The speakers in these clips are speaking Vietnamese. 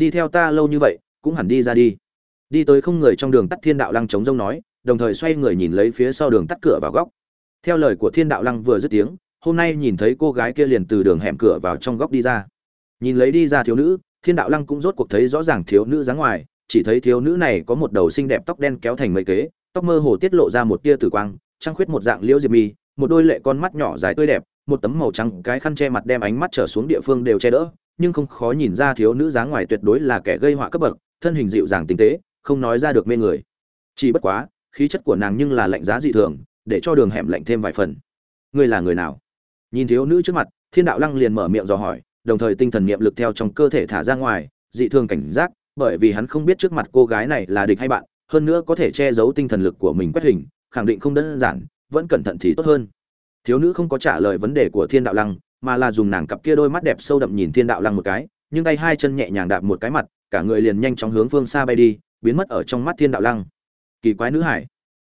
đi theo ta lâu như vậy, cũng hẳn đi ra đi. Đi tới không người trong đường tắt thiên đạo lăng chống rông nói, đồng thời xoay người nhìn lấy phía sau đường tắt cửa vào góc. Theo lời của thiên đạo lăng vừa dứt tiếng, hôm nay nhìn thấy cô gái kia liền từ đường hẻm cửa vào trong góc đi ra. Nhìn lấy đi ra thiếu nữ, thiên đạo lăng cũng rốt cuộc thấy rõ ràng thiếu nữ dáng ngoài, chỉ thấy thiếu nữ này có một đầu xinh đẹp tóc đen kéo thành mấy kế, tóc mơ hồ tiết lộ ra một tia tử quang, trăng khuyết một dạng liễu diệp mi, một đôi lệ con mắt nhỏ dài tươi đẹp, một tấm màu trắng, cái khăn che mặt đem ánh mắt trở xuống địa phương đều che đỡ nhưng không khó nhìn ra thiếu nữ dáng ngoài tuyệt đối là kẻ gây họa cấp bậc, thân hình dịu dàng tinh tế, không nói ra được mê người. Chỉ bất quá, khí chất của nàng nhưng là lạnh giá dị thường, để cho đường hẻm lạnh thêm vài phần. Ngươi là người nào? Nhìn thiếu nữ trước mặt, thiên đạo lăng liền mở miệng dò hỏi, đồng thời tinh thần niệm lực theo trong cơ thể thả ra ngoài, dị thường cảnh giác, bởi vì hắn không biết trước mặt cô gái này là địch hay bạn, hơn nữa có thể che giấu tinh thần lực của mình quét hình, khẳng định không đơn giản, vẫn cẩn thận thì tốt hơn. Thiếu nữ không có trả lời vấn đề của thiên đạo lăng mà là dùng nàng cặp kia đôi mắt đẹp sâu đậm nhìn thiên đạo lăng một cái, nhưng tay hai chân nhẹ nhàng đạp một cái mặt, cả người liền nhanh chóng hướng phương xa bay đi, biến mất ở trong mắt thiên đạo lăng. Kỳ quái nữ hải.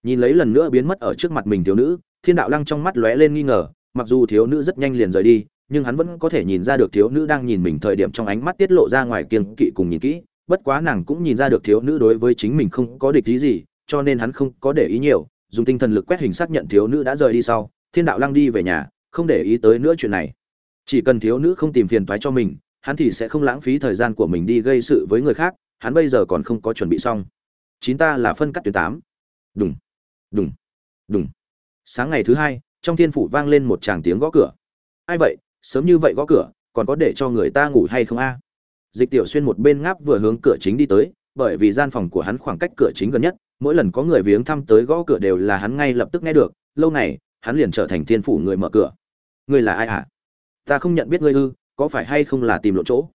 Nhìn lấy lần nữa biến mất ở trước mặt mình thiếu nữ, thiên đạo lăng trong mắt lóe lên nghi ngờ, mặc dù thiếu nữ rất nhanh liền rời đi, nhưng hắn vẫn có thể nhìn ra được thiếu nữ đang nhìn mình thời điểm trong ánh mắt tiết lộ ra ngoài kiêng kỵ cùng nhìn kỹ, bất quá nàng cũng nhìn ra được thiếu nữ đối với chính mình không có địch ý gì, cho nên hắn không có để ý nhiều, dùng tinh thần lực quét hình xác nhận thiếu nữ đã rời đi sau, thiên đạo lăng đi về nhà không để ý tới nữa chuyện này. Chỉ cần thiếu nữ không tìm phiền toái cho mình, hắn thì sẽ không lãng phí thời gian của mình đi gây sự với người khác, hắn bây giờ còn không có chuẩn bị xong. Chín ta là phân cắt tuyến tám. Đùng đùng đùng. Sáng ngày thứ hai, trong thiên phủ vang lên một tràng tiếng gõ cửa. Ai vậy? Sớm như vậy gõ cửa, còn có để cho người ta ngủ hay không a? Dịch tiểu xuyên một bên ngáp vừa hướng cửa chính đi tới, bởi vì gian phòng của hắn khoảng cách cửa chính gần nhất, mỗi lần có người viếng thăm tới gõ cửa đều là hắn ngay lập tức nghe được. Lâu này hắn liền trở thành thiên phủ người mở cửa ngươi là ai hả? Ta không nhận biết ngươi ư, có phải hay không là tìm lộ chỗ?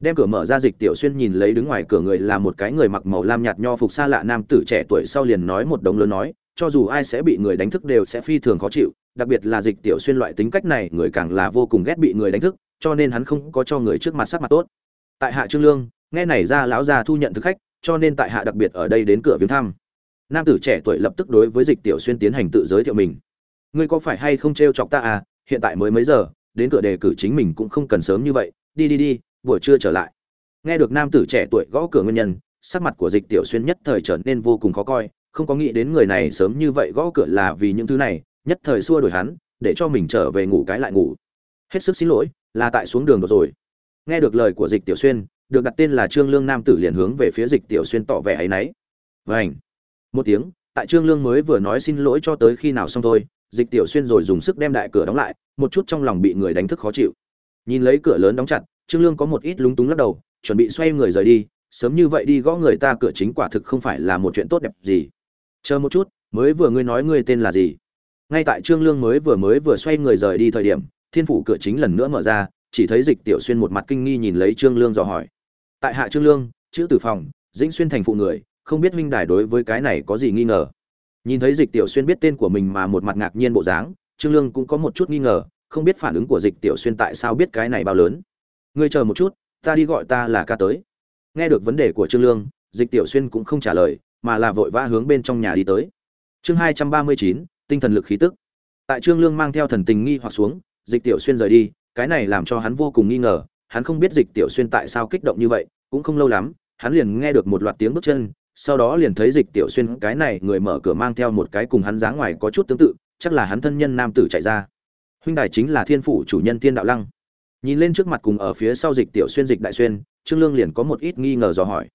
Đem cửa mở ra, dịch tiểu xuyên nhìn lấy đứng ngoài cửa người là một cái người mặc màu lam nhạt nho phục xa lạ nam tử trẻ tuổi sau liền nói một đống lớn nói, cho dù ai sẽ bị người đánh thức đều sẽ phi thường khó chịu, đặc biệt là dịch tiểu xuyên loại tính cách này, người càng là vô cùng ghét bị người đánh thức, cho nên hắn không có cho người trước mặt sắc mặt tốt. Tại hạ trương lương, nghe này ra lão già thu nhận thực khách, cho nên tại hạ đặc biệt ở đây đến cửa viếng thăm. Nam tử trẻ tuổi lập tức đối với dịch tiểu xuyên tiến hành tự giới thiệu mình. Ngươi có phải hay không t chọc ta à? Hiện tại mới mấy giờ, đến cửa đề cử chính mình cũng không cần sớm như vậy, đi đi đi, buổi trưa trở lại. Nghe được nam tử trẻ tuổi gõ cửa nguyên nhân, sắc mặt của dịch tiểu xuyên nhất thời trở nên vô cùng khó coi, không có nghĩ đến người này sớm như vậy gõ cửa là vì những thứ này, nhất thời xua đuổi hắn, để cho mình trở về ngủ cái lại ngủ. Hết sức xin lỗi, là tại xuống đường rồi. Nghe được lời của dịch tiểu xuyên, được đặt tên là trương lương nam tử liền hướng về phía dịch tiểu xuyên tỏ vẻ áy náy. Vảnh một tiếng, tại trương lương mới vừa nói xin lỗi cho tới khi nào xong thôi dịch tiểu xuyên rồi dùng sức đem đại cửa đóng lại, một chút trong lòng bị người đánh thức khó chịu. Nhìn lấy cửa lớn đóng chặt, trương lương có một ít lúng túng lắc đầu, chuẩn bị xoay người rời đi, sớm như vậy đi gõ người ta cửa chính quả thực không phải là một chuyện tốt đẹp gì. Chờ một chút, mới vừa ngươi nói ngươi tên là gì? Ngay tại trương lương mới vừa mới vừa xoay người rời đi thời điểm, thiên phủ cửa chính lần nữa mở ra, chỉ thấy dịch tiểu xuyên một mặt kinh nghi nhìn lấy trương lương dò hỏi. Tại hạ trương lương, chữ tử phòng, dĩnh xuyên thành phụ người, không biết huynh đài đối với cái này có gì nghi ngờ nhìn thấy dịch tiểu xuyên biết tên của mình mà một mặt ngạc nhiên bộ dáng, trương lương cũng có một chút nghi ngờ, không biết phản ứng của dịch tiểu xuyên tại sao biết cái này bao lớn. Ngươi chờ một chút, ta đi gọi ta là ca tới. Nghe được vấn đề của trương lương, dịch tiểu xuyên cũng không trả lời, mà là vội vã hướng bên trong nhà đi tới. Chương hai trăm ba mươi chín, tinh thần lực khí tức. Tại trương lương mang theo thần tình nghi hoặc xuống, dịch tiểu xuyên rời đi, cái này làm cho hắn vô cùng nghi ngờ, hắn không biết dịch tiểu xuyên tại sao kích động như vậy, cũng không lâu lắm, hắn liền nghe được một loạt tiếng bước chân sau đó liền thấy dịch tiểu xuyên cái này người mở cửa mang theo một cái cùng hắn dáng ngoài có chút tương tự, chắc là hắn thân nhân nam tử chạy ra. Huynh đài chính là thiên phủ chủ nhân thiên đạo lăng. Nhìn lên trước mặt cùng ở phía sau dịch tiểu xuyên dịch đại xuyên, trương lương liền có một ít nghi ngờ dò hỏi.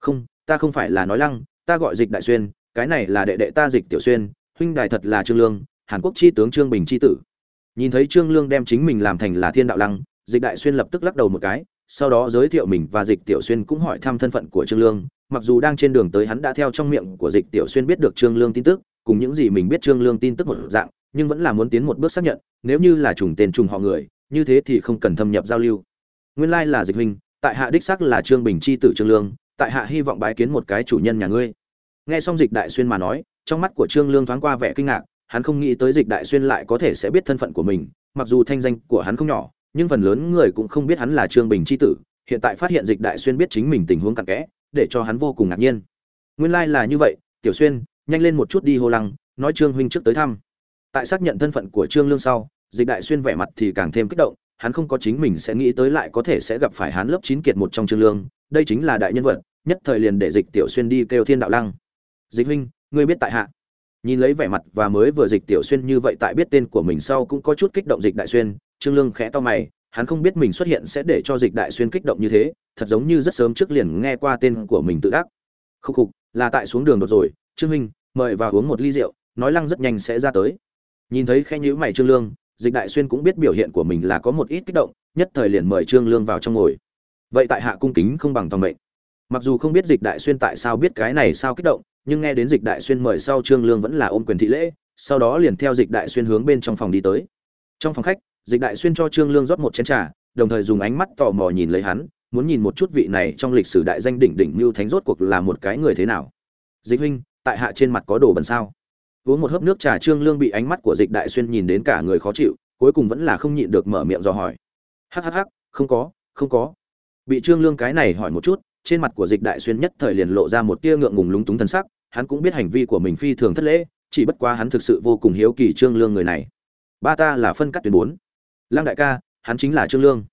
Không, ta không phải là nói lăng, ta gọi dịch đại xuyên, cái này là đệ đệ ta dịch tiểu xuyên, huynh đài thật là trương lương, hàn quốc chi tướng trương bình chi tử. Nhìn thấy trương lương đem chính mình làm thành là thiên đạo lăng, dịch đại xuyên lập tức lắc đầu một cái, sau đó giới thiệu mình và dịch tiểu xuyên cũng hỏi thăm thân phận của trương lương mặc dù đang trên đường tới hắn đã theo trong miệng của dịch tiểu xuyên biết được trương lương tin tức, cùng những gì mình biết trương lương tin tức một dạng, nhưng vẫn là muốn tiến một bước xác nhận, nếu như là trùng tên trùng họ người, như thế thì không cần thâm nhập giao lưu. Nguyên lai là dịch huynh, tại hạ đích sắc là trương bình chi tử trương lương, tại hạ hy vọng bái kiến một cái chủ nhân nhà ngươi. Nghe xong dịch đại xuyên mà nói, trong mắt của trương lương thoáng qua vẻ kinh ngạc, hắn không nghĩ tới dịch đại xuyên lại có thể sẽ biết thân phận của mình, mặc dù thanh danh của hắn không nhỏ, nhưng phần lớn người cũng không biết hắn là trương bình chi tử. Hiện tại phát hiện dịch đại xuyên biết chính mình tình huống cặn kẽ để cho hắn vô cùng ngạc nhiên. Nguyên lai là như vậy, tiểu xuyên, nhanh lên một chút đi hô lăng, nói trương huynh trước tới thăm. Tại xác nhận thân phận của trương lương sau, dịch đại xuyên vẻ mặt thì càng thêm kích động, hắn không có chính mình sẽ nghĩ tới lại có thể sẽ gặp phải hắn lớp chín kiệt một trong trương lương, đây chính là đại nhân vật, nhất thời liền để dịch tiểu xuyên đi kêu thiên đạo lăng. Dịch huynh, ngươi biết tại hạ. Nhìn lấy vẻ mặt và mới vừa dịch tiểu xuyên như vậy tại biết tên của mình sau cũng có chút kích động dịch đại xuyên, trương lương khẽ to mày, hắn không biết mình xuất hiện sẽ để cho dịch đại xuyên kích động như thế thật giống như rất sớm trước liền nghe qua tên của mình tự đắc. Khúc khục, là tại xuống đường đột rồi, trương huynh mời vào uống một ly rượu, nói lăng rất nhanh sẽ ra tới. Nhìn thấy khe nhữ mày trương lương, dịch đại xuyên cũng biết biểu hiện của mình là có một ít kích động, nhất thời liền mời trương lương vào trong ngồi. Vậy tại hạ cung kính không bằng tòng mệnh. Mặc dù không biết dịch đại xuyên tại sao biết cái này sao kích động, nhưng nghe đến dịch đại xuyên mời sau trương lương vẫn là ôm quyền thị lễ, sau đó liền theo dịch đại xuyên hướng bên trong phòng đi tới. Trong phòng khách, dịch đại xuyên cho trương lương rót một chén trà, đồng thời dùng ánh mắt tò mò nhìn lấy hắn muốn nhìn một chút vị này trong lịch sử đại danh đỉnh đỉnh mưu thánh rốt cuộc là một cái người thế nào. Dịch huynh, tại hạ trên mặt có đồ bẩn sao? Uống một hớp nước trà trương lương bị ánh mắt của dịch đại xuyên nhìn đến cả người khó chịu, cuối cùng vẫn là không nhịn được mở miệng dò hỏi. Hắc hắc hắc, không có không có. Bị trương lương cái này hỏi một chút, trên mặt của dịch đại xuyên nhất thời liền lộ ra một tia ngượng ngùng lúng túng thân sắc, hắn cũng biết hành vi của mình phi thường thất lễ, chỉ bất quá hắn thực sự vô cùng hiếu kỳ trương lương người này. Ba ta là phân cắt tuyến bốn. Lăng đại ca, hắn chính là trương lương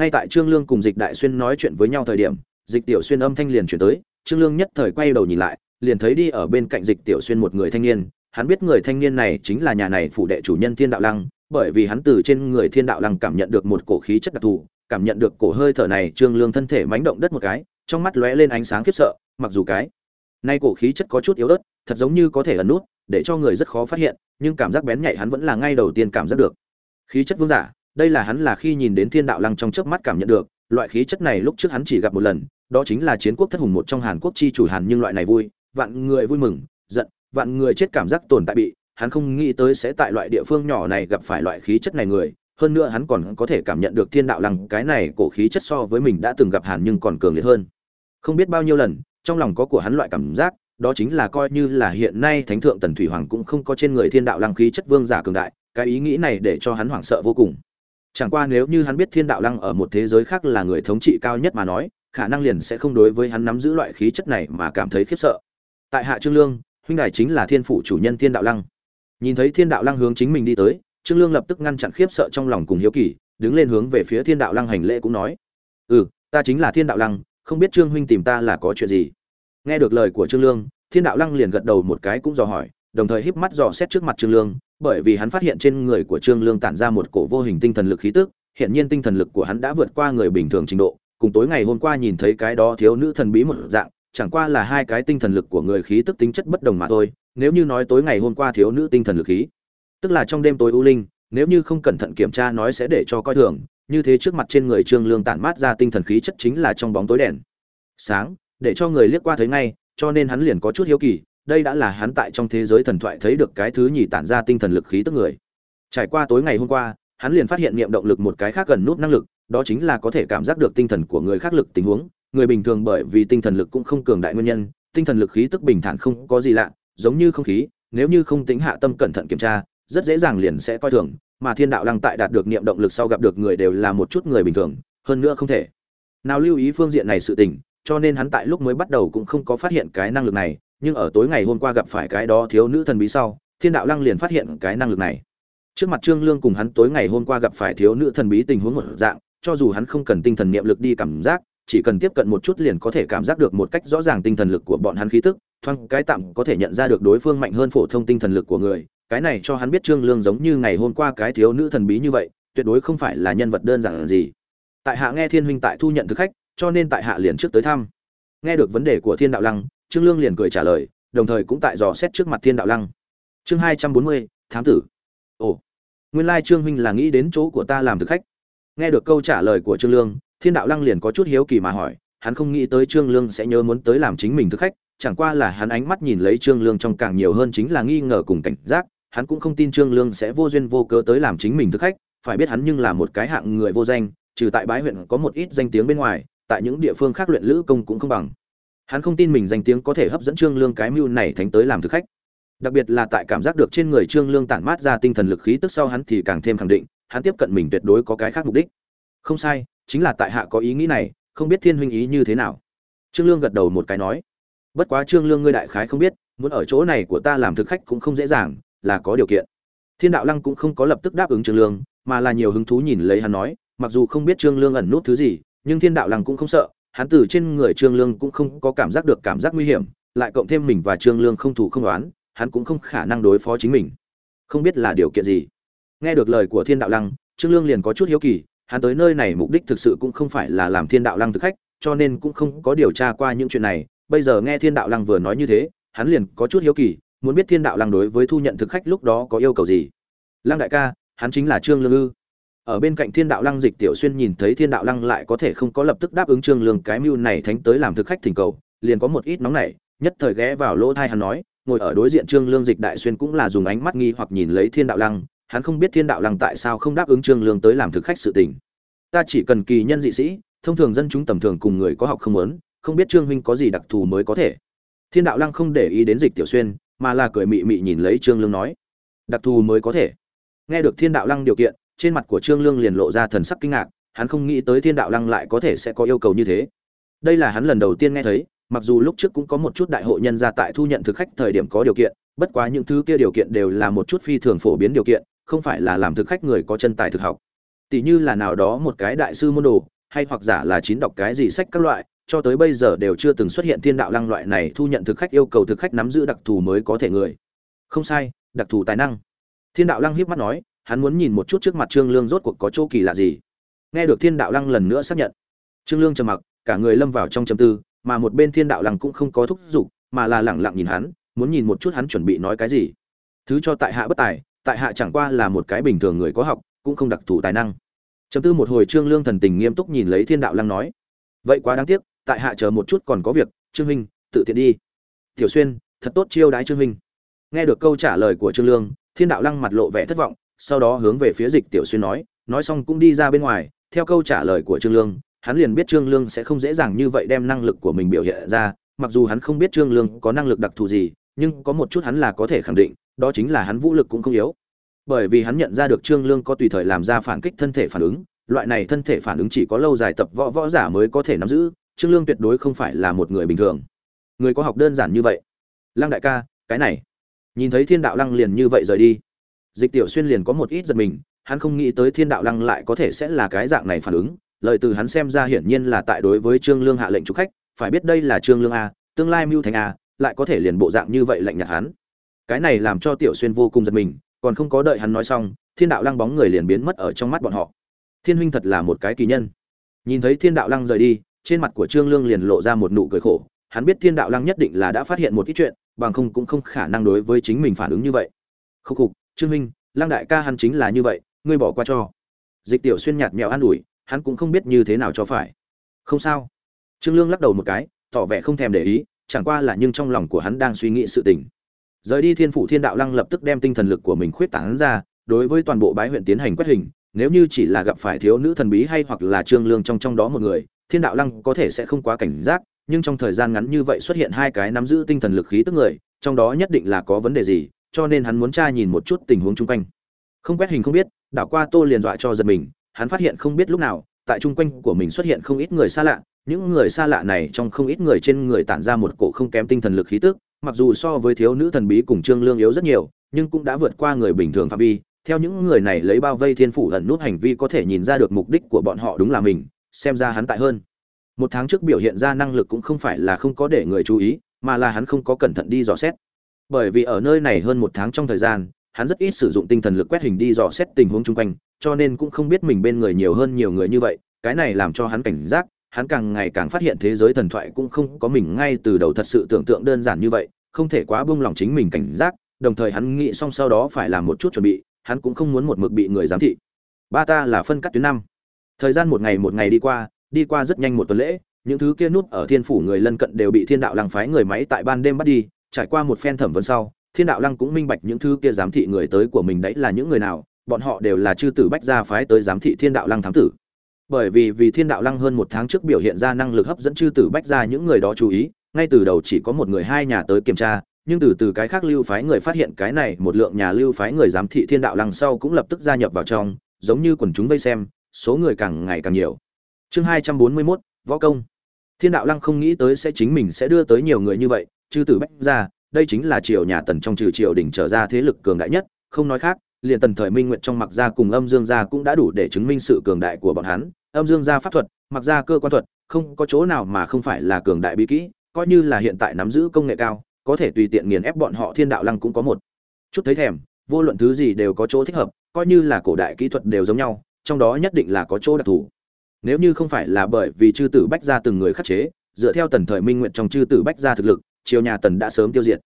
ngay tại trương lương cùng dịch đại xuyên nói chuyện với nhau thời điểm, dịch tiểu xuyên âm thanh liền chuyển tới, trương lương nhất thời quay đầu nhìn lại, liền thấy đi ở bên cạnh dịch tiểu xuyên một người thanh niên, hắn biết người thanh niên này chính là nhà này phụ đệ chủ nhân thiên đạo lăng, bởi vì hắn từ trên người thiên đạo lăng cảm nhận được một cổ khí chất đặc thù, cảm nhận được cổ hơi thở này trương lương thân thể mánh động đất một cái, trong mắt lóe lên ánh sáng khiếp sợ, mặc dù cái nay cổ khí chất có chút yếu ớt, thật giống như có thể ẩn nút, để cho người rất khó phát hiện, nhưng cảm giác bén nhạy hắn vẫn là ngay đầu tiên cảm giác được. Khí chất vương giả đây là hắn là khi nhìn đến thiên đạo lăng trong chớp mắt cảm nhận được, loại khí chất này lúc trước hắn chỉ gặp một lần, đó chính là chiến quốc thất hùng một trong hàn quốc chi chủ hàn nhưng loại này vui, vạn người vui mừng, giận, vạn người chết cảm giác tồn tại bị, hắn không nghĩ tới sẽ tại loại địa phương nhỏ này gặp phải loại khí chất này người, hơn nữa hắn còn có thể cảm nhận được thiên đạo lăng cái này cổ khí chất so với mình đã từng gặp hàn nhưng còn cường liệt hơn. Không biết bao nhiêu lần, trong lòng có của hắn loại cảm giác, đó chính là coi như là hiện nay thánh thượng tần thủy hoàng cũng không có trên người thiên đạo lăng khí chất vương giả cường đại, cái ý nghĩ này để cho hắn hoảng sợ vô cùng chẳng qua nếu như hắn biết thiên đạo lăng ở một thế giới khác là người thống trị cao nhất mà nói, khả năng liền sẽ không đối với hắn nắm giữ loại khí chất này mà cảm thấy khiếp sợ. Tại hạ trương lương, huynh đài chính là thiên phủ chủ nhân thiên đạo lăng. Nhìn thấy thiên đạo lăng hướng chính mình đi tới, trương lương lập tức ngăn chặn khiếp sợ trong lòng cùng hiếu kỳ, đứng lên hướng về phía thiên đạo lăng hành lễ cũng nói ừ ta chính là thiên đạo lăng, không biết trương huynh tìm ta là có chuyện gì? Nghe được lời của trương lương, thiên đạo lăng liền gật đầu một cái cũng dò hỏi, đồng thời híp mắt dò xét trước mặt trương lương bởi vì hắn phát hiện trên người của trương lương tản ra một cổ vô hình tinh thần lực khí tức hiện nhiên tinh thần lực của hắn đã vượt qua người bình thường trình độ. Cùng tối ngày hôm qua nhìn thấy cái đó thiếu nữ thần bí một dạng, chẳng qua là hai cái tinh thần lực của người khí tức tính chất bất đồng mà thôi. Nếu như nói tối ngày hôm qua thiếu nữ tinh thần lực khí, tức là trong đêm tối u linh, nếu như không cẩn thận kiểm tra nói sẽ để cho coi thường. Như thế trước mặt trên người trương lương tản mát ra tinh thần khí chất chính là trong bóng tối đèn sáng, để cho người liếc qua thấy ngay, cho nên hắn liền có chút hiếu kỳ đây đã là hắn tại trong thế giới thần thoại thấy được cái thứ nhì tản ra tinh thần lực khí tức người. Trải qua tối ngày hôm qua, hắn liền phát hiện niệm động lực một cái khác gần nút năng lực, đó chính là có thể cảm giác được tinh thần của người khác lực tình huống. Người bình thường bởi vì tinh thần lực cũng không cường đại nguyên nhân, tinh thần lực khí tức bình thản không có gì lạ, giống như không khí, nếu như không tính hạ tâm cẩn thận kiểm tra, rất dễ dàng liền sẽ coi thường, mà thiên đạo lăng tại đạt được niệm động lực sau gặp được người đều là một chút người bình thường, hơn nữa không thể. Nào lưu ý phương diện này sự tình, cho nên hắn tại lúc mới bắt đầu cũng không có phát hiện cái năng lực này nhưng ở tối ngày hôm qua gặp phải cái đó thiếu nữ thần bí sau, thiên đạo lăng liền phát hiện cái năng lực này. Trước mặt trương lương cùng hắn tối ngày hôm qua gặp phải thiếu nữ thần bí tình huống một dạng, cho dù hắn không cần tinh thần niệm lực đi cảm giác, chỉ cần tiếp cận một chút liền có thể cảm giác được một cách rõ ràng tinh thần lực của bọn hắn khí tức, thoáng cái tạm có thể nhận ra được đối phương mạnh hơn phổ thông tinh thần lực của người. Cái này cho hắn biết trương lương giống như ngày hôm qua cái thiếu nữ thần bí như vậy, tuyệt đối không phải là nhân vật đơn giản gì. Tại hạ nghe thiên huynh tại thu nhận thực khách, cho nên tại hạ liền trước tới thăm. Nghe được vấn đề của thiên đạo lăng trương lương liền cười trả lời, đồng thời cũng tại dò xét trước mặt thiên đạo lăng. Chương hai trăm bốn mươi, thám tử. Ồ, nguyên lai trương huynh là nghĩ đến chỗ của ta làm thực khách. Nghe được câu trả lời của trương lương, thiên đạo lăng liền có chút hiếu kỳ mà hỏi, hắn không nghĩ tới trương lương sẽ nhớ muốn tới làm chính mình thực khách, chẳng qua là hắn ánh mắt nhìn lấy trương lương trong càng nhiều hơn chính là nghi ngờ cùng cảnh giác, hắn cũng không tin trương lương sẽ vô duyên vô cớ tới làm chính mình thực khách, phải biết hắn nhưng là một cái hạng người vô danh, trừ tại bái huyện có một ít danh tiếng bên ngoài, tại những địa phương khác luyện lữ công cũng không bằng hắn không tin mình danh tiếng có thể hấp dẫn trương lương cái mưu này thánh tới làm thực khách. Đặc biệt là tại cảm giác được trên người trương lương tản mát ra tinh thần lực khí tức sau hắn thì càng thêm khẳng định, hắn tiếp cận mình tuyệt đối có cái khác mục đích. Không sai, chính là tại hạ có ý nghĩ này, không biết thiên huynh ý như thế nào. Trương lương gật đầu một cái nói, bất quá trương lương ngươi đại khái không biết, muốn ở chỗ này của ta làm thực khách cũng không dễ dàng, là có điều kiện. Thiên đạo lăng cũng không có lập tức đáp ứng trương lương, mà là nhiều hứng thú nhìn lấy hắn nói, mặc dù không biết trương lương ẩn nút thứ gì, nhưng thiên đạo lăng cũng không sợ hắn từ trên người trương lương cũng không có cảm giác được cảm giác nguy hiểm, lại cộng thêm mình và trương lương không thủ không đoán hắn cũng không khả năng đối phó chính mình. Không biết là điều kiện gì. Nghe được lời của thiên đạo lăng, trương lương liền có chút hiếu kỳ, hắn tới nơi này mục đích thực sự cũng không phải là làm thiên đạo lăng thực khách, cho nên cũng không có điều tra qua những chuyện này. Bây giờ nghe thiên đạo lăng vừa nói như thế, hắn liền có chút hiếu kỳ, muốn biết thiên đạo lăng đối với thu nhận thực khách lúc đó có yêu cầu gì. Lăng đại ca, hắn chính là trương lương ư? Ở bên cạnh thiên đạo lăng dịch tiểu xuyên nhìn thấy thiên đạo lăng lại có thể không có lập tức đáp ứng trương lương cái mưu này thánh tới làm thực khách thỉnh cầu, liền có một ít nóng nảy, nhất thời ghé vào lỗ thai hắn nói, ngồi ở đối diện trương lương dịch đại xuyên cũng là dùng ánh mắt nghi hoặc nhìn lấy thiên đạo lăng, hắn không biết thiên đạo lăng tại sao không đáp ứng trương lương tới làm thực khách sự tình. Ta chỉ cần kỳ nhân dị sĩ, thông thường dân chúng tầm thường cùng người có học không muốn, không biết trương huynh có gì đặc thù mới có thể. Thiên đạo lăng không để ý đến dịch tiểu xuyên, mà là cười mị mị nhìn lấy trương lương nói, đặc thù mới có thể. Nghe được thiên đạo lăng điều kiện trên mặt của trương lương liền lộ ra thần sắc kinh ngạc, hắn không nghĩ tới thiên đạo lăng lại có thể sẽ có yêu cầu như thế. Đây là hắn lần đầu tiên nghe thấy, mặc dù lúc trước cũng có một chút đại hội nhân gia tại thu nhận thực khách thời điểm có điều kiện, bất quá những thứ kia điều kiện đều là một chút phi thường phổ biến điều kiện, không phải là làm thực khách người có chân tài thực học. Tỷ như là nào đó một cái đại sư môn đồ, hay hoặc giả là chín đọc cái gì sách các loại, cho tới bây giờ đều chưa từng xuất hiện thiên đạo lăng loại này thu nhận thực khách yêu cầu thực khách nắm giữ đặc thù mới có thể người. Không sai, đặc thù tài năng. Thiên đạo lăng hiếp mắt nói hắn muốn nhìn một chút trước mặt trương lương rốt cuộc có chỗ kỳ lạ gì. Nghe được thiên đạo lăng lần nữa xác nhận, trương lương trầm mặc, cả người lâm vào trong trầm tư, mà một bên thiên đạo lăng cũng không có thúc giục, mà là lẳng lặng nhìn hắn, muốn nhìn một chút hắn chuẩn bị nói cái gì. Thứ cho tại hạ bất tài, tại hạ chẳng qua là một cái bình thường người có học, cũng không đặc thù tài năng. Trầm tư một hồi trương lương thần tình nghiêm túc nhìn lấy thiên đạo lăng nói, vậy quá đáng tiếc, tại hạ chờ một chút còn có việc, trương huynh, tự tiện đi. Tiểu xuyên, thật tốt chiêu đái trương huynh. Nghe được câu trả lời của trương lương, thiên đạo lăng mặt lộ vẻ thất vọng sau đó hướng về phía dịch tiểu xuyên nói nói xong cũng đi ra bên ngoài, theo câu trả lời của trương lương, hắn liền biết trương lương sẽ không dễ dàng như vậy đem năng lực của mình biểu hiện ra, mặc dù hắn không biết trương lương có năng lực đặc thù gì, nhưng có một chút hắn là có thể khẳng định, đó chính là hắn vũ lực cũng không yếu. Bởi vì hắn nhận ra được trương lương có tùy thời làm ra phản kích thân thể phản ứng, loại này thân thể phản ứng chỉ có lâu dài tập võ võ giả mới có thể nắm giữ, trương lương tuyệt đối không phải là một người bình thường. Người có học đơn giản như vậy. Lăng đại ca, cái này. Nhìn thấy thiên đạo lăng liền như vậy rời đi dịch tiểu xuyên liền có một ít giật mình, hắn không nghĩ tới thiên đạo lăng lại có thể sẽ là cái dạng này phản ứng, lời từ hắn xem ra hiển nhiên là tại đối với trương lương hạ lệnh chủ khách, phải biết đây là trương lương a, tương lai mưu thành a, lại có thể liền bộ dạng như vậy lạnh nhạt hắn. Cái này làm cho tiểu xuyên vô cùng giật mình, còn không có đợi hắn nói xong, thiên đạo lăng bóng người liền biến mất ở trong mắt bọn họ. Thiên huynh thật là một cái kỳ nhân. Nhìn thấy thiên đạo lăng rời đi, trên mặt của trương lương liền lộ ra một nụ cười khổ, hắn biết thiên đạo lăng nhất định là đã phát hiện một ít chuyện, bằng không cũng không khả năng đối với chính mình phản ứng như vậy. Khúc khục trương minh, lăng đại ca hắn chính là như vậy, ngươi bỏ qua cho. Dịch tiểu xuyên nhạt mèo an ủi, hắn cũng không biết như thế nào cho phải. Không sao. Trương lương lắc đầu một cái, tỏ vẻ không thèm để ý, chẳng qua là nhưng trong lòng của hắn đang suy nghĩ sự tình. Rời đi thiên phủ thiên đạo lăng lập tức đem tinh thần lực của mình khuyết tảng ra, đối với toàn bộ bái huyện tiến hành quét hình, nếu như chỉ là gặp phải thiếu nữ thần bí hay hoặc là trương lương trong trong đó một người, thiên đạo lăng có thể sẽ không quá cảnh giác, nhưng trong thời gian ngắn như vậy xuất hiện hai cái nắm giữ tinh thần lực khí tức người, trong đó nhất định là có vấn đề gì cho nên hắn muốn tra nhìn một chút tình huống chung quanh. Không quét hình không biết, đảo qua tô liền dọa cho giật mình, hắn phát hiện không biết lúc nào, tại chung quanh của mình xuất hiện không ít người xa lạ, những người xa lạ này trong không ít người trên người tản ra một cổ không kém tinh thần lực khí tức, mặc dù so với thiếu nữ thần bí cùng trương lương yếu rất nhiều, nhưng cũng đã vượt qua người bình thường phạm vi, theo những người này lấy bao vây thiên phủ ẩn nút hành vi có thể nhìn ra được mục đích của bọn họ đúng là mình, xem ra hắn tại hơn. Một tháng trước biểu hiện ra năng lực cũng không phải là không có để người chú ý, mà là hắn không có cẩn thận đi dò xét bởi vì ở nơi này hơn một tháng trong thời gian, hắn rất ít sử dụng tinh thần lực quét hình đi dò xét tình huống chung quanh, cho nên cũng không biết mình bên người nhiều hơn nhiều người như vậy, cái này làm cho hắn cảnh giác, hắn càng ngày càng phát hiện thế giới thần thoại cũng không có mình ngay từ đầu thật sự tưởng tượng đơn giản như vậy, không thể quá buông lòng chính mình cảnh giác, đồng thời hắn nghĩ xong sau đó phải làm một chút chuẩn bị, hắn cũng không muốn một mực bị người giám thị. Ba ta là phân cắt tuyến năm. Thời gian một ngày một ngày đi qua đi qua rất nhanh một tuần lễ, những thứ kia núp ở thiên phủ người lân cận đều bị thiên đạo lăng phái người máy tại ban đêm bắt đi trải qua một phen thẩm vấn sau, thiên đạo lăng cũng minh bạch những thứ kia giám thị người tới của mình đấy là những người nào, bọn họ đều là chư tử bách gia phái tới giám thị thiên đạo lăng thám tử. Bởi vì vì thiên đạo lăng hơn một tháng trước biểu hiện ra năng lực hấp dẫn chư tử bách gia những người đó chú ý, ngay từ đầu chỉ có một người hai nhà tới kiểm tra, nhưng từ từ cái khác lưu phái người phát hiện cái này một lượng nhà lưu phái người giám thị thiên đạo lăng sau cũng lập tức gia nhập vào trong, giống như quần chúng vây xem, số người càng ngày càng nhiều. Chương hai trăm bốn mươi mốt, võ công thiên đạo lăng không nghĩ tới sẽ chính mình sẽ đưa tới nhiều người như vậy, chư tử bách gia, đây chính là triều nhà tần trong trừ triều đỉnh trở ra thế lực cường đại nhất, không nói khác, liền tần thời minh nguyện trong mặc gia cùng âm dương gia cũng đã đủ để chứng minh sự cường đại của bọn hắn. Âm dương gia pháp thuật, mặc gia cơ quan thuật, không có chỗ nào mà không phải là cường đại bí kỹ, coi như là hiện tại nắm giữ công nghệ cao, có thể tùy tiện nghiền ép bọn họ, thiên đạo lăng cũng có một chút thấy thèm, vô luận thứ gì đều có chỗ thích hợp, coi như là cổ đại kỹ thuật đều giống nhau, trong đó nhất định là có chỗ đặc thù nếu như không phải là bởi vì chư tử bách gia từng người khắc chế, dựa theo tần thời minh nguyện trong chư tử bách gia thực lực, triều nhà tần đã sớm tiêu diệt.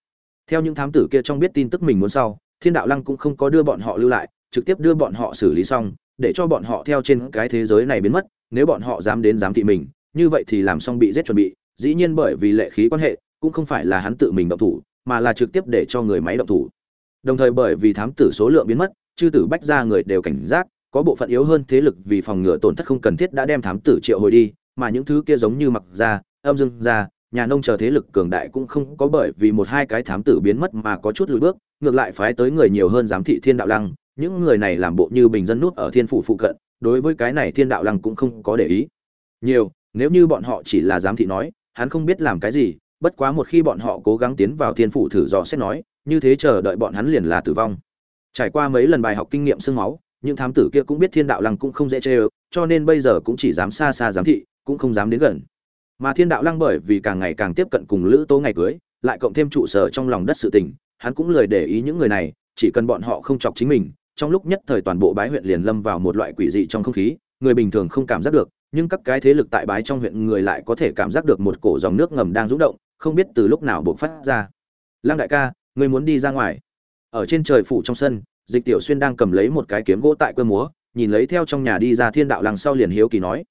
Theo những thám tử kia trong biết tin tức mình muốn sau, thiên đạo lăng cũng không có đưa bọn họ lưu lại, trực tiếp đưa bọn họ xử lý xong, để cho bọn họ theo trên cái thế giới này biến mất, nếu bọn họ dám đến dám thị mình, như vậy thì làm xong bị giết chuẩn bị, dĩ nhiên bởi vì lệ khí quan hệ, cũng không phải là hắn tự mình động thủ, mà là trực tiếp để cho người máy động thủ. Đồng thời bởi vì thám tử số lượng biến mất, chư tử bách ra người đều cảnh giác có bộ phận yếu hơn thế lực vì phòng ngừa tổn thất không cần thiết đã đem thám tử triệu hồi đi, mà những thứ kia giống như mặc ra âm dương ra nhà nông chờ thế lực cường đại cũng không có bởi vì một hai cái thám tử biến mất mà có chút lùi bước, ngược lại phái tới người nhiều hơn giám thị thiên đạo lăng, những người này làm bộ như bình dân nút ở thiên phủ phụ cận, đối với cái này thiên đạo lăng cũng không có để ý. Nhiều, nếu như bọn họ chỉ là giám thị nói, hắn không biết làm cái gì, bất quá một khi bọn họ cố gắng tiến vào thiên phủ thử dò xét nói, như thế chờ đợi bọn hắn liền là tử vong. Trải qua mấy lần bài học kinh nghiệm sương máu những thám tử kia cũng biết thiên đạo lăng cũng không dễ chê ơ, cho nên bây giờ cũng chỉ dám xa xa giám thị, cũng không dám đến gần. Mà thiên đạo lăng bởi vì càng ngày càng tiếp cận cùng lữ tố ngày cưới, lại cộng thêm trụ sở trong lòng đất sự tình, hắn cũng lười để ý những người này, chỉ cần bọn họ không chọc chính mình, trong lúc nhất thời toàn bộ bái huyện liền lâm vào một loại quỷ dị trong không khí, người bình thường không cảm giác được, nhưng các cái thế lực tại bái trong huyện người lại có thể cảm giác được một cổ dòng nước ngầm đang rung động, không biết từ lúc nào buộc phát ra. Lăng đại ca, người muốn đi ra ngoài. Ở trên trời phủ trong sân dịch tiểu xuyên đang cầm lấy một cái kiếm gỗ tại quê múa, nhìn lấy theo trong nhà đi ra thiên đạo lăng sau liền hiếu kỳ nói.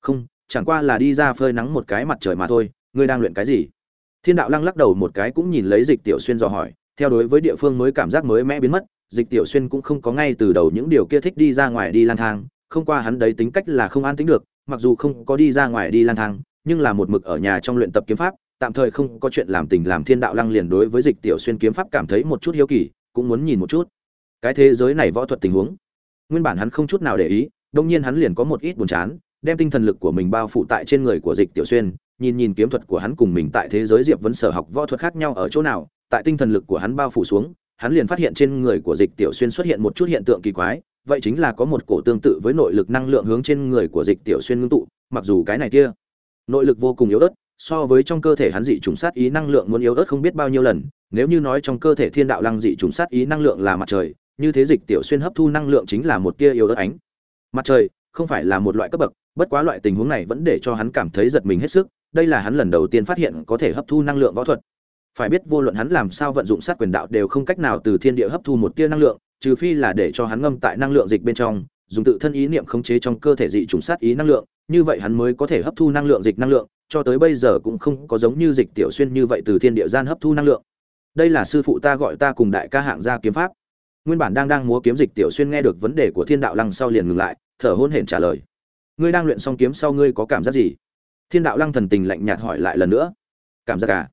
Không, chẳng qua là đi ra phơi nắng một cái mặt trời mà thôi, ngươi đang luyện cái gì? Thiên đạo lăng lắc đầu một cái cũng nhìn lấy dịch tiểu xuyên dò hỏi, theo đối với địa phương mới cảm giác mới mẽ biến mất, dịch tiểu xuyên cũng không có ngay từ đầu những điều kia thích đi ra ngoài đi lang thang, không qua hắn đấy tính cách là không an tính được, mặc dù không có đi ra ngoài đi lang thang, nhưng là một mực ở nhà trong luyện tập kiếm pháp, tạm thời không có chuyện làm tình làm thiên đạo lăng liền đối với dịch tiểu xuyên kiếm pháp cảm thấy một chút hiếu kỳ, cũng muốn nhìn một chút cái thế giới này võ thuật tình huống. Nguyên bản hắn không chút nào để ý đông nhiên hắn liền có một ít buồn chán, đem tinh thần lực của mình bao phủ tại trên người của dịch tiểu xuyên, nhìn nhìn kiếm thuật của hắn cùng mình tại thế giới diệp vấn sở học võ thuật khác nhau ở chỗ nào, tại tinh thần lực của hắn bao phủ xuống, hắn liền phát hiện trên người của dịch tiểu xuyên xuất hiện một chút hiện tượng kỳ quái, vậy chính là có một cổ tương tự với nội lực năng lượng hướng trên người của dịch tiểu xuyên ngưng tụ, mặc dù cái này kia nội lực vô cùng yếu ớt, so với trong cơ thể hắn dị trùng sát ý năng lượng muốn yếu ớt không biết bao nhiêu lần, nếu như nói trong cơ thể thiên đạo lăng dị trùng sát ý năng lượng là mặt trời như thế dịch tiểu xuyên hấp thu năng lượng chính là một tia yếu ớt ánh. Mặt trời không phải là một loại cấp bậc, bất quá loại tình huống này vẫn để cho hắn cảm thấy giật mình hết sức, đây là hắn lần đầu tiên phát hiện có thể hấp thu năng lượng võ thuật. Phải biết vô luận hắn làm sao vận dụng sát quyền đạo đều không cách nào từ thiên địa hấp thu một tia năng lượng, trừ phi là để cho hắn ngâm tại năng lượng dịch bên trong, dùng tự thân ý niệm khống chế trong cơ thể dị trùng sát ý năng lượng, như vậy hắn mới có thể hấp thu năng lượng dịch năng lượng, cho tới bây giờ cũng không có giống như dịch tiểu xuyên như vậy từ thiên địa gian hấp thu năng lượng. Đây là sư phụ ta gọi ta cùng đại ca hạng gia kiếm pháp nguyên bản đang đang múa kiếm dịch tiểu xuyên nghe được vấn đề của thiên đạo lăng sau liền ngừng lại, thở hôn hển trả lời. Ngươi đang luyện xong kiếm sau ngươi có cảm giác gì? Thiên đạo lăng thần tình lạnh nhạt hỏi lại lần nữa. Cảm giác cả à?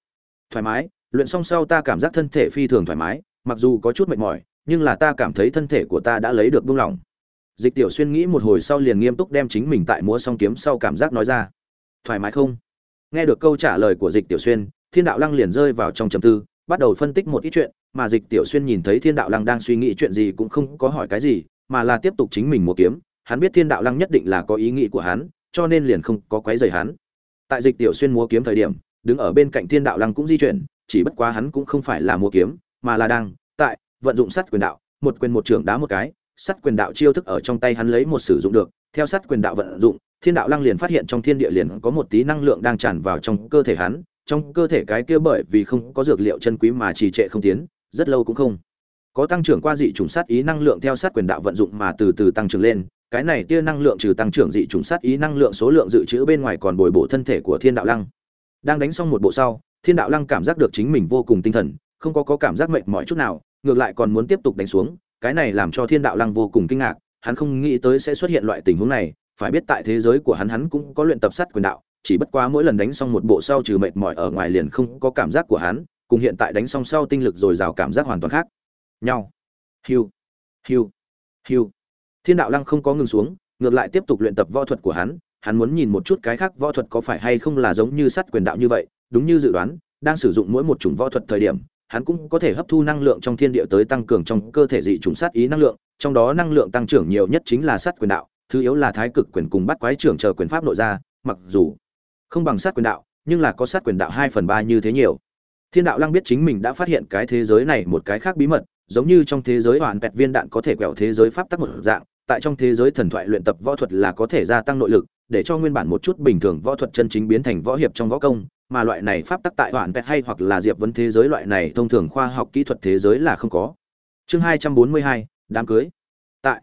thoải mái, luyện xong sau ta cảm giác thân thể phi thường thoải mái, mặc dù có chút mệt mỏi, nhưng là ta cảm thấy thân thể của ta đã lấy được buông lỏng. Dịch tiểu xuyên nghĩ một hồi sau liền nghiêm túc đem chính mình tại múa xong kiếm sau cảm giác nói ra. Thoải mái không? Nghe được câu trả lời của dịch tiểu xuyên, thiên đạo lăng liền rơi vào trong trầm tư bắt đầu phân tích một ít chuyện, mà dịch tiểu xuyên nhìn thấy thiên đạo lăng đang suy nghĩ chuyện gì cũng không có hỏi cái gì, mà là tiếp tục chính mình múa kiếm. Hắn biết thiên đạo lăng nhất định là có ý nghĩ của hắn, cho nên liền không có quấy rầy hắn. Tại dịch tiểu xuyên múa kiếm thời điểm, đứng ở bên cạnh thiên đạo lăng cũng di chuyển, chỉ bất quá hắn cũng không phải là múa kiếm, mà là đang tại vận dụng sắt quyền đạo, một quyền một trường đá một cái, sắt quyền đạo chiêu thức ở trong tay hắn lấy một sử dụng được, theo sắt quyền đạo vận dụng, thiên đạo lăng liền phát hiện trong thiên địa liền có một tí năng lượng đang tràn vào trong cơ thể hắn trong cơ thể cái kia bởi vì không có dược liệu chân quý mà trì trệ không tiến rất lâu cũng không có tăng trưởng qua dị chủng sát ý năng lượng theo sát quyền đạo vận dụng mà từ từ tăng trưởng lên. Cái này tia năng lượng trừ tăng trưởng dị chủng sát ý năng lượng số lượng dự trữ bên ngoài còn bồi bổ thân thể của thiên đạo lăng. Đang đánh xong một bộ sau thiên đạo lăng cảm giác được chính mình vô cùng tinh thần không có, có cảm giác mệt mỏi chút nào ngược lại còn muốn tiếp tục đánh xuống. Cái này làm cho thiên đạo lăng vô cùng kinh ngạc hắn không nghĩ tới sẽ xuất hiện loại tình huống này. Phải biết tại thế giới của hắn hắn cũng có luyện tập sát quyền đạo chỉ bất quá mỗi lần đánh xong một bộ sau trừ mệt mỏi ở ngoài liền không có cảm giác của hắn, cùng hiện tại đánh xong sau tinh lực dồi dào cảm giác hoàn toàn khác. Nhau. Hưu hưu hưu thiên đạo lăng không có ngừng xuống, ngược lại tiếp tục luyện tập võ thuật của hắn hắn muốn nhìn một chút cái khác võ thuật có phải hay không là giống như sắt quyền đạo như vậy, đúng như dự đoán, đang sử dụng mỗi một chủng võ thuật thời điểm, hắn cũng có thể hấp thu năng lượng trong thiên địa tới tăng cường trong cơ thể dị chủng sát ý năng lượng, trong đó năng lượng tăng trưởng nhiều nhất chính là sát quyền đạo, thứ yếu là thái cực quyền cùng bắt quái trưởng chờ quyền pháp nội ra, mặc dù không bằng sát quyền đạo, nhưng là có sát quyền đạo hai phần ba như thế nhiều. Thiên đạo lăng biết chính mình đã phát hiện cái thế giới này một cái khác bí mật, giống như trong thế giới hoàn pẹt viên đạn có thể quẹo thế giới pháp tắc một dạng, tại trong thế giới thần thoại luyện tập võ thuật là có thể gia tăng nội lực, để cho nguyên bản một chút bình thường võ thuật chân chính biến thành võ hiệp trong võ công, mà loại này pháp tắc tại hoàn pẹt hay hoặc là diệp vấn thế giới loại này thông thường khoa học kỹ thuật thế giới là không có. Chương hai trăm bốn mươi hai, đám cưới. Tại,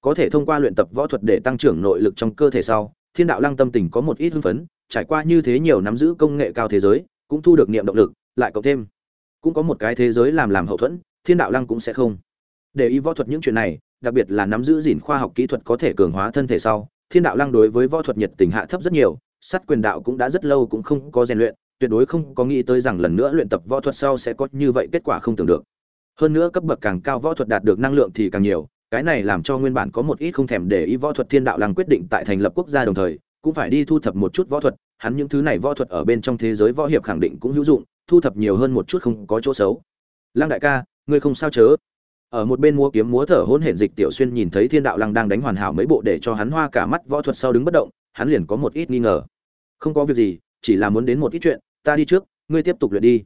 có thể thông qua luyện tập võ thuật để tăng trưởng nội lực trong cơ thể sau, thiên đạo lăng tâm tình có một ít hưng phấn trải qua như thế nhiều nắm giữ công nghệ cao thế giới, cũng thu được niệm động lực, lại cộng thêm, cũng có một cái thế giới làm làm hậu thuẫn, thiên đạo lăng cũng sẽ không. Để ý võ thuật những chuyện này, đặc biệt là nắm giữ gìn khoa học kỹ thuật có thể cường hóa thân thể sau, thiên đạo lăng đối với võ thuật nhiệt tình hạ thấp rất nhiều, sát quyền đạo cũng đã rất lâu cũng không có rèn luyện, tuyệt đối không có nghĩ tới rằng lần nữa luyện tập võ thuật sau sẽ có như vậy kết quả không tưởng được. Hơn nữa cấp bậc càng cao võ thuật đạt được năng lượng thì càng nhiều, cái này làm cho nguyên bản có một ít không thèm để ý võ thuật thiên đạo lăng quyết định tại thành lập quốc gia đồng thời cũng phải đi thu thập một chút võ thuật, hắn những thứ này võ thuật ở bên trong thế giới võ hiệp khẳng định cũng hữu dụng, thu thập nhiều hơn một chút không có chỗ xấu. Lăng đại ca, ngươi không sao chớ? Ở một bên múa kiếm múa thở hôn hển dịch tiểu xuyên nhìn thấy thiên đạo lăng đang đánh hoàn hảo mấy bộ để cho hắn hoa cả mắt võ thuật sau đứng bất động, hắn liền có một ít nghi ngờ. Không có việc gì, chỉ là muốn đến một ít chuyện, ta đi trước, ngươi tiếp tục luyện đi.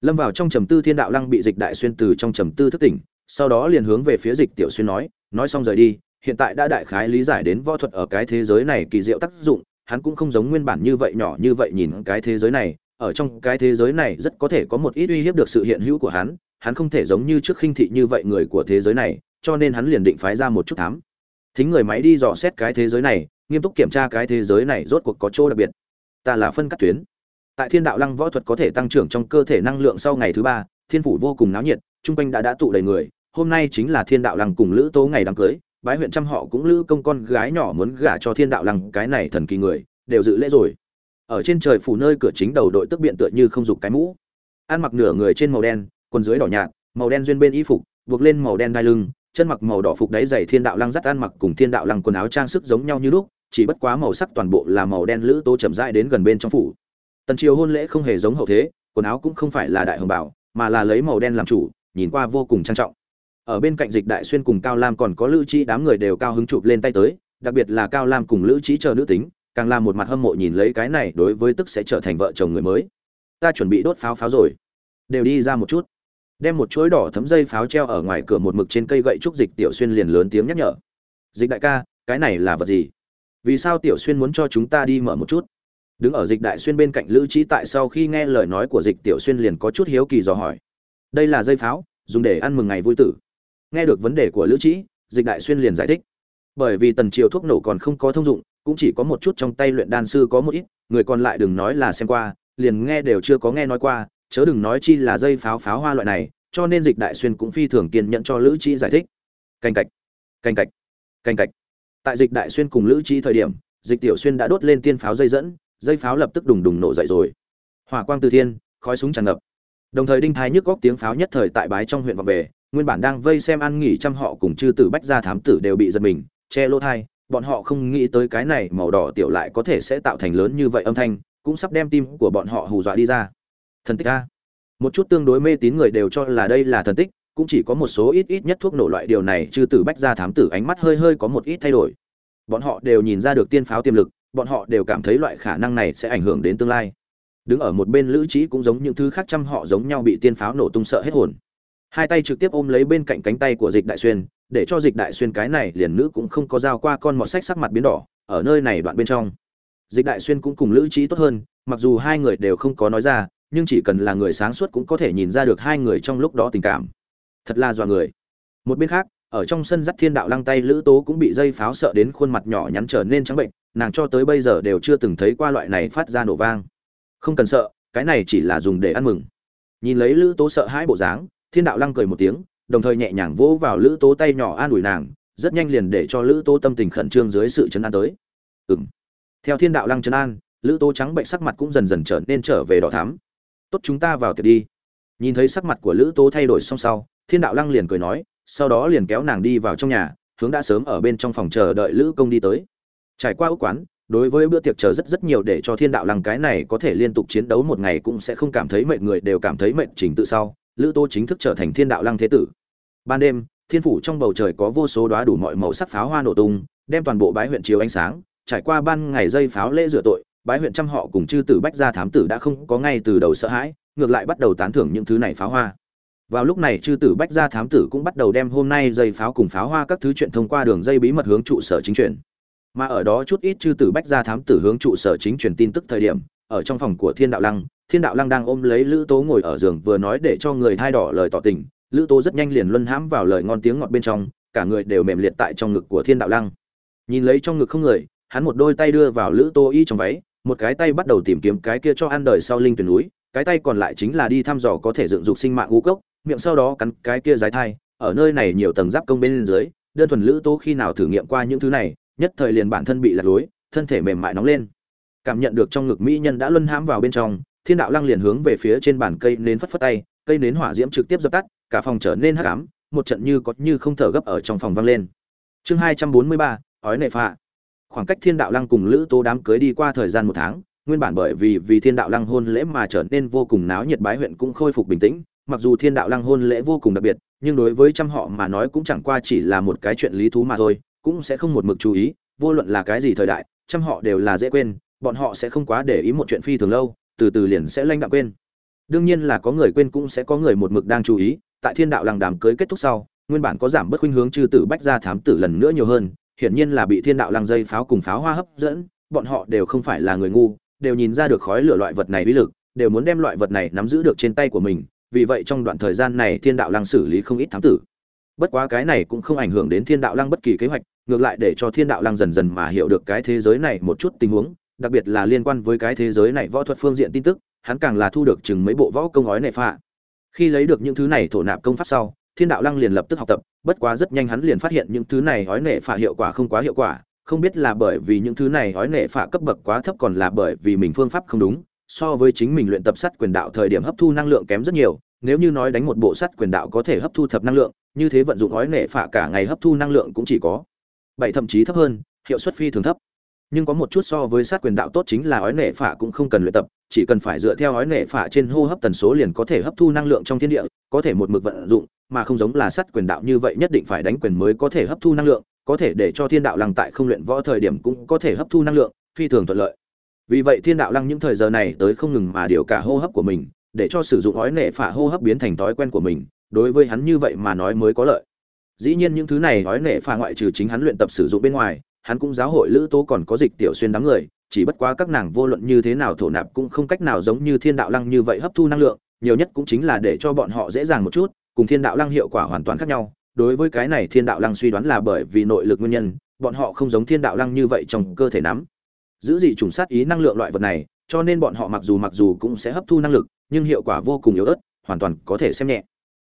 Lâm vào trong trầm tư thiên đạo lăng bị dịch đại xuyên từ trong trầm tư thức tỉnh, sau đó liền hướng về phía dịch tiểu xuyên nói nói xong rời đi hiện tại đã đại khái lý giải đến võ thuật ở cái thế giới này kỳ diệu tác dụng, hắn cũng không giống nguyên bản như vậy nhỏ như vậy nhìn cái thế giới này, ở trong cái thế giới này rất có thể có một ít uy hiếp được sự hiện hữu của hắn hắn không thể giống như trước khinh thị như vậy người của thế giới này, cho nên hắn liền định phái ra một chút thám. Thính người máy đi dò xét cái thế giới này, nghiêm túc kiểm tra cái thế giới này rốt cuộc có chỗ đặc biệt. Ta là phân cắt tuyến. Tại thiên đạo lăng võ thuật có thể tăng trưởng trong cơ thể năng lượng sau ngày thứ ba, thiên phủ vô cùng náo nhiệt trung quanh đã đã tụ đầy người, hôm nay chính là thiên đạo lăng cùng lữ tố ngày đám cưới bái huyện trăm họ cũng lữ công con gái nhỏ muốn gả cho thiên đạo lăng, cái này thần kỳ người, đều dự lễ rồi. Ở trên trời phủ nơi cửa chính đầu đội tức biện tựa như không dục cái mũ. Ăn mặc nửa người trên màu đen, quần dưới đỏ nhạt, màu đen duyên bên y phục, buộc lên màu đen đai lưng, chân mặc màu đỏ phục đáy dày thiên đạo lăng dắt ăn mặc cùng thiên đạo lăng quần áo trang sức giống nhau như lúc, chỉ bất quá màu sắc toàn bộ là màu đen lữ tố chậm rãi đến gần bên trong phủ. Tần triều hôn lễ không hề giống hậu thế, quần áo cũng không phải là đại hồng bảo, mà là lấy màu đen làm chủ, nhìn qua vô cùng trang trọng ở bên cạnh dịch đại xuyên cùng cao lam còn có lữ trí đám người đều cao hứng chụp lên tay tới, đặc biệt là cao lam cùng lữ trí chờ nữ tính, càng làm một mặt hâm mộ nhìn lấy cái này đối với tức sẽ trở thành vợ chồng người mới. Ta chuẩn bị đốt pháo pháo rồi. Đều đi ra một chút. Đem một chuỗi đỏ thấm dây pháo treo ở ngoài cửa một mực trên cây gậy trúc dịch tiểu xuyên liền lớn tiếng nhắc nhở. Dịch đại ca, cái này là vật gì? Vì sao tiểu xuyên muốn cho chúng ta đi mở một chút? Đứng ở dịch đại xuyên bên cạnh lữ trí tại sau khi nghe lời nói của dịch tiểu xuyên liền có chút hiếu kỳ dò hỏi. Đây là dây pháo, dùng để ăn mừng ngày vui tử nghe được vấn đề của lữ trí dịch đại xuyên liền giải thích. Bởi vì tần triều thuốc nổ còn không có thông dụng, cũng chỉ có một chút trong tay luyện đan sư có một ít, người còn lại đừng nói là xem qua, liền nghe đều chưa có nghe nói qua, chớ đừng nói chi là dây pháo pháo hoa loại này, cho nên dịch đại xuyên cũng phi thường kiên nhẫn cho lữ trí giải thích. Canh cạch canh cạch canh cạch. Tại dịch đại xuyên cùng lữ trí thời điểm, dịch tiểu xuyên đã đốt lên tiên pháo dây dẫn, dây pháo lập tức đùng đùng nổ dậy rồi. Hỏa quang từ thiên, khói súng tràn ngập. Đồng thời đinh thái nhức góc tiếng pháo nhất thời tại bái trong huyện vào về nguyên bản đang vây xem ăn nghỉ trăm họ cùng chư tử bách gia thám tử đều bị giật mình, che lỗ thai, bọn họ không nghĩ tới cái này màu đỏ tiểu lại có thể sẽ tạo thành lớn như vậy âm thanh, cũng sắp đem tim của bọn họ hù dọa đi ra. Thần tích a. Một chút tương đối mê tín người đều cho là đây là thần tích, cũng chỉ có một số ít ít nhất thuốc nổ loại điều này, chư tử bách gia thám tử ánh mắt hơi hơi có một ít thay đổi. Bọn họ đều nhìn ra được tiên pháo tiềm lực, bọn họ đều cảm thấy loại khả năng này sẽ ảnh hưởng đến tương lai. Đứng ở một bên lữ trí cũng giống những thứ khác trăm họ giống nhau bị tiên pháo nổ tung sợ hết hồn hai tay trực tiếp ôm lấy bên cạnh cánh tay của dịch đại xuyên, để cho dịch đại xuyên cái này liền nữ cũng không có giao qua con mọt sách sắc mặt biến đỏ, ở nơi này đoạn bên trong. Dịch đại xuyên cũng cùng lữ trí tốt hơn, mặc dù hai người đều không có nói ra, nhưng chỉ cần là người sáng suốt cũng có thể nhìn ra được hai người trong lúc đó tình cảm. Thật là dọa người. Một bên khác, ở trong sân dắt thiên đạo lăng tay lữ tố cũng bị dây pháo sợ đến khuôn mặt nhỏ nhắn trở nên trắng bệnh, nàng cho tới bây giờ đều chưa từng thấy qua loại này phát ra nổ vang. Không cần sợ, cái này chỉ là dùng để ăn mừng. Nhìn lấy lữ tố sợ hãi bộ dáng thiên đạo lăng cười một tiếng, đồng thời nhẹ nhàng vỗ vào lữ tố tay nhỏ an ủi nàng, rất nhanh liền để cho lữ tố tâm tình khẩn trương dưới sự chấn an tới. Ừng theo thiên đạo lăng chấn an, lữ tố trắng bệnh sắc mặt cũng dần dần trở nên trở về đỏ thám. tốt, chúng ta vào tiệc đi. Nhìn thấy sắc mặt của lữ tố thay đổi xong sau, thiên đạo lăng liền cười nói, sau đó liền kéo nàng đi vào trong nhà, hướng đã sớm ở bên trong phòng chờ đợi lữ công đi tới. Trải qua ước quán, đối với bữa tiệc chờ rất rất nhiều để cho thiên đạo lăng cái này có thể liên tục chiến đấu một ngày cũng sẽ không cảm thấy mệt người, đều cảm thấy mệt trình tự sau lữ tô chính thức trở thành thiên đạo lăng thế tử. Ban đêm, thiên phủ trong bầu trời có vô số đoá đủ mọi màu sắc pháo hoa nổ tung, đem toàn bộ bãi huyện chiếu ánh sáng. Trải qua ban ngày dây pháo lễ rửa tội, bái huyện trăm họ cùng chư tử bách gia thám tử đã không có ngay từ đầu sợ hãi, ngược lại bắt đầu tán thưởng những thứ này pháo hoa. Vào lúc này, chư tử bách gia thám tử cũng bắt đầu đem hôm nay dây pháo cùng pháo hoa các thứ chuyện thông qua đường dây bí mật hướng trụ sở chính truyền. Mà ở đó chút ít chư tử bách gia thám tử hướng trụ sở chính truyền tin tức thời điểm, ở trong phòng của thiên đạo lăng thiên đạo lăng đang ôm lấy lữ tố ngồi ở giường vừa nói để cho người thai đỏ lời tỏ tình, lữ tố rất nhanh liền luân hãm vào lời ngon tiếng ngọt bên trong, cả người đều mềm liệt tại trong ngực của thiên đạo lăng. Nhìn lấy trong ngực không người, hắn một đôi tay đưa vào lữ tố y trong váy, một cái tay bắt đầu tìm kiếm cái kia cho ăn đời sau linh tuyển núi, cái tay còn lại chính là đi thăm dò có thể dựng dục sinh mạng ngũ cốc, miệng sau đó cắn cái kia giái thai, ở nơi này nhiều tầng giáp công bên dưới, đơn thuần lữ tố khi nào thử nghiệm qua những thứ này, nhất thời liền bản thân bị lạc lối, thân thể mềm mại nóng lên. Cảm nhận được trong ngực mỹ nhân đã luân hãm vào bên trong thiên đạo lăng liền hướng về phía trên bàn cây nến phất phất tay, cây nến hỏa diễm trực tiếp dập tắt, cả phòng trở nên hắc ám, một trận như có như không thở gấp ở trong phòng vang lên. Chương hai trăm bốn mươi ba, ói nệ phạ. Khoảng cách thiên đạo lăng cùng lữ tố đám cưới đi qua thời gian một tháng, nguyên bản bởi vì vì thiên đạo lăng hôn lễ mà trở nên vô cùng náo nhiệt bái huyện cũng khôi phục bình tĩnh, mặc dù thiên đạo lăng hôn lễ vô cùng đặc biệt, nhưng đối với trăm họ mà nói cũng chẳng qua chỉ là một cái chuyện lý thú mà thôi, cũng sẽ không một mực chú ý, vô luận là cái gì thời đại, trăm họ đều là dễ quên, bọn họ sẽ không quá để ý một chuyện phi thường lâu từ từ liền sẽ lanh đạo quên. Đương nhiên là có người quên cũng sẽ có người một mực đang chú ý, tại thiên đạo lăng đàm cưới kết thúc sau, nguyên bản có giảm bớt khuynh hướng chư tử bách ra thám tử lần nữa nhiều hơn, hiển nhiên là bị thiên đạo lăng dây pháo cùng pháo hoa hấp dẫn, bọn họ đều không phải là người ngu, đều nhìn ra được khói lửa loại vật này uy lực, đều muốn đem loại vật này nắm giữ được trên tay của mình, vì vậy trong đoạn thời gian này thiên đạo lăng xử lý không ít thám tử. Bất quá cái này cũng không ảnh hưởng đến thiên đạo lăng bất kỳ kế hoạch, ngược lại để cho thiên đạo lăng dần dần mà hiểu được cái thế giới này một chút tình huống đặc biệt là liên quan với cái thế giới này võ thuật phương diện tin tức, hắn càng là thu được chừng mấy bộ võ công ói nệ phạ. Khi lấy được những thứ này thổ nạp công pháp sau, thiên đạo lăng liền lập tức học tập, bất quá rất nhanh hắn liền phát hiện những thứ này ói nệ phạ hiệu quả không quá hiệu quả, không biết là bởi vì những thứ này ói nệ phạ cấp bậc quá thấp còn là bởi vì mình phương pháp không đúng, so với chính mình luyện tập sắt quyền đạo thời điểm hấp thu năng lượng kém rất nhiều, nếu như nói đánh một bộ sắt quyền đạo có thể hấp thu thập năng lượng, như thế vận dụng ói nệ phạ cả ngày hấp thu năng lượng cũng chỉ có bảy, thậm chí thấp hơn, hiệu suất phi thường thấp nhưng có một chút so với sát quyền đạo tốt chính là ói nệ phả cũng không cần luyện tập, chỉ cần phải dựa theo ói nệ phả trên hô hấp tần số liền có thể hấp thu năng lượng trong thiên địa, có thể một mực vận dụng, mà không giống là sát quyền đạo như vậy nhất định phải đánh quyền mới có thể hấp thu năng lượng, có thể để cho thiên đạo lăng tại không luyện võ thời điểm cũng có thể hấp thu năng lượng, phi thường thuận lợi. Vì vậy thiên đạo lăng những thời giờ này tới không ngừng mà điều cả hô hấp của mình, để cho sử dụng ói nệ phả hô hấp biến thành thói quen của mình, đối với hắn như vậy mà nói mới có lợi. Dĩ nhiên những thứ này ói nệ phả ngoại trừ chính hắn luyện tập sử dụng bên ngoài hắn cũng giáo hội lữ tố còn có dịch tiểu xuyên đám người, chỉ bất quá các nàng vô luận như thế nào thổ nạp cũng không cách nào giống như thiên đạo lăng như vậy hấp thu năng lượng, nhiều nhất cũng chính là để cho bọn họ dễ dàng một chút, cùng thiên đạo lăng hiệu quả hoàn toàn khác nhau. Đối với cái này thiên đạo lăng suy đoán là bởi vì nội lực nguyên nhân, bọn họ không giống thiên đạo lăng như vậy trong cơ thể nắm. Giữ gì trùng sát ý năng lượng loại vật này, cho nên bọn họ mặc dù mặc dù cũng sẽ hấp thu năng lực, nhưng hiệu quả vô cùng yếu ớt, hoàn toàn có thể xem nhẹ.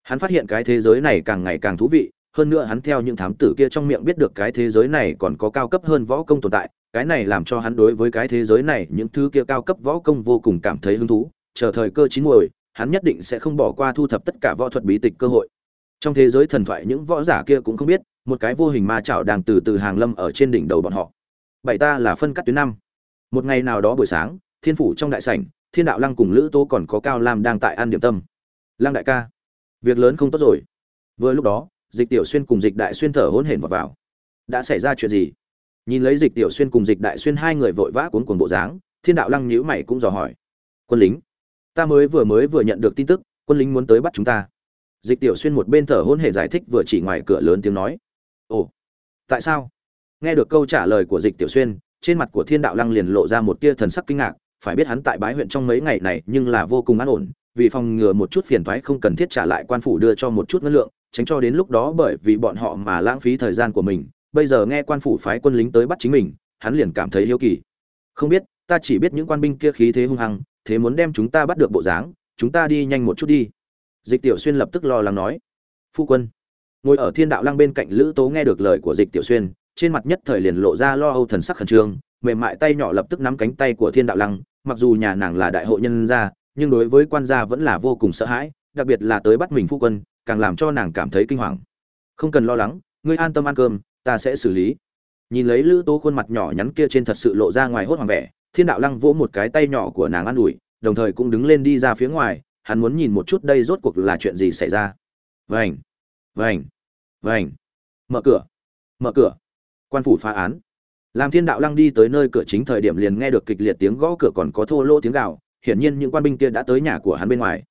Hắn phát hiện cái thế giới này càng ngày càng thú vị hơn nữa hắn theo những thám tử kia trong miệng biết được cái thế giới này còn có cao cấp hơn võ công tồn tại, cái này làm cho hắn đối với cái thế giới này những thứ kia cao cấp võ công vô cùng cảm thấy hứng thú. Chờ thời cơ chín muồi, hắn nhất định sẽ không bỏ qua thu thập tất cả võ thuật bí tịch cơ hội. Trong thế giới thần thoại những võ giả kia cũng không biết, một cái vô hình ma chảo đang từ từ hàng lâm ở trên đỉnh đầu bọn họ. Bảy ta là phân cắt tuyến năm. Một ngày nào đó buổi sáng, thiên phủ trong đại sảnh, thiên đạo lăng cùng lữ tô còn có cao lam đang tại ăn điểm tâm. Lăng đại ca, việc lớn không tốt rồi. Vừa lúc đó dịch tiểu xuyên cùng dịch đại xuyên thở hỗn hển vào vào. Đã xảy ra chuyện gì? Nhìn lấy dịch tiểu xuyên cùng dịch đại xuyên hai người vội vã cuốn cuồng bộ dáng, thiên đạo lăng nhíu mày cũng dò hỏi. Quân lính, ta mới vừa mới vừa nhận được tin tức, quân lính muốn tới bắt chúng ta. Dịch tiểu xuyên một bên thở hôn hề giải thích vừa chỉ ngoài cửa lớn tiếng nói. Ồ, tại sao? Nghe được câu trả lời của dịch tiểu xuyên, trên mặt của thiên đạo lăng liền lộ ra một tia thần sắc kinh ngạc, phải biết hắn tại bái huyện trong mấy ngày này nhưng là vô cùng an ổn, vì phòng ngừa một chút phiền thoái không cần thiết trả lại quan phủ đưa cho một chút ngân lượng tránh cho đến lúc đó bởi vì bọn họ mà lãng phí thời gian của mình. Bây giờ nghe quan phủ phái quân lính tới bắt chính mình, hắn liền cảm thấy hiếu kỳ. Không biết, ta chỉ biết những quan binh kia khí thế hung hăng, thế muốn đem chúng ta bắt được bộ dáng, chúng ta đi nhanh một chút đi. Dịch tiểu xuyên lập tức lo lắng nói. Phu quân, ngồi ở thiên đạo lăng bên cạnh lữ tố nghe được lời của dịch tiểu xuyên, trên mặt nhất thời liền lộ ra lo âu thần sắc khẩn trương, mềm mại tay nhỏ lập tức nắm cánh tay của thiên đạo lăng, mặc dù nhà nàng là đại hội nhân gia, nhưng đối với quan gia vẫn là vô cùng sợ hãi, đặc biệt là tới bắt mình phu quân càng làm cho nàng cảm thấy kinh hoàng. Không cần lo lắng, ngươi an tâm ăn cơm, ta sẽ xử lý. Nhìn lấy lữ tố khuôn mặt nhỏ nhắn kia trên thật sự lộ ra ngoài hốt hoảng vẻ, thiên đạo lăng vỗ một cái tay nhỏ của nàng an ủi, đồng thời cũng đứng lên đi ra phía ngoài, hắn muốn nhìn một chút đây rốt cuộc là chuyện gì xảy ra. Vảnh vảnh vảnh mở cửa mở cửa. Quan phủ phá án. Làm thiên đạo lăng đi tới nơi cửa chính thời điểm liền nghe được kịch liệt tiếng gõ cửa còn có thô lỗ tiếng gào, hiển nhiên những quan binh kia đã tới nhà của hắn bên ngoài.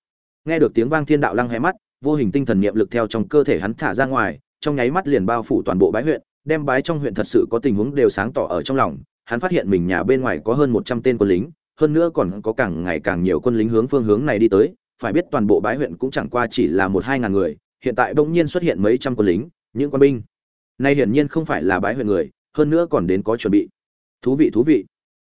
Nghe được tiếng vang thiên đạo lăng hé mắt vô hình tinh thần niệm lực theo trong cơ thể hắn thả ra ngoài, trong nháy mắt liền bao phủ toàn bộ bái huyện, đem bái trong huyện thật sự có tình huống đều sáng tỏ ở trong lòng. Hắn phát hiện mình nhà bên ngoài có hơn một trăm tên quân lính, hơn nữa còn có càng ngày càng nhiều quân lính hướng phương hướng này đi tới. Phải biết toàn bộ bái huyện cũng chẳng qua chỉ là một hai ngàn người, hiện tại bỗng nhiên xuất hiện mấy trăm quân lính, những quân binh. Nay hiển nhiên không phải là bái huyện người, hơn nữa còn đến có chuẩn bị. Thú vị thú vị.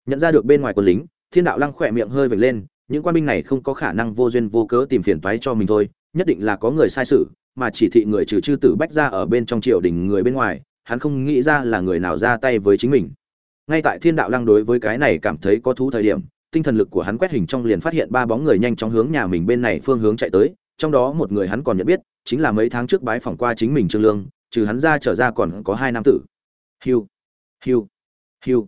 Nhận ra được bên ngoài quân lính, thiên đạo lăng khỏe miệng hơi vểnh lên, những quan binh này không có khả năng vô duyên vô cớ tìm phiền toái cho mình thôi nhất định là có người sai sự, mà chỉ thị người trừ chư tử bách ra ở bên trong triều đình người bên ngoài, hắn không nghĩ ra là người nào ra tay với chính mình. Ngay tại thiên đạo lăng đối với cái này cảm thấy có thú thời điểm, tinh thần lực của hắn quét hình trong liền phát hiện ba bóng người nhanh chóng hướng nhà mình bên này phương hướng chạy tới, trong đó một người hắn còn nhận biết, chính là mấy tháng trước bái phỏng qua chính mình trương lương, trừ hắn ra trở ra còn có hai nam tử. Hiu hiu hiu.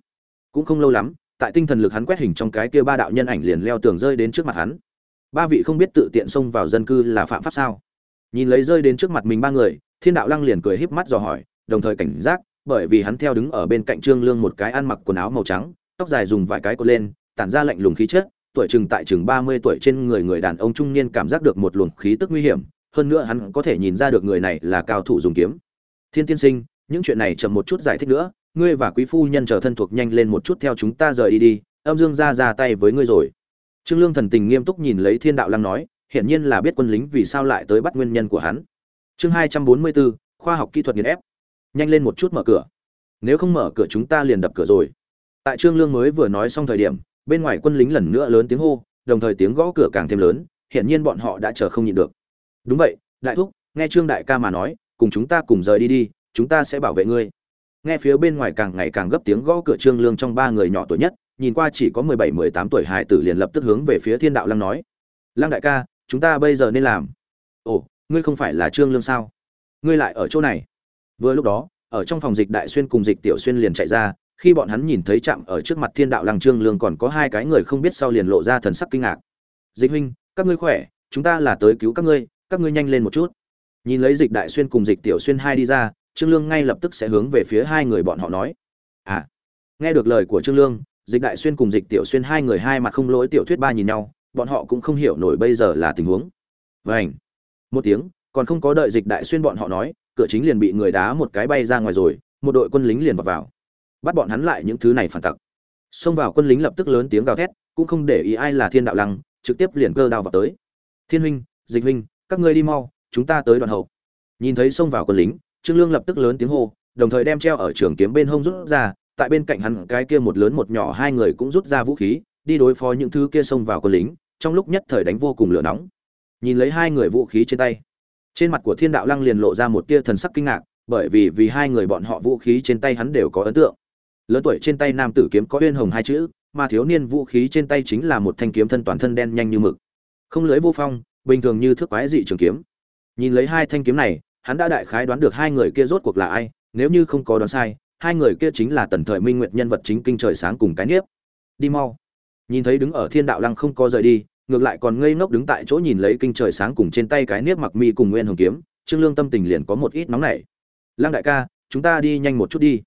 Cũng không lâu lắm, tại tinh thần lực hắn quét hình trong cái kia ba đạo nhân ảnh liền leo tường rơi đến trước mặt hắn ba vị không biết tự tiện xông vào dân cư là phạm pháp sao? Nhìn lấy rơi đến trước mặt mình ba người, thiên đạo lăng liền cười híp mắt dò hỏi, đồng thời cảnh giác, bởi vì hắn theo đứng ở bên cạnh trương lương một cái ăn mặc quần áo màu trắng, tóc dài dùng vài cái cột lên, tản ra lạnh lùng khí chất, tuổi chừng tại chừng ba mươi tuổi trên người người đàn ông trung niên cảm giác được một luồng khí tức nguy hiểm, hơn nữa hắn có thể nhìn ra được người này là cao thủ dùng kiếm. Thiên tiên sinh, những chuyện này chậm một chút giải thích nữa, ngươi và quý phu nhân chờ thân thuộc nhanh lên một chút theo chúng ta rời đi đi, âm dương ra ra tay với ngươi rồi trương lương thần tình nghiêm túc nhìn lấy thiên đạo lăng nói, hiển nhiên là biết quân lính vì sao lại tới bắt nguyên nhân của hắn. Chương hai trăm bốn mươi bốn khoa học kỹ thuật nghiền ép. Nhanh lên một chút mở cửa. Nếu không mở cửa chúng ta liền đập cửa rồi. Tại trương lương mới vừa nói xong thời điểm, bên ngoài quân lính lần nữa lớn tiếng hô, đồng thời tiếng gõ cửa càng thêm lớn, hiển nhiên bọn họ đã chờ không nhịn được. Đúng vậy, đại thúc, nghe trương đại ca mà nói, cùng chúng ta cùng rời đi đi, chúng ta sẽ bảo vệ ngươi. Nghe phía bên ngoài càng ngày càng gấp tiếng gõ cửa trương lương trong ba người nhỏ tuổi nhất nhìn qua chỉ có mười bảy, mười tám tuổi hải tử liền lập tức hướng về phía thiên đạo lăng nói, lăng đại ca, chúng ta bây giờ nên làm. Ồ, ngươi không phải là trương lương sao? Ngươi lại ở chỗ này. Vừa lúc đó, ở trong phòng dịch đại xuyên cùng dịch tiểu xuyên liền chạy ra, khi bọn hắn nhìn thấy chạm ở trước mặt thiên đạo lăng trương lương còn có hai cái người không biết sau liền lộ ra thần sắc kinh ngạc. Dịch huynh, các ngươi khỏe, chúng ta là tới cứu các ngươi các ngươi nhanh lên một chút. Nhìn lấy dịch đại xuyên cùng dịch tiểu xuyên hai đi ra, trương lương ngay lập tức sẽ hướng về phía hai người bọn họ nói. À nghe được lời của trương lương dịch đại xuyên cùng dịch tiểu xuyên hai người hai mặt không lỗi tiểu thuyết ba nhìn nhau, bọn họ cũng không hiểu nổi bây giờ là tình huống. Vảnh một tiếng, còn không có đợi dịch đại xuyên bọn họ nói, cửa chính liền bị người đá một cái bay ra ngoài rồi, một đội quân lính liền vào vào. Bắt bọn hắn lại những thứ này phản tặc. Xông vào quân lính lập tức lớn tiếng gào thét, cũng không để ý ai là thiên đạo lăng, trực tiếp liền cơ đao vào tới. Thiên huynh, dịch huynh, các ngươi đi mau, chúng ta tới đoàn hậu. Nhìn thấy xông vào quân lính, trương lương lập tức lớn tiếng hô, đồng thời đem treo ở trường kiếm bên hông rút ra tại bên cạnh hắn cái kia một lớn một nhỏ hai người cũng rút ra vũ khí, đi đối phó những thứ kia xông vào quân lính, trong lúc nhất thời đánh vô cùng lửa nóng. Nhìn lấy hai người vũ khí trên tay, trên mặt của thiên đạo lăng liền lộ ra một tia thần sắc kinh ngạc, bởi vì vì hai người bọn họ vũ khí trên tay hắn đều có ấn tượng. Lớn tuổi trên tay nam tử kiếm có uyên hồng hai chữ, mà thiếu niên vũ khí trên tay chính là một thanh kiếm thân toàn thân đen nhanh như mực. Không lưới vô phong, bình thường như thước quái dị trường kiếm. Nhìn lấy hai thanh kiếm này, hắn đã đại khái đoán được hai người kia rốt cuộc là ai, nếu như không có đoán sai hai người kia chính là tần thời minh nguyệt nhân vật chính kinh trời sáng cùng cái niếp đi mau. Nhìn thấy đứng ở thiên đạo lăng không có rời đi, ngược lại còn ngây ngốc đứng tại chỗ nhìn lấy kinh trời sáng cùng trên tay cái niếp mặc mi cùng nguyên hồng kiếm, trương lương tâm tình liền có một ít nóng nảy. Lăng đại ca, chúng ta đi nhanh một chút đi.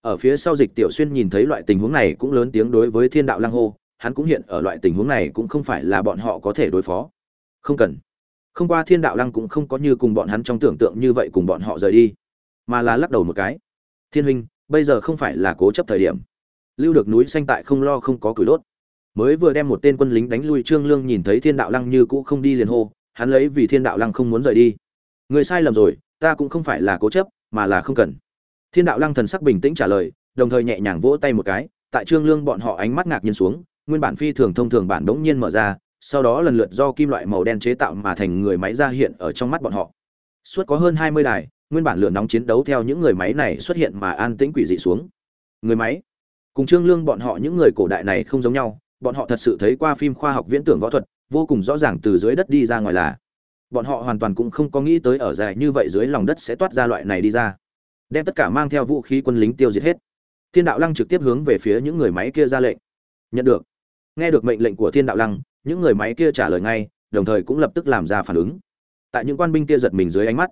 Ở phía sau dịch tiểu xuyên nhìn thấy loại tình huống này cũng lớn tiếng đối với thiên đạo lăng hô, hắn cũng hiện ở loại tình huống này cũng không phải là bọn họ có thể đối phó. Không cần. Không qua thiên đạo lăng cũng không có như cùng bọn hắn trong tưởng tượng như vậy cùng bọn họ rời đi, mà là lắc đầu một cái. Thiên huynh bây giờ không phải là cố chấp thời điểm. Lưu được núi xanh tại không lo không có cửi đốt. Mới vừa đem một tên quân lính đánh lui trương lương nhìn thấy thiên đạo lăng như cũ không đi liền hô, hắn lấy vì thiên đạo lăng không muốn rời đi. Người sai lầm rồi, ta cũng không phải là cố chấp, mà là không cần. Thiên đạo lăng thần sắc bình tĩnh trả lời, đồng thời nhẹ nhàng vỗ tay một cái, tại trương lương bọn họ ánh mắt ngạc nhiên xuống, nguyên bản phi thường thông thường bản đống nhiên mở ra, sau đó lần lượt do kim loại màu đen chế tạo mà thành người máy ra hiện ở trong mắt bọn họ. Suốt có hơn hai mươi đài nguyên bản lửa nóng chiến đấu theo những người máy này xuất hiện mà an tĩnh quỷ dị xuống. Người máy, cùng trương lương bọn họ những người cổ đại này không giống nhau, bọn họ thật sự thấy qua phim khoa học viễn tưởng võ thuật, vô cùng rõ ràng từ dưới đất đi ra ngoài là. Bọn họ hoàn toàn cũng không có nghĩ tới ở dài như vậy dưới lòng đất sẽ toát ra loại này đi ra. Đem tất cả mang theo vũ khí quân lính tiêu diệt hết. Thiên đạo lăng trực tiếp hướng về phía những người máy kia ra lệnh. Nhận được. Nghe được mệnh lệnh của thiên đạo lăng, những người máy kia trả lời ngay, đồng thời cũng lập tức làm ra phản ứng. Tại những quan binh kia giật mình dưới ánh mắt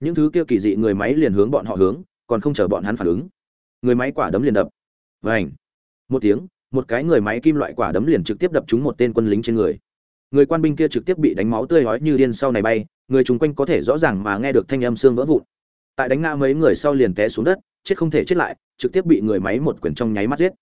những thứ kia kỳ dị người máy liền hướng bọn họ hướng, còn không chờ bọn hắn phản ứng. Người máy quả đấm liền đập. Vảnh một tiếng, một cái người máy kim loại quả đấm liền trực tiếp đập trúng một tên quân lính trên người. Người quan binh kia trực tiếp bị đánh máu tươi hói như điên sau này bay, người chung quanh có thể rõ ràng mà nghe được thanh âm xương vỡ vụn. Tại đánh ngã mấy người sau liền té xuống đất, chết không thể chết lại, trực tiếp bị người máy một quyền trong nháy mắt giết.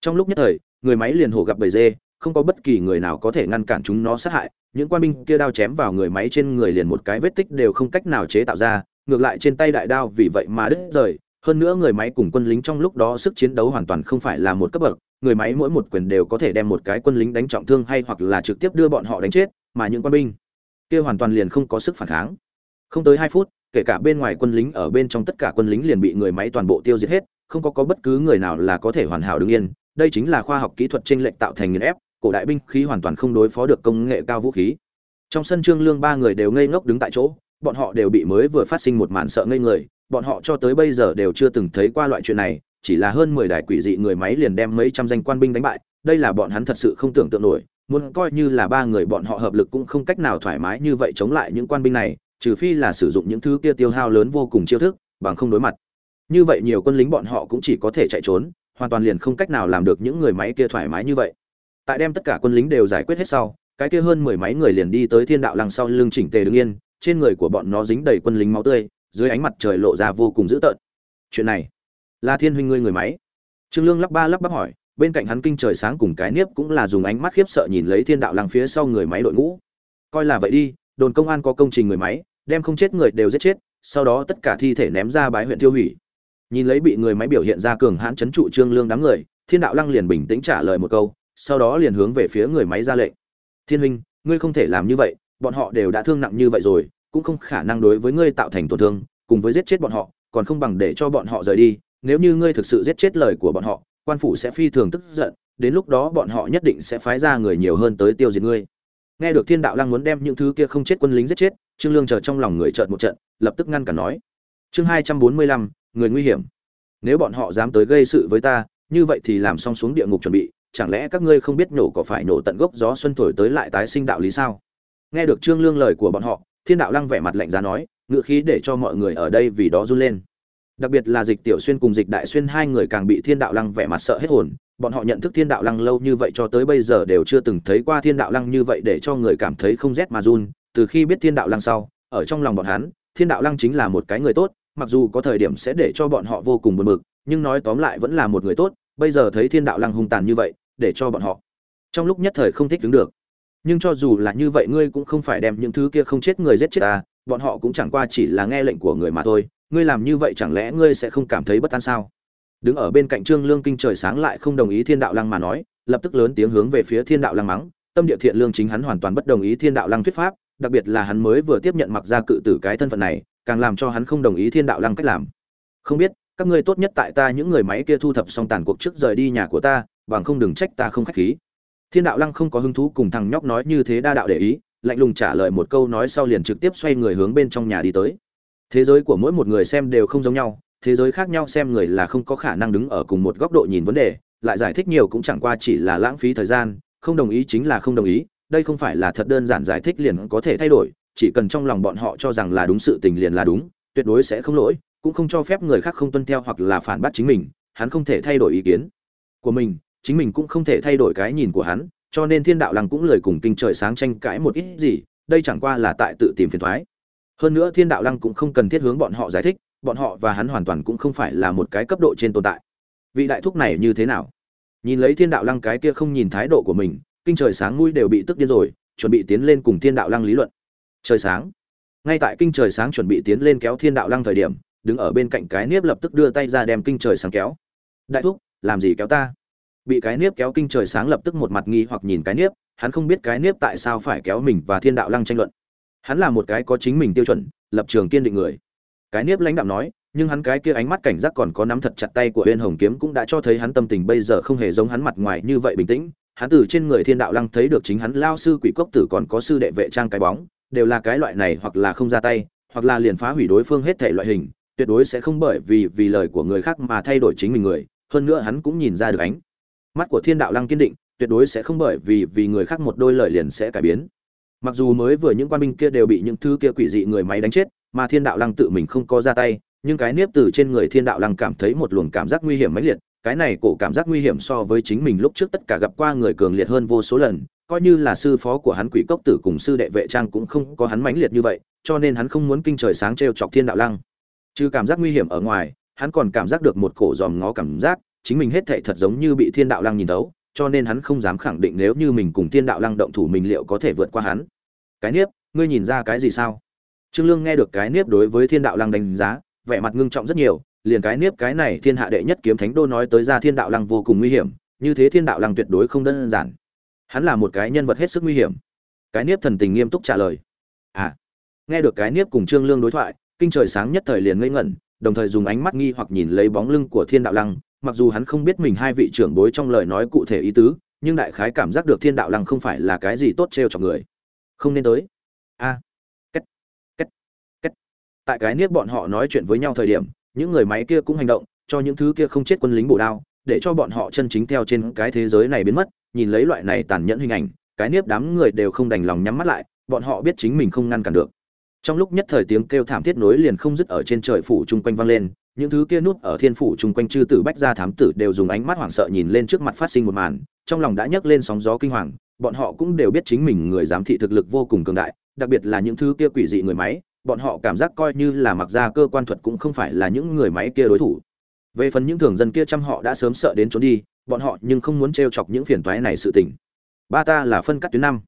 Trong lúc nhất thời, người máy liền hổ gặp bầy dê, không có bất kỳ người nào có thể ngăn cản chúng nó sát hại những quan binh kia đao chém vào người máy trên người liền một cái vết tích đều không cách nào chế tạo ra, ngược lại trên tay đại đao vì vậy mà đứt rời. Hơn nữa người máy cùng quân lính trong lúc đó sức chiến đấu hoàn toàn không phải là một cấp bậc, người máy mỗi một quyền đều có thể đem một cái quân lính đánh trọng thương hay hoặc là trực tiếp đưa bọn họ đánh chết, mà những quân binh kia hoàn toàn liền không có sức phản kháng. Không tới hai phút, kể cả bên ngoài quân lính ở bên trong tất cả quân lính liền bị người máy toàn bộ tiêu diệt hết, không có có bất cứ người nào là có thể hoàn hảo đứng yên. Đây chính là khoa học kỹ thuật chênh lệch tạo thành nghiền ép cổ đại binh khí hoàn toàn không đối phó được công nghệ cao vũ khí. Trong sân trương lương ba người đều ngây ngốc đứng tại chỗ, bọn họ đều bị mới vừa phát sinh một màn sợ ngây người, bọn họ cho tới bây giờ đều chưa từng thấy qua loại chuyện này, chỉ là hơn mười đại quỷ dị người máy liền đem mấy trăm danh quan binh đánh bại, đây là bọn hắn thật sự không tưởng tượng nổi, muốn coi như là ba người bọn họ hợp lực cũng không cách nào thoải mái như vậy chống lại những quan binh này, trừ phi là sử dụng những thứ kia tiêu hao lớn vô cùng chiêu thức, bằng không đối mặt. Như vậy nhiều quân lính bọn họ cũng chỉ có thể chạy trốn, hoàn toàn liền không cách nào làm được những người máy kia thoải mái như vậy tại đem tất cả quân lính đều giải quyết hết sau, cái kia hơn mười mấy người liền đi tới thiên đạo lăng sau lưng chỉnh tề đứng yên, trên người của bọn nó dính đầy quân lính máu tươi, dưới ánh mặt trời lộ ra vô cùng dữ tợn. Chuyện này, là thiên huynh ngươi người máy. Trương lương lắp ba lắp bắp hỏi, bên cạnh hắn kinh trời sáng cùng cái niếp cũng là dùng ánh mắt khiếp sợ nhìn lấy thiên đạo lăng phía sau người máy đội ngũ. Coi là vậy đi, đồn công an có công trình người máy, đem không chết người đều giết chết, sau đó tất cả thi thể ném ra bái huyện tiêu hủy. Nhìn lấy bị người máy biểu hiện ra cường hãn chấn trụ trương lương đám người, thiên đạo lăng liền bình tĩnh trả lời một câu sau đó liền hướng về phía người máy ra lệnh. Thiên huynh, ngươi không thể làm như vậy, bọn họ đều đã thương nặng như vậy rồi, cũng không khả năng đối với ngươi tạo thành tổn thương, cùng với giết chết bọn họ, còn không bằng để cho bọn họ rời đi. Nếu như ngươi thực sự giết chết lời của bọn họ, quan phủ sẽ phi thường tức giận, đến lúc đó bọn họ nhất định sẽ phái ra người nhiều hơn tới tiêu diệt ngươi. Nghe được thiên đạo lăng muốn đem những thứ kia không chết quân lính giết chết, trương lương chờ trong lòng người trợn một trận, lập tức ngăn cản nói. Chương hai trăm bốn mươi lăm, người nguy hiểm. Nếu bọn họ dám tới gây sự với ta, như vậy thì làm xong xuống địa ngục chuẩn bị chẳng lẽ các ngươi không biết nổ có phải nổ tận gốc gió xuân thổi tới lại tái sinh đạo lý sao? Nghe được trương lương lời của bọn họ, thiên đạo lăng vẻ mặt lạnh giá nói, ngựa khí để cho mọi người ở đây vì đó run lên. Đặc biệt là dịch tiểu xuyên cùng dịch đại xuyên hai người càng bị thiên đạo lăng vẻ mặt sợ hết hồn, bọn họ nhận thức thiên đạo lăng lâu như vậy cho tới bây giờ đều chưa từng thấy qua thiên đạo lăng như vậy để cho người cảm thấy không rét mà run. Từ khi biết thiên đạo lăng sau, ở trong lòng bọn hắn, thiên đạo lăng chính là một cái người tốt, mặc dù có thời điểm sẽ để cho bọn họ vô cùng buồn bực, nhưng nói tóm lại vẫn là một người tốt bây giờ thấy thiên đạo lăng hung tàn như vậy, để cho bọn họ. Trong lúc nhất thời không thích đứng được. Nhưng cho dù là như vậy ngươi cũng không phải đem những thứ kia không chết người giết chết ta, bọn họ cũng chẳng qua chỉ là nghe lệnh của người mà thôi. Ngươi làm như vậy chẳng lẽ ngươi sẽ không cảm thấy bất an sao? Đứng ở bên cạnh trương lương kinh trời sáng lại không đồng ý thiên đạo lăng mà nói, lập tức lớn tiếng hướng về phía thiên đạo lăng mắng, tâm địa thiện lương chính hắn hoàn toàn bất đồng ý thiên đạo lăng thuyết pháp, đặc biệt là hắn mới vừa tiếp nhận mặc ra cự tử cái thân phận này, càng làm cho hắn không đồng ý thiên đạo lăng cách làm. Không biết các ngươi tốt nhất tại ta những người máy kia thu thập xong tàn cuộc trước rời đi nhà của ta, bằng không đừng trách ta không khách khí. Thiên đạo lăng không có hứng thú cùng thằng nhóc nói như thế đa đạo để ý, lạnh lùng trả lời một câu nói sau liền trực tiếp xoay người hướng bên trong nhà đi tới. Thế giới của mỗi một người xem đều không giống nhau, thế giới khác nhau xem người là không có khả năng đứng ở cùng một góc độ nhìn vấn đề, lại giải thích nhiều cũng chẳng qua chỉ là lãng phí thời gian, không đồng ý chính là không đồng ý, đây không phải là thật đơn giản giải thích liền có thể thay đổi, chỉ cần trong lòng bọn họ cho rằng là đúng sự tình liền là đúng, tuyệt đối sẽ không lỗi cũng không cho phép người khác không tuân theo hoặc là phản bác chính mình, hắn không thể thay đổi ý kiến của mình, chính mình cũng không thể thay đổi cái nhìn của hắn, cho nên thiên đạo lăng cũng lời cùng kinh trời sáng tranh cãi một ít gì, đây chẳng qua là tại tự tìm phiền thoái. Hơn nữa thiên đạo lăng cũng không cần thiết hướng bọn họ giải thích, bọn họ và hắn hoàn toàn cũng không phải là một cái cấp độ trên tồn tại. Vị đại thúc này như thế nào? Nhìn lấy thiên đạo lăng cái kia không nhìn thái độ của mình, kinh trời sáng mũi đều bị tức điên rồi, chuẩn bị tiến lên cùng thiên đạo lăng lý luận. Trời sáng. Ngay tại kinh trời sáng chuẩn bị tiến lên kéo thiên đạo lăng thời điểm đứng ở bên cạnh cái niếp lập tức đưa tay ra đem kinh trời sáng kéo. Đại thúc, làm gì kéo ta? Bị cái niếp kéo kinh trời sáng lập tức một mặt nghi hoặc nhìn cái niếp, hắn không biết cái niếp tại sao phải kéo mình và thiên đạo lăng tranh luận. Hắn là một cái có chính mình tiêu chuẩn, lập trường kiên định người. Cái niếp lãnh đạo nói, nhưng hắn cái kia ánh mắt cảnh giác còn có nắm thật chặt tay của huyên hồng kiếm cũng đã cho thấy hắn tâm tình bây giờ không hề giống hắn mặt ngoài như vậy bình tĩnh. Hắn từ trên người thiên đạo lăng thấy được chính hắn lao sư quỷ cốc tử còn có sư đệ vệ trang cái bóng, đều là cái loại này hoặc là không ra tay, hoặc là liền phá hủy đối phương hết thể loại hình tuyệt đối sẽ không bởi vì vì lời của người khác mà thay đổi chính mình người, hơn nữa hắn cũng nhìn ra được ánh mắt của thiên đạo lăng kiên định, tuyệt đối sẽ không bởi vì vì người khác một đôi lời liền sẽ cải biến. Mặc dù mới vừa những quan binh kia đều bị những thứ kia quỷ dị người máy đánh chết, mà thiên đạo lăng tự mình không có ra tay, nhưng cái nếp từ trên người thiên đạo lăng cảm thấy một luồng cảm giác nguy hiểm mãnh liệt, cái này cổ cảm giác nguy hiểm so với chính mình lúc trước tất cả gặp qua người cường liệt hơn vô số lần, coi như là sư phó của hắn quỷ cốc tử cùng sư đệ vệ trang cũng không có hắn mãnh liệt như vậy, cho nên hắn không muốn kinh trời sáng t chọc thiên đạo lăng trừ cảm giác nguy hiểm ở ngoài, hắn còn cảm giác được một cổ dòm ngó cảm giác, chính mình hết thệ thật giống như bị thiên đạo lăng nhìn thấu, cho nên hắn không dám khẳng định nếu như mình cùng thiên đạo lăng động thủ mình liệu có thể vượt qua hắn. Cái niếp, ngươi nhìn ra cái gì sao? Trương lương nghe được cái niếp đối với thiên đạo lăng đánh giá, vẻ mặt ngưng trọng rất nhiều, liền cái niếp cái này thiên hạ đệ nhất kiếm thánh đô nói tới ra thiên đạo lăng vô cùng nguy hiểm, như thế thiên đạo lăng tuyệt đối không đơn giản. Hắn là một cái nhân vật hết sức nguy hiểm. Cái niếp thần tình nghiêm túc trả lời. À nghe được cái niếp cùng trương lương đối thoại kinh trời sáng nhất thời liền ngây ngẩn, đồng thời dùng ánh mắt nghi hoặc nhìn lấy bóng lưng của thiên đạo lăng, mặc dù hắn không biết mình hai vị trưởng bối trong lời nói cụ thể ý tứ, nhưng đại khái cảm giác được thiên đạo lăng không phải là cái gì tốt trêu cho người. Không nên tới. A. À. cách cách cách tại cái niếp bọn họ nói chuyện với nhau thời điểm, những người máy kia cũng hành động, cho những thứ kia không chết quân lính bổ đao, để cho bọn họ chân chính theo trên cái thế giới này biến mất, nhìn lấy loại này tàn nhẫn hình ảnh, cái niếp đám người đều không đành lòng nhắm mắt lại, bọn họ biết chính mình không ngăn cản được trong lúc nhất thời tiếng kêu thảm thiết nối liền không dứt ở trên trời phủ chung quanh vang lên, những thứ kia núp ở thiên phủ chung quanh chư tử bách gia thám tử đều dùng ánh mắt hoảng sợ nhìn lên trước mặt phát sinh một màn, trong lòng đã nhấc lên sóng gió kinh hoàng, bọn họ cũng đều biết chính mình người giám thị thực lực vô cùng cường đại, đặc biệt là những thứ kia quỷ dị người máy, bọn họ cảm giác coi như là mặc ra cơ quan thuật cũng không phải là những người máy kia đối thủ. Về phần những thường dân kia trăm họ đã sớm sợ đến trốn đi, bọn họ nhưng không muốn t chọc những phiền toái này sự tình. Ba ta là phân cắt tuyến năm.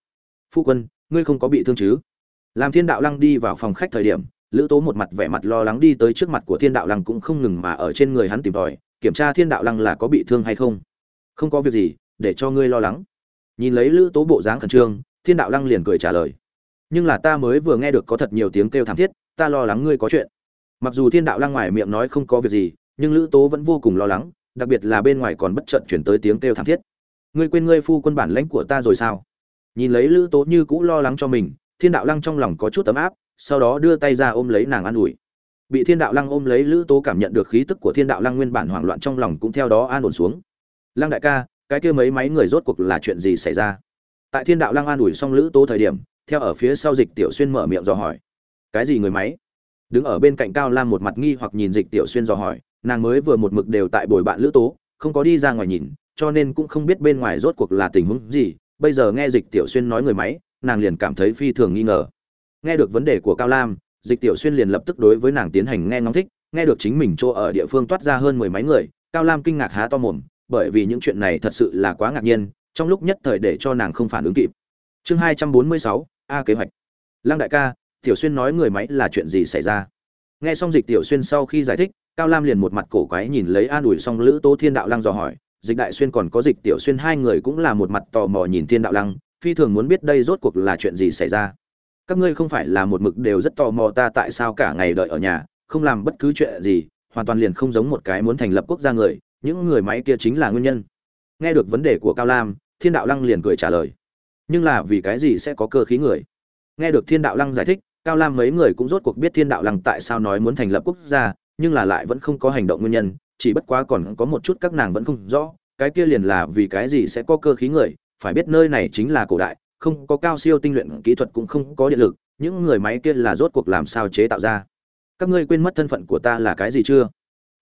Phu quân, ngươi không có bị thương chứ? Làm thiên đạo lăng đi vào phòng khách thời điểm, lữ tố một mặt vẻ mặt lo lắng đi tới trước mặt của thiên đạo lăng cũng không ngừng mà ở trên người hắn tìm tòi, kiểm tra thiên đạo lăng là có bị thương hay không. Không có việc gì, để cho ngươi lo lắng. Nhìn lấy lữ tố bộ dáng khẩn trương, thiên đạo lăng liền cười trả lời. Nhưng là ta mới vừa nghe được có thật nhiều tiếng kêu thảm thiết, ta lo lắng ngươi có chuyện. Mặc dù thiên đạo lăng ngoài miệng nói không có việc gì, nhưng lữ tố vẫn vô cùng lo lắng, đặc biệt là bên ngoài còn bất trận chuyển tới tiếng kêu thảm thiết. Ngươi quên ngươi phu quân bản lãnh của ta rồi sao? Nhìn lấy lữ tố như cũ lo lắng cho mình thiên đạo lăng trong lòng có chút ấm áp, sau đó đưa tay ra ôm lấy nàng an ủi. Bị thiên đạo lăng ôm lấy lữ tố cảm nhận được khí tức của thiên đạo lăng nguyên bản hoảng loạn trong lòng cũng theo đó an ổn xuống. Lăng đại ca, cái kia mấy máy người rốt cuộc là chuyện gì xảy ra? Tại thiên đạo lăng an ủi xong lữ tố thời điểm, theo ở phía sau dịch tiểu xuyên mở miệng dò hỏi. Cái gì người máy? Đứng ở bên cạnh cao lam một mặt nghi hoặc nhìn dịch tiểu xuyên dò hỏi, nàng mới vừa một mực đều tại bồi bạn lữ tố, không có đi ra ngoài nhìn, cho nên cũng không biết bên ngoài rốt cuộc là tình huống gì. Bây giờ nghe dịch tiểu xuyên nói người máy nàng liền cảm thấy phi thường nghi ngờ. Nghe được vấn đề của cao lam, dịch tiểu xuyên liền lập tức đối với nàng tiến hành nghe ngóng thích, nghe được chính mình chỗ ở địa phương toát ra hơn mười mấy người, cao lam kinh ngạc há to mồm, bởi vì những chuyện này thật sự là quá ngạc nhiên, trong lúc nhất thời để cho nàng không phản ứng kịp. Chương hai trăm bốn mươi sáu, a kế hoạch. Lăng đại ca, tiểu xuyên nói người máy là chuyện gì xảy ra? Nghe xong dịch tiểu xuyên sau khi giải thích, cao lam liền một mặt cổ quái nhìn lấy an ủi xong lữ tô thiên đạo lăng dò hỏi, dịch đại xuyên còn có dịch tiểu xuyên hai người cũng là một mặt tò mò nhìn thiên đạo lăng phi thường muốn biết đây rốt cuộc là chuyện gì xảy ra. Các ngươi không phải là một mực đều rất tò mò ta tại sao cả ngày đợi ở nhà, không làm bất cứ chuyện gì, hoàn toàn liền không giống một cái muốn thành lập quốc gia người, những người máy kia chính là nguyên nhân. Nghe được vấn đề của cao lam, thiên đạo lăng liền cười trả lời. Nhưng là vì cái gì sẽ có cơ khí người? Nghe được thiên đạo lăng giải thích, cao lam mấy người cũng rốt cuộc biết thiên đạo lăng tại sao nói muốn thành lập quốc gia, nhưng là lại vẫn không có hành động nguyên nhân, chỉ bất quá còn có một chút các nàng vẫn không rõ, cái kia liền là vì cái gì sẽ có cơ khí người phải biết nơi này chính là cổ đại, không có cao siêu tinh luyện kỹ thuật cũng không có điện lực, những người máy kia là rốt cuộc làm sao chế tạo ra? Các ngươi quên mất thân phận của ta là cái gì chưa?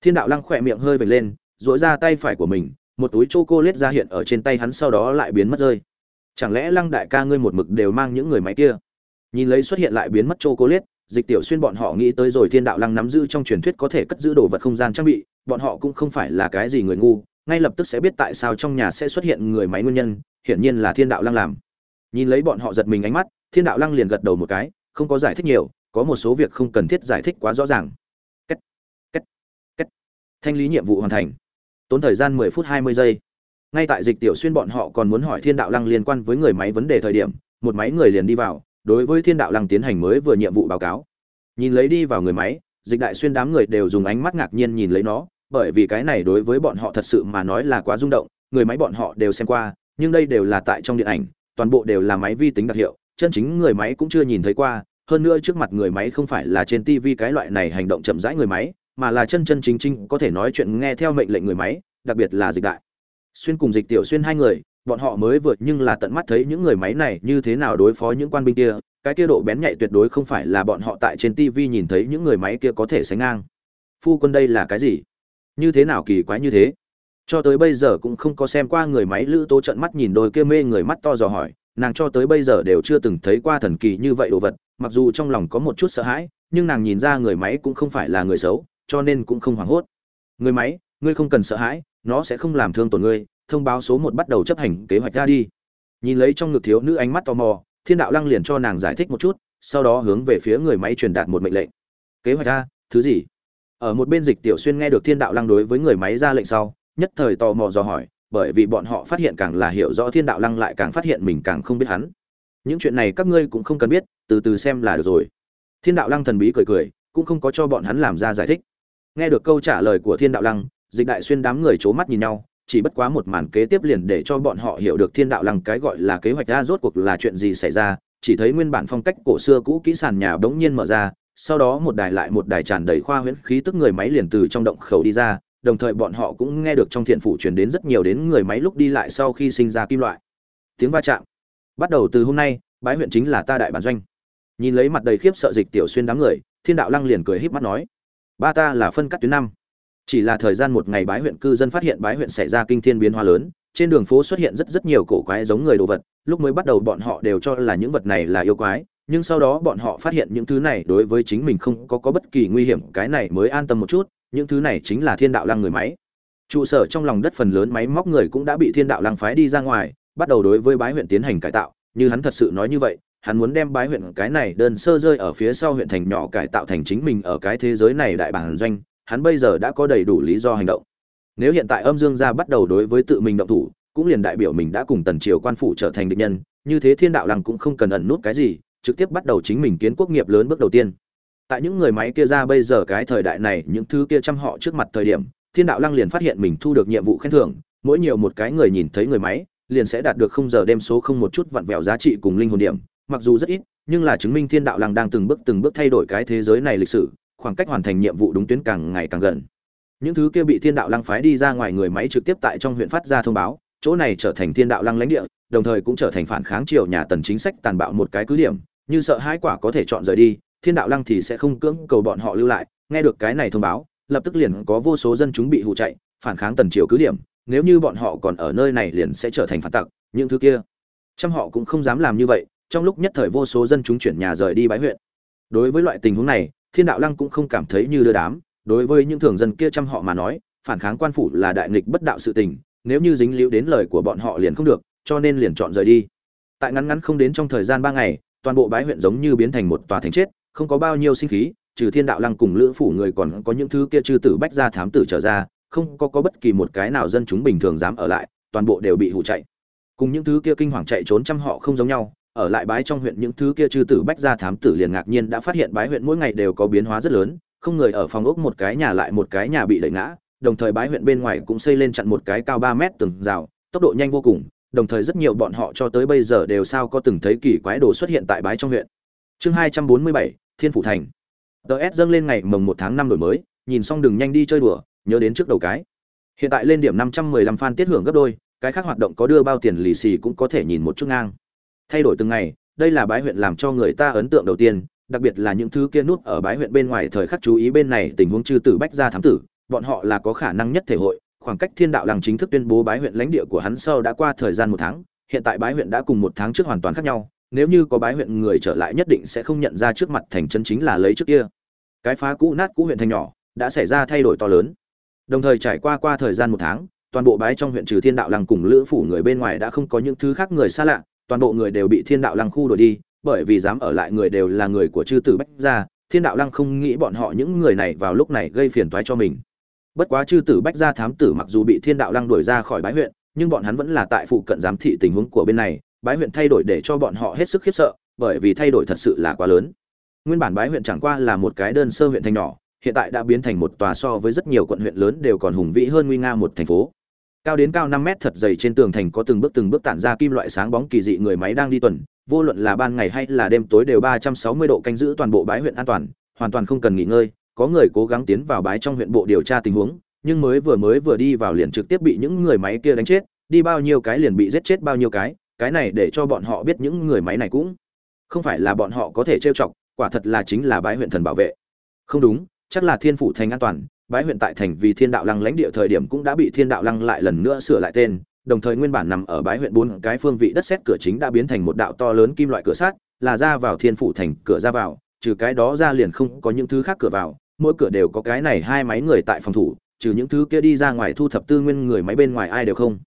Thiên đạo lăng khỏe miệng hơi vệt lên dỗi ra tay phải của mình, một túi chô cô lết ra hiện ở trên tay hắn sau đó lại biến mất rơi. Chẳng lẽ lăng đại ca ngươi một mực đều mang những người máy kia? Nhìn lấy xuất hiện lại biến mất chô cô lết dịch tiểu xuyên bọn họ nghĩ tới rồi thiên đạo lăng nắm giữ trong truyền thuyết có thể cất giữ đồ vật không gian trang bị, bọn họ cũng không phải là cái gì người ngu ngay lập tức sẽ biết tại sao trong nhà sẽ xuất hiện người máy nguyên nhân, hiển nhiên là thiên đạo lăng làm. Nhìn lấy bọn họ giật mình ánh mắt, thiên đạo lăng liền gật đầu một cái, không có giải thích nhiều, có một số việc không cần thiết giải thích quá rõ ràng. Cách cách cách thanh lý nhiệm vụ hoàn thành. Tốn thời gian mười phút hai mươi giây. Ngay tại dịch tiểu xuyên bọn họ còn muốn hỏi thiên đạo lăng liên quan với người máy vấn đề thời điểm, một máy người liền đi vào, đối với thiên đạo lăng tiến hành mới vừa nhiệm vụ báo cáo. Nhìn lấy đi vào người máy, dịch đại xuyên đám người đều dùng ánh mắt ngạc nhiên nhìn lấy nó bởi vì cái này đối với bọn họ thật sự mà nói là quá rung động, người máy bọn họ đều xem qua, nhưng đây đều là tại trong điện ảnh, toàn bộ đều là máy vi tính đặc hiệu, chân chính người máy cũng chưa nhìn thấy qua, hơn nữa trước mặt người máy không phải là trên tv cái loại này hành động chậm rãi người máy, mà là chân chân chính chính có thể nói chuyện nghe theo mệnh lệnh người máy, đặc biệt là dịch đại. Xuyên cùng dịch tiểu xuyên hai người, bọn họ mới vượt nhưng là tận mắt thấy những người máy này như thế nào đối phó những quan binh kia, cái kia độ bén nhạy tuyệt đối không phải là bọn họ tại trên tv nhìn thấy những người máy kia có thể sánh ngang. Phu quân đây là cái gì? Như thế nào kỳ quái như thế? Cho tới bây giờ cũng không có xem qua người máy lữ tố trận mắt nhìn đôi kia mê người mắt to dò hỏi nàng cho tới bây giờ đều chưa từng thấy qua thần kỳ như vậy đồ vật mặc dù trong lòng có một chút sợ hãi nhưng nàng nhìn ra người máy cũng không phải là người xấu cho nên cũng không hoảng hốt. Người máy ngươi không cần sợ hãi nó sẽ không làm thương tổn ngươi thông báo số một bắt đầu chấp hành kế hoạch ra đi. Nhìn lấy trong ngực thiếu nữ ánh mắt tò mò thiên đạo lăng liền cho nàng giải thích một chút sau đó hướng về phía người máy truyền đạt một mệnh lệnh. Kế hoạch ra, thứ gì? Ở một bên dịch tiểu xuyên nghe được thiên đạo lăng đối với người máy ra lệnh sau, nhất thời tò mò dò hỏi, bởi vì bọn họ phát hiện càng là hiểu rõ thiên đạo lăng lại càng phát hiện mình càng không biết hắn. Những chuyện này các ngươi cũng không cần biết, từ từ xem là được rồi. Thiên đạo lăng thần bí cười cười, cũng không có cho bọn hắn làm ra giải thích. Nghe được câu trả lời của thiên đạo lăng, dịch đại xuyên đám người c h ố mắt nhìn nhau, chỉ bất quá một màn kế tiếp liền để cho bọn họ hiểu được thiên đạo lăng cái gọi là kế hoạch ra rốt cuộc là chuyện gì xảy ra, chỉ thấy nguyên bản phong cách cổ xưa cũ kỹ sàn nhà bỗng nhiên mở ra sau đó một đài lại một đài tràn đầy khoa huyễn khí tức người máy liền từ trong động khẩu đi ra, đồng thời bọn họ cũng nghe được trong thiện phủ truyền đến rất nhiều đến người máy lúc đi lại sau khi sinh ra kim loại. Tiếng va chạm. Bắt đầu từ hôm nay, bái huyện chính là ta đại bản doanh. Nhìn lấy mặt đầy khiếp sợ dịch tiểu xuyên đám người, thiên đạo lăng liền cười híp mắt nói, ba ta là phân cắt tuyến năm. Chỉ là thời gian một ngày bái huyện cư dân phát hiện bái huyện xảy ra kinh thiên biến hóa lớn, trên đường phố xuất hiện rất rất nhiều cổ quái giống người đồ vật, lúc mới bắt đầu bọn họ đều cho là những vật này là yêu quái nhưng sau đó bọn họ phát hiện những thứ này đối với chính mình không có có bất kỳ nguy hiểm, cái này mới an tâm một chút, những thứ này chính là thiên đạo lăng người máy. Trụ sở trong lòng đất phần lớn máy móc người cũng đã bị thiên đạo lăng phái đi ra ngoài, bắt đầu đối với bái huyện tiến hành cải tạo. Như hắn thật sự nói như vậy, hắn muốn đem bái huyện cái này đơn sơ rơi ở phía sau huyện thành nhỏ cải tạo thành chính mình ở cái thế giới này đại bản doanh, hắn bây giờ đã có đầy đủ lý do hành động. Nếu hiện tại âm dương gia bắt đầu đối với tự mình động thủ, cũng liền đại biểu mình đã cùng tần triều quan phủ trở thành địch nhân, như thế thiên đạo lăng cũng không cần ẩn nút cái gì trực tiếp bắt đầu chính mình kiến quốc nghiệp lớn bước đầu tiên. Tại những người máy kia ra bây giờ cái thời đại này, những thứ kia chăm họ trước mặt thời điểm, thiên đạo lăng liền phát hiện mình thu được nhiệm vụ khen thưởng, mỗi nhiều một cái người nhìn thấy người máy, liền sẽ đạt được không giờ đêm số không một chút vặn vẹo giá trị cùng linh hồn điểm, mặc dù rất ít, nhưng là chứng minh thiên đạo lăng đang từng bước từng bước thay đổi cái thế giới này lịch sử, khoảng cách hoàn thành nhiệm vụ đúng tuyến càng ngày càng gần. Những thứ kia bị thiên đạo lăng phái đi ra ngoài người máy trực tiếp tại trong huyện phát ra thông báo, chỗ này trở thành thiên đạo lăng lãnh địa, đồng thời cũng trở thành phản kháng triều nhà tần chính sách tàn bạo một cái cứ điểm như sợ hai quả có thể chọn rời đi, thiên đạo lăng thì sẽ không cưỡng cầu bọn họ lưu lại. Nghe được cái này thông báo, lập tức liền có vô số dân chúng bị hụ chạy, phản kháng tần triều cứ điểm. Nếu như bọn họ còn ở nơi này liền sẽ trở thành phản tặc, những thứ kia. Trăm họ cũng không dám làm như vậy, trong lúc nhất thời vô số dân chúng chuyển nhà rời đi bãi huyện. Đối với loại tình huống này, thiên đạo lăng cũng không cảm thấy như đưa đám. Đối với những thường dân kia trăm họ mà nói, phản kháng quan phủ là đại nghịch bất đạo sự tình, nếu như dính liễu đến lời của bọn họ liền không được, cho nên liền chọn rời đi. Tại ngắn ngắn không đến trong thời gian ba ngày toàn bộ bãi huyện giống như biến thành một tòa thành chết, không có bao nhiêu sinh khí, trừ thiên đạo lăng cùng lữ phủ người còn có những thứ kia chư tử bách gia thám tử trở ra, không có có bất kỳ một cái nào dân chúng bình thường dám ở lại, toàn bộ đều bị hù chạy. Cùng những thứ kia kinh hoàng chạy trốn trăm họ không giống nhau, ở lại bái trong huyện những thứ kia chư tử bách gia thám tử liền ngạc nhiên đã phát hiện bái huyện mỗi ngày đều có biến hóa rất lớn, không người ở phòng ốc một cái nhà lại một cái nhà bị đẩy ngã, đồng thời bái huyện bên ngoài cũng xây lên chặn một cái cao ba mét tường rào, tốc độ nhanh vô cùng đồng thời rất nhiều bọn họ cho tới bây giờ đều sao có từng thấy kỳ quái đồ xuất hiện tại bái trong huyện. Chương hai trăm bốn mươi bảy, thiên phủ thành. Ts dâng lên ngày mồng một tháng năm đổi mới, nhìn xong đừng nhanh đi chơi đùa, nhớ đến trước đầu cái. Hiện tại lên điểm năm trăm mười lăm fan tiết hưởng gấp đôi, cái khác hoạt động có đưa bao tiền lì xì cũng có thể nhìn một chút ngang. Thay đổi từng ngày, đây là bái huyện làm cho người ta ấn tượng đầu tiên, đặc biệt là những thứ kia nút ở bái huyện bên ngoài thời khắc chú ý bên này tình huống chư tử bách gia thám tử, bọn họ là có khả năng nhất thể hội khoảng cách thiên đạo làng chính thức tuyên bố bái huyện lãnh địa của hắn sau đã qua thời gian một tháng, hiện tại bái huyện đã cùng một tháng trước hoàn toàn khác nhau, nếu như có bái huyện người trở lại nhất định sẽ không nhận ra trước mặt thành chân chính là lấy trước kia. Cái phá cũ nát cũ huyện thành nhỏ đã xảy ra thay đổi to lớn. Đồng thời trải qua qua thời gian một tháng, toàn bộ bái trong huyện trừ thiên đạo Làng cùng lữ phủ người bên ngoài đã không có những thứ khác người xa lạ, toàn bộ người đều bị thiên đạo lăng khu đổi đi, bởi vì dám ở lại người đều là người của chư tử bách gia, thiên đạo lăng không nghĩ bọn họ những người này vào lúc này gây phiền toái cho mình bất quá chư tử bách gia thám tử mặc dù bị thiên đạo lăng đuổi ra khỏi bái huyện, nhưng bọn hắn vẫn là tại phụ cận giám thị tình huống của bên này, bái huyện thay đổi để cho bọn họ hết sức khiếp sợ, bởi vì thay đổi thật sự là quá lớn. Nguyên bản bái huyện chẳng qua là một cái đơn sơ huyện thành nhỏ, hiện tại đã biến thành một tòa so với rất nhiều quận huyện lớn đều còn hùng vĩ hơn nguy nga một thành phố. Cao đến cao năm mét thật dày trên tường thành có từng bước từng bước tản ra kim loại sáng bóng kỳ dị người máy đang đi tuần, vô luận là ban ngày hay là đêm tối đều ba trăm sáu mươi độ canh giữ toàn bộ bái huyện an toàn, hoàn toàn không cần nghỉ ngơi có người cố gắng tiến vào bái trong huyện bộ điều tra tình huống, nhưng mới vừa mới vừa đi vào liền trực tiếp bị những người máy kia đánh chết, đi bao nhiêu cái liền bị giết chết bao nhiêu cái cái này để cho bọn họ biết những người máy này cũng không phải là bọn họ có thể trêu chọc, quả thật là chính là bái huyện thần bảo vệ. Không đúng, chắc là thiên phủ thành an toàn, bái huyện tại thành vì thiên đạo lăng lãnh địa thời điểm cũng đã bị thiên đạo lăng lại lần nữa sửa lại tên, đồng thời nguyên bản nằm ở bái huyện bốn cái phương vị đất xét cửa chính đã biến thành một đạo to lớn kim loại cửa sắt, là ra vào thiên phủ thành, cửa ra vào, trừ cái đó ra liền không có những thứ khác cửa vào mỗi cửa đều có cái này hai máy người tại phòng thủ, trừ những thứ kia đi ra ngoài thu thập tư nguyên người máy bên ngoài ai đều không.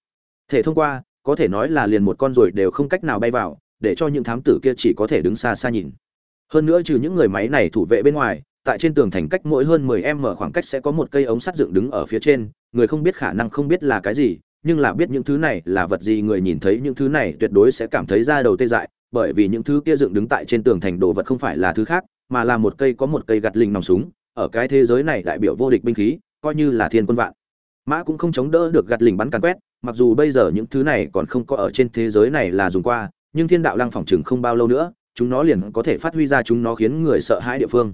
Thể thông qua, có thể nói là liền một con ruồi đều không cách nào bay vào, để cho những thám tử kia chỉ có thể đứng xa xa nhìn. Hơn nữa trừ những người máy này thủ vệ bên ngoài, tại trên tường thành cách mỗi hơn 10 m khoảng cách sẽ có một cây ống sắt dựng đứng ở phía trên, người không biết khả năng không biết là cái gì, nhưng là biết những thứ này là vật gì người nhìn thấy những thứ này tuyệt đối sẽ cảm thấy da đầu tê dại, bởi vì những thứ kia dựng đứng tại trên tường thành đồ vật không phải là thứ khác, mà là một cây có một cây gạt linh nòng súng ở cái thế giới này đại biểu vô địch binh khí, coi như là thiên quân vạn. Mã cũng không chống đỡ được gạt lình bắn càn quét, mặc dù bây giờ những thứ này còn không có ở trên thế giới này là dùng qua, nhưng thiên đạo lăng phòng chừng không bao lâu nữa, chúng nó liền có thể phát huy ra chúng nó khiến người sợ hãi địa phương.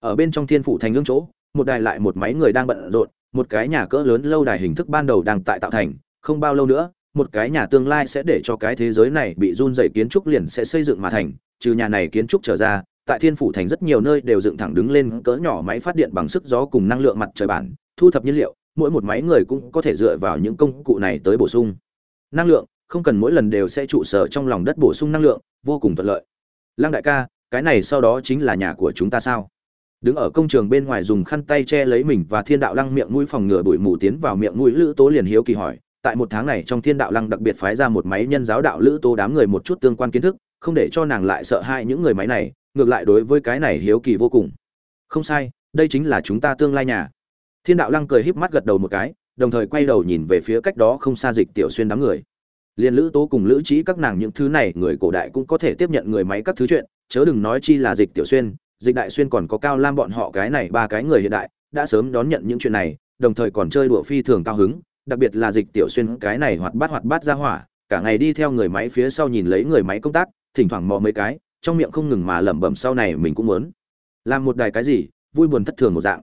Ở bên trong thiên phủ thành ngưỡng chỗ, một đài lại một máy người đang bận rộn, một cái nhà cỡ lớn lâu đài hình thức ban đầu đang tại tạo thành, không bao lâu nữa, một cái nhà tương lai sẽ để cho cái thế giới này bị run dày kiến trúc liền sẽ xây dựng mà thành, trừ nhà này kiến trúc trở ra tại thiên phủ thành rất nhiều nơi đều dựng thẳng đứng lên cỡ nhỏ máy phát điện bằng sức gió cùng năng lượng mặt trời bản, thu thập nhiên liệu, mỗi một máy người cũng có thể dựa vào những công cụ này tới bổ sung. Năng lượng, không cần mỗi lần đều sẽ trụ sở trong lòng đất bổ sung năng lượng, vô cùng thuận lợi. Lăng đại ca, cái này sau đó chính là nhà của chúng ta sao? Đứng ở công trường bên ngoài dùng khăn tay che lấy mình và thiên đạo lăng miệng mũi phòng ngừa bụi mù tiến vào miệng mũi lữ tố liền hiếu kỳ hỏi, tại một tháng này trong thiên đạo lăng đặc biệt phái ra một máy nhân giáo đạo lữ tố đám người một chút tương quan kiến thức, không để cho nàng lại sợ hai những người máy này ngược lại đối với cái này hiếu kỳ vô cùng. Không sai, đây chính là chúng ta tương lai nhà. Thiên đạo lăng cười híp mắt gật đầu một cái, đồng thời quay đầu nhìn về phía cách đó không xa dịch tiểu xuyên đám người. Liên lữ tố cùng lữ trí các nàng những thứ này, người cổ đại cũng có thể tiếp nhận người máy các thứ chuyện, chớ đừng nói chi là dịch tiểu xuyên, dịch đại xuyên còn có cao lam bọn họ cái này ba cái người hiện đại, đã sớm đón nhận những chuyện này, đồng thời còn chơi đùa phi thường cao hứng, đặc biệt là dịch tiểu xuyên cái này hoạt bát hoạt bát ra hỏa, cả ngày đi theo người máy phía sau nhìn lấy người máy công tác, thỉnh thoảng mò mấy cái trong miệng không ngừng mà lẩm bẩm sau này mình cũng muốn. Làm một đài cái gì, vui buồn thất thường một dạng.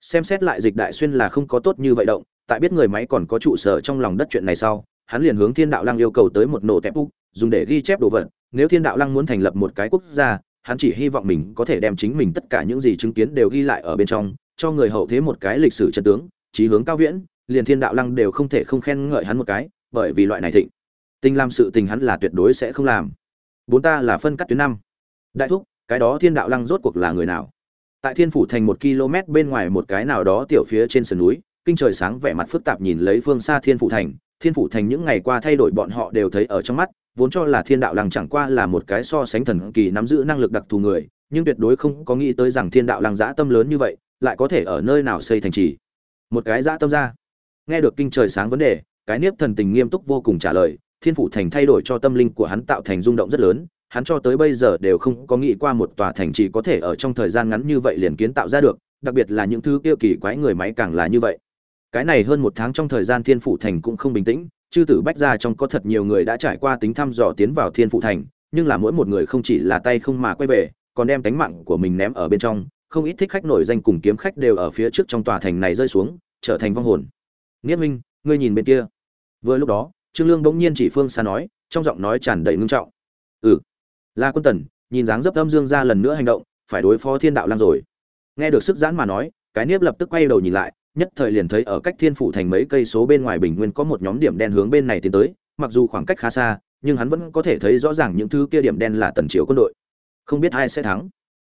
Xem xét lại dịch đại xuyên là không có tốt như vậy động, tại biết người máy còn có trụ sở trong lòng đất chuyện này sau, hắn liền hướng thiên đạo lăng yêu cầu tới một nổ tép úc, dùng để ghi chép đồ vật. Nếu thiên đạo lăng muốn thành lập một cái quốc gia, hắn chỉ hy vọng mình có thể đem chính mình tất cả những gì chứng kiến đều ghi lại ở bên trong, cho người hậu thế một cái lịch sử chân tướng trí hướng cao viễn, liền thiên đạo lăng đều không thể không khen ngợi hắn một cái, bởi vì loại này thịnh. Tình làm sự tình hắn là tuyệt đối sẽ không làm bốn ta là phân cắt tuyến năm. Đại thúc, cái đó thiên đạo lăng rốt cuộc là người nào? Tại thiên phủ thành một km bên ngoài một cái nào đó tiểu phía trên sườn núi, kinh trời sáng vẻ mặt phức tạp nhìn lấy phương xa thiên phủ thành. Thiên phủ thành những ngày qua thay đổi bọn họ đều thấy ở trong mắt, vốn cho là thiên đạo lăng chẳng qua là một cái so sánh thần kỳ nắm giữ năng lực đặc thù người, nhưng tuyệt đối không có nghĩ tới rằng thiên đạo lăng dã tâm lớn như vậy, lại có thể ở nơi nào xây thành trì. Một cái dã tâm ra. Nghe được kinh trời sáng vấn đề, cái niếp thần tình nghiêm túc vô cùng trả lời thiên phủ thành thay đổi cho tâm linh của hắn tạo thành rung động rất lớn, hắn cho tới bây giờ đều không có nghĩ qua một tòa thành chỉ có thể ở trong thời gian ngắn như vậy liền kiến tạo ra được, đặc biệt là những thứ kia kỳ quái người máy càng là như vậy. Cái này hơn một tháng trong thời gian thiên phủ thành cũng không bình tĩnh, chư tử bách ra trong có thật nhiều người đã trải qua tính thăm dò tiến vào thiên phủ thành, nhưng là mỗi một người không chỉ là tay không mà quay về, còn đem tánh mạng của mình ném ở bên trong, không ít thích khách nổi danh cùng kiếm khách đều ở phía trước trong tòa thành này rơi xuống, trở thành vong hồn. Nghĩa minh ngươi nhìn bên kia. Vừa lúc đó trương lương bỗng nhiên chỉ phương xa nói trong giọng nói tràn đầy ngưng trọng ừ La Quân Tần, nhìn dáng dấp Âm Dương ra lần nữa hành động, phải đối phó Thiên Đạo Lang rồi. Nghe được sức giãn mà nói, cái niếp lập tức quay đầu nhìn lại, nhất thời liền thấy ở cách Thiên phủ thành mấy cây số bên ngoài bình nguyên có một nhóm điểm đen hướng bên này tiến tới, mặc dù khoảng cách khá xa, nhưng hắn vẫn có thể thấy rõ ràng những thứ kia điểm đen là Tần Triều quân đội. Không biết ai sẽ thắng.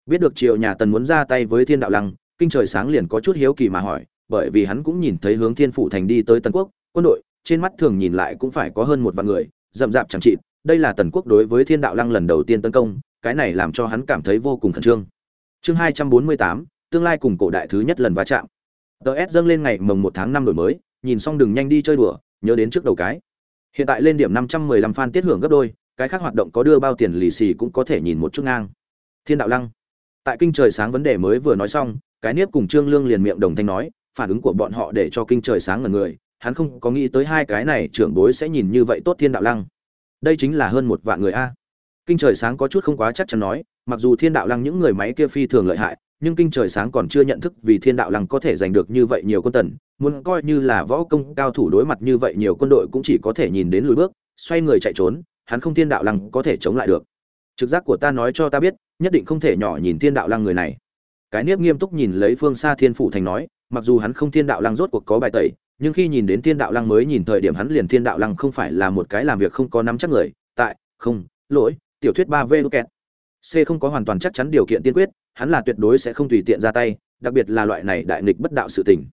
Biết được Triều nhà Tần muốn ra tay với Thiên Đạo Lăng, kinh trời sáng liền có chút hiếu kỳ mà hỏi, bởi vì hắn cũng nhìn thấy hướng Thiên phủ thành đi tới Tần Quốc, quân đội, trên mắt thường nhìn lại cũng phải có hơn một vạn người, rậm rạp chẳng trị, đây là tần quốc đối với thiên đạo lăng lần đầu tiên tấn công cái này làm cho hắn cảm thấy vô cùng khẩn trương. Chương hai trăm bốn mươi tám tương lai cùng cổ đại thứ nhất lần va chạm. Ts dâng lên ngày mồng một tháng năm đổi mới nhìn xong đừng nhanh đi chơi đùa nhớ đến trước đầu cái. Hiện tại lên điểm năm trăm mười lăm fan tiết hưởng gấp đôi cái khác hoạt động có đưa bao tiền lì xì cũng có thể nhìn một chút ngang. Thiên đạo lăng. Tại kinh trời sáng vấn đề mới vừa nói xong cái niếp cùng trương lương liền miệng đồng thanh nói phản ứng của bọn họ để cho kinh trời sáng ngần người hắn không có nghĩ tới hai cái này trưởng bối sẽ nhìn như vậy tốt thiên đạo lăng. Đây chính là hơn một vạn người a. Kinh trời sáng có chút không quá chắc chắn nói, mặc dù thiên đạo lăng những người máy kia phi thường lợi hại, nhưng kinh trời sáng còn chưa nhận thức vì thiên đạo lăng có thể giành được như vậy nhiều quân tần, muốn coi như là võ công cao thủ đối mặt như vậy nhiều quân đội cũng chỉ có thể nhìn đến lùi bước, xoay người chạy trốn, hắn không thiên đạo lăng có thể chống lại được. Trực giác của ta nói cho ta biết, nhất định không thể nhỏ nhìn thiên đạo lăng người này. Cái nếp nghiêm túc nhìn lấy phương xa thiên phủ thành nói, mặc dù hắn không thiên đạo lăng rốt cuộc có bài tẩy nhưng khi nhìn đến thiên đạo lăng mới nhìn thời điểm hắn liền thiên đạo lăng không phải là một cái làm việc không có nắm chắc người. Tại, không, lỗi, tiểu thuyết ba v kẹt. C không có hoàn toàn chắc chắn điều kiện tiên quyết, hắn là tuyệt đối sẽ không tùy tiện ra tay, đặc biệt là loại này đại nghịch bất đạo sự tình.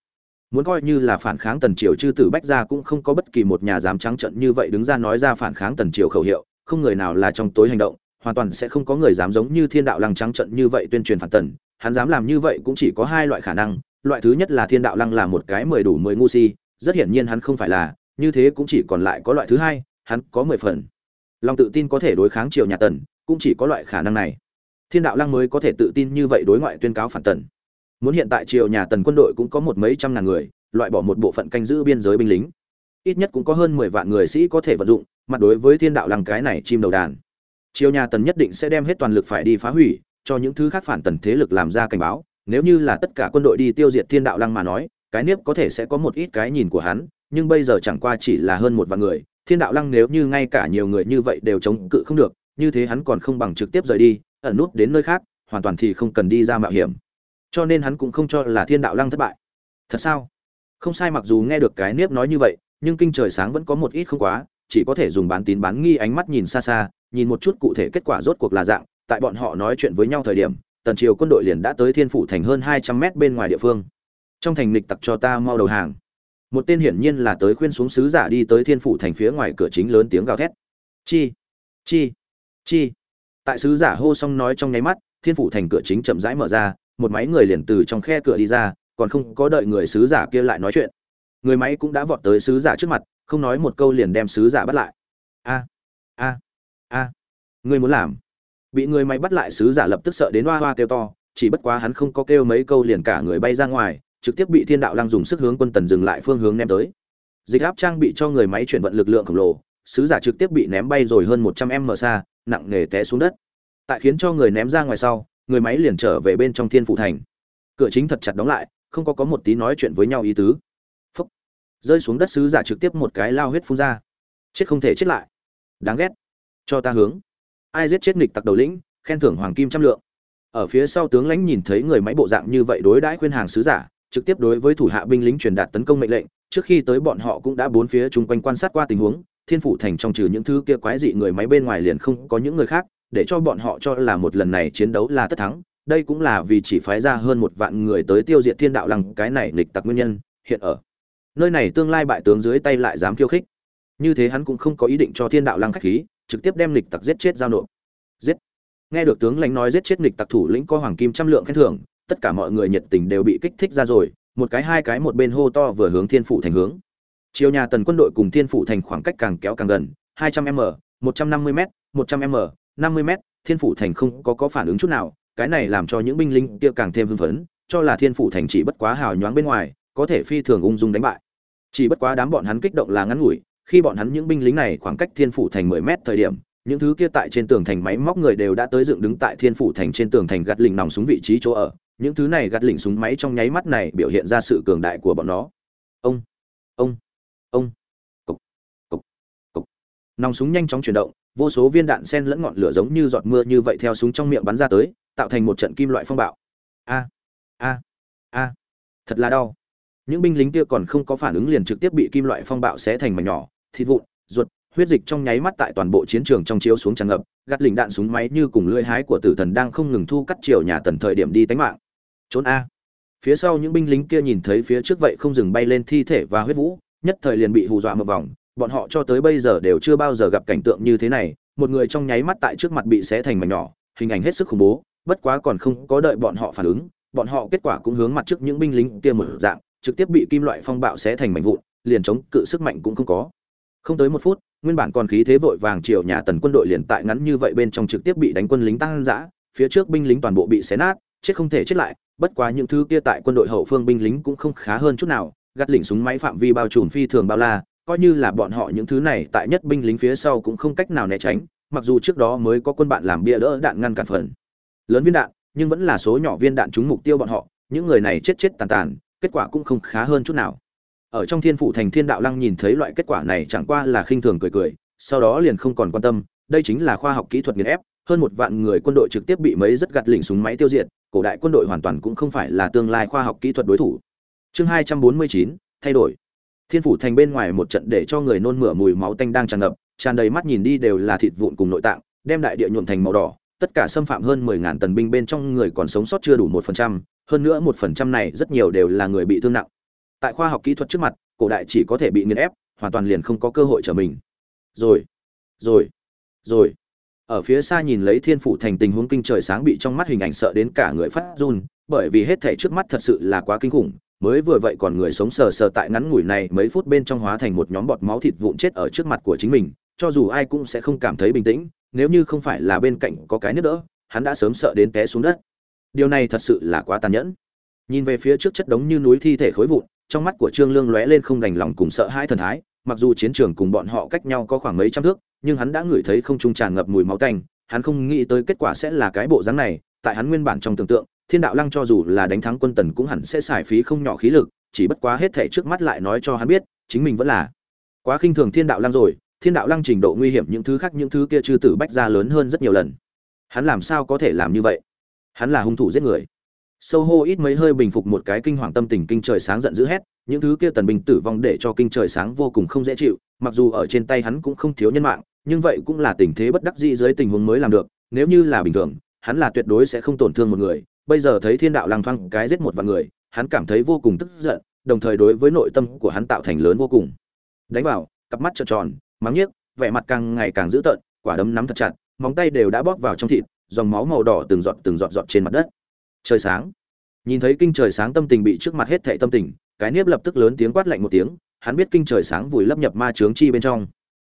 Muốn coi như là phản kháng tần triều chư tử bách gia cũng không có bất kỳ một nhà dám trắng trận như vậy đứng ra nói ra phản kháng tần triều khẩu hiệu, không người nào là trong tối hành động, hoàn toàn sẽ không có người dám giống như thiên đạo lăng trắng trận như vậy tuyên truyền phản tần. Hắn dám làm như vậy cũng chỉ có hai loại khả năng, loại thứ nhất là thiên đạo lăng là một cái mười đủ mười ngu si rất hiển nhiên hắn không phải là, như thế cũng chỉ còn lại có loại thứ hai, hắn có mười phần. Lòng tự tin có thể đối kháng triều nhà tần, cũng chỉ có loại khả năng này. Thiên đạo lăng mới có thể tự tin như vậy đối ngoại tuyên cáo phản tần. Muốn hiện tại triều nhà tần quân đội cũng có một mấy trăm ngàn người, loại bỏ một bộ phận canh giữ biên giới binh lính. Ít nhất cũng có hơn mười vạn người sĩ có thể vận dụng, mặt đối với thiên đạo lăng cái này chim đầu đàn. Triều nhà tần nhất định sẽ đem hết toàn lực phải đi phá hủy, cho những thứ khác phản tần thế lực làm ra cảnh báo, nếu như là tất cả quân đội đi tiêu diệt thiên đạo lăng mà nói cái niếp có thể sẽ có một ít cái nhìn của hắn, nhưng bây giờ chẳng qua chỉ là hơn một vạn người, thiên đạo lăng nếu như ngay cả nhiều người như vậy đều chống cự không được, như thế hắn còn không bằng trực tiếp rời đi, ẩn nút đến nơi khác, hoàn toàn thì không cần đi ra mạo hiểm. Cho nên hắn cũng không cho là thiên đạo lăng thất bại. Thật sao? Không sai mặc dù nghe được cái niếp nói như vậy, nhưng kinh trời sáng vẫn có một ít không quá, chỉ có thể dùng bán tín bán nghi ánh mắt nhìn xa xa, nhìn một chút cụ thể kết quả rốt cuộc là dạng, tại bọn họ nói chuyện với nhau thời điểm, tần triều quân đội liền đã tới thiên phủ thành hơn hai trăm mét bên ngoài địa phương trong thành nịch tặc cho ta mau đầu hàng. Một tên hiển nhiên là tới khuyên xuống sứ giả đi tới thiên phủ thành phía ngoài cửa chính lớn tiếng gào thét. Chi chi chi. Tại sứ giả hô xong nói trong nháy mắt, thiên phủ thành cửa chính chậm rãi mở ra, một máy người liền từ trong khe cửa đi ra, còn không có đợi người sứ giả kia lại nói chuyện. Người máy cũng đã vọt tới sứ giả trước mặt, không nói một câu liền đem sứ giả bắt lại. A a a. Người muốn làm? Bị người máy bắt lại, sứ giả lập tức sợ đến hoa hoa kêu to, chỉ bất quá hắn không có kêu mấy câu liền cả người bay ra ngoài trực tiếp bị thiên đạo lăng dùng sức hướng quân tần dừng lại phương hướng ném tới. Dịch áp trang bị cho người máy chuyển vận lực lượng khổng lồ, sứ giả trực tiếp bị ném bay rồi hơn một trăm m xa, nặng nề té xuống đất. Tại khiến cho người ném ra ngoài sau, người máy liền trở về bên trong thiên phụ thành. Cửa chính thật chặt đóng lại, không có có một tí nói chuyện với nhau ý tứ. Phúc. Rơi xuống đất sứ giả trực tiếp một cái lao huyết phun ra. Chết không thể chết lại. Đáng ghét. Cho ta hướng. Ai giết chết nghịch tặc đầu lĩnh, khen thưởng hoàng kim trăm lượng. Ở phía sau tướng lãnh nhìn thấy người máy bộ dạng như vậy đối đãi khuyên hàng sứ giả trực tiếp đối với thủ hạ binh lính truyền đạt tấn công mệnh lệnh, trước khi tới bọn họ cũng đã bốn phía chung quanh quan sát qua tình huống, thiên phủ thành trong trừ những thứ kia quái dị người máy bên ngoài liền không có những người khác, để cho bọn họ cho là một lần này chiến đấu là tất thắng, đây cũng là vì chỉ phái ra hơn một vạn người tới tiêu diệt thiên đạo lăng, cái này lịch tặc nguyên nhân, hiện ở. Nơi này tương lai bại tướng dưới tay lại dám khiêu khích. Như thế hắn cũng không có ý định cho thiên đạo lăng khách khí, trực tiếp đem lịch tặc giết chết giao nộp. Giết. Nghe được tướng lãnh nói giết chết lịch tặc thủ lĩnh có hoàng kim trăm lượng khen thưởng tất cả mọi người nhiệt tình đều bị kích thích ra rồi, một cái hai cái một bên hô to vừa hướng thiên phủ thành hướng. Chiều nhà tần quân đội cùng thiên phủ thành khoảng cách càng kéo càng gần 200 m 150 m 100 m 50 m, thiên phủ thành không có có phản ứng chút nào, cái này làm cho những binh lính kia càng thêm hưng phấn, cho là thiên phủ thành chỉ bất quá hào nhoáng bên ngoài, có thể phi thường ung dung đánh bại. Chỉ bất quá đám bọn hắn kích động là ngắn ngủi, khi bọn hắn những binh lính này khoảng cách thiên phủ thành 10 mét thời điểm, những thứ kia tại trên tường thành máy móc người đều đã tới dựng đứng tại thiên phủ thành trên tường thành gạt lình nòng súng vị trí chỗ ở những thứ này gạt lỉnh súng máy trong nháy mắt này biểu hiện ra sự cường đại của bọn nó. Ông ông ông, cục cục cục. Nòng súng nhanh chóng chuyển động, vô số viên đạn sen lẫn ngọn lửa giống như giọt mưa như vậy theo súng trong miệng bắn ra tới, tạo thành một trận kim loại phong bạo. A a a. Thật là đau. Những binh lính kia còn không có phản ứng liền trực tiếp bị kim loại phong bạo xé thành mảnh nhỏ, thịt vụn, ruột, huyết dịch trong nháy mắt tại toàn bộ chiến trường trong chiếu xuống tràn ngập, gạt lình đạn súng máy như cùng lưỡi hái của tử thần đang không ngừng thu cắt chiều nhà tần thời điểm đi tánh mạng trốn a. Phía sau những binh lính kia nhìn thấy phía trước vậy không dừng bay lên thi thể và huyết vũ, nhất thời liền bị hù dọa một vòng. Bọn họ cho tới bây giờ đều chưa bao giờ gặp cảnh tượng như thế này. Một người trong nháy mắt tại trước mặt bị xé thành mảnh nhỏ, hình ảnh hết sức khủng bố. Bất quá còn không có đợi bọn họ phản ứng, bọn họ kết quả cũng hướng mặt trước những binh lính kia một dạng, trực tiếp bị kim loại phong bạo xé thành mảnh vụn, liền chống cự sức mạnh cũng không có. Không tới một phút, nguyên bản còn khí thế vội vàng chiều nhà tần quân đội liền tại ngắn như vậy bên trong trực tiếp bị đánh quân lính tăng dã, phía trước binh lính toàn bộ bị xé nát, chết không thể chết lại bất quá những thứ kia tại quân đội hậu phương binh lính cũng không khá hơn chút nào, gắt lỉnh súng máy phạm vi bao trùm phi thường bao la, coi như là bọn họ những thứ này tại nhất binh lính phía sau cũng không cách nào né tránh, mặc dù trước đó mới có quân bạn làm bia đỡ đạn ngăn cản phần. Lớn viên đạn, nhưng vẫn là số nhỏ viên đạn trúng mục tiêu bọn họ, những người này chết chết tàn tàn, kết quả cũng không khá hơn chút nào. Ở trong thiên phụ thành thiên đạo lăng nhìn thấy loại kết quả này chẳng qua là khinh thường cười cười, sau đó liền không còn quan tâm, đây chính là khoa học kỹ thuật nghiền ép hơn một vạn người quân đội trực tiếp bị mấy rất gặt lỉnh súng máy tiêu diệt, cổ đại quân đội hoàn toàn cũng không phải là tương lai khoa học kỹ thuật đối thủ. Chương hai trăm bốn mươi chín, thay đổi. Thiên phủ thành bên ngoài một trận để cho người nôn mửa mùi máu tanh đang tràn ngập, tràn đầy mắt nhìn đi đều là thịt vụn cùng nội tạng, đem đại địa nhuộm thành màu đỏ, tất cả xâm phạm hơn mười ngàn tần binh bên trong người còn sống sót chưa đủ một phần trăm, hơn nữa một phần trăm này rất nhiều đều là người bị thương nặng. Tại khoa học kỹ thuật trước mặt, cổ đại chỉ có thể bị nghiền ép, hoàn toàn liền không có cơ hội trở mình. Rồi rồi rồi ở phía xa nhìn lấy thiên phủ thành tình huống kinh trời sáng bị trong mắt hình ảnh sợ đến cả người phát run, bởi vì hết thể trước mắt thật sự là quá kinh khủng. Mới vừa vậy còn người sống sờ sờ tại ngắn ngủi này mấy phút bên trong hóa thành một nhóm bọt máu thịt vụn chết ở trước mặt của chính mình, cho dù ai cũng sẽ không cảm thấy bình tĩnh, nếu như không phải là bên cạnh có cái nước đỡ, hắn đã sớm sợ đến té xuống đất. Điều này thật sự là quá tàn nhẫn. Nhìn về phía trước chất đống như núi thi thể khối vụn, trong mắt của trương lương lóe lên không đành lòng cùng sợ hai thần thái, mặc dù chiến trường cùng bọn họ cách nhau có khoảng mấy trăm thước nhưng hắn đã ngửi thấy không trung tràn ngập mùi máu tanh, hắn không nghĩ tới kết quả sẽ là cái bộ dáng này, tại hắn nguyên bản trong tưởng tượng, thiên đạo lăng cho dù là đánh thắng quân tần cũng hẳn sẽ xài phí không nhỏ khí lực, chỉ bất quá hết thảy trước mắt lại nói cho hắn biết, chính mình vẫn là quá khinh thường thiên đạo lăng rồi, thiên đạo lăng trình độ nguy hiểm những thứ khác những thứ kia chư tử bách ra lớn hơn rất nhiều lần. Hắn làm sao có thể làm như vậy? Hắn là hung thủ giết người. Sâu hô ít mấy hơi bình phục một cái kinh hoàng tâm tình kinh trời sáng giận dữ hét, những thứ kia tần binh tử vong để cho kinh trời sáng vô cùng không dễ chịu, mặc dù ở trên tay hắn cũng không thiếu nhân mạng nhưng vậy cũng là tình thế bất đắc dĩ dưới tình huống mới làm được, nếu như là bình thường, hắn là tuyệt đối sẽ không tổn thương một người. Bây giờ thấy thiên đạo lang thoang cái giết một vạn người, hắn cảm thấy vô cùng tức giận, đồng thời đối với nội tâm của hắn tạo thành lớn vô cùng. Đánh vào, cặp mắt trợn tròn, mắng nhiếc, vẻ mặt càng ngày càng dữ tợn, quả đấm nắm thật chặt, móng tay đều đã bóp vào trong thịt, dòng máu màu đỏ từng giọt từng giọt giọt trên mặt đất. Trời sáng. Nhìn thấy kinh trời sáng tâm tình bị trước mặt hết thảy tâm tình, cái niếp lập tức lớn tiếng quát lạnh một tiếng, hắn biết kinh trời sáng vùi lấp nhập ma chướng chi bên trong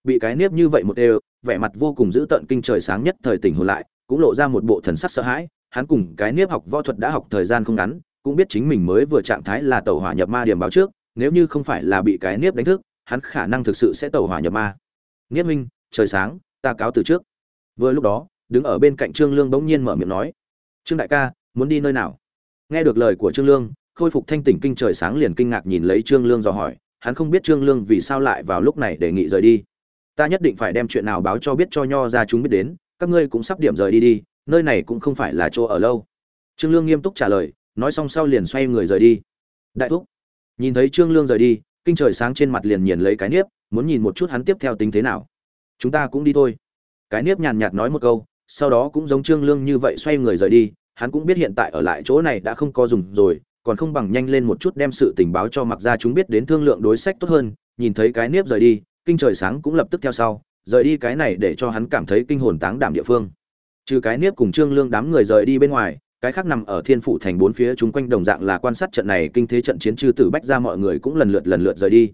bị cái niếp như vậy một đều, vẻ mặt vô cùng dữ tợn kinh trời sáng nhất thời tỉnh hồn lại, cũng lộ ra một bộ thần sắc sợ hãi, hắn cùng cái niếp học võ thuật đã học thời gian không ngắn, cũng biết chính mình mới vừa trạng thái là tẩu hỏa nhập ma điểm báo trước, nếu như không phải là bị cái niếp đánh thức, hắn khả năng thực sự sẽ tẩu hỏa nhập ma. Niếp minh trời sáng, ta cáo từ trước. Vừa lúc đó, đứng ở bên cạnh trương lương bỗng nhiên mở miệng nói, trương đại ca, muốn đi nơi nào? Nghe được lời của trương lương, khôi phục thanh tỉnh kinh trời sáng liền kinh ngạc nhìn lấy trương lương dò hỏi, hắn không biết trương lương vì sao lại vào lúc này đề nghị rời đi ta nhất định phải đem chuyện nào báo cho biết cho nho ra chúng biết đến, các ngươi cũng sắp điểm rời đi đi, nơi này cũng không phải là chỗ ở lâu. Trương lương nghiêm túc trả lời, nói xong sau liền xoay người rời đi. Đại thúc, nhìn thấy trương lương rời đi, kinh trời sáng trên mặt liền nhìn lấy cái nếp, muốn nhìn một chút hắn tiếp theo tính thế nào. Chúng ta cũng đi thôi. Cái nếp nhàn nhạt nói một câu, sau đó cũng giống trương lương như vậy xoay người rời đi, hắn cũng biết hiện tại ở lại chỗ này đã không có dùng rồi, còn không bằng nhanh lên một chút đem sự tình báo cho mặc ra chúng biết đến thương lượng đối sách tốt hơn. Nhìn thấy cái nếp rời đi kinh trời sáng cũng lập tức theo sau, rời đi cái này để cho hắn cảm thấy kinh hồn táng đảm địa phương. Trừ cái niếp cùng trương lương đám người rời đi bên ngoài, cái khác nằm ở thiên phủ thành bốn phía chúng quanh đồng dạng là quan sát trận này kinh thế trận chiến chư tử bách ra mọi người cũng lần lượt lần lượt rời đi.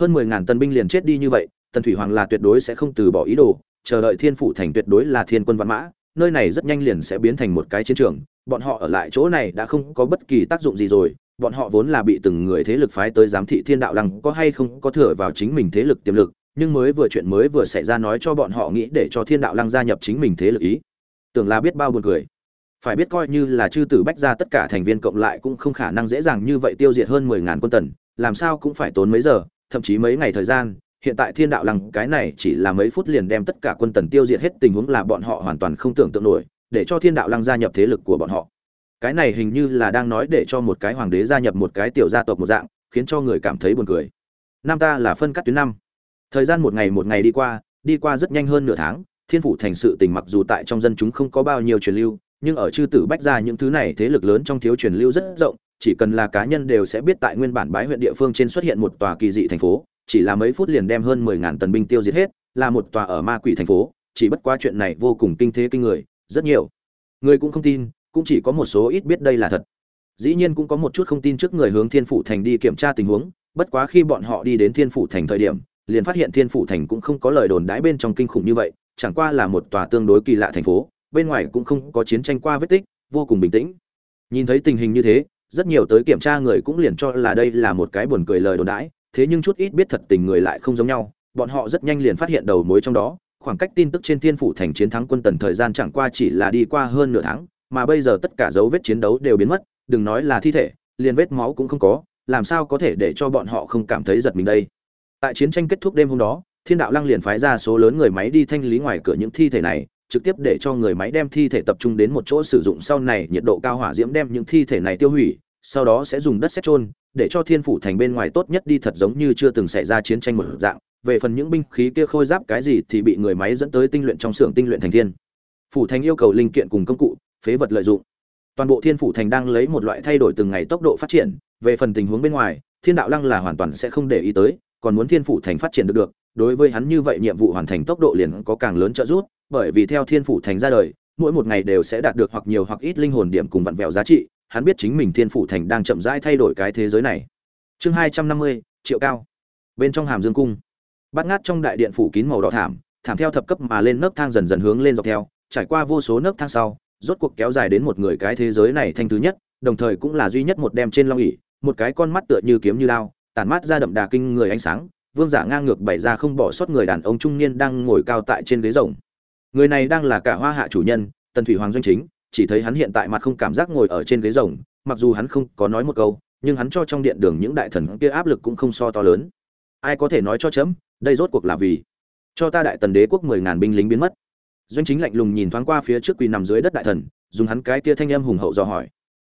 Hơn mười ngàn tân binh liền chết đi như vậy, tần thủy hoàng là tuyệt đối sẽ không từ bỏ ý đồ, chờ đợi thiên phủ thành tuyệt đối là thiên quân văn mã, nơi này rất nhanh liền sẽ biến thành một cái chiến trường, bọn họ ở lại chỗ này đã không có bất kỳ tác dụng gì rồi bọn họ vốn là bị từng người thế lực phái tới giám thị thiên đạo lăng có hay không có thừa vào chính mình thế lực tiềm lực, nhưng mới vừa chuyện mới vừa xảy ra nói cho bọn họ nghĩ để cho thiên đạo lăng gia nhập chính mình thế lực ý. Tưởng là biết bao buồn cười. Phải biết coi như là chư tử bách ra tất cả thành viên cộng lại cũng không khả năng dễ dàng như vậy tiêu diệt hơn mười ngàn quân tần, làm sao cũng phải tốn mấy giờ, thậm chí mấy ngày thời gian. Hiện tại thiên đạo lăng cái này chỉ là mấy phút liền đem tất cả quân tần tiêu diệt hết tình huống là bọn họ hoàn toàn không tưởng tượng nổi, để cho thiên đạo lăng gia nhập thế lực của bọn họ cái này hình như là đang nói để cho một cái hoàng đế gia nhập một cái tiểu gia tộc một dạng, khiến cho người cảm thấy buồn cười. Năm ta là phân cắt tuyến năm. Thời gian một ngày một ngày đi qua đi qua rất nhanh hơn nửa tháng, thiên phủ thành sự tình mặc dù tại trong dân chúng không có bao nhiêu truyền lưu, nhưng ở chư tử bách ra những thứ này thế lực lớn trong thiếu truyền lưu rất rộng, chỉ cần là cá nhân đều sẽ biết tại nguyên bản bái huyện địa phương trên xuất hiện một tòa kỳ dị thành phố, chỉ là mấy phút liền đem hơn mười ngàn tần binh tiêu diệt hết, là một tòa ở ma quỷ thành phố, chỉ bất quá chuyện này vô cùng kinh thế kinh người, rất nhiều. Người cũng không tin cũng chỉ có một số ít biết đây là thật. Dĩ nhiên cũng có một chút không tin trước người hướng thiên phủ thành đi kiểm tra tình huống, bất quá khi bọn họ đi đến thiên phủ thành thời điểm, liền phát hiện thiên phủ thành cũng không có lời đồn đãi bên trong kinh khủng như vậy, chẳng qua là một tòa tương đối kỳ lạ thành phố, bên ngoài cũng không có chiến tranh qua vết tích, vô cùng bình tĩnh. Nhìn thấy tình hình như thế, rất nhiều tới kiểm tra người cũng liền cho là đây là một cái buồn cười lời đồn đãi, thế nhưng chút ít biết thật tình người lại không giống nhau, bọn họ rất nhanh liền phát hiện đầu mối trong đó, khoảng cách tin tức trên thiên phủ thành chiến thắng quân tần thời gian chẳng qua chỉ là đi qua hơn nửa tháng mà bây giờ tất cả dấu vết chiến đấu đều biến mất, đừng nói là thi thể, liền vết máu cũng không có, làm sao có thể để cho bọn họ không cảm thấy giật mình đây? Tại chiến tranh kết thúc đêm hôm đó, thiên đạo lăng liền phái ra số lớn người máy đi thanh lý ngoài cửa những thi thể này, trực tiếp để cho người máy đem thi thể tập trung đến một chỗ sử dụng sau này nhiệt độ cao hỏa diễm đem những thi thể này tiêu hủy, sau đó sẽ dùng đất sét trôn để cho thiên phủ thành bên ngoài tốt nhất đi thật giống như chưa từng xảy ra chiến tranh một dạng. Về phần những binh khí kia khôi giáp cái gì thì bị người máy dẫn tới tinh luyện trong xưởng tinh luyện thành thiên. Phủ thành yêu cầu linh kiện cùng công cụ phế vật lợi dụng. Toàn bộ thiên phủ thành đang lấy một loại thay đổi từng ngày tốc độ phát triển, về phần tình huống bên ngoài, thiên đạo lăng là hoàn toàn sẽ không để ý tới, còn muốn thiên phủ thành phát triển được được, đối với hắn như vậy nhiệm vụ hoàn thành tốc độ liền có càng lớn trợ giúp, bởi vì theo thiên phủ thành ra đời, mỗi một ngày đều sẽ đạt được hoặc nhiều hoặc ít linh hồn điểm cùng vặn vẹo giá trị, hắn biết chính mình thiên phủ thành đang chậm rãi thay đổi cái thế giới này. Chương hai trăm năm mươi, triệu cao. Bên trong hàm dương cung. Bát ngát trong đại điện phủ kín màu đỏ thảm thảm theo thập cấp mà lên nấc thang dần dần hướng lên dọc theo, trải qua vô số nấc thang sau rốt cuộc kéo dài đến một người cái thế giới này thanh thứ nhất đồng thời cũng là duy nhất một đem trên long ỷ, một cái con mắt tựa như kiếm như lao tản mát ra đậm đà kinh người ánh sáng vương giả ngang ngược bày ra không bỏ sót người đàn ông trung niên đang ngồi cao tại trên ghế rồng. Người này đang là cả hoa hạ chủ nhân tần thủy hoàng doanh chính chỉ thấy hắn hiện tại mặt không cảm giác ngồi ở trên ghế rồng mặc dù hắn không có nói một câu nhưng hắn cho trong điện đường những đại thần kia áp lực cũng không so to lớn. Ai có thể nói cho chấm đây rốt cuộc là vì cho ta đại tần đế quốc mười ngàn binh lính biến mất doanh chính lạnh lùng nhìn thoáng qua phía trước quỳ nằm dưới đất đại thần, dùng hắn cái kia thanh âm hùng hậu dò hỏi.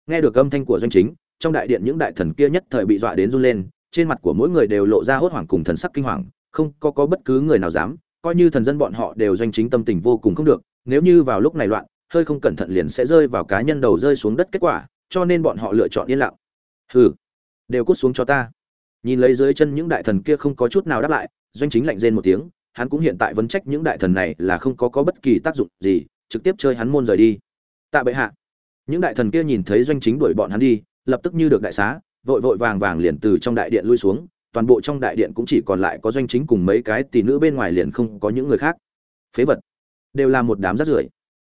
Nghe được âm thanh của doanh chính, trong đại điện những đại thần kia nhất thời bị dọa đến run lên, trên mặt của mỗi người đều lộ ra hốt hoảng cùng thần sắc kinh hoàng, không có có bất cứ người nào dám, coi như thần dân bọn họ đều doanh chính tâm tình vô cùng không được, nếu như vào lúc này loạn, hơi không cẩn thận liền sẽ rơi vào cá nhân đầu rơi xuống đất kết quả, cho nên bọn họ lựa chọn yên lặng. Hừ, đều cút xuống cho ta. Nhìn lấy dưới chân những đại thần kia không có chút nào đáp lại, doanh chính lạnh rên một tiếng hắn cũng hiện tại vấn trách những đại thần này là không có có bất kỳ tác dụng gì, trực tiếp chơi hắn môn rời đi. Tạ bệ hạ. Những đại thần kia nhìn thấy doanh chính đuổi bọn hắn đi, lập tức như được đại xá, vội vội vàng vàng liền từ trong đại điện lui xuống, toàn bộ trong đại điện cũng chỉ còn lại có doanh chính cùng mấy cái tỷ nữ bên ngoài liền không có những người khác. Phế vật. Đều là một đám rác rưởi.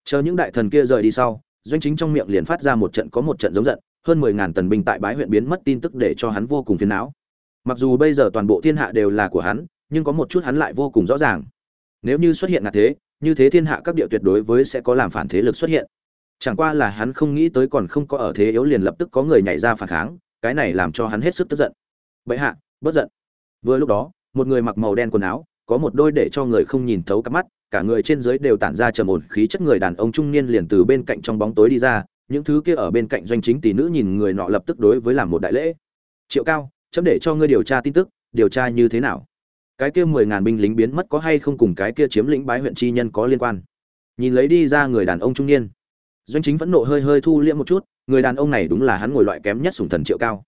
Chờ những đại thần kia rời đi sau, doanh chính trong miệng liền phát ra một trận, có một trận giống giận, hơn mười ngàn tần binh tại bái huyện biến mất tin tức để cho hắn vô cùng phiền não. Mặc dù bây giờ toàn bộ thiên hạ đều là của hắn nhưng có một chút hắn lại vô cùng rõ ràng. Nếu như xuất hiện là thế, như thế thiên hạ các địa tuyệt đối với sẽ có làm phản thế lực xuất hiện. Chẳng qua là hắn không nghĩ tới còn không có ở thế yếu liền lập tức có người nhảy ra phản kháng, cái này làm cho hắn hết sức tức giận. Bệ hạ bất giận. Vừa lúc đó, một người mặc màu đen quần áo, có một đôi để cho người không nhìn thấu cắp mắt, cả người trên dưới đều tản ra trầm ổn khí chất người đàn ông trung niên liền từ bên cạnh trong bóng tối đi ra, những thứ kia ở bên cạnh doanh chính tỷ nữ nhìn người nọ lập tức đối với làm một đại lễ. Triệu cao, chấm để cho ngươi điều tra tin tức, điều tra như thế nào? Cái kia mười ngàn binh lính biến mất có hay không cùng cái kia chiếm lĩnh bái huyện chi nhân có liên quan? Nhìn lấy đi ra người đàn ông trung niên. Doanh chính vẫn nộ hơi hơi thu liễm một chút, người đàn ông này đúng là hắn ngồi loại kém nhất sủng thần triệu cao.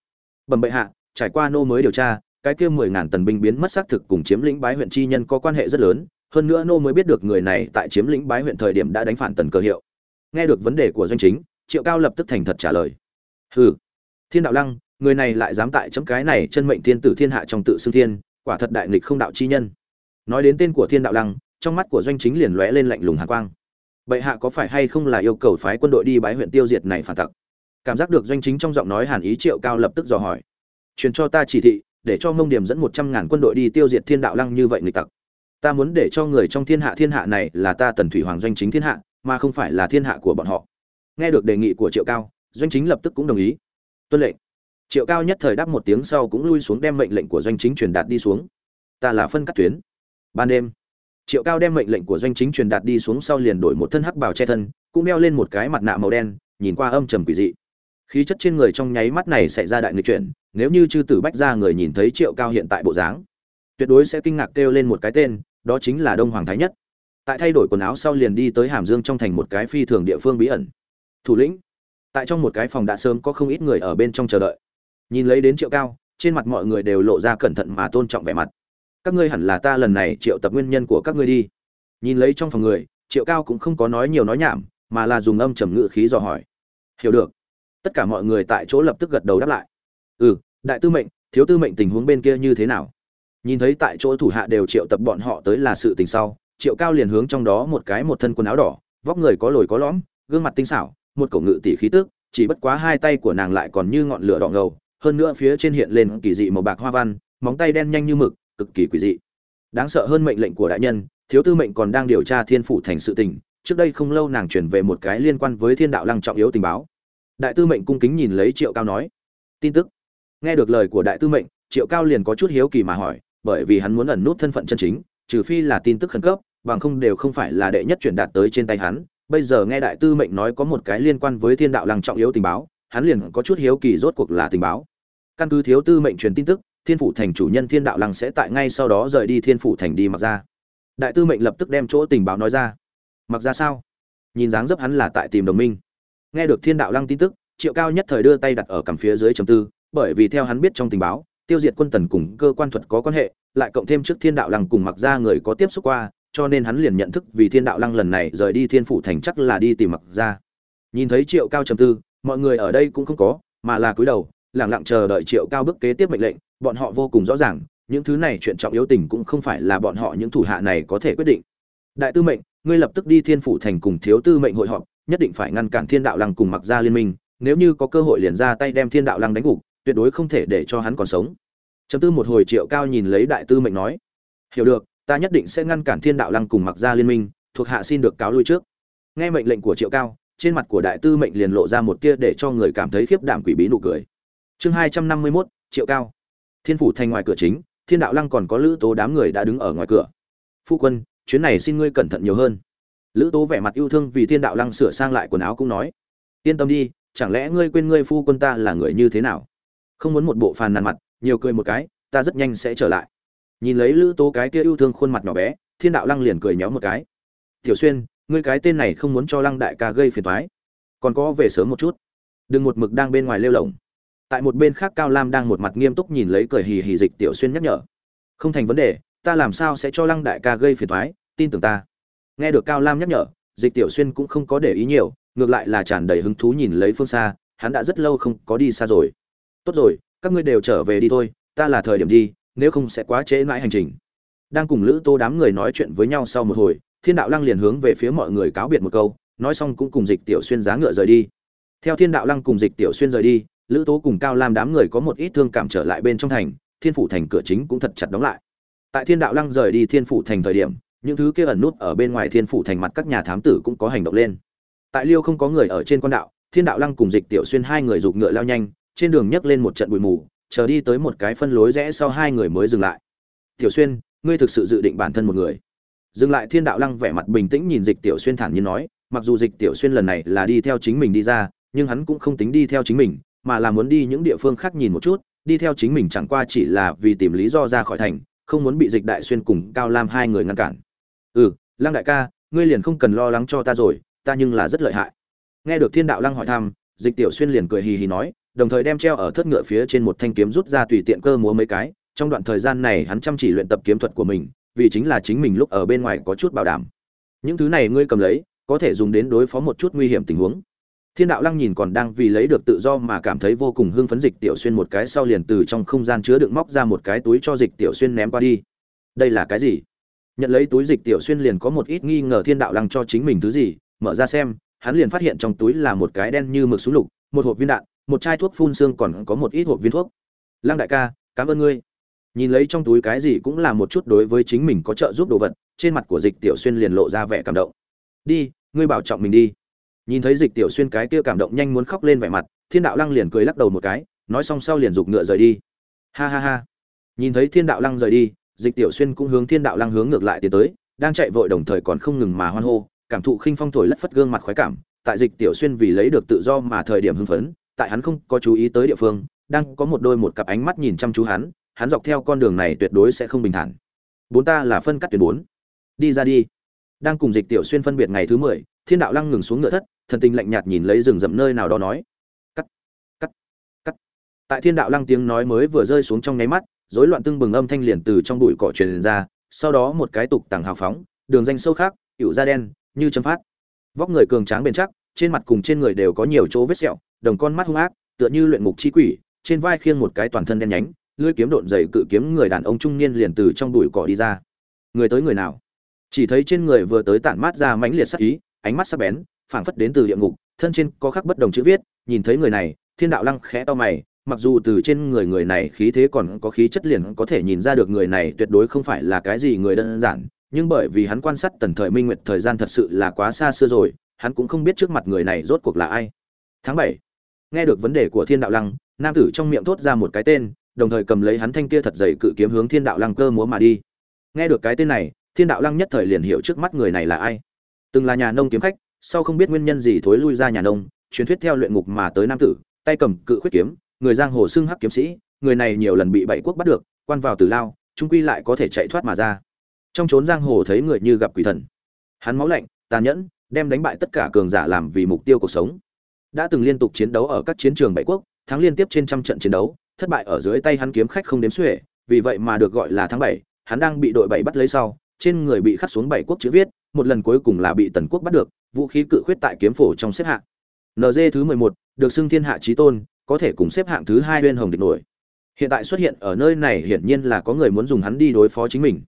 Bẩm bệ hạ, trải qua nô mới điều tra, cái kia mười ngàn tần binh biến mất xác thực cùng chiếm lĩnh bái huyện chi nhân có quan hệ rất lớn, hơn nữa nô mới biết được người này tại chiếm lĩnh bái huyện thời điểm đã đánh phản tần cơ hiệu. Nghe được vấn đề của doanh chính, triệu cao lập tức thành thật trả lời. Hừ, thiên đạo lăng, người này lại dám tại chấm cái này chân mệnh thiên tử thiên hạ trong tự xưng thiên quả thật đại nghịch không đạo chi nhân. Nói đến tên của thiên đạo lăng, trong mắt của doanh chính liền lóe lên lạnh lùng hạ quang. Bệ hạ có phải hay không là yêu cầu phái quân đội đi bái huyện tiêu diệt này phản tặc? Cảm giác được doanh chính trong giọng nói hàn ý triệu cao lập tức dò hỏi. Truyền cho ta chỉ thị, để cho mông điểm dẫn một trăm ngàn quân đội đi tiêu diệt thiên đạo lăng như vậy nghịch tặc. Ta muốn để cho người trong thiên hạ thiên hạ này là ta tần thủy hoàng doanh chính thiên hạ, mà không phải là thiên hạ của bọn họ. Nghe được đề nghị của triệu cao, doanh chính lập tức cũng đồng ý. Tuân lệnh triệu cao nhất thời đáp một tiếng sau cũng lui xuống đem mệnh lệnh của doanh chính truyền đạt đi xuống. Ta là phân cắt tuyến. Ban đêm, triệu cao đem mệnh lệnh của doanh chính truyền đạt đi xuống sau liền đổi một thân hắc bào che thân, cũng đeo lên một cái mặt nạ màu đen, nhìn qua âm trầm quỷ dị. Khí chất trên người trong nháy mắt này xảy ra đại nghịch chuyển, nếu như chư tử bách ra người nhìn thấy triệu cao hiện tại bộ dáng, tuyệt đối sẽ kinh ngạc kêu lên một cái tên, đó chính là đông hoàng thái nhất. Tại thay đổi quần áo sau liền đi tới hàm dương trong thành một cái phi thường địa phương bí ẩn. Thủ lĩnh, tại trong một cái phòng đã sớm có không ít người ở bên trong chờ đợi nhìn lấy đến triệu cao, trên mặt mọi người đều lộ ra cẩn thận mà tôn trọng vẻ mặt. Các ngươi hẳn là ta lần này triệu tập nguyên nhân của các ngươi đi. Nhìn lấy trong phòng người, triệu cao cũng không có nói nhiều nói nhảm, mà là dùng âm trầm ngự khí dò hỏi. Hiểu được. Tất cả mọi người tại chỗ lập tức gật đầu đáp lại. Ừ đại tư mệnh, thiếu tư mệnh tình huống bên kia như thế nào? Nhìn thấy tại chỗ thủ hạ đều triệu tập bọn họ tới là sự tình sau, triệu cao liền hướng trong đó một cái một thân quần áo đỏ, vóc người có lồi có lõm, gương mặt tinh xảo, một cổ ngự tỷ khí tức, chỉ bất quá hai tay của nàng lại còn như ngọn lửa đỏ ngầu hơn nữa phía trên hiện lên kỳ dị màu bạc hoa văn, móng tay đen nhanh như mực, cực kỳ quỷ dị. Đáng sợ hơn mệnh lệnh của đại nhân, thiếu tư mệnh còn đang điều tra thiên phủ thành sự tình, trước đây không lâu nàng chuyển về một cái liên quan với thiên đạo lăng trọng yếu tình báo. Đại tư mệnh cung kính nhìn lấy triệu cao nói, tin tức. Nghe được lời của đại tư mệnh, triệu cao liền có chút hiếu kỳ mà hỏi, bởi vì hắn muốn ẩn nút thân phận chân chính, trừ phi là tin tức khẩn cấp, bằng không đều không phải là đệ nhất chuyển đạt tới trên tay hắn. Bây giờ nghe đại tư mệnh nói có một cái liên quan với thiên đạo lăng trọng yếu tình báo hắn liền có chút hiếu kỳ rốt cuộc là tình báo. Căn cứ thiếu tư mệnh truyền tin tức, thiên phủ thành chủ nhân thiên đạo lăng sẽ tại ngay sau đó rời đi thiên phủ thành đi mặc ra. Đại tư mệnh lập tức đem chỗ tình báo nói ra. Mặc ra sao? Nhìn dáng dấp hắn là tại tìm đồng minh. Nghe được thiên đạo lăng tin tức, triệu cao nhất thời đưa tay đặt ở cằm phía dưới chấm tư, bởi vì theo hắn biết trong tình báo, tiêu diệt quân tần cùng cơ quan thuật có quan hệ, lại cộng thêm trước thiên đạo lăng cùng mặc ra người có tiếp xúc qua, cho nên hắn liền nhận thức vì thiên đạo lăng lần này rời đi thiên phủ thành chắc là đi tìm mặc ra. Nhìn thấy triệu cao trầm tư mọi người ở đây cũng không có, mà là cúi đầu, lẳng lặng chờ đợi triệu cao bước kế tiếp mệnh lệnh, bọn họ vô cùng rõ ràng, những thứ này chuyện trọng yếu tình cũng không phải là bọn họ những thủ hạ này có thể quyết định. Đại tư mệnh, ngươi lập tức đi thiên phủ thành cùng thiếu tư mệnh hội họp, nhất định phải ngăn cản thiên đạo lăng cùng mặc ra liên minh, nếu như có cơ hội liền ra tay đem thiên đạo lăng đánh gục, tuyệt đối không thể để cho hắn còn sống. Chấm tư một hồi triệu cao nhìn lấy đại tư mệnh nói, hiểu được, ta nhất định sẽ ngăn cản thiên đạo lăng cùng mặc ra liên minh, thuộc hạ xin được cáo lui trước. Nghe mệnh lệnh của triệu cao trên mặt của đại tư mệnh liền lộ ra một tia để cho người cảm thấy khiếp đảm quỷ bí nụ cười. Chương hai trăm năm mươi mốt, triệu cao. Thiên phủ thành ngoài cửa chính, thiên đạo lăng còn có lữ tố đám người đã đứng ở ngoài cửa. Phu quân, chuyến này xin ngươi cẩn thận nhiều hơn. Lữ tố vẻ mặt yêu thương vì thiên đạo lăng sửa sang lại quần áo cũng nói. Yên tâm đi, chẳng lẽ ngươi quên ngươi phu quân ta là người như thế nào? Không muốn một bộ phàn nàn mặt, nhiều cười một cái, ta rất nhanh sẽ trở lại. Nhìn lấy lữ tố cái kia yêu thương khuôn mặt nhỏ bé, thiên đạo lăng liền cười nhéo một cái. Tiểu xuyên ngươi cái tên này không muốn cho lăng đại ca gây phiền toái. Còn có về sớm một chút. Đừng một mực đang bên ngoài lêu lỏng tại một bên khác cao lam đang một mặt nghiêm túc nhìn lấy cười hì hì dịch tiểu xuyên nhắc nhở. Không thành vấn đề, ta làm sao sẽ cho lăng đại ca gây phiền toái, tin tưởng ta. Nghe được cao lam nhắc nhở, dịch tiểu xuyên cũng không có để ý nhiều, ngược lại là tràn đầy hứng thú nhìn lấy phương xa, hắn đã rất lâu không có đi xa rồi. Tốt rồi, các ngươi đều trở về đi thôi, ta là thời điểm đi, nếu không sẽ quá trễ mãi hành trình. Đang cùng lữ tô đám người nói chuyện với nhau sau một hồi thiên đạo lăng liền hướng về phía mọi người cáo biệt một câu, nói xong cũng cùng dịch tiểu xuyên giá ngựa rời đi. Theo thiên đạo lăng cùng dịch tiểu xuyên rời đi, lữ tố cùng cao lam đám người có một ít thương cảm trở lại bên trong thành, thiên phủ thành cửa chính cũng thật chặt đóng lại. Tại thiên đạo lăng rời đi thiên phủ thành thời điểm, những thứ kia ẩn nút ở bên ngoài thiên phủ thành mặt các nhà thám tử cũng có hành động lên. Tại liêu không có người ở trên con đạo, thiên đạo lăng cùng dịch tiểu xuyên hai người giục ngựa lao nhanh, trên đường nhấc lên một trận bụi mù, chờ đi tới một cái phân lối rẽ sau hai người mới dừng lại. Tiểu xuyên, ngươi thực sự dự định bản thân một người? Dừng lại thiên đạo lăng vẻ mặt bình tĩnh nhìn dịch tiểu xuyên thản nhiên nói, mặc dù dịch tiểu xuyên lần này là đi theo chính mình đi ra, nhưng hắn cũng không tính đi theo chính mình, mà là muốn đi những địa phương khác nhìn một chút, đi theo chính mình chẳng qua chỉ là vì tìm lý do ra khỏi thành, không muốn bị dịch đại xuyên cùng cao lam hai người ngăn cản. Ừ lăng đại ca, ngươi liền không cần lo lắng cho ta rồi, ta nhưng là rất lợi hại. Nghe được thiên đạo lăng hỏi thăm, dịch tiểu xuyên liền cười hì hì nói, đồng thời đem treo ở thất ngựa phía trên một thanh kiếm rút ra tùy tiện cơ múa mấy cái, trong đoạn thời gian này hắn chăm chỉ luyện tập kiếm thuật của mình vì chính là chính mình lúc ở bên ngoài có chút bảo đảm. Những thứ này ngươi cầm lấy, có thể dùng đến đối phó một chút nguy hiểm tình huống. Thiên đạo lăng nhìn còn đang vì lấy được tự do mà cảm thấy vô cùng hưng phấn dịch tiểu xuyên một cái sau liền từ trong không gian chứa đựng móc ra một cái túi cho dịch tiểu xuyên ném qua đi. Đây là cái gì? Nhận lấy túi dịch tiểu xuyên liền có một ít nghi ngờ thiên đạo lăng cho chính mình thứ gì, mở ra xem, hắn liền phát hiện trong túi là một cái đen như mực súng lục, một hộp viên đạn, một chai thuốc phun xương còn có một ít hộp viên thuốc. Lăng đại ca, cảm ơn ngươi nhìn lấy trong túi cái gì cũng là một chút đối với chính mình có trợ giúp đồ vật, trên mặt của dịch tiểu xuyên liền lộ ra vẻ cảm động. Đi, ngươi bảo trọng mình đi. Nhìn thấy dịch tiểu xuyên cái kia cảm động nhanh muốn khóc lên vẻ mặt, thiên đạo lăng liền cười lắc đầu một cái, nói xong sau liền giục ngựa rời đi. Ha ha ha. Nhìn thấy thiên đạo lăng rời đi, dịch tiểu xuyên cũng hướng thiên đạo lăng hướng ngược lại tiến tới, đang chạy vội đồng thời còn không ngừng mà hoan hô, cảm thụ khinh phong thổi lất phất gương mặt khoái cảm, tại dịch tiểu xuyên vì lấy được tự do mà thời điểm hưng phấn, tại hắn không có chú ý tới địa phương, đang có một đôi một cặp ánh mắt nhìn chăm chú hắn hắn dọc theo con đường này tuyệt đối sẽ không bình thản. Bốn ta là phân cắt tuyến bốn. Đi ra đi. Đang cùng dịch tiểu xuyên phân biệt ngày thứ mười, thiên đạo lăng ngừng xuống ngựa thất, thần tình lạnh nhạt nhìn lấy rừng rậm nơi nào đó nói. Cắt cắt cắt. Tại thiên đạo lăng tiếng nói mới vừa rơi xuống trong nháy mắt, rối loạn tưng bừng âm thanh liền từ trong bụi cỏ truyền ra, sau đó một cái tục tàng hào phóng, đường danh sâu khác hữu da đen, như châm phát. Vóc người cường tráng bền chắc, trên mặt cùng trên người đều có nhiều chỗ vết sẹo, đồng con mắt hung ác, tựa như luyện ngục chi quỷ, trên vai khiêng một cái toàn thân đen nhánh lưỡi kiếm độn dày cự kiếm người đàn ông trung niên liền từ trong bụi cỏ đi ra. Người tới người nào? Chỉ thấy trên người vừa tới tản mát ra mãnh liệt sắc ý, ánh mắt sắc bén, phảng phất đến từ địa ngục, thân trên có khắc bất đồng chữ viết, nhìn thấy người này, thiên đạo lăng khẽ to mày, mặc dù từ trên người người này khí thế còn có khí chất liền có thể nhìn ra được người này tuyệt đối không phải là cái gì người đơn giản, nhưng bởi vì hắn quan sát tần thời minh nguyệt thời gian thật sự là quá xa xưa rồi, hắn cũng không biết trước mặt người này rốt cuộc là ai. Tháng bảy, nghe được vấn đề của thiên đạo lăng, nam tử trong miệng thốt ra một cái tên đồng thời cầm lấy hắn thanh kia thật dày cự kiếm hướng thiên đạo lăng cơ múa mà đi. Nghe được cái tên này, thiên đạo lăng nhất thời liền hiểu trước mắt người này là ai. Từng là nhà nông kiếm khách, sau không biết nguyên nhân gì thối lui ra nhà nông, truyền thuyết theo luyện ngục mà tới nam tử, tay cầm cự khuyết kiếm, người giang hồ xưng hắc kiếm sĩ, người này nhiều lần bị bảy quốc bắt được, quan vào tử lao, trung quy lại có thể chạy thoát mà ra. Trong trốn giang hồ thấy người như gặp quỷ thần. Hắn máu lạnh, tàn nhẫn, đem đánh bại tất cả cường giả làm vì mục tiêu cuộc sống. Đã từng liên tục chiến đấu ở các chiến trường bảy quốc, thắng liên tiếp trên trăm trận chiến đấu thất bại ở dưới tay hắn kiếm khách không đếm xuể, vì vậy mà được gọi là tháng bảy, hắn đang bị đội bảy bắt lấy sau, trên người bị khắc xuống bảy quốc chữ viết, một lần cuối cùng là bị tần quốc bắt được, vũ khí cự khuyết tại kiếm phổ trong xếp hạng. NZ thứ mười một, được xưng thiên hạ chí tôn, có thể cùng xếp hạng thứ hai bên hồng địch nổi. Hiện tại xuất hiện ở nơi này hiển nhiên là có người muốn dùng hắn đi đối phó chính mình.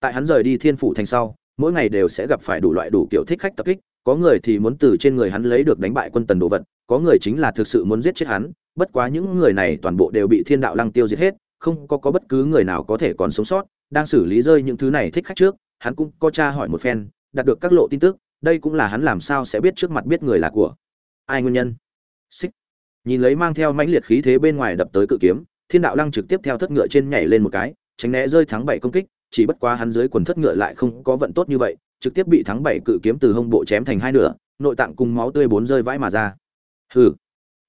Tại hắn rời đi thiên phủ thành sau, mỗi ngày đều sẽ gặp phải đủ loại đủ kiểu thích khách tập kích, có người thì muốn từ trên người hắn lấy được đánh bại quân tần đồ vật, có người chính là thực sự muốn giết chết hắn bất quá những người này toàn bộ đều bị thiên đạo lăng tiêu diệt hết, không có có bất cứ người nào có thể còn sống sót. Đang xử lý rơi những thứ này thích khách trước, hắn cũng có tra hỏi một phen, đạt được các lộ tin tức, đây cũng là hắn làm sao sẽ biết trước mặt biết người là của ai nguyên nhân. Xích. Nhìn lấy mang theo mãnh liệt khí thế bên ngoài đập tới cự kiếm, thiên đạo lăng trực tiếp theo thất ngựa trên nhảy lên một cái, tránh né rơi thắng bảy công kích, chỉ bất quá hắn dưới quần thất ngựa lại không có vận tốt như vậy, trực tiếp bị thắng bảy cự kiếm từ hông bộ chém thành hai nửa, nội tạng cùng máu tươi bốn rơi vãi mà ra. Hừ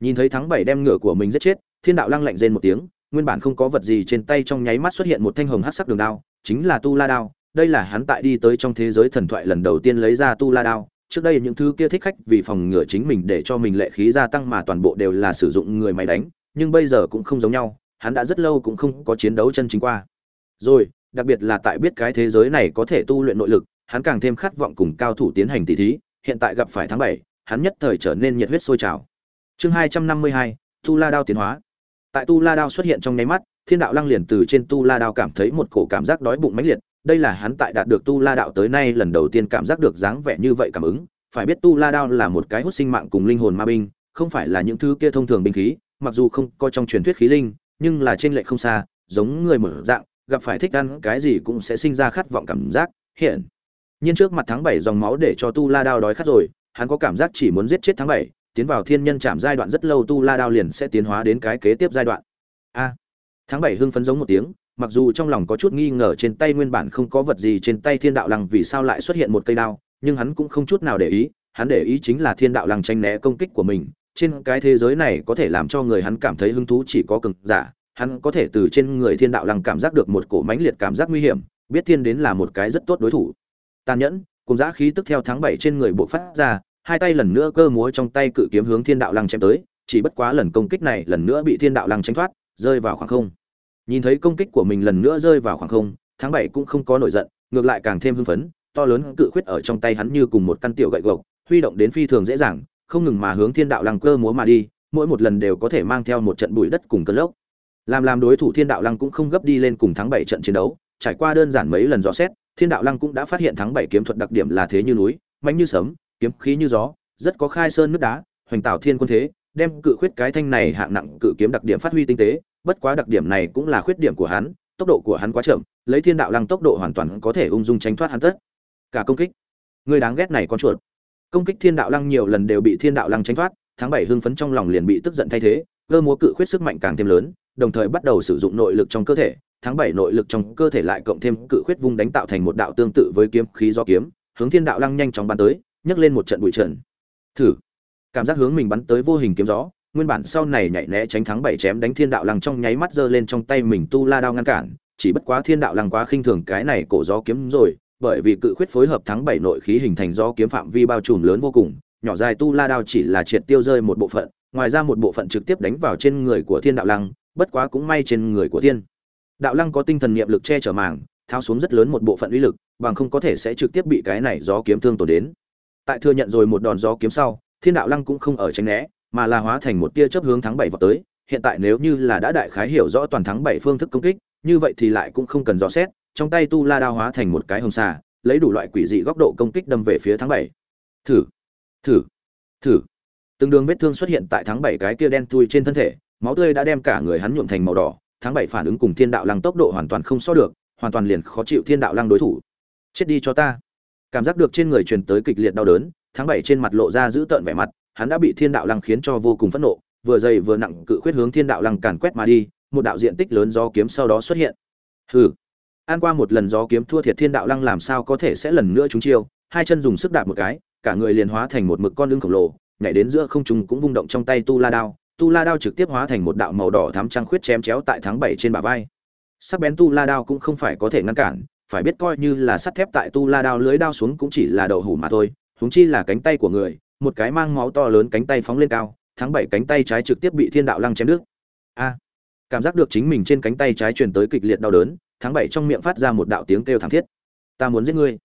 nhìn thấy thắng bảy đem ngựa của mình giết chết, thiên đạo lăng lạnh rên một tiếng, nguyên bản không có vật gì trên tay trong nháy mắt xuất hiện một thanh hồng hắc sắc đường đao, chính là tu la đao. Đây là hắn tại đi tới trong thế giới thần thoại lần đầu tiên lấy ra tu la đao. Trước đây những thứ kia thích khách vì phòng ngừa chính mình để cho mình lệ khí gia tăng mà toàn bộ đều là sử dụng người máy đánh, nhưng bây giờ cũng không giống nhau, hắn đã rất lâu cũng không có chiến đấu chân chính qua. Rồi, đặc biệt là tại biết cái thế giới này có thể tu luyện nội lực, hắn càng thêm khát vọng cùng cao thủ tiến hành tỷ thí, hiện tại gặp phải tháng bảy, hắn nhất thời trở nên nhiệt huyết sôi trào chương hai trăm năm mươi hai, tu la đao tiến hóa. Tại tu la đao xuất hiện trong nháy mắt, thiên đạo lăng liền từ trên tu la đao cảm thấy một cổ cảm giác đói bụng mãnh liệt. Đây là hắn tại đạt được tu la đạo tới nay lần đầu tiên cảm giác được dáng vẻ như vậy cảm ứng. Phải biết tu la đao là một cái hút sinh mạng cùng linh hồn ma binh, không phải là những thứ kia thông thường binh khí, mặc dù không có trong truyền thuyết khí linh, nhưng là trên lệ không xa, giống người mở dạng, gặp phải thích ăn cái gì cũng sẽ sinh ra khát vọng cảm giác, hiện nhiên trước mặt tháng bảy dòng máu để cho tu la đao đói khát rồi, hắn có cảm giác chỉ muốn giết chết tháng bảy tiến vào thiên nhân chạm giai đoạn rất lâu tu la đao liền sẽ tiến hóa đến cái kế tiếp giai đoạn. A. Tháng bảy hưng phấn giống một tiếng, mặc dù trong lòng có chút nghi ngờ trên tay nguyên bản không có vật gì trên tay thiên đạo lăng vì sao lại xuất hiện một cây đao, nhưng hắn cũng không chút nào để ý, hắn để ý chính là thiên đạo lăng tranh né công kích của mình. Trên cái thế giới này có thể làm cho người hắn cảm thấy hứng thú chỉ có cường giả, hắn có thể từ trên người thiên đạo lăng cảm giác được một cổ mãnh liệt cảm giác nguy hiểm, biết thiên đến là một cái rất tốt đối thủ. Tàn nhẫn, cùng giã khí tức theo tháng bảy trên người bộ phát ra hai tay lần nữa cơ múa trong tay cự kiếm hướng thiên đạo lăng chém tới, chỉ bất quá lần công kích này lần nữa bị thiên đạo lăng tránh thoát, rơi vào khoảng không. Nhìn thấy công kích của mình lần nữa rơi vào khoảng không, tháng bảy cũng không có nổi giận, ngược lại càng thêm hưng phấn, to lớn cự khuyết ở trong tay hắn như cùng một căn tiểu gậy gộc, huy động đến phi thường dễ dàng, không ngừng mà hướng thiên đạo lăng cơ múa mà đi, mỗi một lần đều có thể mang theo một trận bụi đất cùng cơn lốc. Làm làm đối thủ thiên đạo lăng cũng không gấp đi lên cùng tháng bảy trận chiến đấu, trải qua đơn giản mấy lần dò xét, thiên đạo lăng cũng đã phát hiện tháng bảy kiếm thuật đặc điểm là thế như núi mạnh như sấm kiếm khí như gió, rất có khai sơn nước đá, hoành tạo thiên quân thế, đem cự khuyết cái thanh này hạng nặng cự kiếm đặc điểm phát huy tinh tế, bất quá đặc điểm này cũng là khuyết điểm của hắn, tốc độ của hắn quá chậm, lấy thiên đạo lăng tốc độ hoàn toàn có thể ung dung tránh thoát hắn tất cả công kích. Người đáng ghét này con chuột. Công kích thiên đạo lăng nhiều lần đều bị thiên đạo lăng tránh thoát, tháng bảy hưng phấn trong lòng liền bị tức giận thay thế, cơ múa cự khuyết sức mạnh càng thêm lớn, đồng thời bắt đầu sử dụng nội lực trong cơ thể, tháng bảy nội lực trong cơ thể lại cộng thêm cự khuyết vung đánh tạo thành một đạo tương tự với kiếm khí do kiếm, hướng thiên đạo lăng nhanh chóng bắn tới nhấc lên một trận bụi trận thử. Cảm giác hướng mình bắn tới vô hình kiếm gió, nguyên bản sau này nhảy né tránh thắng bảy chém đánh thiên đạo lăng trong nháy mắt giơ lên trong tay mình tu la đao ngăn cản, chỉ bất quá thiên đạo lăng quá khinh thường cái này cổ gió kiếm rồi, bởi vì cự khuyết phối hợp thắng bảy nội khí hình thành do kiếm phạm vi bao trùm lớn vô cùng, nhỏ dài tu la đao chỉ là triệt tiêu rơi một bộ phận, ngoài ra một bộ phận trực tiếp đánh vào trên người của thiên đạo lăng, bất quá cũng may trên người của thiên đạo lăng có tinh thần niệm lực che chở màng thao xuống rất lớn một bộ phận uy lực, bằng không có thể sẽ trực tiếp bị cái này gió kiếm thương tổn đến tại thừa nhận rồi một đòn gió kiếm sau, thiên đạo lăng cũng không ở tránh né, mà là hóa thành một tia chớp hướng thắng bảy vào tới. Hiện tại nếu như là đã đại khái hiểu rõ toàn thắng bảy phương thức công kích, như vậy thì lại cũng không cần dò xét, trong tay tu la đao hóa thành một cái hồng xà, lấy đủ loại quỷ dị góc độ công kích đâm về phía thắng bảy. Thử thử thử. Từng đường vết thương xuất hiện tại tháng bảy cái kia đen tui trên thân thể, máu tươi đã đem cả người hắn nhuộm thành màu đỏ. Tháng bảy phản ứng cùng thiên đạo lăng tốc độ hoàn toàn không so được, hoàn toàn liền khó chịu thiên đạo lăng đối thủ. Chết đi cho ta cảm giác được trên người truyền tới kịch liệt đau đớn, tháng bảy trên mặt lộ ra giữ tợn vẻ mặt, hắn đã bị thiên đạo lăng khiến cho vô cùng phẫn nộ, vừa dày vừa nặng cự khuyết hướng thiên đạo lăng càn quét mà đi, một đạo diện tích lớn do kiếm sau đó xuất hiện. Hừ. An qua một lần gió kiếm thua thiệt thiên đạo lăng làm sao có thể sẽ lần nữa trúng chiêu, hai chân dùng sức đạp một cái, cả người liền hóa thành một mực con lưng khổng lồ, nhảy đến giữa không trung cũng vung động trong tay tu la đao, tu la đao trực tiếp hóa thành một đạo màu đỏ thắm trăng khuyết chém chéo tại tháng bảy trên bả vai. Sắc bén tu la đao cũng không phải có thể ngăn cản phải biết coi như là sắt thép tại tu la đao lưới đao xuống cũng chỉ là đậu hủ mà thôi húng chi là cánh tay của người, một cái mang máu to lớn cánh tay phóng lên cao tháng bảy cánh tay trái trực tiếp bị thiên đạo lăng chém đứt. A, cảm giác được chính mình trên cánh tay trái truyền tới kịch liệt đau đớn tháng bảy trong miệng phát ra một đạo tiếng kêu thảm thiết. Ta muốn giết ngươi.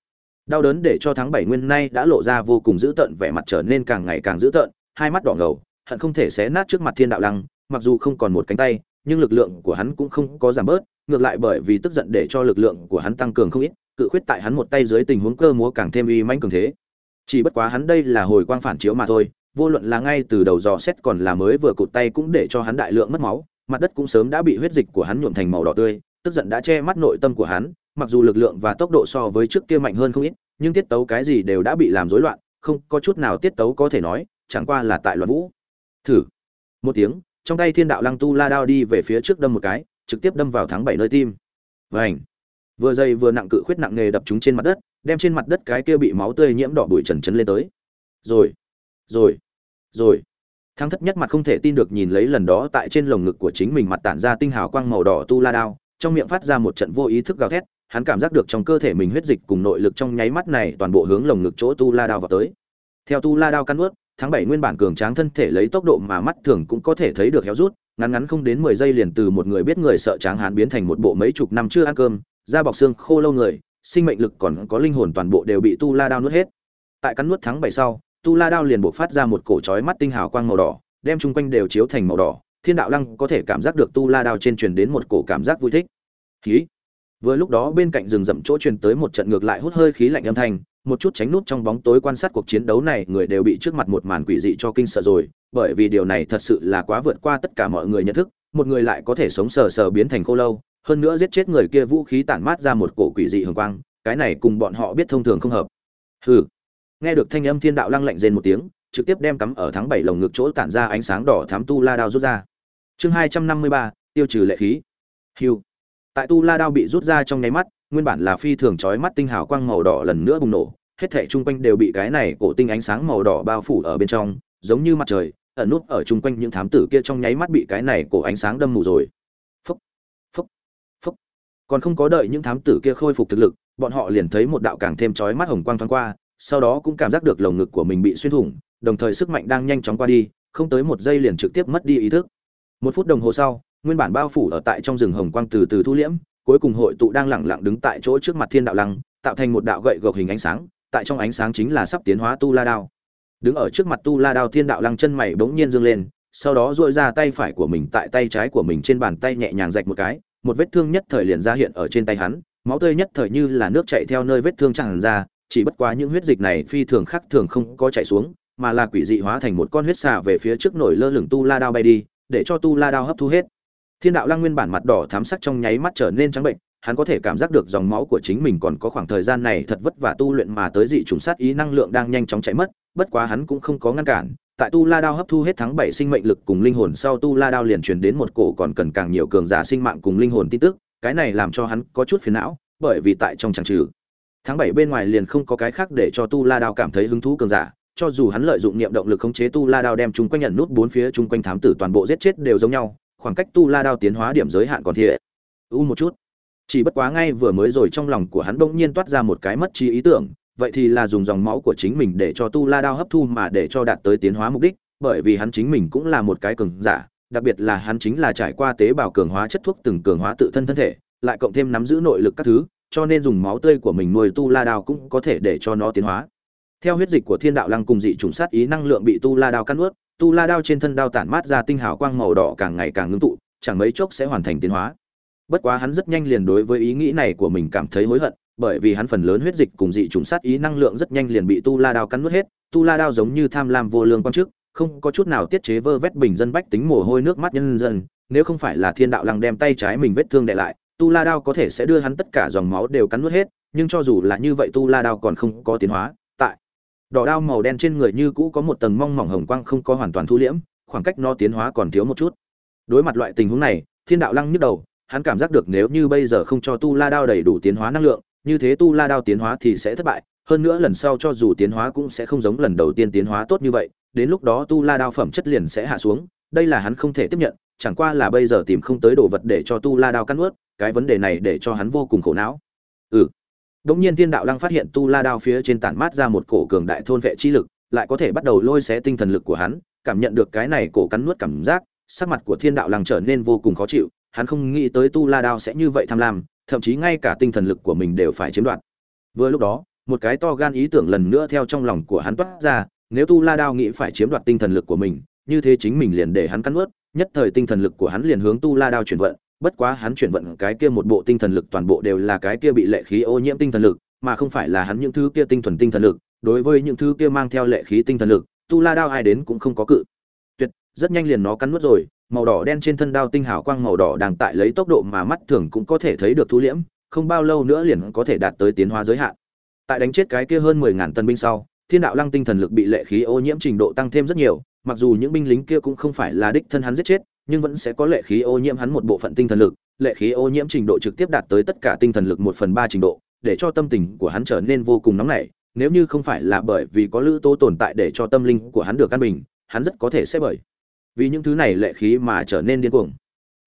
Đau đớn để cho tháng bảy nguyên nay đã lộ ra vô cùng dữ tợn, vẻ mặt trở nên càng ngày càng dữ tợn, hai mắt đỏ ngầu, hận không thể xé nát trước mặt thiên đạo lăng, mặc dù không còn một cánh tay, nhưng lực lượng của hắn cũng không có giảm bớt ngược lại bởi vì tức giận để cho lực lượng của hắn tăng cường không ít, cự khuyết tại hắn một tay dưới tình huống cơ múa càng thêm uy mãnh cường thế. Chỉ bất quá hắn đây là hồi quang phản chiếu mà thôi, vô luận là ngay từ đầu dò xét còn là mới vừa cụt tay cũng để cho hắn đại lượng mất máu, mặt đất cũng sớm đã bị huyết dịch của hắn nhuộm thành màu đỏ tươi, tức giận đã che mắt nội tâm của hắn, mặc dù lực lượng và tốc độ so với trước kia mạnh hơn không ít, nhưng tiết tấu cái gì đều đã bị làm rối loạn, không có chút nào tiết tấu có thể nói, chẳng qua là tại loạn vũ. Thử. Một tiếng, trong tay thiên đạo lăng tu la đao đi về phía trước đâm một cái trực tiếp đâm vào tháng bảy nơi tim. Vảnh vừa dày vừa nặng cự khuyết nặng nghề đập chúng trên mặt đất, đem trên mặt đất cái kia bị máu tươi nhiễm đỏ bụi trần trấn lên tới. Rồi rồi rồi. Thắng thất nhất mặt không thể tin được nhìn lấy lần đó tại trên lồng ngực của chính mình mặt tản ra tinh hào quang màu đỏ tu la đao, trong miệng phát ra một trận vô ý thức gào thét, hắn cảm giác được trong cơ thể mình huyết dịch cùng nội lực trong nháy mắt này toàn bộ hướng lồng ngực chỗ tu la đao vào tới. Theo tu la đao căn ướt tháng bảy nguyên bản cường tráng thân thể lấy tốc độ mà mắt thường cũng có thể thấy được héo rút ngắn ngắn không đến mười giây liền từ một người biết người sợ tráng hán biến thành một bộ mấy chục năm chưa ăn cơm, da bọc xương khô lâu người, sinh mệnh lực còn có linh hồn toàn bộ đều bị tu la đao nuốt hết. Tại cắn nuốt thắng bảy sau, tu la đao liền bộc phát ra một cổ chói mắt tinh hào quang màu đỏ, đem chung quanh đều chiếu thành màu đỏ, thiên đạo lăng có thể cảm giác được tu la đao trên truyền đến một cổ cảm giác vui thích. Khí. Vừa lúc đó bên cạnh rừng rậm chỗ truyền tới một trận ngược lại hút hơi khí lạnh âm thanh, một chút tránh nút trong bóng tối quan sát cuộc chiến đấu này, người đều bị trước mặt một màn quỷ dị cho kinh sợ rồi bởi vì điều này thật sự là quá vượt qua tất cả mọi người nhận thức, một người lại có thể sống sờ sờ biến thành khô lâu, hơn nữa giết chết người kia vũ khí tản mát ra một cổ quỷ dị hường quang, cái này cùng bọn họ biết thông thường không hợp. Hừ. Nghe được thanh âm thiên đạo lăng lạnh rên một tiếng, trực tiếp đem cắm ở tháng bảy lồng ngực chỗ tản ra ánh sáng đỏ thám tu la đao rút ra. Chương hai trăm năm mươi ba, tiêu trừ lệ khí. Hiu tại tu la đao bị rút ra trong nháy mắt, nguyên bản là phi thường chói mắt tinh hào quang màu đỏ lần nữa bùng nổ, hết thảy chung quanh đều bị cái này cổ tinh ánh sáng màu đỏ bao phủ ở bên trong, giống như mặt trời ẩn nút ở chung quanh những thám tử kia trong nháy mắt bị cái này cổ ánh sáng đâm mù rồi. Phúc phúc phúc. Còn không có đợi những thám tử kia khôi phục thực lực, bọn họ liền thấy một đạo càng thêm chói mắt hồng quang thoáng qua, sau đó cũng cảm giác được lồng ngực của mình bị xuyên thủng, đồng thời sức mạnh đang nhanh chóng qua đi, không tới một giây liền trực tiếp mất đi ý thức. Một phút đồng hồ sau, nguyên bản bao phủ ở tại trong rừng hồng quang từ từ thu liễm, cuối cùng hội tụ đang lẳng lặng đứng tại chỗ trước mặt thiên đạo lăng, tạo thành một đạo gậy gộc hình ánh sáng, tại trong ánh sáng chính là sắp tiến hóa tu la đao đứng ở trước mặt tu la đao thiên đạo lăng chân mày bỗng nhiên dương lên, sau đó dội ra tay phải của mình tại tay trái của mình trên bàn tay nhẹ nhàng rạch một cái, một vết thương nhất thời liền ra hiện ở trên tay hắn, máu tươi nhất thời như là nước chảy theo nơi vết thương chẳng ra, chỉ bất quá những huyết dịch này phi thường khác thường không có chảy xuống, mà là quỷ dị hóa thành một con huyết xà về phía trước nổi lơ lửng tu la đao bay đi, để cho tu la đao hấp thu hết. Thiên đạo lăng nguyên bản mặt đỏ thám sắc trong nháy mắt trở nên trắng bệnh, hắn có thể cảm giác được dòng máu của chính mình còn có khoảng thời gian này thật vất vả tu luyện mà tới dị trùng sát ý năng lượng đang nhanh chóng chạy mất bất quá hắn cũng không có ngăn cản, tại tu la đao hấp thu hết tháng bảy sinh mệnh lực cùng linh hồn sau tu la đao liền truyền đến một cổ còn cần càng nhiều cường giả sinh mạng cùng linh hồn tin tức, cái này làm cho hắn có chút phiền não, bởi vì tại trong chẳng trừ tháng bảy bên ngoài liền không có cái khác để cho tu la đao cảm thấy hứng thú cường giả, cho dù hắn lợi dụng niệm động lực khống chế tu la đao đem chúng quanh nhận nút bốn phía chung quanh thám tử toàn bộ giết chết đều giống nhau, khoảng cách tu la đao tiến hóa điểm giới hạn còn thiệ u một chút. Chỉ bất quá ngay vừa mới rồi trong lòng của hắn bỗng nhiên toát ra một cái mất trí ý tưởng vậy thì là dùng dòng máu của chính mình để cho tu la đao hấp thu mà để cho đạt tới tiến hóa mục đích, bởi vì hắn chính mình cũng là một cái cường giả, đặc biệt là hắn chính là trải qua tế bào cường hóa chất thuốc từng cường hóa tự thân thân thể, lại cộng thêm nắm giữ nội lực các thứ, cho nên dùng máu tươi của mình nuôi tu la đao cũng có thể để cho nó tiến hóa. Theo huyết dịch của thiên đạo lăng cùng dị trùng sát ý năng lượng bị tu la đao cắt nuốt, tu la đao trên thân đao tản mát ra tinh hào quang màu đỏ càng ngày càng ngưng tụ, chẳng mấy chốc sẽ hoàn thành tiến hóa. Bất quá hắn rất nhanh liền đối với ý nghĩ này của mình cảm thấy hối hận bởi vì hắn phần lớn huyết dịch cùng dị trùng sát ý năng lượng rất nhanh liền bị tu la đao cắn nuốt hết, tu la đao giống như tham lam vô lương quan chức không có chút nào tiết chế vơ vét bình dân bách tính mồ hôi nước mắt nhân dân, nếu không phải là thiên đạo lăng đem tay trái mình vết thương đệ lại, tu la đao có thể sẽ đưa hắn tất cả dòng máu đều cắn nuốt hết, nhưng cho dù là như vậy tu la đao còn không có tiến hóa, tại đỏ đao màu đen trên người như cũ có một tầng mong mỏng hồng quang không có hoàn toàn thu liễm, khoảng cách nó tiến hóa còn thiếu một chút. Đối mặt loại tình huống này, thiên đạo lăng nhức đầu, hắn cảm giác được nếu như bây giờ không cho tu la đao đầy đủ tiến hóa năng lượng như thế tu la đao tiến hóa thì sẽ thất bại, hơn nữa lần sau cho dù tiến hóa cũng sẽ không giống lần đầu tiên tiến hóa tốt như vậy, đến lúc đó tu la đao phẩm chất liền sẽ hạ xuống, đây là hắn không thể tiếp nhận, chẳng qua là bây giờ tìm không tới đồ vật để cho tu la đao cắt ướt cái vấn đề này để cho hắn vô cùng khổ não. Ừ. Đống nhiên thiên đạo lăng phát hiện tu la đao phía trên tản mát ra một cổ cường đại thôn vệ chi lực, lại có thể bắt đầu lôi xé tinh thần lực của hắn, cảm nhận được cái này cổ cắn nuốt cảm giác, sắc mặt của thiên đạo lăng trở nên vô cùng khó chịu, hắn không nghĩ tới tu la đao sẽ như vậy tham lam thậm chí ngay cả tinh thần lực của mình đều phải chiếm đoạt. Vừa lúc đó, một cái to gan ý tưởng lần nữa theo trong lòng của hắn toát ra, nếu tu la đao nghĩ phải chiếm đoạt tinh thần lực của mình, như thế chính mình liền để hắn cắn nuốt, nhất thời tinh thần lực của hắn liền hướng tu la đao chuyển vận, bất quá hắn chuyển vận cái kia một bộ tinh thần lực toàn bộ đều là cái kia bị lệ khí ô nhiễm tinh thần lực, mà không phải là hắn những thứ kia tinh thuần tinh thần lực, đối với những thứ kia mang theo lệ khí tinh thần lực, tu la đao ai đến cũng không có cự. Tuyệt, rất nhanh liền nó cắn nuốt rồi màu đỏ đen trên thân đao tinh hào quang màu đỏ đang tại lấy tốc độ mà mắt thường cũng có thể thấy được thu liễm, không bao lâu nữa liền có thể đạt tới tiến hóa giới hạn. Tại đánh chết cái kia hơn mười ngàn tân binh sau, thiên đạo lăng tinh thần lực bị lệ khí ô nhiễm trình độ tăng thêm rất nhiều, mặc dù những binh lính kia cũng không phải là đích thân hắn giết chết, nhưng vẫn sẽ có lệ khí ô nhiễm hắn một bộ phận tinh thần lực, lệ khí ô nhiễm trình độ trực tiếp đạt tới tất cả tinh thần lực một phần ba trình độ, để cho tâm tình của hắn trở nên vô cùng nóng nảy, nếu như không phải là bởi vì có lữ tố tồn tại để cho tâm linh của hắn được căn bình, hắn rất có thể sẽ bởi vì những thứ này lệ khí mà trở nên điên cuồng.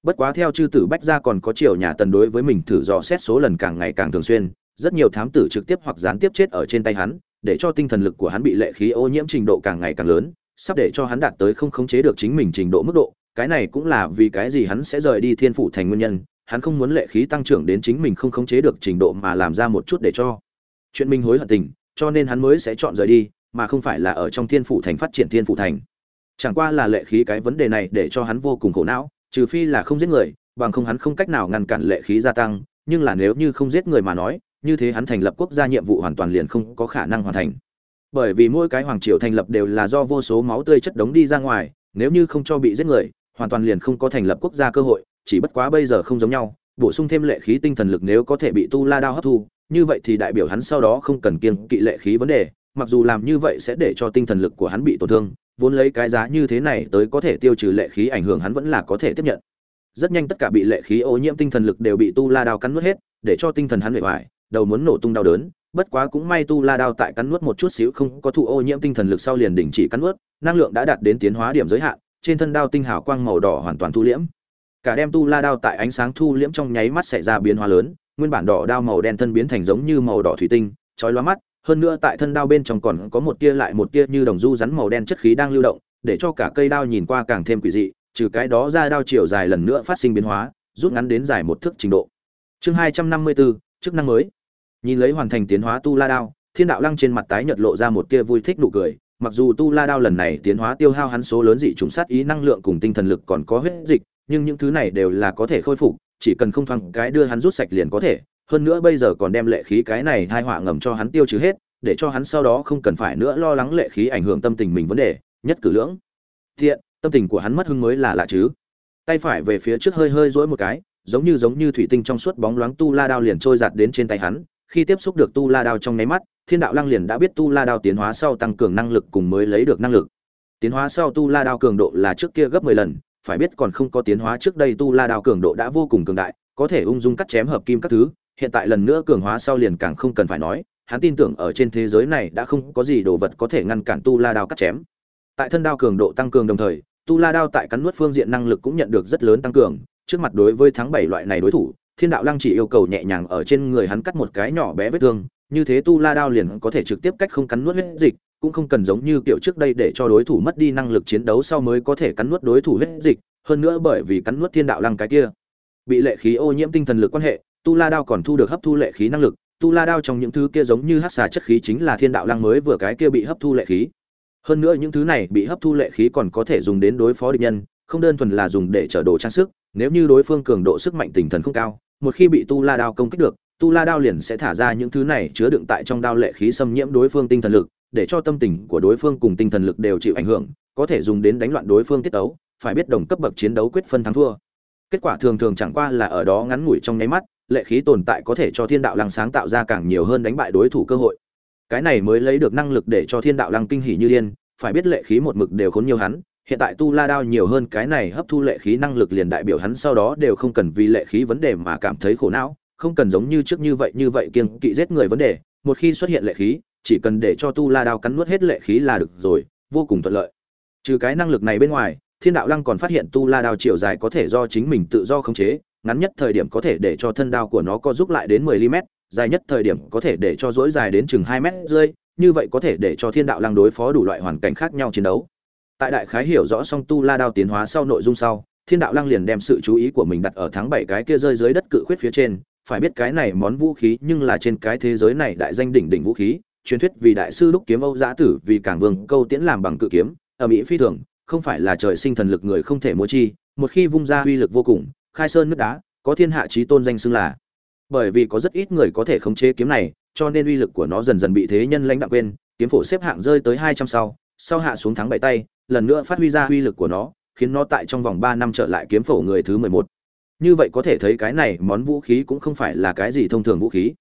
Bất quá theo chư tử bách gia còn có chiều nhà tần đối với mình thử dò xét số lần càng ngày càng thường xuyên, rất nhiều thám tử trực tiếp hoặc gián tiếp chết ở trên tay hắn, để cho tinh thần lực của hắn bị lệ khí ô nhiễm trình độ càng ngày càng lớn, sắp để cho hắn đạt tới không khống chế được chính mình trình độ mức độ, cái này cũng là vì cái gì hắn sẽ rời đi thiên phủ thành nguyên nhân, hắn không muốn lệ khí tăng trưởng đến chính mình không khống chế được trình độ mà làm ra một chút để cho chuyện minh hối hận tình, cho nên hắn mới sẽ chọn rời đi, mà không phải là ở trong thiên phủ thành phát triển thiên phủ thành chẳng qua là lệ khí cái vấn đề này để cho hắn vô cùng khổ não, trừ phi là không giết người, bằng không hắn không cách nào ngăn cản lệ khí gia tăng, nhưng là nếu như không giết người mà nói, như thế hắn thành lập quốc gia nhiệm vụ hoàn toàn liền không có khả năng hoàn thành. Bởi vì mỗi cái hoàng triều thành lập đều là do vô số máu tươi chất đống đi ra ngoài, nếu như không cho bị giết người, hoàn toàn liền không có thành lập quốc gia cơ hội, chỉ bất quá bây giờ không giống nhau, bổ sung thêm lệ khí tinh thần lực nếu có thể bị tu la đao hấp thu, như vậy thì đại biểu hắn sau đó không cần kiêng kỵ lệ khí vấn đề, mặc dù làm như vậy sẽ để cho tinh thần lực của hắn bị tổn thương vốn lấy cái giá như thế này tới có thể tiêu trừ lệ khí ảnh hưởng hắn vẫn là có thể tiếp nhận. Rất nhanh tất cả bị lệ khí ô nhiễm tinh thần lực đều bị tu la đao cắn nuốt hết, để cho tinh thần hắn bề hoài đầu muốn nổ tung đau đớn. Bất quá cũng may tu la đao tại cắn nuốt một chút xíu không có thụ ô nhiễm tinh thần lực sau liền đình chỉ cắn nuốt, năng lượng đã đạt đến tiến hóa điểm giới hạn, trên thân đao tinh hào quang màu đỏ hoàn toàn thu liễm. Cả đem tu la đao tại ánh sáng thu liễm trong nháy mắt xảy ra biến hóa lớn, nguyên bản đỏ đao màu đen thân biến thành giống như màu đỏ thủy tinh, chói lóa mắt hơn nữa tại thân đao bên trong còn có một tia lại một tia như đồng du rắn màu đen chất khí đang lưu động, để cho cả cây đao nhìn qua càng thêm quỷ dị, trừ cái đó ra đao chiều dài lần nữa phát sinh biến hóa, rút ngắn đến dài một thước trình độ. Chương hai trăm năm mươi bốn chức năng mới. Nhìn lấy hoàn thành tiến hóa tu la đao, thiên đạo lăng trên mặt tái nhật lộ ra một tia vui thích nụ cười, mặc dù tu la đao lần này tiến hóa tiêu hao hắn số lớn dị trùng sát ý năng lượng cùng tinh thần lực còn có huyết dịch, nhưng những thứ này đều là có thể khôi phục, chỉ cần không thoáng cái đưa hắn rút sạch liền có thể hơn nữa bây giờ còn đem lệ khí cái này hai họa ngầm cho hắn tiêu trừ hết, để cho hắn sau đó không cần phải nữa lo lắng lệ khí ảnh hưởng tâm tình mình vấn đề, nhất cử lưỡng. Thiện, tâm tình của hắn mất hưng mới là lạ chứ. Tay phải về phía trước hơi hơi dỗi một cái, giống như giống như thủy tinh trong suốt bóng loáng tu la đao liền trôi giạt đến trên tay hắn, khi tiếp xúc được tu la đao trong nháy mắt, thiên đạo lăng liền đã biết tu la đao tiến hóa sau tăng cường năng lực cùng mới lấy được năng lực. Tiến hóa sau tu la đao cường độ là trước kia gấp mười lần, phải biết còn không có tiến hóa trước đây tu la đao cường độ đã vô cùng cường đại, có thể ung dung cắt chém hợp kim các thứ hiện tại lần nữa cường hóa sau liền càng không cần phải nói, hắn tin tưởng ở trên thế giới này đã không có gì đồ vật có thể ngăn cản tu la đao cắt chém. Tại thân đao cường độ tăng cường đồng thời, tu la đao tại cắn nuốt phương diện năng lực cũng nhận được rất lớn tăng cường, trước mặt đối với tháng bảy loại này đối thủ, thiên đạo lăng chỉ yêu cầu nhẹ nhàng ở trên người hắn cắt một cái nhỏ bé vết thương, như thế tu la đao liền có thể trực tiếp cách không cắn nuốt huyết dịch, cũng không cần giống như kiểu trước đây để cho đối thủ mất đi năng lực chiến đấu sau mới có thể cắn nuốt đối thủ huyết dịch, hơn nữa bởi vì cắn nuốt thiên đạo lăng cái kia, bị lệ khí ô nhiễm tinh thần lực quan hệ tu la đao còn thu được hấp thu lệ khí năng lực, tu la đao trong những thứ kia giống như hát xà chất khí chính là thiên đạo lăng mới vừa cái kia bị hấp thu lệ khí. Hơn nữa những thứ này bị hấp thu lệ khí còn có thể dùng đến đối phó địch nhân, không đơn thuần là dùng để chở đồ trang sức, nếu như đối phương cường độ sức mạnh tinh thần không cao, một khi bị tu la đao công kích được, tu la đao liền sẽ thả ra những thứ này chứa đựng tại trong đao lệ khí xâm nhiễm đối phương tinh thần lực, để cho tâm tình của đối phương cùng tinh thần lực đều chịu ảnh hưởng, có thể dùng đến đánh loạn đối phương tiết ấu phải biết đồng cấp bậc chiến đấu quyết phân thắng thua. Kết quả thường thường chẳng qua là ở đó ngắn ngủi trong nháy mắt lệ khí tồn tại có thể cho thiên đạo lăng sáng tạo ra càng nhiều hơn đánh bại đối thủ cơ hội. Cái này mới lấy được năng lực để cho thiên đạo lăng kinh hỉ như điên, phải biết lệ khí một mực đều khốn nhiều hắn, hiện tại tu la đao nhiều hơn cái này hấp thu lệ khí năng lực liền đại biểu hắn sau đó đều không cần vì lệ khí vấn đề mà cảm thấy khổ não, không cần giống như trước như vậy như vậy kiêng kỵ giết người vấn đề, một khi xuất hiện lệ khí, chỉ cần để cho tu la đao cắn nuốt hết lệ khí là được rồi, vô cùng thuận lợi. Trừ cái năng lực này bên ngoài, thiên đạo lăng còn phát hiện tu la đao chiều dài có thể do chính mình tự do khống chế ngắn nhất thời điểm có thể để cho thân đao của nó có giúp lại đến 10 mm dài nhất thời điểm có thể để cho dỗi dài đến chừng 2 mét rơi như vậy có thể để cho thiên đạo lăng đối phó đủ loại hoàn cảnh khác nhau chiến đấu. Tại đại khái hiểu rõ xong tu la đao tiến hóa sau nội dung sau, thiên đạo lăng liền đem sự chú ý của mình đặt ở tháng bảy cái kia rơi dưới đất cự khuyết phía trên. Phải biết cái này món vũ khí nhưng là trên cái thế giới này đại danh đỉnh đỉnh vũ khí, truyền thuyết vì đại sư đúc kiếm âu Giá tử, vì cảng vương câu tiễn làm bằng cự kiếm, ở mỹ phi thường, không phải là trời sinh thần lực người không thể mua chi, một khi vung ra uy lực vô cùng khai sơn nước đá, có thiên hạ trí tôn danh xưng là. Bởi vì có rất ít người có thể khống chế kiếm này, cho nên uy lực của nó dần dần bị thế nhân lãnh đạo quên, kiếm phổ xếp hạng rơi tới hai trăm sau sau hạ xuống thắng bảy tay, lần nữa phát huy ra uy lực của nó, khiến nó tại trong vòng ba năm trở lại kiếm phổ người thứ mười một. Như vậy có thể thấy cái này món vũ khí cũng không phải là cái gì thông thường vũ khí.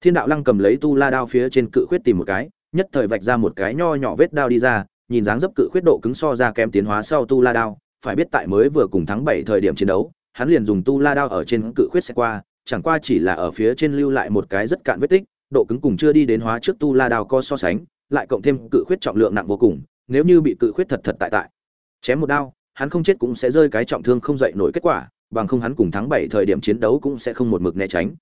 Thiên đạo lăng cầm lấy tu la đao phía trên cự khuyết tìm một cái, nhất thời vạch ra một cái nho nhỏ vết đao đi ra, nhìn dáng dấp cự khuyết độ cứng so ra kém tiến hóa sau tu la đao, phải biết tại mới vừa cùng thắng bảy thời điểm chiến đấu hắn liền dùng tu la đao ở trên cự khuyết xe qua, chẳng qua chỉ là ở phía trên lưu lại một cái rất cạn vết tích, độ cứng cùng chưa đi đến hóa trước tu la đao co so sánh, lại cộng thêm cự khuyết trọng lượng nặng vô cùng, nếu như bị cự khuyết thật thật tại tại, chém một đao, hắn không chết cũng sẽ rơi cái trọng thương không dậy nổi kết quả, bằng không hắn cùng thắng bảy thời điểm chiến đấu cũng sẽ không một mực né tránh.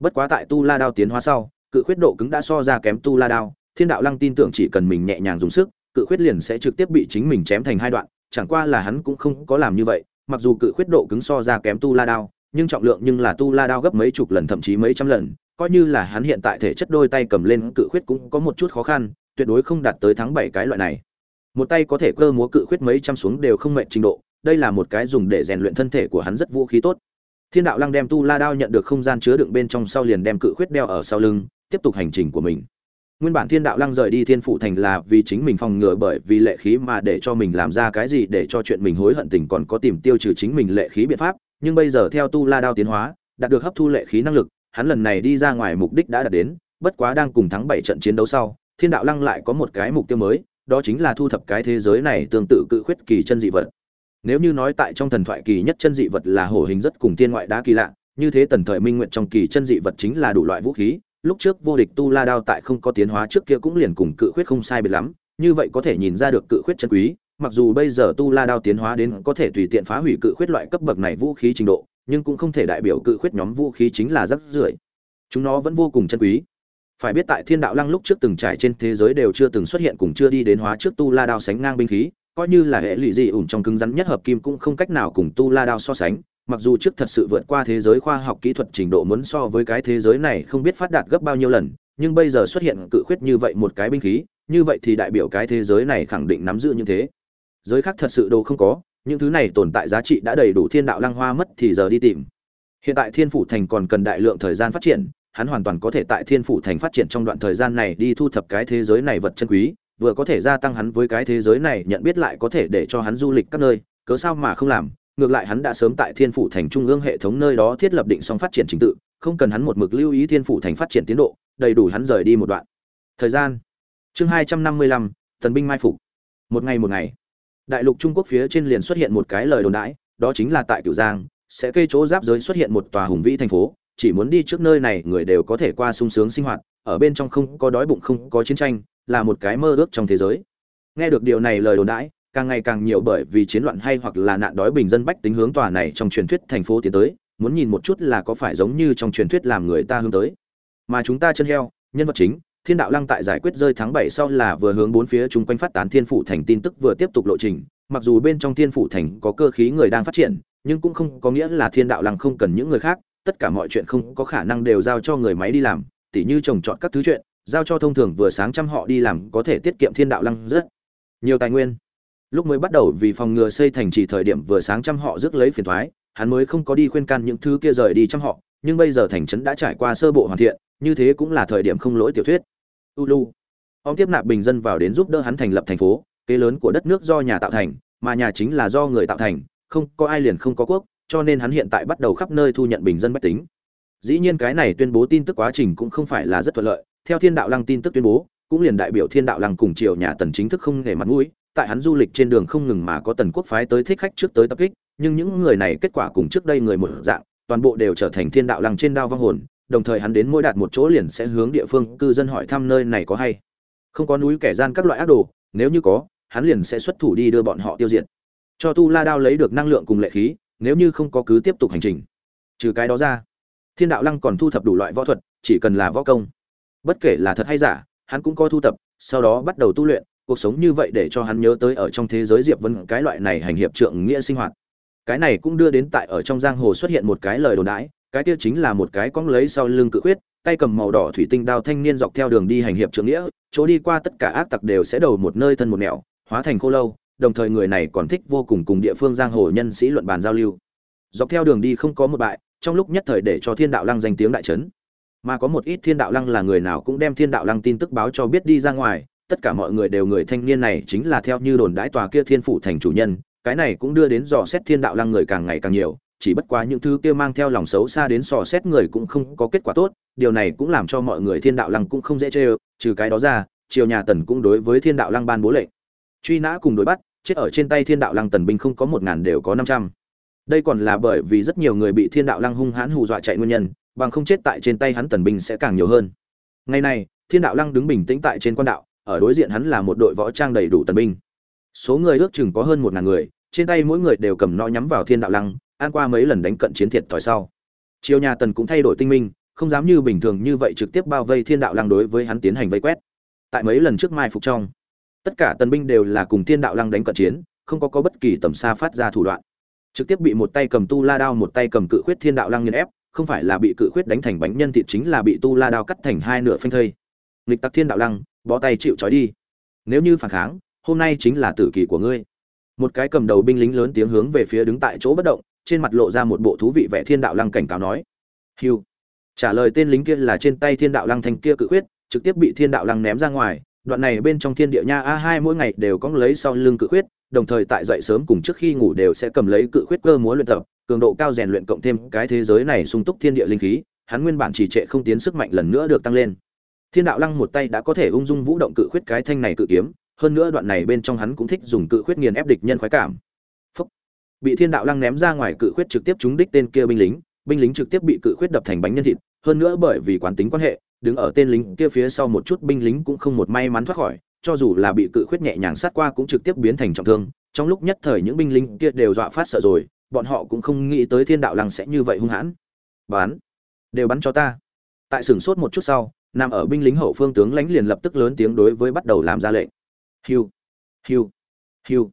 Bất quá tại tu la đao tiến hóa sau, cự khuyết độ cứng đã so ra kém tu la đao, thiên đạo lăng tin tưởng chỉ cần mình nhẹ nhàng dùng sức, cự khuyết liền sẽ trực tiếp bị chính mình chém thành hai đoạn, chẳng qua là hắn cũng không có làm như vậy mặc dù cự khuyết độ cứng so ra kém tu la đao, nhưng trọng lượng nhưng là tu la đao gấp mấy chục lần, thậm chí mấy trăm lần, coi như là hắn hiện tại thể chất đôi tay cầm lên cự khuyết cũng có một chút khó khăn, tuyệt đối không đạt tới thắng bảy cái loại này. Một tay có thể cơ múa cự khuyết mấy trăm xuống đều không mệnh trình độ, đây là một cái dùng để rèn luyện thân thể của hắn rất vũ khí tốt. Thiên đạo lăng đem tu la đao nhận được không gian chứa đựng bên trong sau liền đem cự khuyết đeo ở sau lưng, tiếp tục hành trình của mình nguyên bản thiên đạo lăng rời đi thiên phụ thành là vì chính mình phòng ngừa bởi vì lệ khí mà để cho mình làm ra cái gì để cho chuyện mình hối hận tình còn có tìm tiêu trừ chính mình lệ khí biện pháp. Nhưng bây giờ theo tu la đao tiến hóa, đạt được hấp thu lệ khí năng lực, hắn lần này đi ra ngoài mục đích đã đạt đến, bất quá đang cùng thắng bảy trận chiến đấu sau, thiên đạo lăng lại có một cái mục tiêu mới, đó chính là thu thập cái thế giới này tương tự cự khuyết kỳ chân dị vật. Nếu như nói tại trong thần thoại kỳ nhất chân dị vật là hổ hình rất cùng tiên ngoại đá kỳ lạ, như thế tần thời minh nguyện trong kỳ chân dị vật chính là đủ loại vũ khí lúc trước vô địch tu la đao tại không có tiến hóa trước kia cũng liền cùng cự khuyết không sai biệt lắm, như vậy có thể nhìn ra được cự khuyết chân quý, mặc dù bây giờ tu la đao tiến hóa đến có thể tùy tiện phá hủy cự khuyết loại cấp bậc này vũ khí trình độ, nhưng cũng không thể đại biểu cự khuyết nhóm vũ khí chính là rất rưởi. Chúng nó vẫn vô cùng chân quý. Phải biết tại thiên đạo lăng lúc trước từng trải trên thế giới đều chưa từng xuất hiện cùng chưa đi đến hóa trước tu la đao sánh ngang binh khí, coi như là hệ lụy dị ủn trong cứng rắn nhất hợp kim cũng không cách nào cùng tu la đao so sánh mặc dù trước thật sự vượt qua thế giới khoa học kỹ thuật trình độ muốn so với cái thế giới này không biết phát đạt gấp bao nhiêu lần, nhưng bây giờ xuất hiện cự khuyết như vậy một cái binh khí, như vậy thì đại biểu cái thế giới này khẳng định nắm giữ như thế. Giới khác thật sự đồ không có, những thứ này tồn tại giá trị đã đầy đủ thiên đạo lăng hoa mất thì giờ đi tìm. Hiện tại thiên phủ thành còn cần đại lượng thời gian phát triển, hắn hoàn toàn có thể tại thiên phủ thành phát triển trong đoạn thời gian này đi thu thập cái thế giới này vật chân quý, vừa có thể gia tăng hắn với cái thế giới này, nhận biết lại có thể để cho hắn du lịch các nơi, cớ sao mà không làm? Ngược lại hắn đã sớm tại thiên phủ thành trung ương hệ thống nơi đó thiết lập định xong phát triển trình tự, không cần hắn một mực lưu ý thiên phủ thành phát triển tiến độ, đầy đủ hắn rời đi một đoạn. Thời gian. Chương hai trăm năm mươi lăm tần binh mai phục. Một ngày một ngày. Đại lục trung quốc phía trên liền xuất hiện một cái lời đồn đãi, đó chính là tại cửu giang, sẽ cây chỗ giáp giới xuất hiện một tòa hùng vĩ thành phố, chỉ muốn đi trước nơi này người đều có thể qua sung sướng sinh hoạt, ở bên trong không có đói bụng không có chiến tranh, là một cái mơ ước trong thế giới. Nghe được điều này lời đồn đãi càng ngày càng nhiều bởi vì chiến loạn hay hoặc là nạn đói bình dân bách tính hướng tòa này trong truyền thuyết thành phố tiến tới, muốn nhìn một chút là có phải giống như trong truyền thuyết làm người ta hướng tới. Mà chúng ta chân heo, nhân vật chính, thiên đạo lăng tại giải quyết rơi tháng bảy sau là vừa hướng bốn phía chung quanh phát tán thiên phủ thành tin tức vừa tiếp tục lộ trình, mặc dù bên trong thiên phủ thành có cơ khí người đang phát triển, nhưng cũng không có nghĩa là thiên đạo lăng không cần những người khác, tất cả mọi chuyện không có khả năng đều giao cho người máy đi làm, tỉ như trồng trọt các thứ chuyện, giao cho thông thường vừa sáng trăm họ đi làm có thể tiết kiệm thiên đạo lăng rất nhiều tài nguyên lúc mới bắt đầu vì phòng ngừa xây thành trì thời điểm vừa sáng trăm họ rước lấy phiền thoái, hắn mới không có đi khuyên can những thứ kia rời đi trăm họ, nhưng bây giờ thành trấn đã trải qua sơ bộ hoàn thiện, như thế cũng là thời điểm không lỗi tiểu thuyết. Ulu. Ông tiếp nạp bình dân vào đến giúp đỡ hắn thành lập thành phố, kế lớn của đất nước do nhà tạo thành, mà nhà chính là do người tạo thành, không có ai liền không có quốc, cho nên hắn hiện tại bắt đầu khắp nơi thu nhận bình dân bách tính. Dĩ nhiên cái này tuyên bố tin tức quá trình cũng không phải là rất thuận lợi, theo thiên đạo lăng tin tức tuyên bố cũng liền đại biểu thiên đạo lăng cùng triều nhà tần chính thức không để mặt mũi, tại hắn du lịch trên đường không ngừng mà có tần quốc phái tới thích khách trước tới tập kích, nhưng những người này kết quả cùng trước đây người một dạng, toàn bộ đều trở thành thiên đạo lăng trên đao vong hồn, đồng thời hắn đến mỗi đạt một chỗ liền sẽ hướng địa phương cư dân hỏi thăm nơi này có hay. Không có núi kẻ gian các loại ác đồ, nếu như có, hắn liền sẽ xuất thủ đi đưa bọn họ tiêu diệt. Cho tu la đao lấy được năng lượng cùng lệ khí, nếu như không có cứ tiếp tục hành trình. Trừ cái đó ra, thiên đạo lăng còn thu thập đủ loại võ thuật, chỉ cần là võ công. Bất kể là thật hay giả hắn cũng có thu tập, sau đó bắt đầu tu luyện, cuộc sống như vậy để cho hắn nhớ tới ở trong thế giới diệp vân cái loại này hành hiệp trượng nghĩa sinh hoạt. Cái này cũng đưa đến tại ở trong giang hồ xuất hiện một cái lời đồn đãi, cái kia chính là một cái cong lấy sau lưng cự khuyết, tay cầm màu đỏ thủy tinh đao thanh niên dọc theo đường đi hành hiệp trượng nghĩa, chỗ đi qua tất cả ác tặc đều sẽ đầu một nơi thân một nẻo, hóa thành khô lâu, đồng thời người này còn thích vô cùng cùng địa phương giang hồ nhân sĩ luận bàn giao lưu. Dọc theo đường đi không có một bại, trong lúc nhất thời để cho thiên đạo lăng danh tiếng đại trấn mà có một ít thiên đạo lăng là người nào cũng đem thiên đạo lăng tin tức báo cho biết đi ra ngoài. Tất cả mọi người đều người thanh niên này chính là theo như đồn đãi tòa kia thiên phủ thành chủ nhân. Cái này cũng đưa đến dò xét thiên đạo lăng người càng ngày càng nhiều. Chỉ bất quá những thứ kia mang theo lòng xấu xa đến dò xét người cũng không có kết quả tốt. Điều này cũng làm cho mọi người thiên đạo lăng cũng không dễ chê trừ cái đó ra, triều nhà tần cũng đối với thiên đạo lăng ban bố lệnh. Truy nã cùng đối bắt, chết ở trên tay thiên đạo lăng tần binh không có một ngàn đều có năm trăm. Đây còn là bởi vì rất nhiều người bị thiên đạo lăng hung hãn hù dọa chạy nguyên nhân bằng không chết tại trên tay hắn tần binh sẽ càng nhiều hơn. Ngày này, thiên đạo lăng đứng bình tĩnh tại trên quan đạo, ở đối diện hắn là một đội võ trang đầy đủ tần binh. Số người ước chừng có hơn một ngàn người, trên tay mỗi người đều cầm nó nhắm vào thiên đạo lăng, ăn qua mấy lần đánh cận chiến thiệt thòi sau. Chiều nhà tần cũng thay đổi tinh minh, không dám như bình thường như vậy trực tiếp bao vây thiên đạo lăng đối với hắn tiến hành vây quét. Tại mấy lần trước mai phục trong, tất cả tần binh đều là cùng thiên đạo lăng đánh cận chiến, không có có bất kỳ tầm xa phát ra thủ đoạn. Trực tiếp bị một tay cầm tu la đao, một tay cầm cự khuyết thiên đạo lăng nghiền ép không phải là bị cự khuyết đánh thành bánh nhân thịt chính là bị tu la đao cắt thành hai nửa phanh thây. Nghịch tặc thiên đạo lăng, bó tay chịu trói đi. Nếu như phản kháng, hôm nay chính là tử kỳ của ngươi. Một cái cầm đầu binh lính lớn tiếng hướng về phía đứng tại chỗ bất động, trên mặt lộ ra một bộ thú vị vẻ thiên đạo lăng cảnh cáo nói. Hiu trả lời tên lính kia là trên tay thiên đạo lăng thành kia cự khuyết, trực tiếp bị thiên đạo lăng ném ra ngoài. Đoạn này bên trong thiên địa nha a hai mỗi ngày đều có lấy sau lưng cự khuyết đồng thời tại dậy sớm cùng trước khi ngủ đều sẽ cầm lấy cự khuyết cơ múa luyện tập, cường độ cao rèn luyện cộng thêm cái thế giới này sung túc thiên địa linh khí, hắn nguyên bản chỉ trệ không tiến sức mạnh lần nữa được tăng lên thiên đạo lăng một tay đã có thể ung dung vũ động cự khuyết cái thanh này cự kiếm, hơn nữa đoạn này bên trong hắn cũng thích dùng cự khuyết nghiền ép địch nhân khoái cảm Phúc. bị thiên đạo lăng ném ra ngoài cự khuyết trực tiếp trúng đích tên kia binh lính binh lính trực tiếp bị cự khuyết đập thành bánh nhân thịt, hơn nữa bởi vì quán tính quan hệ, đứng ở tên lính kia phía sau một chút binh lính cũng không một may mắn thoát khỏi cho dù là bị cự khuyết nhẹ nhàng sát qua cũng trực tiếp biến thành trọng thương. Trong lúc nhất thời những binh lính kia đều dọa phát sợ rồi, bọn họ cũng không nghĩ tới thiên đạo lăng sẽ như vậy hung hãn. Bán đều bắn cho ta. Tại sửng sốt một chút sau, nằm ở binh lính hậu phương tướng lãnh liền lập tức lớn tiếng đối với bắt đầu làm ra lệnh. Hiu. Hiu. Hiu.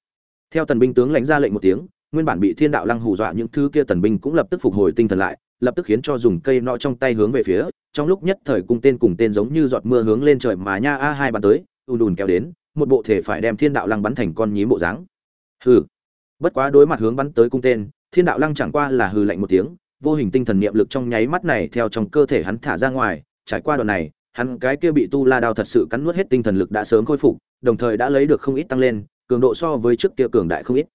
Theo tần binh tướng lãnh ra lệnh một tiếng, nguyên bản bị thiên đạo lăng hù dọa những thứ kia tần binh cũng lập tức phục hồi tinh thần lại, lập tức khiến cho dùng cây nọ trong tay hướng về phía, trong lúc nhất thời cung tên cùng tên giống như giọt mưa hướng lên trời mà nha a hai bắn tới ùn ùn kéo đến, một bộ thể phải đem thiên đạo lăng bắn thành con nhím bộ dáng. Hừ. Bất quá đối mặt hướng bắn tới cung tên, thiên đạo lăng chẳng qua là hừ lạnh một tiếng, vô hình tinh thần niệm lực trong nháy mắt này theo trong cơ thể hắn thả ra ngoài, trải qua đoạn này, hắn cái kia bị tu la đao thật sự cắn nuốt hết tinh thần lực đã sớm khôi phục, đồng thời đã lấy được không ít tăng lên, cường độ so với trước kia cường đại không ít.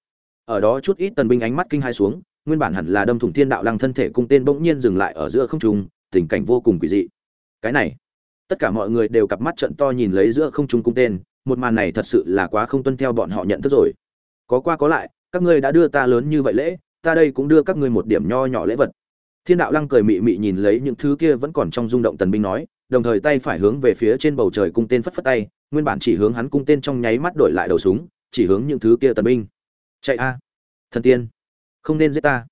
Ở đó chút ít tần binh ánh mắt kinh hai xuống, nguyên bản hẳn là đâm thủng thiên đạo lăng thân thể cung tên bỗng nhiên dừng lại ở giữa không trung, tình cảnh vô cùng quỷ dị. Cái này tất cả mọi người đều cặp mắt trận to nhìn lấy giữa không trung cung tên, một màn này thật sự là quá không tuân theo bọn họ nhận thức rồi. Có qua có lại, các ngươi đã đưa ta lớn như vậy lễ, ta đây cũng đưa các ngươi một điểm nho nhỏ lễ vật. Thiên đạo lăng cười mị mị nhìn lấy những thứ kia vẫn còn trong rung động tần binh nói, đồng thời tay phải hướng về phía trên bầu trời cung tên phất phất tay, nguyên bản chỉ hướng hắn cung tên trong nháy mắt đổi lại đầu súng, chỉ hướng những thứ kia tần binh. Chạy a, thần tiên, không nên giết ta.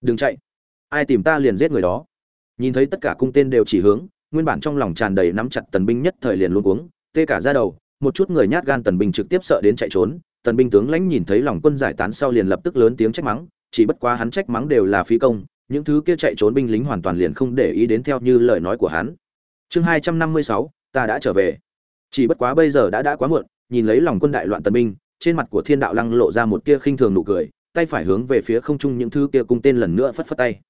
Đừng chạy, ai tìm ta liền giết người đó. Nhìn thấy tất cả cung tên đều chỉ hướng nguyên bản trong lòng tràn đầy nắm chặt tần binh nhất thời liền luôn cuống, tê cả ra đầu, một chút người nhát gan tần binh trực tiếp sợ đến chạy trốn, tần binh tướng lãnh nhìn thấy lòng quân giải tán sau liền lập tức lớn tiếng trách mắng, chỉ bất quá hắn trách mắng đều là phi công, những thứ kia chạy trốn binh lính hoàn toàn liền không để ý đến theo như lời nói của hắn. Chương hai trăm năm mươi sáu, ta đã trở về. Chỉ bất quá bây giờ đã đã quá muộn, nhìn lấy lòng quân đại loạn tần binh, trên mặt của thiên đạo lăng lộ ra một tia khinh thường nụ cười, tay phải hướng về phía không trung những thứ kia cung tên lần nữa phất phất tay.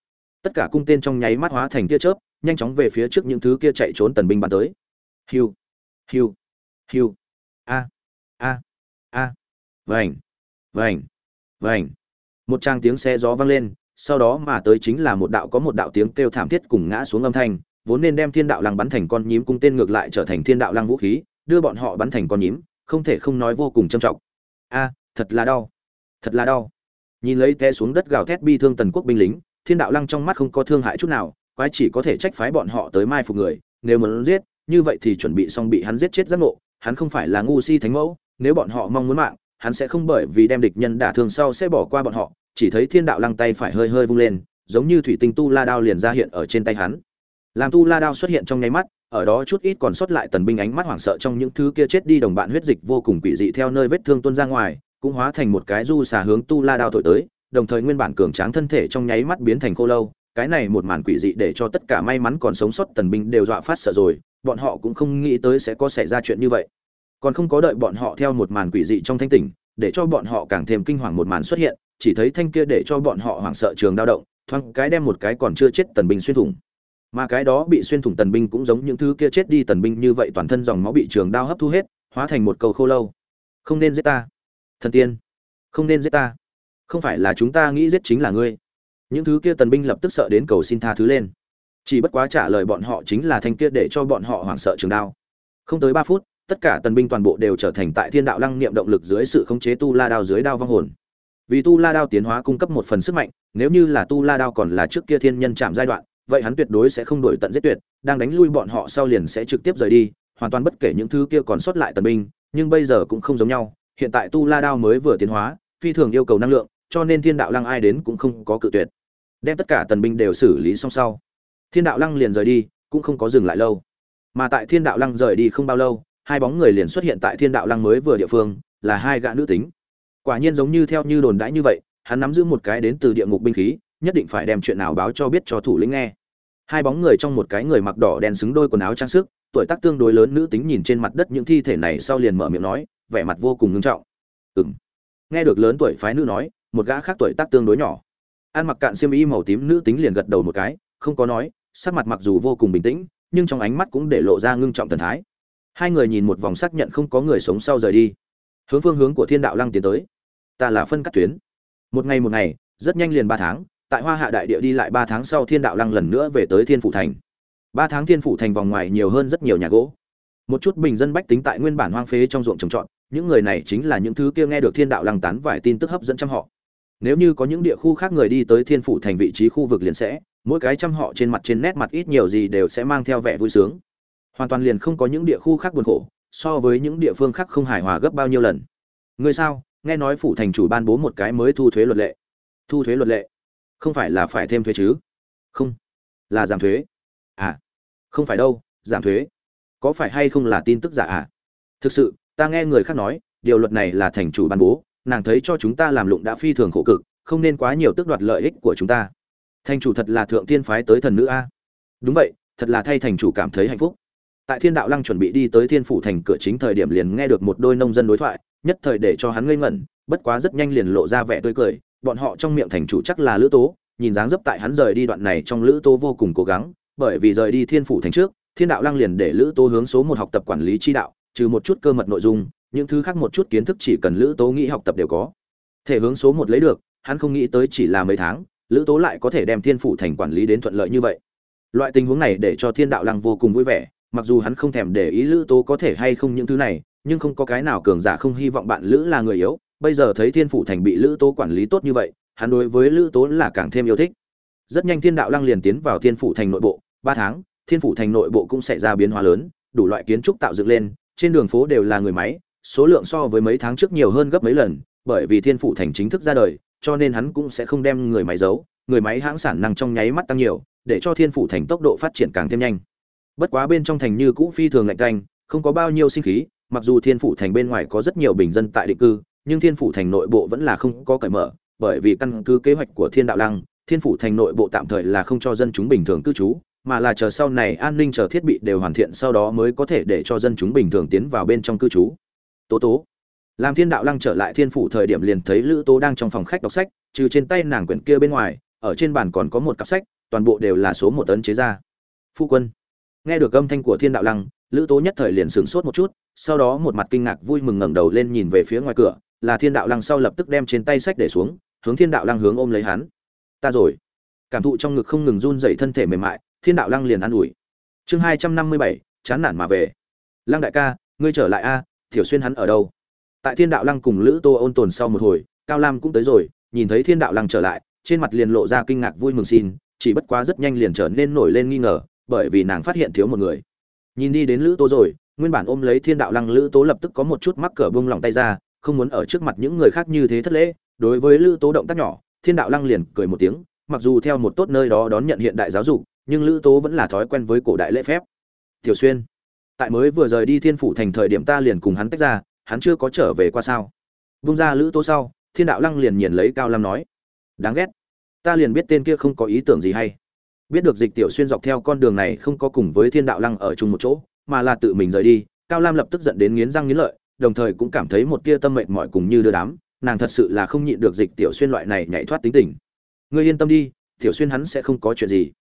Tất cả cung tên trong nháy mắt hóa thành tia chớp nhanh chóng về phía trước những thứ kia chạy trốn tần binh bắn tới. Hiu hiu hiu, a a a, vành vành vành. Một trang tiếng xe gió vang lên, sau đó mà tới chính là một đạo có một đạo tiếng kêu thảm thiết cùng ngã xuống âm thanh, vốn nên đem thiên đạo lăng bắn thành con nhím cung tên ngược lại trở thành thiên đạo lăng vũ khí, đưa bọn họ bắn thành con nhím, không thể không nói vô cùng trầm trọng. A, thật là đau, thật là đau. Nhìn lấy té xuống đất gào thét bi thương tần quốc binh lính, thiên đạo lăng trong mắt không có thương hại chút nào quái chỉ có thể trách phái bọn họ tới mai phục người, nếu muốn giết, như vậy thì chuẩn bị xong bị hắn giết chết giác ngộ, hắn không phải là ngu si thánh mẫu, nếu bọn họ mong muốn mạng, hắn sẽ không bởi vì đem địch nhân đả thương sau sẽ bỏ qua bọn họ, chỉ thấy thiên đạo lăng tay phải hơi hơi vung lên, giống như thủy tinh tu la đao liền ra hiện ở trên tay hắn. Làm tu la đao xuất hiện trong nháy mắt, ở đó chút ít còn sót lại tần binh ánh mắt hoảng sợ trong những thứ kia chết đi đồng bạn huyết dịch vô cùng quỷ dị theo nơi vết thương tuôn ra ngoài, cũng hóa thành một cái du xà hướng tu la đao thổi tới, đồng thời nguyên bản cường tráng thân thể trong nháy mắt biến thành khô lâu cái này một màn quỷ dị để cho tất cả may mắn còn sống sót tần binh đều dọa phát sợ rồi, bọn họ cũng không nghĩ tới sẽ có xảy ra chuyện như vậy. Còn không có đợi bọn họ theo một màn quỷ dị trong thanh tỉnh, để cho bọn họ càng thêm kinh hoàng một màn xuất hiện, chỉ thấy thanh kia để cho bọn họ hoảng sợ trường đao động, thoáng cái đem một cái còn chưa chết tần binh xuyên thủng. Mà cái đó bị xuyên thủng tần binh cũng giống những thứ kia chết đi tần binh như vậy toàn thân dòng máu bị trường đao hấp thu hết, hóa thành một cầu khô lâu. Không nên giết ta. Thần tiên. Không nên giết ta. Không phải là chúng ta nghĩ giết chính là ngươi những thứ kia tần binh lập tức sợ đến cầu xin tha thứ lên. Chỉ bất quá trả lời bọn họ chính là thanh kia để cho bọn họ hoảng sợ trường đao. Không tới ba phút, tất cả tần binh toàn bộ đều trở thành tại thiên đạo lăng niệm động lực dưới sự khống chế tu la đao dưới đao vong hồn. Vì tu la đao tiến hóa cung cấp một phần sức mạnh, nếu như là tu la đao còn là trước kia thiên nhân chạm giai đoạn, vậy hắn tuyệt đối sẽ không đổi tận giết tuyệt, đang đánh lui bọn họ sau liền sẽ trực tiếp rời đi, hoàn toàn bất kể những thứ kia còn sót lại tần binh, nhưng bây giờ cũng không giống nhau, hiện tại tu la đao mới vừa tiến hóa, phi thường yêu cầu năng lượng, cho nên thiên đạo lăng ai đến cũng không có cự tuyệt đem tất cả tần binh đều xử lý xong sau. Thiên đạo lăng liền rời đi, cũng không có dừng lại lâu. Mà tại thiên đạo lăng rời đi không bao lâu, hai bóng người liền xuất hiện tại thiên đạo lăng mới vừa địa phương, là hai gã nữ tính. Quả nhiên giống như theo như đồn đãi như vậy, hắn nắm giữ một cái đến từ địa ngục binh khí, nhất định phải đem chuyện nào báo cho biết cho thủ lĩnh nghe. Hai bóng người trong một cái người mặc đỏ đen xứng đôi quần áo trang sức, tuổi tác tương đối lớn nữ tính nhìn trên mặt đất những thi thể này sau liền mở miệng nói, vẻ mặt vô cùng ngưng trọng. Ừ m nghe được lớn tuổi phái nữ nói, một gã khác tuổi tác tương đối nhỏ ăn mặc cạn xiêm y màu tím nữ tính liền gật đầu một cái, không có nói, sắc mặt mặc dù vô cùng bình tĩnh, nhưng trong ánh mắt cũng để lộ ra ngưng trọng thần thái. Hai người nhìn một vòng xác nhận không có người sống sau rời đi. Hướng phương hướng của thiên đạo lăng tiến tới. Ta là phân cắt tuyến. Một ngày một ngày, rất nhanh liền ba tháng, tại hoa hạ đại địa đi lại ba tháng sau thiên đạo lăng lần nữa về tới thiên phủ thành. Ba tháng thiên phủ thành vòng ngoài nhiều hơn rất nhiều nhà gỗ. Một chút bình dân bách tính tại nguyên bản hoang phế trong ruộng trồng trọt, những người này chính là những thứ kia nghe được thiên đạo lăng tán vài tin tức hấp dẫn trăm họ nếu như có những địa khu khác người đi tới thiên phủ thành vị trí khu vực liền sẽ, mỗi cái trăm họ trên mặt trên nét mặt ít nhiều gì đều sẽ mang theo vẻ vui sướng. Hoàn toàn liền không có những địa khu khác buồn khổ, so với những địa phương khác không hài hòa gấp bao nhiêu lần. Người sao? Nghe nói phủ thành chủ ban bố một cái mới thu thuế luật lệ. Thu thuế luật lệ? Không phải là phải thêm thuế chứ? Không. Là giảm thuế. À. Không phải đâu, giảm thuế. Có phải hay không là tin tức giả à? Thực sự, ta nghe người khác nói, điều luật này là thành chủ ban bố nàng thấy cho chúng ta làm lụng đã phi thường khổ cực, không nên quá nhiều tước đoạt lợi ích của chúng ta. Thành chủ thật là thượng tiên phái tới thần nữ a. Đúng vậy, thật là thay thành chủ cảm thấy hạnh phúc. Tại thiên đạo lăng chuẩn bị đi tới thiên phủ thành cửa chính thời điểm liền nghe được một đôi nông dân đối thoại, nhất thời để cho hắn ngây ngẩn, bất quá rất nhanh liền lộ ra vẻ tươi cười, bọn họ trong miệng thành chủ chắc là lữ tố, nhìn dáng dấp tại hắn rời đi đoạn này trong lữ tố vô cùng cố gắng, bởi vì rời đi thiên phủ thành trước, thiên đạo lăng liền để lữ tố hướng số một học tập quản lý chi đạo, trừ một chút cơ mật nội dung những thứ khác một chút kiến thức chỉ cần lữ tố nghĩ học tập đều có. Thể hướng số một lấy được, hắn không nghĩ tới chỉ là mấy tháng, lữ tố lại có thể đem thiên phủ thành quản lý đến thuận lợi như vậy. Loại tình huống này để cho thiên đạo lăng vô cùng vui vẻ, mặc dù hắn không thèm để ý lữ tố có thể hay không những thứ này, nhưng không có cái nào cường giả không hy vọng bạn lữ là người yếu. Bây giờ thấy thiên phủ thành bị lữ tố quản lý tốt như vậy, hắn đối với lữ tố là càng thêm yêu thích. Rất nhanh thiên đạo lăng liền tiến vào thiên phủ thành nội bộ. Ba tháng, thiên phủ thành nội bộ cũng xảy ra biến hóa lớn, đủ loại kiến trúc tạo dựng lên, trên đường phố đều là người máy số lượng so với mấy tháng trước nhiều hơn gấp mấy lần, bởi vì thiên phủ thành chính thức ra đời, cho nên hắn cũng sẽ không đem người máy giấu, người máy hãng sản năng trong nháy mắt tăng nhiều, để cho thiên phủ thành tốc độ phát triển càng thêm nhanh. Bất quá bên trong thành như cũ phi thường lạnh tanh, không có bao nhiêu sinh khí, mặc dù thiên phủ thành bên ngoài có rất nhiều bình dân tại định cư, nhưng thiên phủ thành nội bộ vẫn là không có cởi mở, bởi vì căn cứ kế hoạch của thiên đạo lăng, thiên phủ thành nội bộ tạm thời là không cho dân chúng bình thường cư trú, mà là chờ sau này an ninh chờ thiết bị đều hoàn thiện sau đó mới có thể để cho dân chúng bình thường tiến vào bên trong cư trú tố tố. Làm thiên đạo lăng trở lại thiên phủ thời điểm liền thấy lữ tố đang trong phòng khách đọc sách, trừ trên tay nàng quyển kia bên ngoài, ở trên bàn còn có một cặp sách, toàn bộ đều là số một tấn chế ra. Phu quân. Nghe được âm thanh của thiên đạo lăng, lữ tố nhất thời liền sửng sốt một chút, sau đó một mặt kinh ngạc vui mừng ngẩng đầu lên nhìn về phía ngoài cửa, là thiên đạo lăng sau lập tức đem trên tay sách để xuống, hướng thiên đạo lăng hướng ôm lấy hắn. Ta rồi. Cảm thụ trong ngực không ngừng run dậy thân thể mềm mại, thiên đạo lăng liền an ủi. Chương hai trăm năm mươi bảy, chán nản mà về. Lăng đại ca, ngươi trở lại a Tiểu xuyên hắn ở đâu? Tại thiên đạo lăng cùng lữ tô ôn tồn sau một hồi, cao lam cũng tới rồi, nhìn thấy thiên đạo lăng trở lại, trên mặt liền lộ ra kinh ngạc vui mừng xin, chỉ bất quá rất nhanh liền trở nên nổi lên nghi ngờ, bởi vì nàng phát hiện thiếu một người. Nhìn đi đến lữ tô rồi, nguyên bản ôm lấy thiên đạo lăng lữ Tô lập tức có một chút mắc cỡ buông lòng tay ra, không muốn ở trước mặt những người khác như thế thất lễ, đối với lữ Tô động tác nhỏ, thiên đạo lăng liền cười một tiếng, mặc dù theo một tốt nơi đó đón nhận hiện đại giáo dục, nhưng lữ tố vẫn là thói quen với cổ đại lễ phép. Tiểu xuyên tại mới vừa rời đi thiên phủ thành thời điểm ta liền cùng hắn tách ra, hắn chưa có trở về qua sao? Vung ra lữ tố sau, thiên đạo lăng liền nhìn lấy cao lam nói, đáng ghét. Ta liền biết tên kia không có ý tưởng gì hay. Biết được dịch tiểu xuyên dọc theo con đường này không có cùng với thiên đạo lăng ở chung một chỗ, mà là tự mình rời đi, cao lam lập tức giận đến nghiến răng nghiến lợi, đồng thời cũng cảm thấy một tia tâm mệnh mọi cùng như đưa đám, nàng thật sự là không nhịn được dịch tiểu xuyên loại này nhảy thoát tính tình. Ngươi yên tâm đi, tiểu xuyên hắn sẽ không có chuyện gì.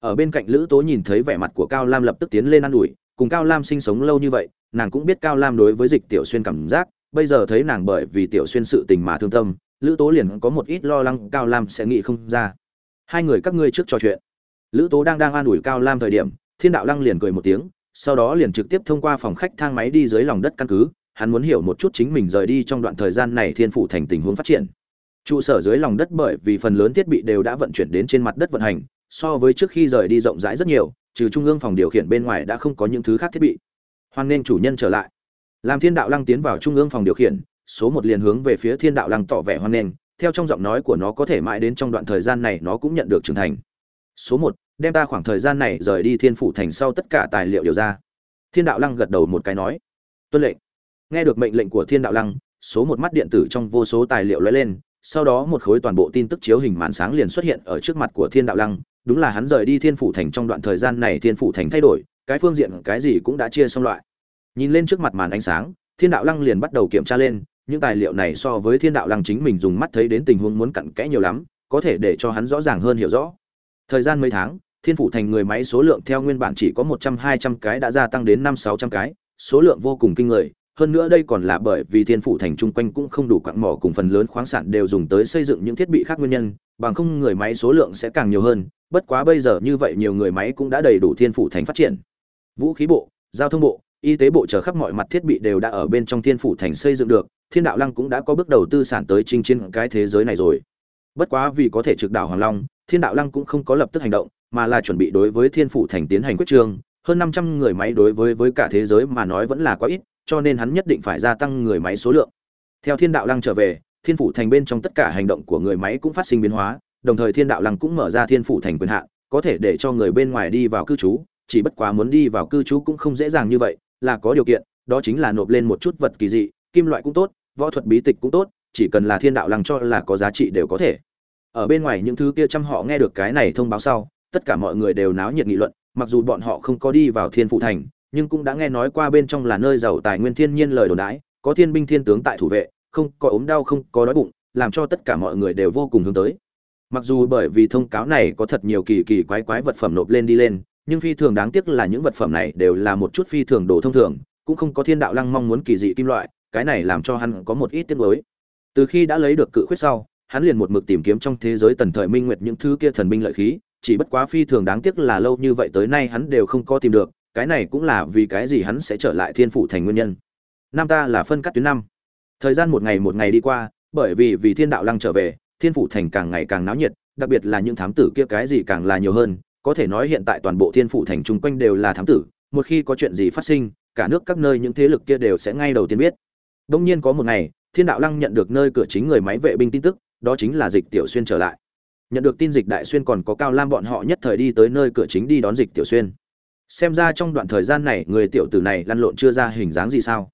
Ở bên cạnh lữ tố nhìn thấy vẻ mặt của cao lam lập tức tiến lên ă n ủi cùng cao lam sinh sống lâu như vậy, nàng cũng biết cao lam đối với dịch tiểu xuyên cảm giác, bây giờ thấy nàng bởi vì tiểu xuyên sự tình mà thương tâm, lữ tố liền có một ít lo lắng cao lam sẽ nghĩ không ra. Hai người các ngươi trước trò chuyện. Lữ tố đang đang an ủi cao lam thời điểm, thiên đạo lăng liền cười một tiếng, sau đó liền trực tiếp thông qua phòng khách thang máy đi dưới lòng đất căn cứ, hắn muốn hiểu một chút chính mình rời đi trong đoạn thời gian này thiên phủ thành tình huống phát triển. Trụ sở dưới lòng đất bởi vì phần lớn thiết bị đều đã vận chuyển đến trên mặt đất vận hành, so với trước khi rời đi rộng rãi rất nhiều trừ trung ương phòng điều khiển bên ngoài đã không có những thứ khác thiết bị. Hoan nên chủ nhân trở lại. Làm thiên đạo lăng tiến vào trung ương phòng điều khiển, số một liền hướng về phía thiên đạo lăng tỏ vẻ hoan nghênh theo trong giọng nói của nó có thể mãi đến trong đoạn thời gian này nó cũng nhận được trưởng thành. Số một, đem ta khoảng thời gian này rời đi thiên phủ thành sau tất cả tài liệu điều ra. Thiên đạo lăng gật đầu một cái nói, tuân lệnh. Nghe được mệnh lệnh của thiên đạo lăng, số một mắt điện tử trong vô số tài liệu lóe lên, sau đó một khối toàn bộ tin tức chiếu hình màn sáng liền xuất hiện ở trước mặt của thiên đạo lăng đúng là hắn rời đi thiên phủ thành trong đoạn thời gian này thiên phủ thành thay đổi, cái phương diện cái gì cũng đã chia xong loại. Nhìn lên trước mặt màn ánh sáng, thiên đạo lăng liền bắt đầu kiểm tra lên, những tài liệu này so với thiên đạo lăng chính mình dùng mắt thấy đến tình huống muốn cặn kẽ nhiều lắm, có thể để cho hắn rõ ràng hơn hiểu rõ. Thời gian mấy tháng, thiên phủ thành người máy số lượng theo nguyên bản chỉ có một trăm, hai trăm cái đã gia tăng đến năm, sáu trăm cái, số lượng vô cùng kinh người. Hơn nữa đây còn là bởi vì thiên phủ thành chung quanh cũng không đủ quặng mỏ cùng phần lớn khoáng sản đều dùng tới xây dựng những thiết bị khác nguyên nhân, bằng không người máy số lượng sẽ càng nhiều hơn bất quá bây giờ như vậy nhiều người máy cũng đã đầy đủ thiên phủ thành phát triển. Vũ khí bộ, giao thông bộ, y tế bộ chờ khắp mọi mặt thiết bị đều đã ở bên trong thiên phủ thành xây dựng được, thiên đạo lăng cũng đã có bước đầu tư sản tới chinh chiến cái thế giới này rồi. Bất quá vì có thể trực đảo hoàng long, thiên đạo lăng cũng không có lập tức hành động, mà là chuẩn bị đối với thiên phủ thành tiến hành quyết trương hơn năm trăm người máy đối với với cả thế giới mà nói vẫn là quá ít, cho nên hắn nhất định phải gia tăng người máy số lượng. Theo thiên đạo lăng trở về, thiên phủ thành bên trong tất cả hành động của người máy cũng phát sinh biến hóa đồng thời thiên đạo lăng cũng mở ra thiên phủ thành quyền hạn, có thể để cho người bên ngoài đi vào cư trú, chỉ bất quá muốn đi vào cư trú cũng không dễ dàng như vậy, là có điều kiện, đó chính là nộp lên một chút vật kỳ dị, kim loại cũng tốt, võ thuật bí tịch cũng tốt, chỉ cần là thiên đạo lăng cho là có giá trị đều có thể. Ở bên ngoài những thứ kia chăm họ nghe được cái này thông báo sau, tất cả mọi người đều náo nhiệt nghị luận, mặc dù bọn họ không có đi vào thiên phụ thành, nhưng cũng đã nghe nói qua bên trong là nơi giàu tài nguyên thiên nhiên lời đồn đãi, có thiên binh thiên tướng tại thủ vệ, không có ốm đau không có đói bụng, làm cho tất cả mọi người đều vô cùng hướng tới mặc dù bởi vì thông cáo này có thật nhiều kỳ kỳ quái quái vật phẩm nộp lên đi lên, nhưng phi thường đáng tiếc là những vật phẩm này đều là một chút phi thường đồ thông thường, cũng không có thiên đạo lăng mong muốn kỳ dị kim loại, cái này làm cho hắn có một ít tiếc nuối. Từ khi đã lấy được cự khuyết sau, hắn liền một mực tìm kiếm trong thế giới tần thời minh nguyệt những thứ kia thần binh lợi khí, chỉ bất quá phi thường đáng tiếc là lâu như vậy tới nay hắn đều không có tìm được, cái này cũng là vì cái gì hắn sẽ trở lại thiên phủ thành nguyên nhân. Nam ta là phân cắt tuyến năm. Thời gian một ngày một ngày đi qua, bởi vì vì thiên đạo lăng trở về thiên phủ thành càng ngày càng náo nhiệt, đặc biệt là những thám tử kia cái gì càng là nhiều hơn, có thể nói hiện tại toàn bộ thiên phủ thành chung quanh đều là thám tử, một khi có chuyện gì phát sinh, cả nước các nơi những thế lực kia đều sẽ ngay đầu tiên biết. Đông nhiên có một ngày, thiên đạo lăng nhận được nơi cửa chính người máy vệ binh tin tức, đó chính là dịch tiểu xuyên trở lại. Nhận được tin dịch đại xuyên còn có cao lam bọn họ nhất thời đi tới nơi cửa chính đi đón dịch tiểu xuyên. Xem ra trong đoạn thời gian này, người tiểu tử này lăn lộn chưa ra hình dáng gì sao?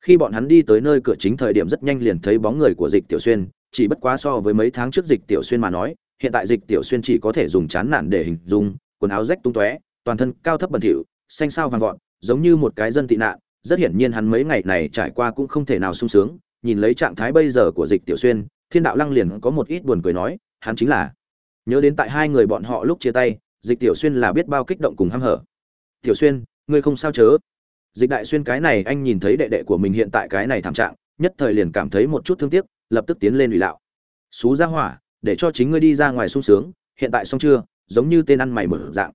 Khi bọn hắn đi tới nơi cửa chính thời điểm rất nhanh liền thấy bóng người của dịch tiểu xuyên chỉ bất quá so với mấy tháng trước dịch tiểu xuyên mà nói, hiện tại dịch tiểu xuyên chỉ có thể dùng chán nản để hình dung, quần áo rách tung tóe, toàn thân cao thấp bẩn thỉu, xanh sao vàng vọt, giống như một cái dân tị nạn. Rất hiển nhiên hắn mấy ngày này trải qua cũng không thể nào sung sướng, nhìn lấy trạng thái bây giờ của dịch tiểu xuyên, thiên đạo lăng liền có một ít buồn cười nói, hắn chính là, nhớ đến tại hai người bọn họ lúc chia tay, dịch tiểu xuyên là biết bao kích động cùng hăm hở. Tiểu xuyên, ngươi không sao chớ? Dịch đại xuyên cái này anh nhìn thấy đệ đệ của mình hiện tại cái này thảm trạng, nhất thời liền cảm thấy một chút thương tiếc lập tức tiến lên ủy lạo. Xú ra hỏa, để cho chính ngươi đi ra ngoài sung sướng, hiện tại xong chưa? Giống như tên ăn mày mở dạng.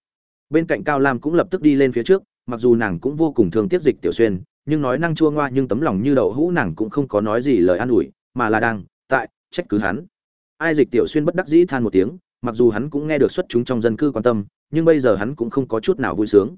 Bên cạnh cao lam cũng lập tức đi lên phía trước, mặc dù nàng cũng vô cùng thương tiếc dịch tiểu xuyên, nhưng nói năng chua ngoa nhưng tấm lòng như đậu hũ nàng cũng không có nói gì lời an ủi, mà là đang, tại, trách cứ hắn. Ai dịch tiểu xuyên bất đắc dĩ than một tiếng, mặc dù hắn cũng nghe được xuất chúng trong dân cư quan tâm, nhưng bây giờ hắn cũng không có chút nào vui sướng.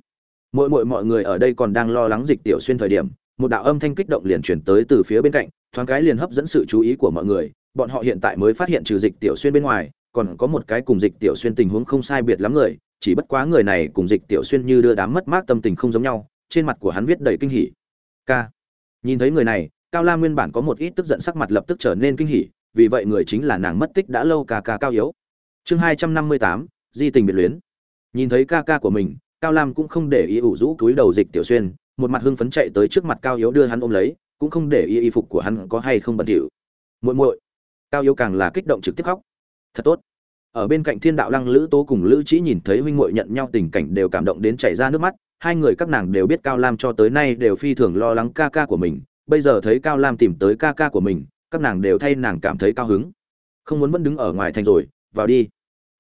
Mỗi mỗi mọi người ở đây còn đang lo lắng dịch tiểu xuyên thời điểm một đạo âm thanh kích động liền chuyển tới từ phía bên cạnh, thoáng cái liền hấp dẫn sự chú ý của mọi người. Bọn họ hiện tại mới phát hiện trừ dịch tiểu xuyên bên ngoài, còn có một cái cùng dịch tiểu xuyên tình huống không sai biệt lắm người, chỉ bất quá người này cùng dịch tiểu xuyên như đưa đám mất mát tâm tình không giống nhau, trên mặt của hắn viết đầy kinh hỉ. K nhìn thấy người này, cao lam nguyên bản có một ít tức giận sắc mặt lập tức trở nên kinh hỉ, vì vậy người chính là nàng mất tích đã lâu ca ca cao yếu chương hai trăm năm mươi tám, di tình biệt luyến. Nhìn thấy ca ca của mình, cao lam cũng không để ý ủ rũ túi đầu dịch tiểu xuyên một mặt hưng phấn chạy tới trước mặt cao yếu đưa hắn ôm lấy, cũng không để ý y phục của hắn có hay không bẩn thỉu. Muội muội. Cao yếu càng là kích động trực tiếp khóc. Thật tốt. Ở bên cạnh thiên đạo lăng, lữ tố cùng lữ chỉ nhìn thấy huynh muội nhận nhau tình cảnh đều cảm động đến chảy ra nước mắt. Hai người các nàng đều biết cao lam cho tới nay đều phi thường lo lắng ca ca của mình. Bây giờ thấy cao lam tìm tới ca ca của mình, các nàng đều thay nàng cảm thấy cao hứng. Không muốn vẫn đứng ở ngoài thành rồi, vào đi.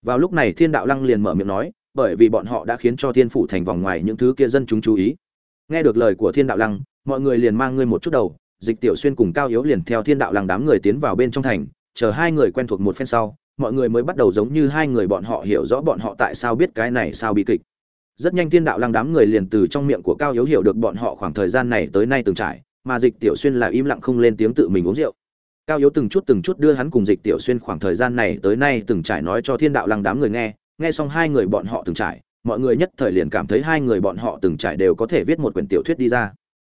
Vào lúc này thiên đạo lăng liền mở miệng nói, bởi vì bọn họ đã khiến cho thiên phủ thành vòng ngoài những thứ kia dân chúng chú ý nghe được lời của thiên đạo lăng, mọi người liền mang ngươi một chút đầu, dịch tiểu xuyên cùng cao yếu liền theo thiên đạo lăng đám người tiến vào bên trong thành, chờ hai người quen thuộc một phen sau, mọi người mới bắt đầu giống như hai người bọn họ hiểu rõ bọn họ tại sao biết cái này sao bi kịch. Rất nhanh thiên đạo lăng đám người liền từ trong miệng của cao yếu hiểu được bọn họ khoảng thời gian này tới nay từng trải, mà dịch tiểu xuyên là im lặng không lên tiếng tự mình uống rượu. Cao yếu từng chút từng chút đưa hắn cùng dịch tiểu xuyên khoảng thời gian này tới nay từng trải nói cho thiên đạo lăng đám người nghe nghe xong hai người bọn họ từng trải mọi người nhất thời liền cảm thấy hai người bọn họ từng trải đều có thể viết một quyển tiểu thuyết đi ra.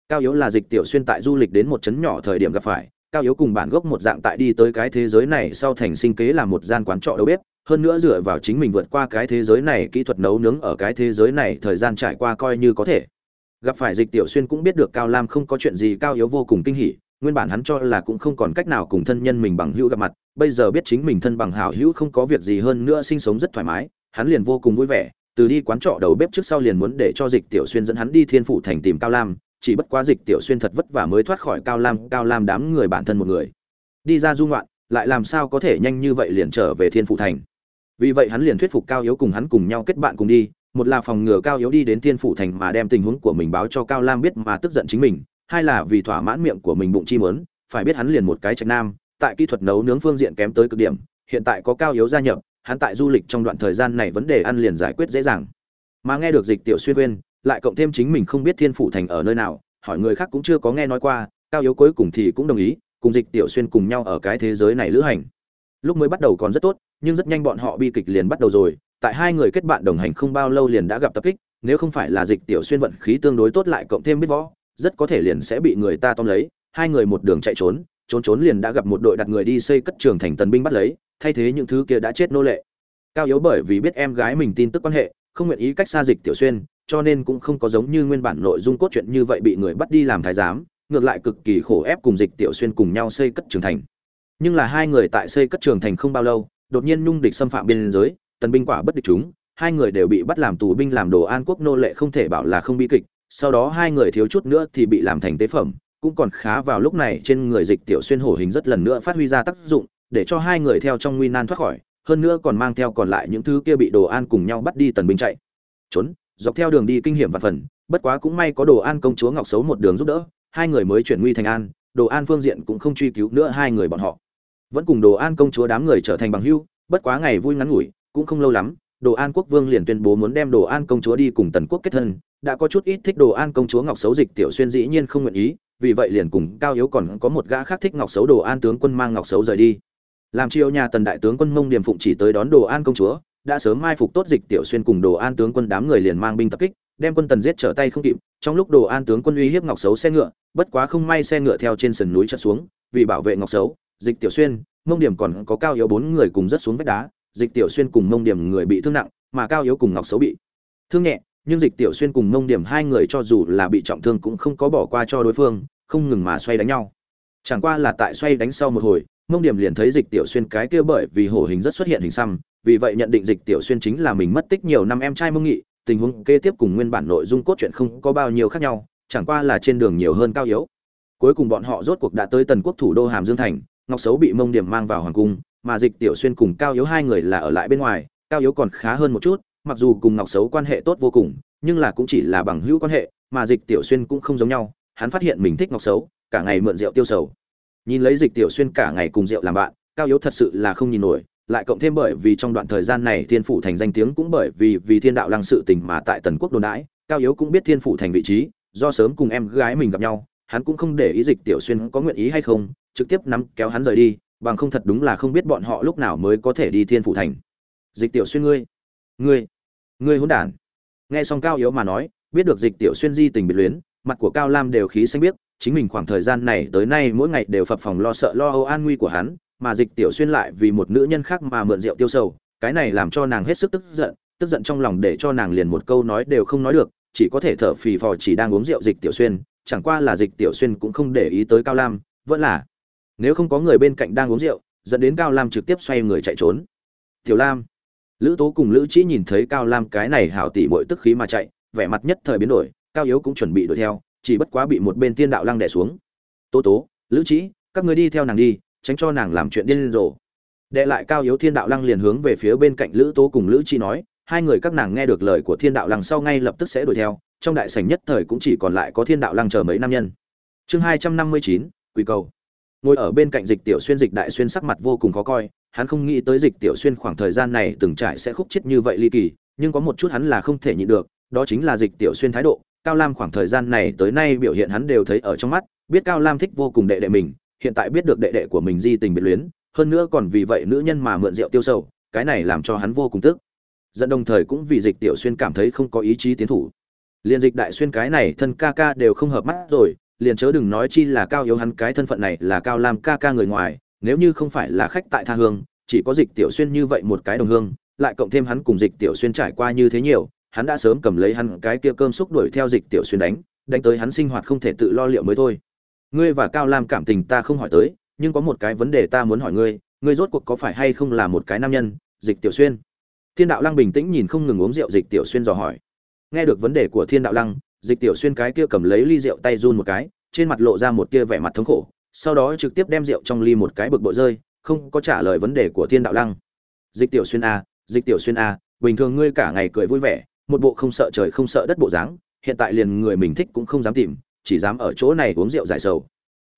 Cao yếu là dịch tiểu xuyên tại du lịch đến một trấn nhỏ thời điểm gặp phải, cao yếu cùng bản gốc một dạng tại đi tới cái thế giới này sau thành sinh kế là một gian quán trọ đầu bếp, hơn nữa dựa vào chính mình vượt qua cái thế giới này kỹ thuật nấu nướng ở cái thế giới này thời gian trải qua coi như có thể. Gặp phải dịch tiểu xuyên cũng biết được cao lam không có chuyện gì, cao yếu vô cùng kinh hỉ, nguyên bản hắn cho là cũng không còn cách nào cùng thân nhân mình bằng hữu gặp mặt, bây giờ biết chính mình thân bằng hảo hữu không có việc gì hơn nữa sinh sống rất thoải mái, hắn liền vô cùng vui vẻ từ đi quán trọ đầu bếp trước sau liền muốn để cho dịch tiểu xuyên dẫn hắn đi thiên phủ thành tìm cao lam, chỉ bất quá dịch tiểu xuyên thật vất vả mới thoát khỏi cao lam cao lam đám người bản thân một người. Đi ra dung loạn lại làm sao có thể nhanh như vậy liền trở về thiên phủ thành? Vì vậy hắn liền thuyết phục cao yếu cùng hắn cùng nhau kết bạn cùng đi, một là phòng ngừa cao yếu đi đến thiên phủ thành mà đem tình huống của mình báo cho cao lam biết mà tức giận chính mình, hai là vì thỏa mãn miệng của mình bụng chi mớn phải biết hắn liền một cái trạch nam, tại kỹ thuật nấu nướng phương diện kém tới cực điểm, hiện tại có cao yếu gia nhập hắn tại du lịch trong đoạn thời gian này vấn đề ăn liền giải quyết dễ dàng. Mà nghe được dịch tiểu xuyên quên lại cộng thêm chính mình không biết thiên phủ thành ở nơi nào, hỏi người khác cũng chưa có nghe nói qua, cao yếu cuối cùng thì cũng đồng ý, cùng dịch tiểu xuyên cùng nhau ở cái thế giới này lữ hành. Lúc mới bắt đầu còn rất tốt, nhưng rất nhanh bọn họ bi kịch liền bắt đầu rồi, tại hai người kết bạn đồng hành không bao lâu liền đã gặp tập kích, nếu không phải là dịch tiểu xuyên vận khí tương đối tốt lại cộng thêm biết võ, rất có thể liền sẽ bị người ta tóm lấy, hai người một đường chạy trốn trốn trốn liền đã gặp một đội đặt người đi xây cất trường thành tần binh bắt lấy, thay thế những thứ kia đã chết nô lệ. Cao yếu bởi vì biết em gái mình tin tức quan hệ, không nguyện ý cách xa dịch tiểu xuyên, cho nên cũng không có giống như nguyên bản nội dung cốt truyện như vậy bị người bắt đi làm thái giám, ngược lại cực kỳ khổ ép cùng dịch tiểu xuyên cùng nhau xây cất trường thành. Nhưng là hai người tại xây cất trường thành không bao lâu, đột nhiên nhung địch xâm phạm biên giới, tần binh quả bất địch chúng, hai người đều bị bắt làm tù binh làm đồ an quốc nô lệ không thể bảo là không bi kịch, sau đó hai người thiếu chút nữa thì bị làm thành tế phẩm cũng còn khá vào lúc này trên người dịch tiểu xuyên hổ hình rất lần nữa phát huy ra tác dụng, để cho hai người theo trong nguy nan thoát khỏi, hơn nữa còn mang theo còn lại những thứ kia bị đồ an cùng nhau bắt đi tần binh chạy. Trốn, dọc theo đường đi kinh hiểm và phần, bất quá cũng may có đồ an công chúa ngọc xấu một đường giúp đỡ, hai người mới chuyển nguy thành an, đồ an phương diện cũng không truy cứu nữa hai người bọn họ. Vẫn cùng đồ an công chúa đám người trở thành bằng hữu, bất quá ngày vui ngắn ngủi, cũng không lâu lắm, đồ an quốc vương liền tuyên bố muốn đem đồ an công chúa đi cùng tần quốc kết thân, đã có chút ít thích đồ an công chúa ngọc xấu dịch tiểu xuyên dĩ nhiên không nguyện ý vì vậy liền cùng cao yếu còn có một gã khác thích ngọc xấu đồ an tướng quân mang ngọc xấu rời đi. Làm chiêu nhà tần đại tướng quân mông điểm phụng chỉ tới đón đồ an công chúa, đã sớm mai phục tốt dịch tiểu xuyên cùng đồ an tướng quân đám người liền mang binh tập kích, đem quân tần giết trở tay không kịp, trong lúc đồ an tướng quân uy hiếp ngọc xấu xe ngựa, bất quá không may xe ngựa theo trên sườn núi chật xuống, vì bảo vệ ngọc xấu, dịch tiểu xuyên, mông điểm còn có cao yếu bốn người cùng rất xuống vách đá, dịch tiểu xuyên cùng mông điểm người bị thương nặng, mà cao yếu cùng ngọc xấu bị thương nhẹ, nhưng dịch tiểu xuyên cùng mông điểm hai người cho dù là bị trọng thương cũng không có bỏ qua cho đối phương không ngừng mà xoay đánh nhau. Chẳng qua là tại xoay đánh sau một hồi, mông điểm liền thấy dịch tiểu xuyên cái kia bởi vì hổ hình rất xuất hiện hình xăm, vì vậy nhận định dịch tiểu xuyên chính là mình mất tích nhiều năm em trai mông nghị, tình huống kế tiếp cùng nguyên bản nội dung cốt truyện không có bao nhiêu khác nhau, chẳng qua là trên đường nhiều hơn cao yếu. Cuối cùng bọn họ rốt cuộc đã tới tần quốc thủ đô hàm dương thành, ngọc xấu bị mông điểm mang vào hoàng cung, mà dịch tiểu xuyên cùng cao yếu hai người là ở lại bên ngoài, cao yếu còn khá hơn một chút, mặc dù cùng ngọc xấu quan hệ tốt vô cùng, nhưng là cũng chỉ là bằng hữu quan hệ, mà dịch tiểu xuyên cũng không giống nhau hắn phát hiện mình thích ngọc xấu, cả ngày mượn rượu tiêu sầu. Nhìn lấy dịch tiểu xuyên cả ngày cùng rượu làm bạn, cao yếu thật sự là không nhìn nổi, lại cộng thêm bởi vì trong đoạn thời gian này thiên phủ thành danh tiếng cũng bởi vì vì thiên đạo lăng sự tình mà tại tần quốc đồn đãi, cao yếu cũng biết thiên phủ thành vị trí, do sớm cùng em gái mình gặp nhau, hắn cũng không để ý dịch tiểu xuyên có nguyện ý hay không, trực tiếp nắm kéo hắn rời đi, bằng không thật đúng là không biết bọn họ lúc nào mới có thể đi thiên phủ thành. Dịch tiểu xuyên ngươi ngươi ngươi hỗn đản. Nghe xong cao yếu mà nói, biết được dịch tiểu xuyên di tình biệt luyến mặt của cao lam đều khí xanh biết chính mình khoảng thời gian này tới nay mỗi ngày đều phập phòng lo sợ lo âu an nguy của hắn, mà dịch tiểu xuyên lại vì một nữ nhân khác mà mượn rượu tiêu sầu, cái này làm cho nàng hết sức tức giận tức giận trong lòng để cho nàng liền một câu nói đều không nói được, chỉ có thể thở phì phò chỉ đang uống rượu dịch tiểu xuyên, chẳng qua là dịch tiểu xuyên cũng không để ý tới cao lam, vẫn là, nếu không có người bên cạnh đang uống rượu, dẫn đến cao lam trực tiếp xoay người chạy trốn. Tiểu lam, lữ tố cùng lữ chỉ nhìn thấy cao lam cái này hảo tỉ bội tức khí mà chạy, vẻ mặt nhất thời biến đổi cao yếu cũng chuẩn bị đuổi theo, chỉ bất quá bị một bên tiên đạo lăng đè xuống. Tố tố, lữ chỉ các người đi theo nàng đi, tránh cho nàng làm chuyện điên rồ. Đệ lại cao yếu thiên đạo lăng liền hướng về phía bên cạnh lữ tố cùng lữ chi nói, hai người các nàng nghe được lời của thiên đạo lăng sau ngay lập tức sẽ đuổi theo, trong đại sảnh nhất thời cũng chỉ còn lại có thiên đạo lăng chờ mấy nam nhân. Chương hai trăm năm mươi chín quỳ cầu. Ngồi ở bên cạnh dịch tiểu xuyên, dịch đại xuyên sắc mặt vô cùng khó coi, hắn không nghĩ tới dịch tiểu xuyên khoảng thời gian này từng trải sẽ khúc chết như vậy ly kỳ, nhưng có một chút hắn là không thể nhịn được, đó chính là dịch tiểu xuyên thái độ cao lam khoảng thời gian này tới nay biểu hiện hắn đều thấy ở trong mắt, biết cao lam thích vô cùng đệ đệ mình, hiện tại biết được đệ đệ của mình di tình biệt luyến, hơn nữa còn vì vậy nữ nhân mà mượn rượu tiêu sầu, cái này làm cho hắn vô cùng tức. Dẫn đồng thời cũng vì dịch tiểu xuyên cảm thấy không có ý chí tiến thủ. Liền dịch đại xuyên cái này thân ca ca đều không hợp mắt rồi, liền chớ đừng nói chi là cao yếu hắn cái thân phận này là cao lam ca ca người ngoài, nếu như không phải là khách tại tha hương, chỉ có dịch tiểu xuyên như vậy một cái đồng hương, lại cộng thêm hắn cùng dịch tiểu xuyên trải qua như thế nhiều hắn đã sớm cầm lấy hắn cái kia cơm xúc đuổi theo dịch tiểu xuyên đánh đánh tới hắn sinh hoạt không thể tự lo liệu mới thôi. Ngươi và cao lam cảm tình ta không hỏi tới, nhưng có một cái vấn đề ta muốn hỏi ngươi ngươi rốt cuộc có phải hay không là một cái nam nhân? Dịch tiểu xuyên. Thiên đạo lăng bình tĩnh nhìn không ngừng uống rượu dịch tiểu xuyên dò hỏi. Nghe được vấn đề của thiên đạo lăng, dịch tiểu xuyên cái kia cầm lấy ly rượu tay run một cái, trên mặt lộ ra một tia vẻ mặt thống khổ, sau đó trực tiếp đem rượu trong ly một cái bực bội rơi, không có trả lời vấn đề của thiên đạo lăng. Dịch tiểu xuyên a dịch tiểu xuyên a bình thường ngươi cả ngày cười vui vẻ một bộ không sợ trời không sợ đất bộ dáng, hiện tại liền người mình thích cũng không dám tìm, chỉ dám ở chỗ này uống rượu giải sầu.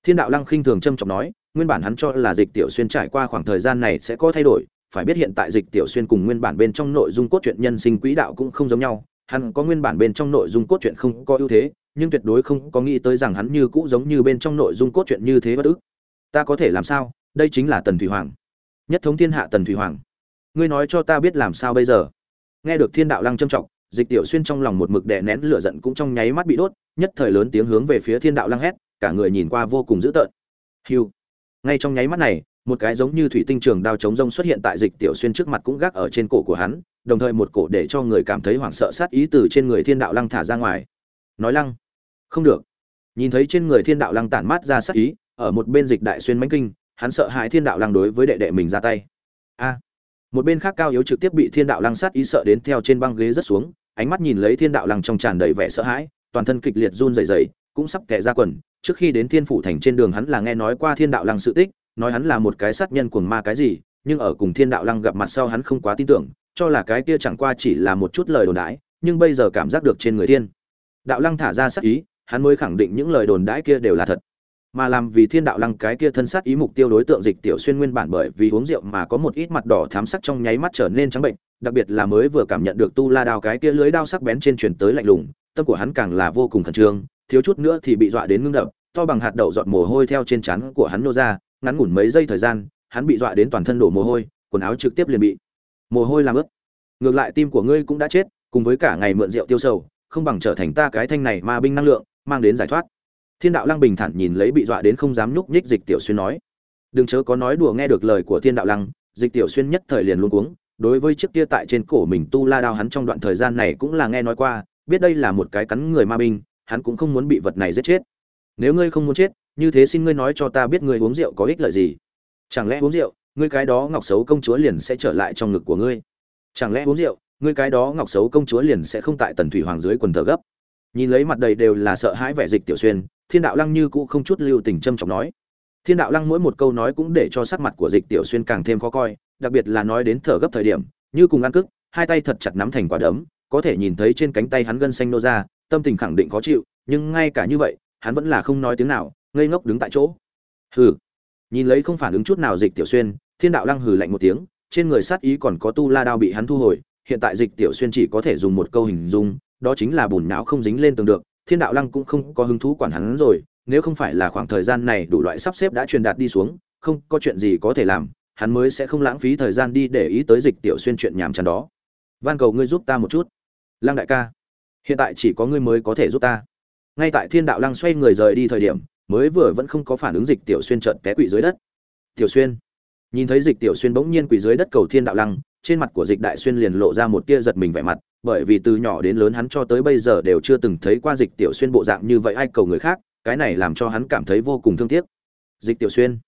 Thiên đạo lăng khinh thường trâm trọng nói, nguyên bản hắn cho là dịch tiểu xuyên trải qua khoảng thời gian này sẽ có thay đổi, phải biết hiện tại dịch tiểu xuyên cùng nguyên bản bên trong nội dung cốt truyện nhân sinh quỹ đạo cũng không giống nhau, hắn có nguyên bản bên trong nội dung cốt truyện không có ưu thế, nhưng tuyệt đối không có nghĩ tới rằng hắn như cũ giống như bên trong nội dung cốt truyện như thế bất ức. Ta có thể làm sao? Đây chính là tần thủy hoàng. Nhất thống thiên hạ tần thủy hoàng. Ngươi nói cho ta biết làm sao bây giờ? Nghe được thiên đạo lăng trâm trọng dịch tiểu xuyên trong lòng một mực đè nén, lửa giận cũng trong nháy mắt bị đốt, nhất thời lớn tiếng hướng về phía thiên đạo lăng hét, cả người nhìn qua vô cùng dữ tợn. Hiu ngay trong nháy mắt này, một cái giống như thủy tinh trường đao chống rông xuất hiện tại dịch tiểu xuyên trước mặt cũng gác ở trên cổ của hắn, đồng thời một cổ để cho người cảm thấy hoảng sợ sát ý từ trên người thiên đạo lăng thả ra ngoài. Nói lăng. Không được. Nhìn thấy trên người thiên đạo lăng tản mát ra sát ý, ở một bên dịch đại xuyên mánh kinh, hắn sợ hãi thiên đạo lăng đối với đệ đệ mình ra tay. A. Một bên khác cao yếu trực tiếp bị thiên đạo lăng sát ý sợ đến theo trên băng ghế rất xuống ánh mắt nhìn lấy thiên đạo lăng trong tràn đầy vẻ sợ hãi, toàn thân kịch liệt run rẩy rẩy, cũng sắp kẻ ra quần. Trước khi đến thiên phủ thành trên đường hắn là nghe nói qua thiên đạo lăng sự tích, nói hắn là một cái sát nhân cuồng ma cái gì, nhưng ở cùng thiên đạo lăng gặp mặt sau hắn không quá tin tưởng, cho là cái kia chẳng qua chỉ là một chút lời đồn đãi, nhưng bây giờ cảm giác được trên người thiên đạo lăng thả ra sát ý, hắn mới khẳng định những lời đồn đãi kia đều là thật mà làm vì thiên đạo lăng cái kia thân sát ý mục tiêu đối tượng dịch tiểu xuyên nguyên bản bởi vì uống rượu mà có một ít mặt đỏ thám sắc trong nháy mắt trở nên trắng bệnh, đặc biệt là mới vừa cảm nhận được tu la đao cái kia lưới đao sắc bén trên truyền tới lạnh lùng, tâm của hắn càng là vô cùng khẩn trương, thiếu chút nữa thì bị dọa đến ngưng đập, to bằng hạt đậu giọt mồ hôi theo trên trán của hắn nô ra, ngắn ngủn mấy giây thời gian, hắn bị dọa đến toàn thân đổ mồ hôi, quần áo trực tiếp liền bị mồ hôi làm ướt. Ngược lại tim của ngươi cũng đã chết, cùng với cả ngày mượn rượu tiêu sầu, không bằng trở thành ta cái thanh này ma binh năng lượng, mang đến giải thoát thiên đạo lăng bình thản nhìn lấy bị dọa đến không dám nhúc nhích dịch tiểu xuyên nói, đừng chớ có nói đùa nghe được lời của thiên đạo lăng, dịch tiểu xuyên nhất thời liền luôn cuống, đối với chiếc kia tại trên cổ mình tu la đao hắn trong đoạn thời gian này cũng là nghe nói qua, biết đây là một cái cắn người ma binh, hắn cũng không muốn bị vật này giết chết. Nếu ngươi không muốn chết, như thế xin ngươi nói cho ta biết ngươi uống rượu có ích lợi gì. Chẳng lẽ uống rượu, ngươi cái đó ngọc xấu công chúa liền sẽ trở lại trong ngực của ngươi? Chẳng lẽ uống rượu, ngươi cái đó ngọc xấu công chúa liền sẽ không tại tần thủy hoàng dưới quần thờ gấp? Nhìn lấy mặt đầy đều là sợ hãi vẻ dịch tiểu xuyên thiên đạo lăng như cũ không chút lưu tình trâm trọng nói. Thiên đạo lăng mỗi một câu nói cũng để cho sắc mặt của dịch tiểu xuyên càng thêm khó coi, đặc biệt là nói đến thở gấp thời điểm, như cùng ăn cức, hai tay thật chặt nắm thành quả đấm, có thể nhìn thấy trên cánh tay hắn gân xanh nô ra, tâm tình khẳng định khó chịu, nhưng ngay cả như vậy, hắn vẫn là không nói tiếng nào, ngây ngốc đứng tại chỗ. Hừ. Nhìn lấy không phản ứng chút nào dịch tiểu xuyên, thiên đạo lăng hừ lạnh một tiếng, trên người sát ý còn có tu la đao bị hắn thu hồi, hiện tại dịch tiểu xuyên chỉ có thể dùng một câu hình dung, đó chính là bùn não không dính lên tường được thiên đạo lăng cũng không có hứng thú quản hắn rồi, nếu không phải là khoảng thời gian này đủ loại sắp xếp đã truyền đạt đi xuống, không có chuyện gì có thể làm, hắn mới sẽ không lãng phí thời gian đi để ý tới dịch tiểu xuyên chuyện nhảm chán đó. Van cầu ngươi giúp ta một chút. Lăng đại ca, hiện tại chỉ có ngươi mới có thể giúp ta. Ngay tại thiên đạo lăng xoay người rời đi thời điểm, mới vừa vẫn không có phản ứng dịch tiểu xuyên trợn té quỵ dưới đất. Tiểu xuyên, nhìn thấy dịch tiểu xuyên bỗng nhiên quỳ dưới đất cầu thiên đạo lăng trên mặt của dịch đại xuyên liền lộ ra một tia giật mình vẻ mặt, bởi vì từ nhỏ đến lớn hắn cho tới bây giờ đều chưa từng thấy qua dịch tiểu xuyên bộ dạng như vậy ai cầu người khác, cái này làm cho hắn cảm thấy vô cùng thương tiếc. Dịch tiểu xuyên.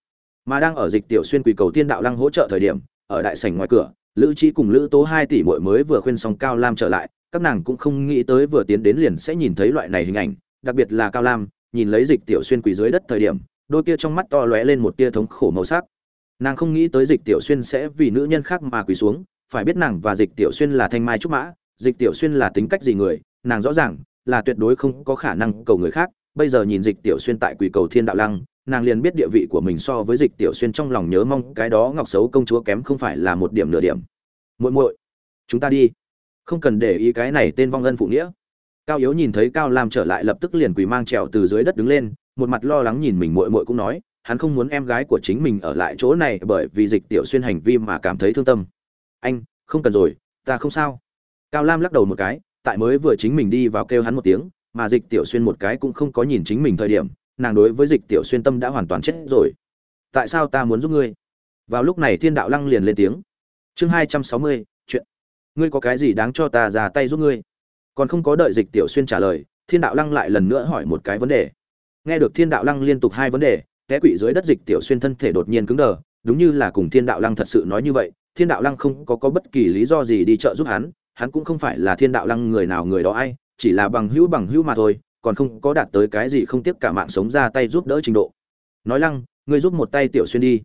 Mà đang ở dịch tiểu xuyên quỳ cầu thiên đạo lăng hỗ trợ thời điểm, ở đại sảnh ngoài cửa, lữ trí cùng lữ tố hai tỷ muội mới vừa khuyên xong cao lam trở lại, các nàng cũng không nghĩ tới vừa tiến đến liền sẽ nhìn thấy loại này hình ảnh, đặc biệt là cao lam, nhìn lấy dịch tiểu xuyên quỳ dưới đất thời điểm, đôi kia trong mắt to lóe lên một tia thống khổ màu sắc nàng không nghĩ tới dịch tiểu xuyên sẽ vì nữ nhân khác mà quỳ xuống, phải biết nàng và dịch tiểu xuyên là thanh mai trúc mã, dịch tiểu xuyên là tính cách gì người, nàng rõ ràng là tuyệt đối không có khả năng cầu người khác. Bây giờ nhìn dịch tiểu xuyên tại quỳ cầu thiên đạo lăng, nàng liền biết địa vị của mình so với dịch tiểu xuyên trong lòng nhớ mong cái đó ngọc xấu công chúa kém không phải là một điểm nửa điểm. Muội muội, chúng ta đi. Không cần để ý cái này tên vong ân phụ nghĩa. Cao yếu nhìn thấy cao lam trở lại lập tức liền quỳ mang trèo từ dưới đất đứng lên, một mặt lo lắng nhìn mình muội muội cũng nói hắn không muốn em gái của chính mình ở lại chỗ này bởi vì dịch tiểu xuyên hành vi mà cảm thấy thương tâm. Anh, không cần rồi, ta không sao. Cao lam lắc đầu một cái, tại mới vừa chính mình đi vào kêu hắn một tiếng, mà dịch tiểu xuyên một cái cũng không có nhìn chính mình thời điểm, nàng đối với dịch tiểu xuyên tâm đã hoàn toàn chết rồi. Tại sao ta muốn giúp ngươi? Vào lúc này thiên đạo lăng liền lên tiếng. Chương hai trăm sáu mươi, chuyện. Ngươi có cái gì đáng cho ta ra tay giúp ngươi? Còn không có đợi dịch tiểu xuyên trả lời, thiên đạo lăng lại lần nữa hỏi một cái vấn đề. Nghe được thiên đạo lăng liên tục hai vấn đề té quỵ dưới đất dịch tiểu xuyên thân thể đột nhiên cứng đờ, đúng như là cùng thiên đạo lăng thật sự nói như vậy, thiên đạo lăng không có có bất kỳ lý do gì đi trợ giúp hắn hắn cũng không phải là thiên đạo lăng người nào người đó ai, chỉ là bằng hữu bằng hữu mà thôi, còn không có đạt tới cái gì không tiếc cả mạng sống ra tay giúp đỡ trình độ. Nói lăng, ngươi giúp một tay tiểu xuyên đi.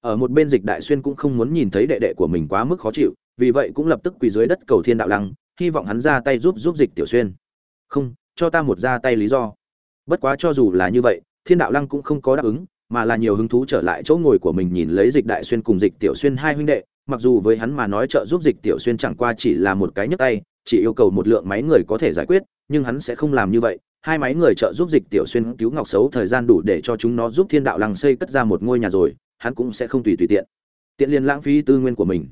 Ở một bên dịch đại xuyên cũng không muốn nhìn thấy đệ đệ của mình quá mức khó chịu, vì vậy cũng lập tức quỳ dưới đất cầu thiên đạo lăng, hy vọng hắn ra tay giúp giúp dịch tiểu xuyên. Không, cho ta một ra tay lý do. Bất quá cho dù là như vậy thiên đạo lăng cũng không có đáp ứng, mà là nhiều hứng thú trở lại chỗ ngồi của mình nhìn lấy dịch đại xuyên cùng dịch tiểu xuyên hai huynh đệ. Mặc dù với hắn mà nói trợ giúp dịch tiểu xuyên chẳng qua chỉ là một cái nhấc tay, chỉ yêu cầu một lượng máy người có thể giải quyết, nhưng hắn sẽ không làm như vậy. Hai máy người trợ giúp dịch tiểu xuyên cứu ngọc xấu thời gian đủ để cho chúng nó giúp thiên đạo lăng xây cất ra một ngôi nhà rồi, hắn cũng sẽ không tùy tùy tiện. Tiện liên lãng phí tư nguyên của mình.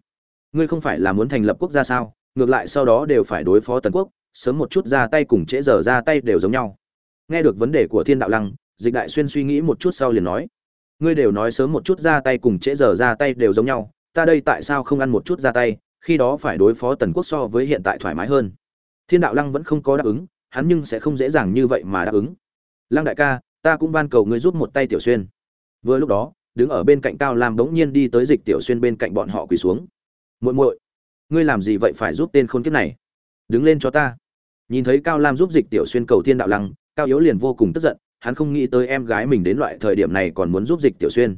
Ngươi không phải là muốn thành lập quốc gia sao? Ngược lại sau đó đều phải đối phó tần quốc, sớm một chút ra tay cùng trễ giờ ra tay đều giống nhau. Nghe được vấn đề của thiên đạo lăng dịch đại xuyên suy nghĩ một chút sau liền nói, ngươi đều nói sớm một chút ra tay cùng trễ giờ ra tay đều giống nhau, ta đây tại sao không ăn một chút ra tay, khi đó phải đối phó tần quốc so với hiện tại thoải mái hơn. Thiên đạo lăng vẫn không có đáp ứng, hắn nhưng sẽ không dễ dàng như vậy mà đáp ứng. Lăng đại ca, ta cũng van cầu ngươi giúp một tay tiểu xuyên. Vừa lúc đó, đứng ở bên cạnh cao lam bỗng nhiên đi tới dịch tiểu xuyên bên cạnh bọn họ quỳ xuống. Muội muội, ngươi làm gì vậy phải giúp tên khôn kiếp này? Đứng lên cho ta. Nhìn thấy cao lam giúp dịch tiểu xuyên cầu thiên đạo lăng, cao yếu liền vô cùng tức giận hắn không nghĩ tới em gái mình đến loại thời điểm này còn muốn giúp dịch tiểu xuyên.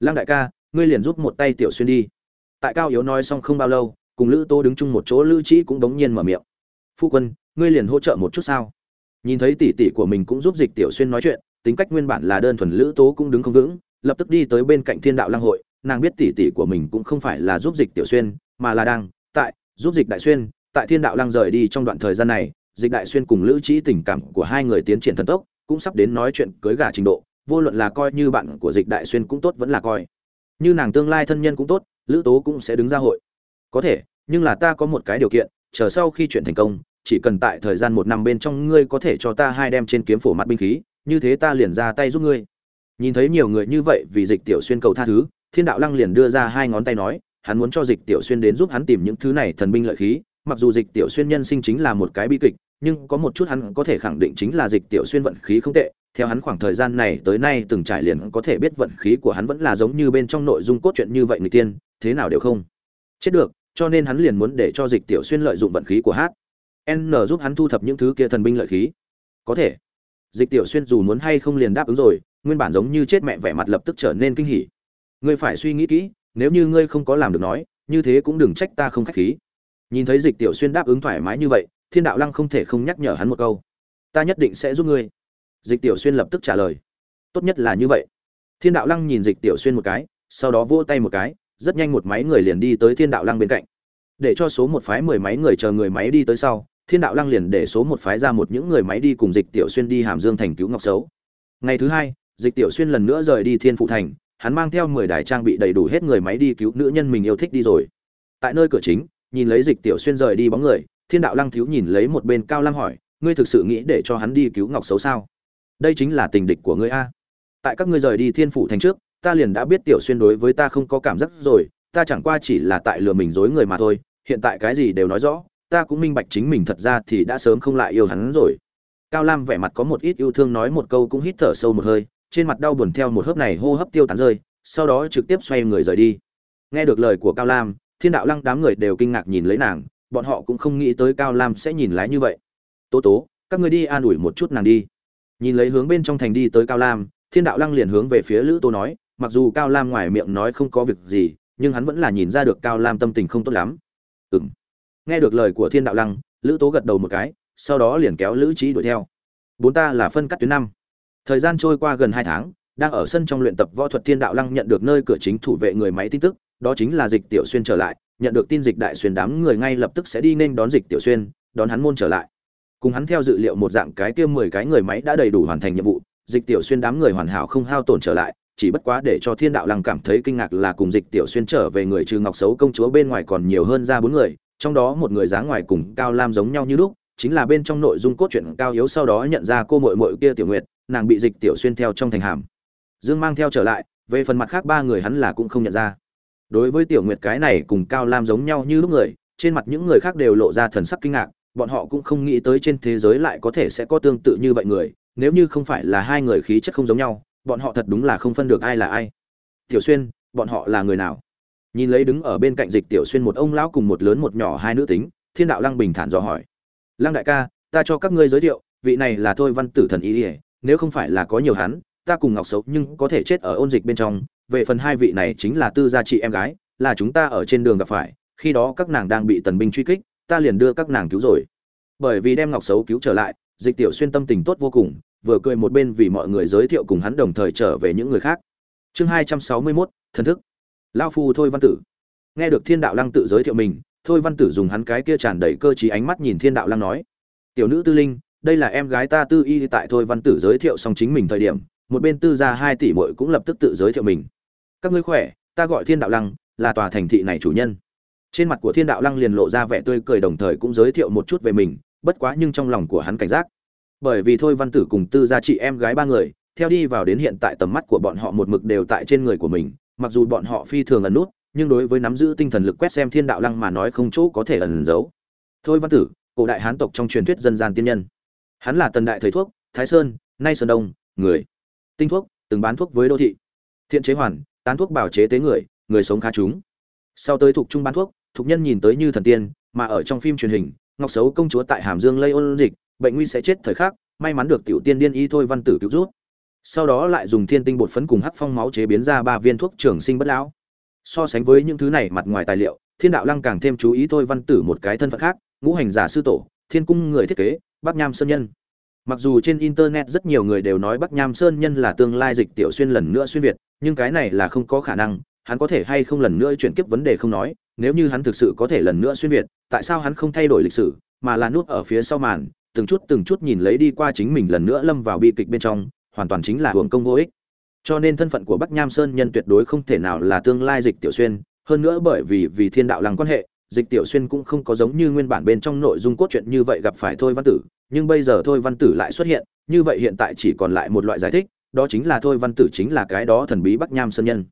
Lăng đại ca, ngươi liền giúp một tay tiểu xuyên đi. Tại cao yếu nói xong không bao lâu, cùng lữ tô đứng chung một chỗ, lữ trí cũng đống nhiên mở miệng. Phu quân, ngươi liền hỗ trợ một chút sao? Nhìn thấy tỷ tỷ của mình cũng giúp dịch tiểu xuyên nói chuyện, tính cách nguyên bản là đơn thuần lữ tố cũng đứng không vững, lập tức đi tới bên cạnh thiên đạo lăng hội. Nàng biết tỷ tỷ của mình cũng không phải là giúp dịch tiểu xuyên, mà là đang tại giúp dịch đại xuyên. Tại thiên đạo lăng rời đi trong đoạn thời gian này, dịch đại xuyên cùng lữ trí tình cảm của hai người tiến triển thần tốc cũng sắp đến nói chuyện cưới gả trình độ, vô luận là coi như bạn của dịch đại xuyên cũng tốt vẫn là coi. Như nàng tương lai thân nhân cũng tốt, lữ tố cũng sẽ đứng ra hội. Có thể, nhưng là ta có một cái điều kiện, chờ sau khi chuyện thành công, chỉ cần tại thời gian một năm bên trong ngươi có thể cho ta hai đem trên kiếm phổ mặt binh khí, như thế ta liền ra tay giúp ngươi. Nhìn thấy nhiều người như vậy vì dịch tiểu xuyên cầu tha thứ, thiên đạo lăng liền đưa ra hai ngón tay nói, hắn muốn cho dịch tiểu xuyên đến giúp hắn tìm những thứ này thần binh lợi khí, mặc dù dịch tiểu xuyên nhân sinh chính là một cái bi kịch nhưng có một chút hắn có thể khẳng định chính là dịch tiểu xuyên vận khí không tệ. Theo hắn khoảng thời gian này tới nay từng trải liền có thể biết vận khí của hắn vẫn là giống như bên trong nội dung cốt truyện như vậy người tiên, thế nào đều không chết được, cho nên hắn liền muốn để cho dịch tiểu xuyên lợi dụng vận khí của hát. N giúp hắn thu thập những thứ kia thần binh lợi khí. Có thể. Dịch tiểu xuyên dù muốn hay không liền đáp ứng rồi, nguyên bản giống như chết mẹ vẻ mặt lập tức trở nên kinh hỉ. Ngươi phải suy nghĩ kỹ, nếu như ngươi không có làm được nói, như thế cũng đừng trách ta không khách khí. Nhìn thấy dịch tiểu xuyên đáp ứng thoải mái như vậy thiên đạo lăng không thể không nhắc nhở hắn một câu. Ta nhất định sẽ giúp ngươi. Dịch tiểu xuyên lập tức trả lời. Tốt nhất là như vậy. Thiên đạo lăng nhìn dịch tiểu xuyên một cái, sau đó vỗ tay một cái, rất nhanh một máy người liền đi tới thiên đạo lăng bên cạnh. Để cho số một phái mười máy người chờ người máy đi tới sau, thiên đạo lăng liền để số một phái ra một những người máy đi cùng dịch tiểu xuyên đi hàm dương thành cứu ngọc xấu. Ngày thứ hai, dịch tiểu xuyên lần nữa rời đi thiên phụ thành, hắn mang theo mười đài trang bị đầy đủ hết người máy đi cứu nữ nhân mình yêu thích đi rồi. Tại nơi cửa chính, nhìn lấy dịch tiểu xuyên rời đi bóng người thiên đạo lăng thiếu nhìn lấy một bên cao lam hỏi, ngươi thực sự nghĩ để cho hắn đi cứu ngọc xấu sao? Đây chính là tình địch của ngươi a. Tại các ngươi rời đi thiên phủ thành trước, ta liền đã biết tiểu xuyên đối với ta không có cảm giác rồi, ta chẳng qua chỉ là tại lừa mình dối người mà thôi, hiện tại cái gì đều nói rõ, ta cũng minh bạch chính mình thật ra thì đã sớm không lại yêu hắn rồi. Cao lam vẻ mặt có một ít yêu thương nói một câu cũng hít thở sâu một hơi, trên mặt đau buồn theo một hớp này hô hấp tiêu tán rơi, sau đó trực tiếp xoay người rời đi. Nghe được lời của cao lam, thiên đạo lăng đám người đều kinh ngạc nhìn lấy nàng bọn họ cũng không nghĩ tới cao lam sẽ nhìn lái như vậy. Tố tố, các người đi an ủi một chút nàng đi. Nhìn lấy hướng bên trong thành đi tới cao lam, thiên đạo lăng liền hướng về phía lữ tô nói, mặc dù cao lam ngoài miệng nói không có việc gì, nhưng hắn vẫn là nhìn ra được cao lam tâm tình không tốt lắm. Ừ m nghe được lời của thiên đạo lăng, lữ tố gật đầu một cái, sau đó liền kéo lữ trí đuổi theo. Bốn ta là phân cắt tuyến năm. Thời gian trôi qua gần hai tháng, đang ở sân trong luyện tập võ thuật thiên đạo lăng nhận được nơi cửa chính thủ vệ người máy tin tức, đó chính là dịch tiểu xuyên trở lại nhận được tin dịch đại xuyên đám người ngay lập tức sẽ đi nên đón dịch tiểu xuyên, đón hắn môn trở lại. Cùng hắn theo dự liệu một dạng cái kia mười cái người máy đã đầy đủ hoàn thành nhiệm vụ, dịch tiểu xuyên đám người hoàn hảo không hao tổn trở lại, chỉ bất quá để cho thiên đạo lăng cảm thấy kinh ngạc là cùng dịch tiểu xuyên trở về người trừ ngọc xấu công chúa bên ngoài còn nhiều hơn ra bốn người, trong đó một người dáng ngoài cùng cao lam giống nhau như lúc, chính là bên trong nội dung cốt truyện cao yếu sau đó nhận ra cô mội mội kia tiểu nguyệt, nàng bị dịch tiểu xuyên theo trong thành hàm. Dương mang theo trở lại, về phần mặt khác ba người hắn là cũng không nhận ra đối với tiểu nguyệt cái này cùng cao lam giống nhau như lúc người, trên mặt những người khác đều lộ ra thần sắc kinh ngạc, bọn họ cũng không nghĩ tới trên thế giới lại có thể sẽ có tương tự như vậy người, nếu như không phải là hai người khí chất không giống nhau, bọn họ thật đúng là không phân được ai là ai. Tiểu xuyên, bọn họ là người nào? Nhìn lấy đứng ở bên cạnh dịch tiểu xuyên một ông lão cùng một lớn một nhỏ hai nữ tính, thiên đạo lăng bình thản dò hỏi. Lăng đại ca, ta cho các ngươi giới thiệu, vị này là thôi văn tử thần ý ỉa nếu không phải là có nhiều hắn, ta cùng ngọc xấu nhưng có thể chết ở ôn dịch bên trong về phần hai vị này chính là tư gia chị em gái, là chúng ta ở trên đường gặp phải, khi đó các nàng đang bị tần binh truy kích, ta liền đưa các nàng cứu rồi. Bởi vì đem ngọc xấu cứu trở lại, dịch tiểu xuyên tâm tình tốt vô cùng, vừa cười một bên vì mọi người giới thiệu cùng hắn đồng thời trở về những người khác. Chương hai trăm sáu mươi mốt, thần thức. Lao phu thôi văn tử. Nghe được thiên đạo lăng tự giới thiệu mình, thôi văn tử dùng hắn cái kia tràn đầy cơ t ánh mắt nhìn thiên đạo lăng nói, tiểu nữ tư linh, đây là em gái ta tư y tại thôi văn tử giới thiệu xong chính mình thời điểm, một bên tư gia hai tỷ muội cũng lập tức tự giới thiệu mình các ngươi khỏe, ta gọi thiên đạo lăng, là tòa thành thị này chủ nhân. Trên mặt của thiên đạo lăng liền lộ ra vẻ tươi cười đồng thời cũng giới thiệu một chút về mình, bất quá nhưng trong lòng của hắn cảnh giác. Bởi vì thôi văn tử cùng tư gia chị em gái ba người, theo đi vào đến hiện tại tầm mắt của bọn họ một mực đều tại trên người của mình, mặc dù bọn họ phi thường ẩn nút, nhưng đối với nắm giữ tinh thần lực quét xem thiên đạo lăng mà nói không chỗ có thể ẩn giấu. Thôi văn tử, cổ đại hán tộc trong truyền thuyết dân gian tiên nhân. Hắn là tần đại thầy thuốc, thái sơn, nay sơn đông, người. Tinh thuốc, từng bán thuốc với đô thị. Thiện chế hoàn tán thuốc bảo chế tế người người sống khá chúng. Sau tới thuộc trung bán thuốc, thuộc nhân nhìn tới như thần tiên, mà ở trong phim truyền hình, ngọc xấu công chúa tại hàm dương lây ôn dịch, bệnh nguy sẽ chết thời khắc, may mắn được tiểu tiên điên y thôi văn tử cứu rút sau đó lại dùng thiên tinh bột phấn cùng hắc phong máu chế biến ra ba viên thuốc trường sinh bất lão. So sánh với những thứ này mặt ngoài tài liệu, thiên đạo lăng càng thêm chú ý thôi văn tử một cái thân phận khác, ngũ hành giả sư tổ, thiên cung người thiết kế, bắc nham sơn nhân. Mặc dù trên internet rất nhiều người đều nói bắc nham sơn nhân là tương lai dịch tiểu xuyên lần nữa xuyên việt nhưng cái này là không có khả năng, hắn có thể hay không lần nữa chuyển kiếp vấn đề không nói, nếu như hắn thực sự có thể lần nữa xuyên việt, tại sao hắn không thay đổi lịch sử, mà là nuốt ở phía sau màn, từng chút từng chút nhìn lấy đi qua chính mình lần nữa lâm vào bi kịch bên trong, hoàn toàn chính là hưởng công vô ích. Cho nên thân phận của bắc nham sơn nhân tuyệt đối không thể nào là tương lai dịch tiểu xuyên, hơn nữa bởi vì vì thiên đạo lăng quan hệ, dịch tiểu xuyên cũng không có giống như nguyên bản bên trong nội dung cốt truyện như vậy gặp phải thôi văn tử, nhưng bây giờ thôi văn tử lại xuất hiện, như vậy hiện tại chỉ còn lại một loại giải thích đó chính là thôi văn tử chính là cái đó thần bí bắc nham sơn nhân.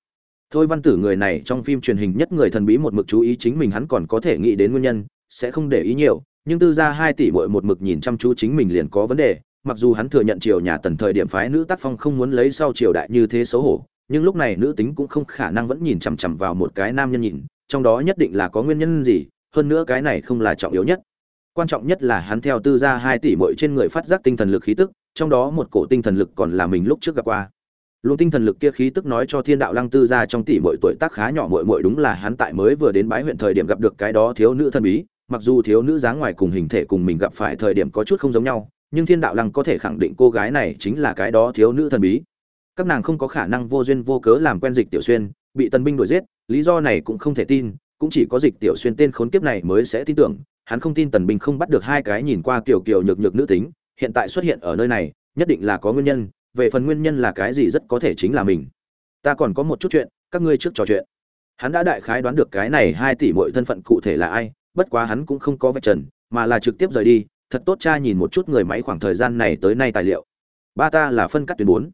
Thôi văn tử người này trong phim truyền hình nhất người thần bí một mực chú ý chính mình hắn còn có thể nghĩ đến nguyên nhân, sẽ không để ý nhiều, nhưng tư gia hai tỷ bội một mực nhìn chăm chú chính mình liền có vấn đề, mặc dù hắn thừa nhận triều nhà tần thời điểm phái nữ tác phong không muốn lấy sau triều đại như thế xấu hổ, nhưng lúc này nữ tính cũng không khả năng vẫn nhìn chằm chằm vào một cái nam nhân nhìn, trong đó nhất định là có nguyên nhân gì, hơn nữa cái này không là trọng yếu nhất. Quan trọng nhất là hắn theo tư gia hai tỷ muội trên người phát giác tinh thần lực khí tức trong đó một cổ tinh thần lực còn là mình lúc trước gặp qua. Luôn tinh thần lực kia khí tức nói cho thiên đạo lăng tư gia trong tỷ muội tuổi tác khá nhỏ muội muội đúng là hắn tại mới vừa đến bái huyện thời điểm gặp được cái đó thiếu nữ thần bí, mặc dù thiếu nữ dáng ngoài cùng hình thể cùng mình gặp phải thời điểm có chút không giống nhau, nhưng thiên đạo lăng có thể khẳng định cô gái này chính là cái đó thiếu nữ thần bí. Các nàng không có khả năng vô duyên vô cớ làm quen dịch tiểu xuyên, bị tần binh đuổi giết, lý do này cũng không thể tin, cũng chỉ có dịch tiểu xuyên tên khốn kiếp này mới sẽ tin tưởng, hắn không tin tần binh không bắt được hai cái nhìn qua kiểu kiểu nhược nhược nữ tính hiện tại xuất hiện ở nơi này, nhất định là có nguyên nhân, về phần nguyên nhân là cái gì rất có thể chính là mình. Ta còn có một chút chuyện, các ngươi trước trò chuyện. Hắn đã đại khái đoán được cái này hai tỷ mọi thân phận cụ thể là ai, bất quá hắn cũng không có vạch trần, mà là trực tiếp rời đi, thật tốt cha nhìn một chút người máy khoảng thời gian này tới nay tài liệu. Ba ta là phân cắt tuyến bốn.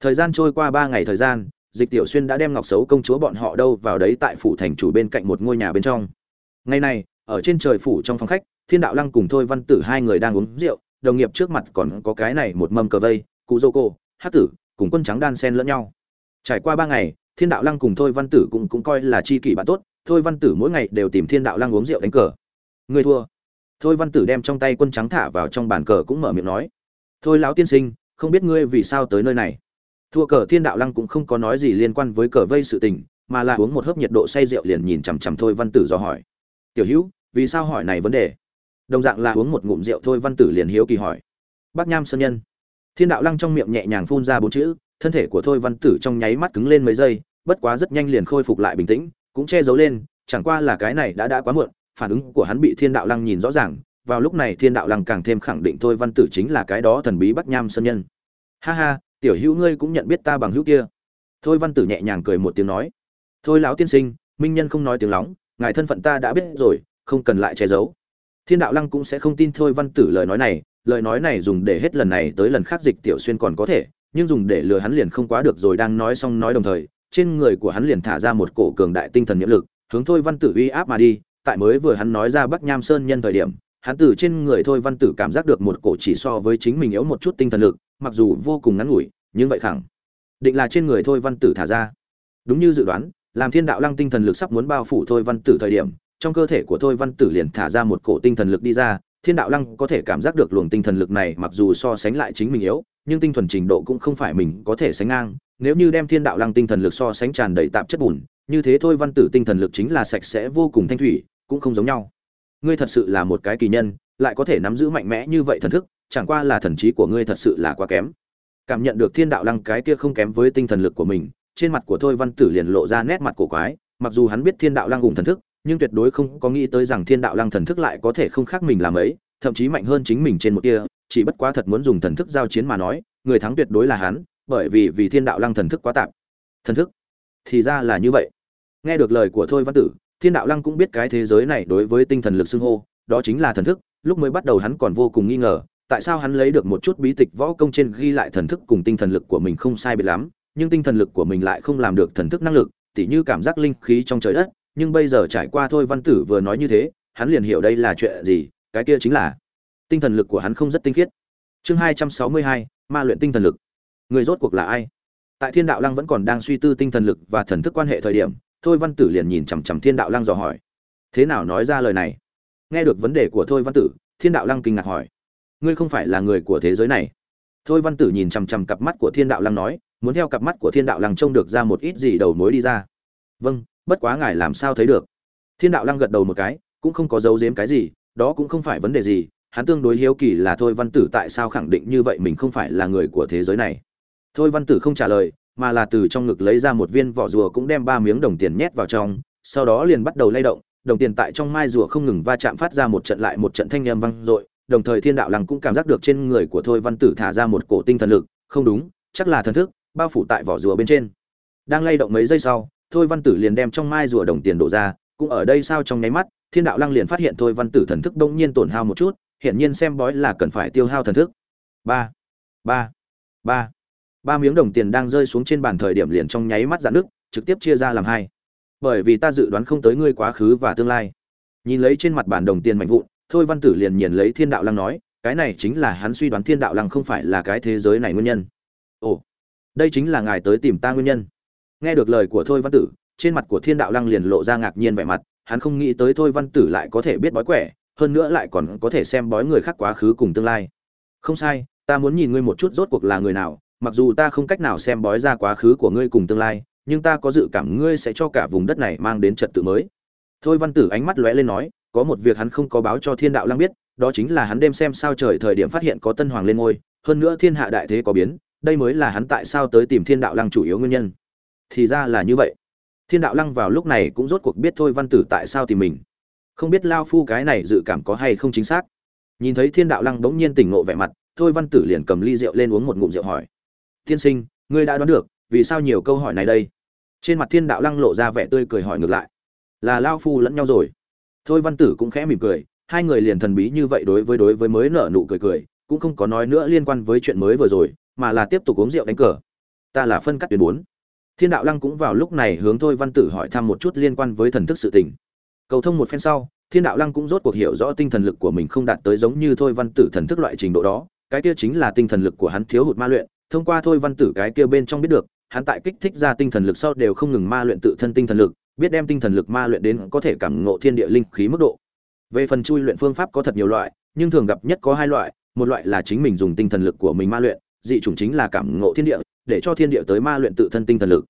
Thời gian trôi qua ba ngày thời gian, dịch tiểu xuyên đã đem ngọc xấu công chúa bọn họ đâu vào đấy tại phủ thành chủ bên cạnh một ngôi nhà bên trong. Ngày này, ở trên trời phủ trong phòng khách, thiên đạo lăng cùng thôi văn tử hai người đang uống rượu đồng nghiệp trước mặt còn có cái này một mâm cờ vây, cụ dô cô, hát tử, cùng quân trắng đan sen lẫn nhau. Trải qua ba ngày, thiên đạo lăng cùng thôi văn tử cũng cũng coi là chi kỷ bạn tốt, thôi văn tử mỗi ngày đều tìm thiên đạo lăng uống rượu đánh cờ. Người thua. Thôi văn tử đem trong tay quân trắng thả vào trong bàn cờ cũng mở miệng nói, thôi lão tiên sinh, không biết ngươi vì sao tới nơi này? Thua cờ thiên đạo lăng cũng không có nói gì liên quan với cờ vây sự tình, mà là uống một hớp nhiệt độ say rượu liền nhìn chằm chằm thôi văn tử do hỏi, tiểu hữu, vì sao hỏi này vấn đề? Đồng dạng là uống một ngụm rượu thôi, văn tử liền hiếu kỳ hỏi. Bác nham sơn nhân. Thiên đạo lăng trong miệng nhẹ nhàng phun ra bốn chữ, thân thể của thôi, văn tử trong nháy mắt cứng lên mấy giây, bất quá rất nhanh liền khôi phục lại bình tĩnh, cũng che giấu lên, chẳng qua là cái này đã đã quá muộn, phản ứng của hắn bị thiên đạo lăng nhìn rõ ràng, vào lúc này thiên đạo lăng càng thêm khẳng định thôi, văn tử chính là cái đó thần bí bắc nham sơn nhân. Ha ha, tiểu hữu ngươi cũng nhận biết ta bằng hữu kia. Thôi, văn tử nhẹ nhàng cười một tiếng nói. Thôi, lão tiên sinh, minh nhân không nói tiếng lóng, ngài thân phận ta đã biết rồi, không cần lại che giấu thiên đạo lăng cũng sẽ không tin thôi văn tử lời nói này, lời nói này dùng để hết lần này tới lần khác dịch tiểu xuyên còn có thể, nhưng dùng để lừa hắn liền không quá được rồi đang nói xong nói đồng thời, trên người của hắn liền thả ra một cổ cường đại tinh thần nhiệm lực, hướng thôi văn tử uy áp mà đi, tại mới vừa hắn nói ra bắc nham sơn nhân thời điểm, hắn từ trên người thôi văn tử cảm giác được một cổ chỉ so với chính mình yếu một chút tinh thần lực, mặc dù vô cùng ngắn ngủi, nhưng vậy khẳng định là trên người thôi văn tử thả ra. Đúng như dự đoán, làm thiên đạo lăng tinh thần lực sắp muốn bao phủ thôi văn tử thời điểm trong cơ thể của thôi văn tử liền thả ra một cổ tinh thần lực đi ra, thiên đạo lăng có thể cảm giác được luồng tinh thần lực này mặc dù so sánh lại chính mình yếu, nhưng tinh thuần trình độ cũng không phải mình có thể sánh ngang. Nếu như đem thiên đạo lăng tinh thần lực so sánh tràn đầy tạp chất bùn, như thế thôi văn tử tinh thần lực chính là sạch sẽ vô cùng thanh thủy, cũng không giống nhau. Ngươi thật sự là một cái kỳ nhân, lại có thể nắm giữ mạnh mẽ như vậy thần thức, chẳng qua là thần trí của ngươi thật sự là quá kém. Cảm nhận được thiên đạo lăng cái kia không kém với tinh thần lực của mình, trên mặt của thôi văn tử liền lộ ra nét mặt cổ quái, mặc dù hắn biết thiên đạo lăng ủng thần thức nhưng tuyệt đối không có nghĩ tới rằng thiên đạo lăng thần thức lại có thể không khác mình làm ấy, thậm chí mạnh hơn chính mình trên một kia chỉ bất quá thật muốn dùng thần thức giao chiến mà nói, người thắng tuyệt đối là hắn, bởi vì vì thiên đạo lăng thần thức quá tạp. Thần thức? Thì ra là như vậy. Nghe được lời của thôi văn tử, thiên đạo lăng cũng biết cái thế giới này đối với tinh thần lực xưng hô, đó chính là thần thức, lúc mới bắt đầu hắn còn vô cùng nghi ngờ, tại sao hắn lấy được một chút bí tịch võ công trên ghi lại thần thức cùng tinh thần lực của mình không sai biệt lắm, nhưng tinh thần lực của mình lại không làm được thần thức năng lực, tỉ như cảm giác linh khí trong trời đất nhưng bây giờ trải qua thôi văn tử vừa nói như thế, hắn liền hiểu đây là chuyện gì, cái kia chính là tinh thần lực của hắn không rất tinh khiết. Chương hai trăm sáu mươi hai, ma luyện tinh thần lực. Người rốt cuộc là ai? Tại thiên đạo lăng vẫn còn đang suy tư tinh thần lực và thần thức quan hệ thời điểm, thôi văn tử liền nhìn chằm chằm thiên đạo lăng dò hỏi. Thế nào nói ra lời này? Nghe được vấn đề của thôi văn tử, thiên đạo lăng kinh ngạc hỏi. Ngươi không phải là người của thế giới này. Thôi văn tử nhìn chằm chằm cặp mắt của thiên đạo lăng nói, muốn theo cặp mắt của thiên đạo lăng trông được ra một ít gì đầu mối đi ra vâng bất quá ngài làm sao thấy được? Thiên đạo lăng gật đầu một cái, cũng không có giấu giếm cái gì, đó cũng không phải vấn đề gì, hắn tương đối hiếu kỳ là thôi văn tử tại sao khẳng định như vậy mình không phải là người của thế giới này. Thôi văn tử không trả lời, mà là từ trong ngực lấy ra một viên vỏ rùa cũng đem ba miếng đồng tiền nhét vào trong, sau đó liền bắt đầu lay động, đồng tiền tại trong mai rùa không ngừng va chạm phát ra một trận lại một trận thanh âm vang dội, đồng thời thiên đạo lăng cũng cảm giác được trên người của thôi văn tử thả ra một cổ tinh thần lực, không đúng, chắc là thần thức, bao phủ tại vỏ rùa bên trên. Đang lay động mấy giây sau thôi văn tử liền đem trong mai rùa đồng tiền đổ ra, cũng ở đây sao trong nháy mắt, thiên đạo lăng liền phát hiện thôi văn tử thần thức đông nhiên tổn hao một chút hiện nhiên xem bói là cần phải tiêu hao thần thức. Ba ba ba. Ba miếng đồng tiền đang rơi xuống trên bàn thời điểm liền trong nháy mắt dạn nước trực tiếp chia ra làm hai. Bởi vì ta dự đoán không tới ngươi quá khứ và tương lai. Nhìn lấy trên mặt bản đồng tiền mạnh vụn, thôi văn tử liền nhìn lấy thiên đạo lăng nói, cái này chính là hắn suy đoán thiên đạo lăng không phải là cái thế giới này nguyên nhân. Ồ, đây chính là ngài tới tìm ta nguyên nhân nghe được lời của thôi văn tử, trên mặt của thiên đạo lăng liền lộ ra ngạc nhiên vẻ mặt, hắn không nghĩ tới thôi văn tử lại có thể biết bói quẻ, hơn nữa lại còn có thể xem bói người khác quá khứ cùng tương lai. Không sai, ta muốn nhìn ngươi một chút rốt cuộc là người nào, mặc dù ta không cách nào xem bói ra quá khứ của ngươi cùng tương lai, nhưng ta có dự cảm ngươi sẽ cho cả vùng đất này mang đến trật tự mới. Thôi văn tử ánh mắt lóe lên nói, có một việc hắn không có báo cho thiên đạo lăng biết, đó chính là hắn đêm xem sao trời thời điểm phát hiện có tân hoàng lên ngôi, hơn nữa thiên hạ đại thế có biến, đây mới là hắn tại sao tới tìm thiên đạo lăng chủ yếu nguyên nhân thì ra là như vậy. Thiên đạo lăng vào lúc này cũng rốt cuộc biết thôi văn tử tại sao tìm mình. Không biết lao phu cái này dự cảm có hay không chính xác. Nhìn thấy thiên đạo lăng bỗng nhiên tỉnh ngộ vẻ mặt, thôi văn tử liền cầm ly rượu lên uống một ngụm rượu hỏi. Tiên sinh, ngươi đã đoán được, vì sao nhiều câu hỏi này đây? Trên mặt thiên đạo lăng lộ ra vẻ tươi cười hỏi ngược lại. Là lao phu lẫn nhau rồi. Thôi văn tử cũng khẽ mỉm cười, hai người liền thần bí như vậy đối với đối với mới nở nụ cười cười, cũng không có nói nữa liên quan với chuyện mới vừa rồi, mà là tiếp tục uống rượu đánh cờ. Ta là phân cắt tuyến bốn thiên đạo lăng cũng vào lúc này hướng thôi văn tử hỏi thăm một chút liên quan với thần thức sự tình. Cầu thông một phen sau, thiên đạo lăng cũng rốt cuộc hiểu rõ tinh thần lực của mình không đạt tới giống như thôi văn tử thần thức loại trình độ đó, cái kia chính là tinh thần lực của hắn thiếu hụt ma luyện, thông qua thôi văn tử cái kia bên trong biết được, hắn tại kích thích ra tinh thần lực sau đều không ngừng ma luyện tự thân tinh thần lực, biết đem tinh thần lực ma luyện đến có thể cảm ngộ thiên địa linh khí mức độ. Về phần chui luyện phương pháp có thật nhiều loại, nhưng thường gặp nhất có hai loại, một loại là chính mình dùng tinh thần lực của mình ma luyện, dị chủng chính là cảm ngộ thiên địa để cho thiên địa tới ma luyện tự thân tinh thần lực.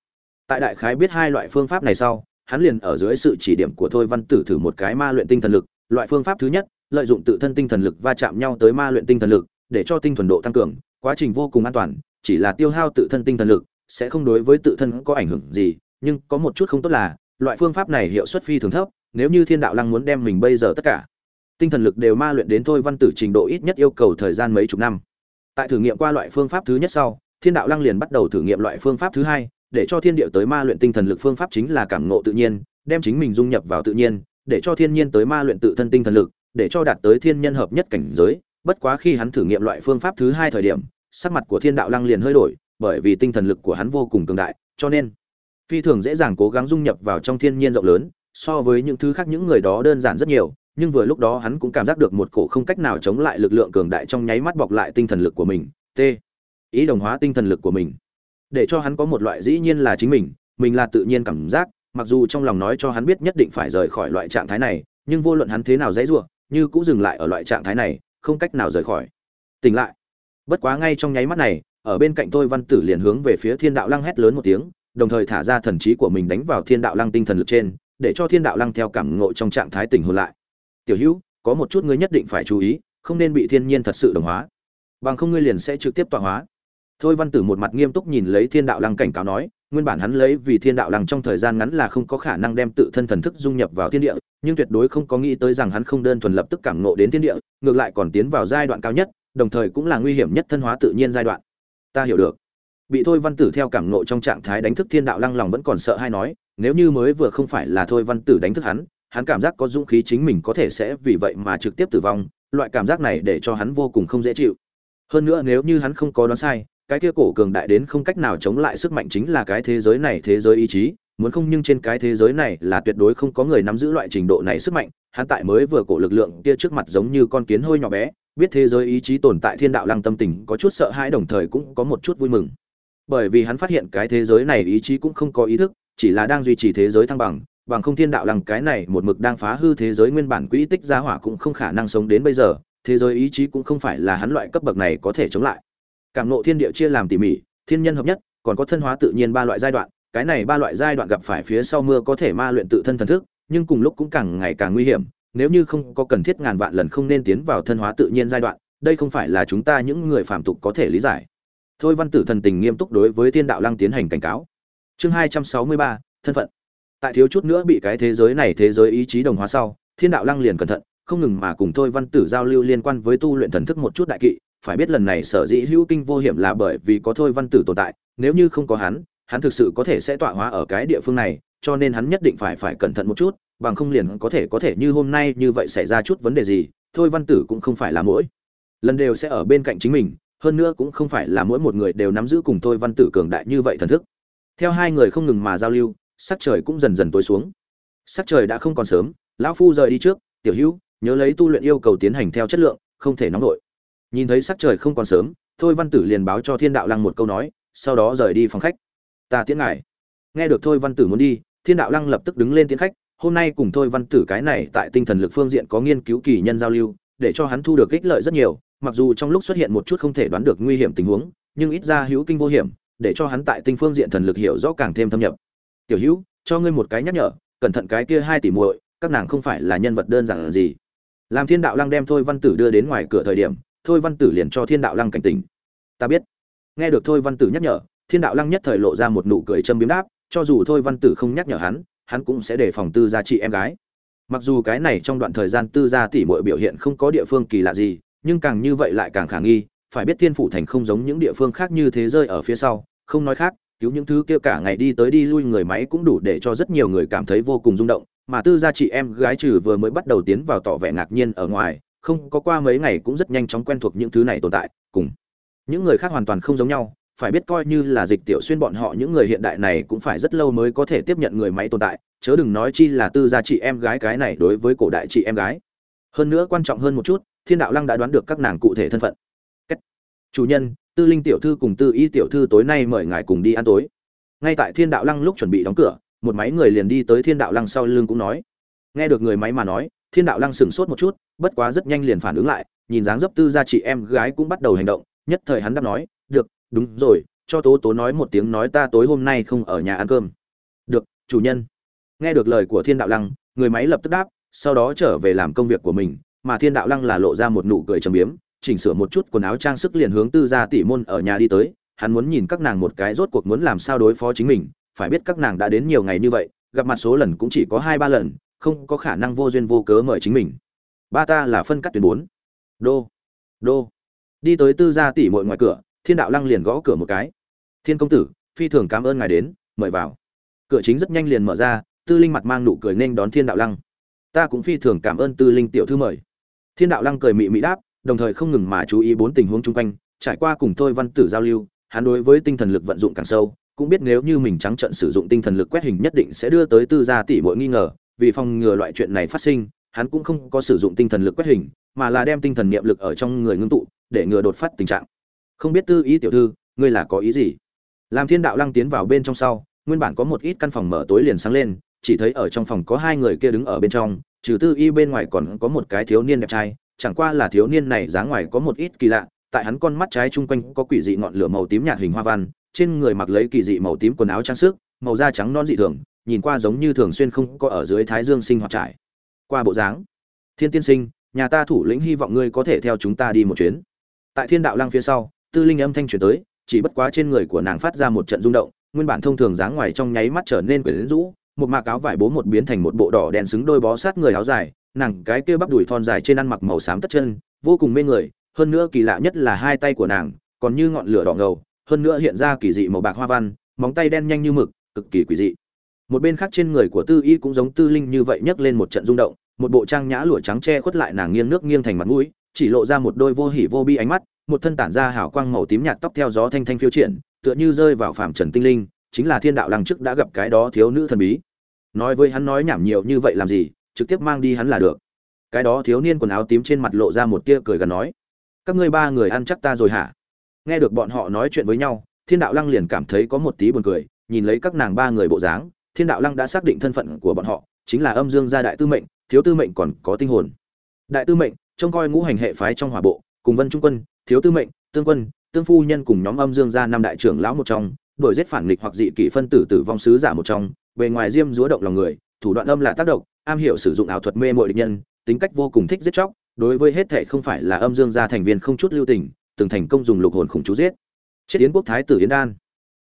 Tại đại khái biết hai loại phương pháp này sau, hắn liền ở dưới sự chỉ điểm của thôi văn tử thử một cái ma luyện tinh thần lực. Loại phương pháp thứ nhất, lợi dụng tự thân tinh thần lực va chạm nhau tới ma luyện tinh thần lực, để cho tinh thuần độ tăng cường, quá trình vô cùng an toàn, chỉ là tiêu hao tự thân tinh thần lực, sẽ không đối với tự thân có ảnh hưởng gì, nhưng có một chút không tốt là, loại phương pháp này hiệu suất phi thường thấp, nếu như thiên đạo lăng muốn đem mình bây giờ tất cả tinh thần lực đều ma luyện đến thôi văn tử trình độ ít nhất yêu cầu thời gian mấy chục năm. Tại thử nghiệm qua loại phương pháp thứ nhất sau thiên đạo lăng liền bắt đầu thử nghiệm loại phương pháp thứ hai, để cho thiên địa tới ma luyện tinh thần lực phương pháp chính là cảm ngộ tự nhiên, đem chính mình dung nhập vào tự nhiên, để cho thiên nhiên tới ma luyện tự thân tinh thần lực, để cho đạt tới thiên nhân hợp nhất cảnh giới. Bất quá khi hắn thử nghiệm loại phương pháp thứ hai thời điểm, sắc mặt của thiên đạo lăng liền hơi đổi, bởi vì tinh thần lực của hắn vô cùng cường đại, cho nên phi thường dễ dàng cố gắng dung nhập vào trong thiên nhiên rộng lớn, so với những thứ khác những người đó đơn giản rất nhiều, nhưng vừa lúc đó hắn cũng cảm giác được một cổ không cách nào chống lại lực lượng cường đại trong nháy mắt bọc lại tinh thần lực của mình. T ý đồng hóa tinh thần lực của mình. Để cho hắn có một loại dĩ nhiên là chính mình mình là tự nhiên cảm giác, mặc dù trong lòng nói cho hắn biết nhất định phải rời khỏi loại trạng thái này, nhưng vô luận hắn thế nào dễ dụa như cũng dừng lại ở loại trạng thái này, không cách nào rời khỏi. Tỉnh lại. Bất quá ngay trong nháy mắt này, ở bên cạnh tôi văn tử liền hướng về phía thiên đạo lăng hét lớn một tiếng, đồng thời thả ra thần trí của mình đánh vào thiên đạo lăng tinh thần lực trên, để cho thiên đạo lăng theo cảm ngộ trong trạng thái tỉnh hồn lại. Tiểu hữu, có một chút ngươi nhất định phải chú ý, không nên bị thiên nhiên thật sự đồng hóa. Bằng không ngươi liền sẽ trực tiếp tọa hóa thôi văn tử một mặt nghiêm túc nhìn lấy thiên đạo lăng cảnh cáo nói, nguyên bản hắn lấy vì thiên đạo lăng trong thời gian ngắn là không có khả năng đem tự thân thần thức dung nhập vào thiên địa, nhưng tuyệt đối không có nghĩ tới rằng hắn không đơn thuần lập tức cảm ngộ đến thiên địa, ngược lại còn tiến vào giai đoạn cao nhất, đồng thời cũng là nguy hiểm nhất thân hóa tự nhiên giai đoạn. Ta hiểu được. Bị thôi văn tử theo cảm ngộ trong trạng thái đánh thức thiên đạo lăng lòng vẫn còn sợ hay nói, nếu như mới vừa không phải là thôi văn tử đánh thức hắn hắn cảm giác có dũng khí chính mình có thể sẽ vì vậy mà trực tiếp tử vong, loại cảm giác này để cho hắn vô cùng không dễ chịu. Hơn nữa nếu như hắn không có đoán sai cái kia cổ cường đại đến không cách nào chống lại sức mạnh chính là cái thế giới này thế giới ý chí, muốn không nhưng trên cái thế giới này là tuyệt đối không có người nắm giữ loại trình độ này sức mạnh, hắn tại mới vừa cổ lực lượng kia trước mặt giống như con kiến hơi nhỏ bé, biết thế giới ý chí tồn tại thiên đạo lăng tâm tình có chút sợ hãi đồng thời cũng có một chút vui mừng. Bởi vì hắn phát hiện cái thế giới này ý chí cũng không có ý thức, chỉ là đang duy trì thế giới thăng bằng bằng không thiên đạo lăng cái này một mực đang phá hư thế giới nguyên bản quỹ tích gia hỏa cũng không khả năng sống đến bây giờ, thế giới ý chí cũng không phải là hắn loại cấp bậc này có thể chống lại cảm nộ thiên địa chia làm tỉ mỉ, thiên nhân hợp nhất, còn có thân hóa tự nhiên ba loại giai đoạn, cái này ba loại giai đoạn gặp phải phía sau mưa có thể ma luyện tự thân thần thức, nhưng cùng lúc cũng càng ngày càng nguy hiểm, nếu như không có cần thiết ngàn vạn lần không nên tiến vào thân hóa tự nhiên giai đoạn, đây không phải là chúng ta những người phạm tục có thể lý giải. Thôi văn tử thần tình nghiêm túc đối với thiên đạo lăng tiến hành cảnh cáo. Chương hai trăm sáu mươi ba, thân phận. Tại thiếu chút nữa bị cái thế giới này thế giới ý chí đồng hóa sau, thiên đạo lăng liền cẩn thận, không ngừng mà cùng thôi văn tử giao lưu liên quan với tu luyện thần thức một chút đại kỵ phải biết lần này sở dĩ hữu kinh vô hiểm là bởi vì có thôi văn tử tồn tại, nếu như không có hắn hắn thực sự có thể sẽ tọa hóa ở cái địa phương này, cho nên hắn nhất định phải phải cẩn thận một chút, bằng không liền có thể có thể như hôm nay như vậy xảy ra chút vấn đề gì, thôi văn tử cũng không phải là mỗi lần đều sẽ ở bên cạnh chính mình, hơn nữa cũng không phải là mỗi một người đều nắm giữ cùng thôi văn tử cường đại như vậy thần thức. Theo hai người không ngừng mà giao lưu, sắc trời cũng dần dần tối xuống. Sắc trời đã không còn sớm, lão phu rời đi trước, tiểu hữu, nhớ lấy tu luyện yêu cầu tiến hành theo chất lượng, không thể nóng nổi nhìn thấy sắc trời không còn sớm, thôi văn tử liền báo cho thiên đạo lăng một câu nói, sau đó rời đi phòng khách. Ta tiễn ngài. Nghe được thôi văn tử muốn đi, thiên đạo lăng lập tức đứng lên tiễn khách, hôm nay cùng thôi văn tử cái này tại tinh thần lực phương diện có nghiên cứu kỳ nhân giao lưu, để cho hắn thu được ích lợi rất nhiều, mặc dù trong lúc xuất hiện một chút không thể đoán được nguy hiểm tình huống, nhưng ít ra hữu kinh vô hiểm, để cho hắn tại tinh phương diện thần lực hiểu rõ càng thêm thâm nhập. Tiểu hữu, cho ngươi một cái nhắc nhở, cẩn thận cái kia hai tỷ muội, các nàng không phải là nhân vật đơn giản gì. Làm thiên đạo lăng đem thôi văn tử đưa đến ngoài cửa thời điểm thôi văn tử liền cho thiên đạo lăng cảnh tỉnh. Ta biết. Nghe được thôi văn tử nhắc nhở, thiên đạo lăng nhất thời lộ ra một nụ cười châm biếm đáp, cho dù thôi văn tử không nhắc nhở hắn hắn cũng sẽ đề phòng tư gia chị em gái. Mặc dù cái này trong đoạn thời gian tư gia tỷ muội biểu hiện không có địa phương kỳ lạ gì, nhưng càng như vậy lại càng khả nghi, phải biết thiên phủ thành không giống những địa phương khác như thế rơi ở phía sau, không nói khác, cứu những thứ kia cả ngày đi tới đi lui người máy cũng đủ để cho rất nhiều người cảm thấy vô cùng rung động, mà tư gia chị em gái trừ vừa mới bắt đầu tiến vào tỏ vẻ ngạc nhiên ở ngoài không có qua mấy ngày cũng rất nhanh chóng quen thuộc những thứ này tồn tại, cùng những người khác hoàn toàn không giống nhau, phải biết coi như là dịch tiểu xuyên bọn họ những người hiện đại này cũng phải rất lâu mới có thể tiếp nhận người máy tồn tại, chớ đừng nói chi là tư gia chị em gái cái này đối với cổ đại chị em gái. Hơn nữa quan trọng hơn một chút, thiên đạo lăng đã đoán được các nàng cụ thể thân phận. Cách. chủ nhân, tư linh tiểu thư cùng tư y tiểu thư tối nay mời ngài cùng đi ăn tối. Ngay tại thiên đạo lăng lúc chuẩn bị đóng cửa, một máy người liền đi tới thiên đạo lăng sau lưng cũng nói. Nghe được người máy mà nói thiên đạo lăng sừng sốt một chút, bất quá rất nhanh liền phản ứng lại, nhìn dáng dấp tư gia chị em gái cũng bắt đầu hành động, nhất thời hắn đáp nói, được, đúng rồi, cho tố tố nói một tiếng nói ta tối hôm nay không ở nhà ăn cơm. Được, chủ nhân. Nghe được lời của thiên đạo lăng, người máy lập tức đáp, sau đó trở về làm công việc của mình, mà thiên đạo lăng là lộ ra một nụ cười trầm biếm, chỉnh sửa một chút quần áo trang sức liền hướng tư gia tỷ môn ở nhà đi tới, hắn muốn nhìn các nàng một cái rốt cuộc muốn làm sao đối phó chính mình, phải biết các nàng đã đến nhiều ngày như vậy, gặp mặt số lần cũng chỉ có hai ba lần không có khả năng vô duyên vô cớ mời chính mình. Ba ta là phân cắt tuyến bốn. Đô. Đô. Đi tới tư gia tỷ muội ngoài cửa, thiên đạo lăng liền gõ cửa một cái. Thiên công tử, phi thường cảm ơn ngài đến, mời vào. Cửa chính rất nhanh liền mở ra, tư linh mặt mang nụ cười nên đón thiên đạo lăng. Ta cũng phi thường cảm ơn tư linh tiểu thư mời. Thiên đạo lăng cười mị mị đáp, đồng thời không ngừng mà chú ý bốn tình huống chung quanh, trải qua cùng tôi văn tử giao lưu, hắn đối với tinh thần lực vận dụng càng sâu, cũng biết nếu như mình trắng trận sử dụng tinh thần lực quét hình nhất định sẽ đưa tới tư gia tỷ muội nghi ngờ vì phòng ngừa loại chuyện này phát sinh, hắn cũng không có sử dụng tinh thần lực quét hình, mà là đem tinh thần niệm lực ở trong người ngưng tụ, để ngừa đột phát tình trạng. Không biết tư ý tiểu thư, ngươi là có ý gì? Làm thiên đạo lăng tiến vào bên trong sau, nguyên bản có một ít căn phòng mở tối liền sáng lên, chỉ thấy ở trong phòng có hai người kia đứng ở bên trong, trừ tư y bên ngoài còn có một cái thiếu niên đẹp trai, chẳng qua là thiếu niên này dáng ngoài có một ít kỳ lạ, tại hắn con mắt trái chung quanh có quỷ dị ngọn lửa màu tím nhạt hình hoa văn, trên người mặc lấy kỳ dị màu tím quần áo trang sức, màu da trắng non dị thường nhìn qua giống như thường xuyên không có ở dưới thái dương sinh hoạt trải. Qua bộ dáng, thiên tiên sinh, nhà ta thủ lĩnh hy vọng ngươi có thể theo chúng ta đi một chuyến. Tại thiên đạo lăng phía sau, tư linh âm thanh chuyển tới, chỉ bất quá trên người của nàng phát ra một trận rung động, nguyên bản thông thường dáng ngoài trong nháy mắt trở nên quyển rũ, một mạc áo vải bố một biến thành một bộ đỏ đen xứng đôi bó sát người áo dài, nàng cái kia bắp đùi thon dài trên ăn mặc màu xám tất chân, vô cùng mê người, hơn nữa kỳ lạ nhất là hai tay của nàng, còn như ngọn lửa đỏ ngầu, hơn nữa hiện ra kỳ dị màu bạc hoa văn, móng tay đen nhanh như mực, cực kỳ quỷ dị một bên khác trên người của tư y cũng giống tư linh như vậy nhấc lên một trận rung động, một bộ trang nhã lụa trắng che khuất lại nàng nghiêng nước nghiêng thành mặt mũi, chỉ lộ ra một đôi vô hỉ vô bi ánh mắt, một thân tản ra hào quang màu tím nhạt tóc theo gió thanh thanh phiêu triển, tựa như rơi vào phạm trần tinh linh, chính là thiên đạo lăng trước đã gặp cái đó thiếu nữ thần bí. Nói với hắn nói nhảm nhiều như vậy làm gì, trực tiếp mang đi hắn là được. Cái đó thiếu niên quần áo tím trên mặt lộ ra một tia cười gần nói, các ngươi ba người ăn chắc ta rồi hả? Nghe được bọn họ nói chuyện với nhau, thiên đạo lăng liền cảm thấy có một tí buồn cười, nhìn lấy các nàng ba người bộ dáng thiên đạo lăng đã xác định thân phận của bọn họ, chính là âm dương gia đại tư mệnh, thiếu tư mệnh còn có tinh hồn. Đại tư mệnh, trông coi ngũ hành hệ phái trong hỏa bộ, cùng vân trung quân, thiếu tư mệnh, tương quân, tương phu nhân cùng nhóm âm dương gia năm đại trưởng lão một trong đổi giết phản nghịch hoặc dị kỷ phân tử tử vong sứ giả một trong, bề ngoài diêm dúa động lòng người, thủ đoạn âm là tác động, am hiểu sử dụng ảo thuật mê mội địch nhân, tính cách vô cùng thích giết chóc, đối với hết thể không phải là âm dương gia thành viên không chút lưu tình, từng thành công dùng lục hồn khủng chú giết. Chết yến quốc thái tử yến đan.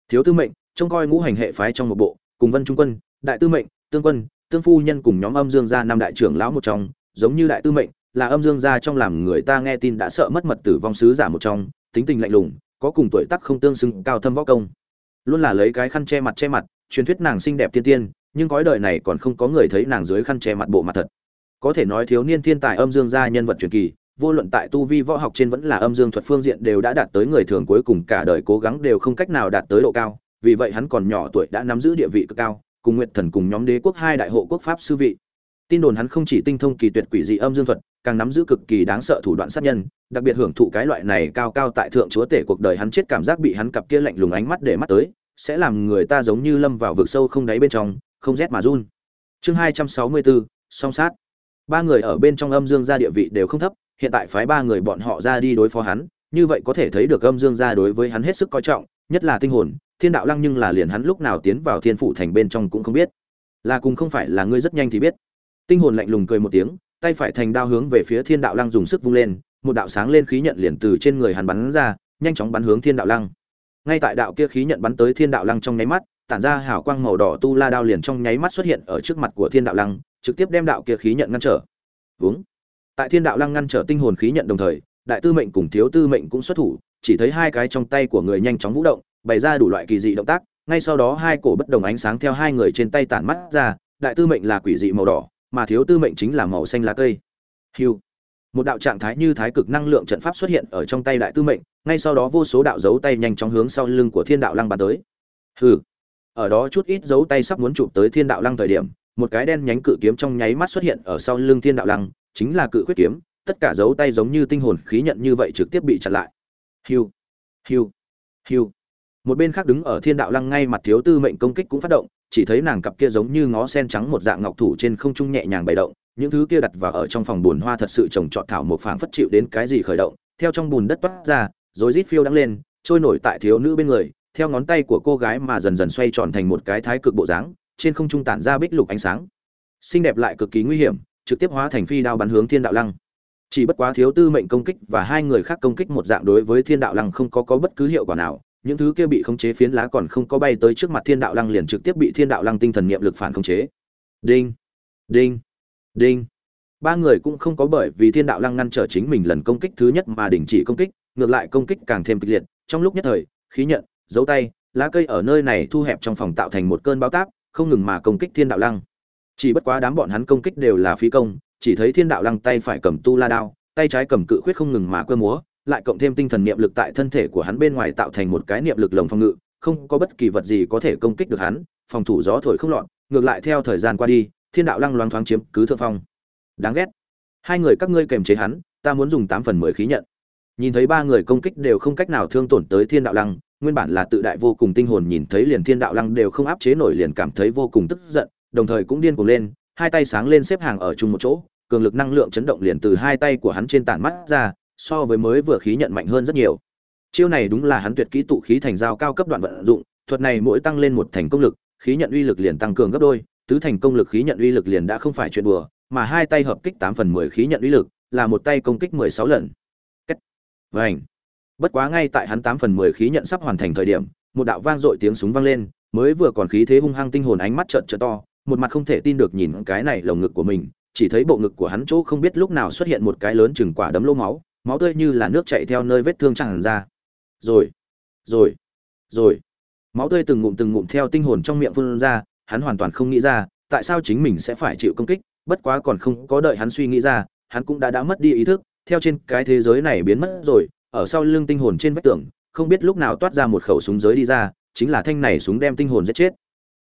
Thiếu tư mệnh, trông coi ngũ hành hệ phái trong một bộ cùng vân trung quân, đại tư mệnh, tương quân, tương phu nhân cùng nhóm âm dương gia năm đại trưởng lão một trong, giống như đại tư mệnh, là âm dương gia trong làm người ta nghe tin đã sợ mất mật tử vong sứ giả một trong, tính tình lạnh lùng, có cùng tuổi tác không tương xứng, cao thâm võ công. Luôn là lấy cái khăn che mặt che mặt, truyền thuyết nàng xinh đẹp tiên tiên, nhưng cõi đời này còn không có người thấy nàng dưới khăn che mặt bộ mặt thật. Có thể nói thiếu niên thiên tài âm dương gia nhân vật truyền kỳ, vô luận tại tu vi võ học trên vẫn là âm dương thuật phương diện đều đã đạt tới người thường cuối cùng, cả đời cố gắng đều không cách nào đạt tới độ cao vì vậy hắn còn nhỏ tuổi đã nắm giữ địa vị cực cao, cùng nguyệt thần cùng nhóm đế quốc hai đại hộ quốc pháp sư vị. Tin đồn hắn không chỉ tinh thông kỳ tuyệt quỷ dị âm dương thuật, càng nắm giữ cực kỳ đáng sợ thủ đoạn sát nhân, đặc biệt hưởng thụ cái loại này cao cao tại thượng chúa tể cuộc đời hắn chết cảm giác bị hắn cặp kia lạnh lùng ánh mắt để mắt tới, sẽ làm người ta giống như lâm vào vực sâu không đáy bên trong, không rét mà run. Chương hai trăm sáu mươi bốn, song sát. Ba người ở bên trong âm dương gia địa vị đều không thấp, hiện tại phái ba người bọn họ ra đi đối phó hắn, như vậy có thể thấy được âm dương gia đối với hắn hết sức coi trọng, nhất là tinh hồn thiên đạo lăng nhưng là liền hắn lúc nào tiến vào thiên phủ thành bên trong cũng không biết. Là cùng không phải là ngươi rất nhanh thì biết. Tinh hồn lạnh lùng cười một tiếng, tay phải thành đao hướng về phía thiên đạo lăng dùng sức vung lên, một đạo sáng lên khí nhận liền từ trên người hắn bắn ra, nhanh chóng bắn hướng thiên đạo lăng. Ngay tại đạo kia khí nhận bắn tới thiên đạo lăng trong nháy mắt, tản ra hào quang màu đỏ tu la đao liền trong nháy mắt xuất hiện ở trước mặt của thiên đạo lăng, trực tiếp đem đạo kia khí nhận ngăn trở. Vướng. tại thiên đạo lăng ngăn trở tinh hồn khí nhận đồng thời, đại tư mệnh cùng thiếu tư mệnh cũng xuất thủ, chỉ thấy hai cái trong tay của người nhanh chóng vũ động bày ra đủ loại kỳ dị động tác, ngay sau đó hai cổ bất đồng ánh sáng theo hai người trên tay tản mắt ra, đại tư mệnh là quỷ dị màu đỏ, mà thiếu tư mệnh chính là màu xanh lá cây. Hiu một đạo trạng thái như thái cực năng lượng trận pháp xuất hiện ở trong tay đại tư mệnh, ngay sau đó vô số đạo dấu tay nhanh chóng hướng sau lưng của thiên đạo lăng bàn tới. Hừ. Ở đó chút ít dấu tay sắp muốn chụp tới thiên đạo lăng thời điểm, một cái đen nhánh cự kiếm trong nháy mắt xuất hiện ở sau lưng thiên đạo lăng, chính là cự khuyết kiếm, tất cả dấu tay giống như tinh hồn khí nhận như vậy trực tiếp bị chặn lại. Hiu hiu hiu một bên khác đứng ở thiên đạo lăng ngay mặt thiếu tư mệnh công kích cũng phát động, chỉ thấy nàng cặp kia giống như ngó sen trắng một dạng ngọc thủ trên không trung nhẹ nhàng bày động, những thứ kia đặt vào ở trong phòng bùn hoa thật sự trồng trọt thảo một phảng phất chịu đến cái gì khởi động, theo trong bùn đất toát ra rồi rít phiêu đắng lên, trôi nổi tại thiếu nữ bên người, theo ngón tay của cô gái mà dần dần xoay tròn thành một cái thái cực bộ dáng, trên không trung tản ra bích lục ánh sáng. Xinh đẹp lại cực kỳ nguy hiểm, trực tiếp hóa thành phi đao bắn hướng thiên đạo lăng. Chỉ bất quá thiếu tư mệnh công kích và hai người khác công kích một dạng đối với thiên đạo lăng không có có bất cứ hiệu quả nào những thứ kia bị khống chế phiến lá còn không có bay tới trước mặt thiên đạo lăng liền trực tiếp bị thiên đạo lăng tinh thần niệm lực phản khống chế. Đinh đinh đinh. Ba người cũng không có bởi vì thiên đạo lăng ngăn trở chính mình lần công kích thứ nhất mà đình chỉ công kích, ngược lại công kích càng thêm kịch liệt. Trong lúc nhất thời, khí nhận, dấu tay, lá cây ở nơi này thu hẹp trong phòng tạo thành một cơn bão táp, không ngừng mà công kích thiên đạo lăng. Chỉ bất quá đám bọn hắn công kích đều là phí công, chỉ thấy thiên đạo lăng tay phải cầm tu la đao, tay trái cầm cự khuyết không ngừng mà quơ múa lại cộng thêm tinh thần niệm lực tại thân thể của hắn bên ngoài tạo thành một cái niệm lực lồng phòng ngự, không có bất kỳ vật gì có thể công kích được hắn, phòng thủ gió thổi không loạn. ngược lại theo thời gian qua đi, thiên đạo lăng loáng thoáng chiếm cứ thượng phong đáng ghét hai người các ngươi kềm chế hắn, ta muốn dùng tám phần mười khí nhận nhìn thấy ba người công kích đều không cách nào thương tổn tới thiên đạo lăng, nguyên bản là tự đại vô cùng tinh hồn nhìn thấy liền thiên đạo lăng đều không áp chế nổi liền cảm thấy vô cùng tức giận, đồng thời cũng điên cuồng lên, hai tay sáng lên xếp hàng ở chung một chỗ, cường lực năng lượng chấn động liền từ hai tay của hắn trên tản mắt ra so với mới vừa khí nhận mạnh hơn rất nhiều chiêu này đúng là hắn tuyệt kỹ tụ khí thành dao cao cấp đoạn vận dụng, thuật này mỗi tăng lên một thành công lực, khí nhận uy lực liền tăng cường gấp đôi, tứ thành công lực khí nhận uy lực liền đã không phải chuyện đùa, mà hai tay hợp kích tám phần mười khí nhận uy lực, là một tay công kích mười sáu lần Cách. Vành. bất quá ngay tại hắn tám phần mười khí nhận sắp hoàn thành thời điểm, một đạo vang dội tiếng súng vang lên, mới vừa còn khí thế hung hăng tinh hồn ánh mắt trợn trợn to, một mặt không thể tin được nhìn cái này lồng ngực của mình, chỉ thấy bộ ngực của hắn chỗ không biết lúc nào xuất hiện một cái lớn chừng quả đấm lỗ máu máu tươi như là nước chảy theo nơi vết thương tràn ra. Rồi rồi rồi. Máu tươi từng ngụm từng ngụm theo tinh hồn trong miệng phun ra, hắn hoàn toàn không nghĩ ra, tại sao chính mình sẽ phải chịu công kích, bất quá còn không có đợi hắn suy nghĩ ra, hắn cũng đã đã mất đi ý thức. Theo trên cái thế giới này biến mất rồi, ở sau lưng tinh hồn trên vách tường, không biết lúc nào toát ra một khẩu súng giới đi ra, chính là thanh này súng đem tinh hồn giết chết.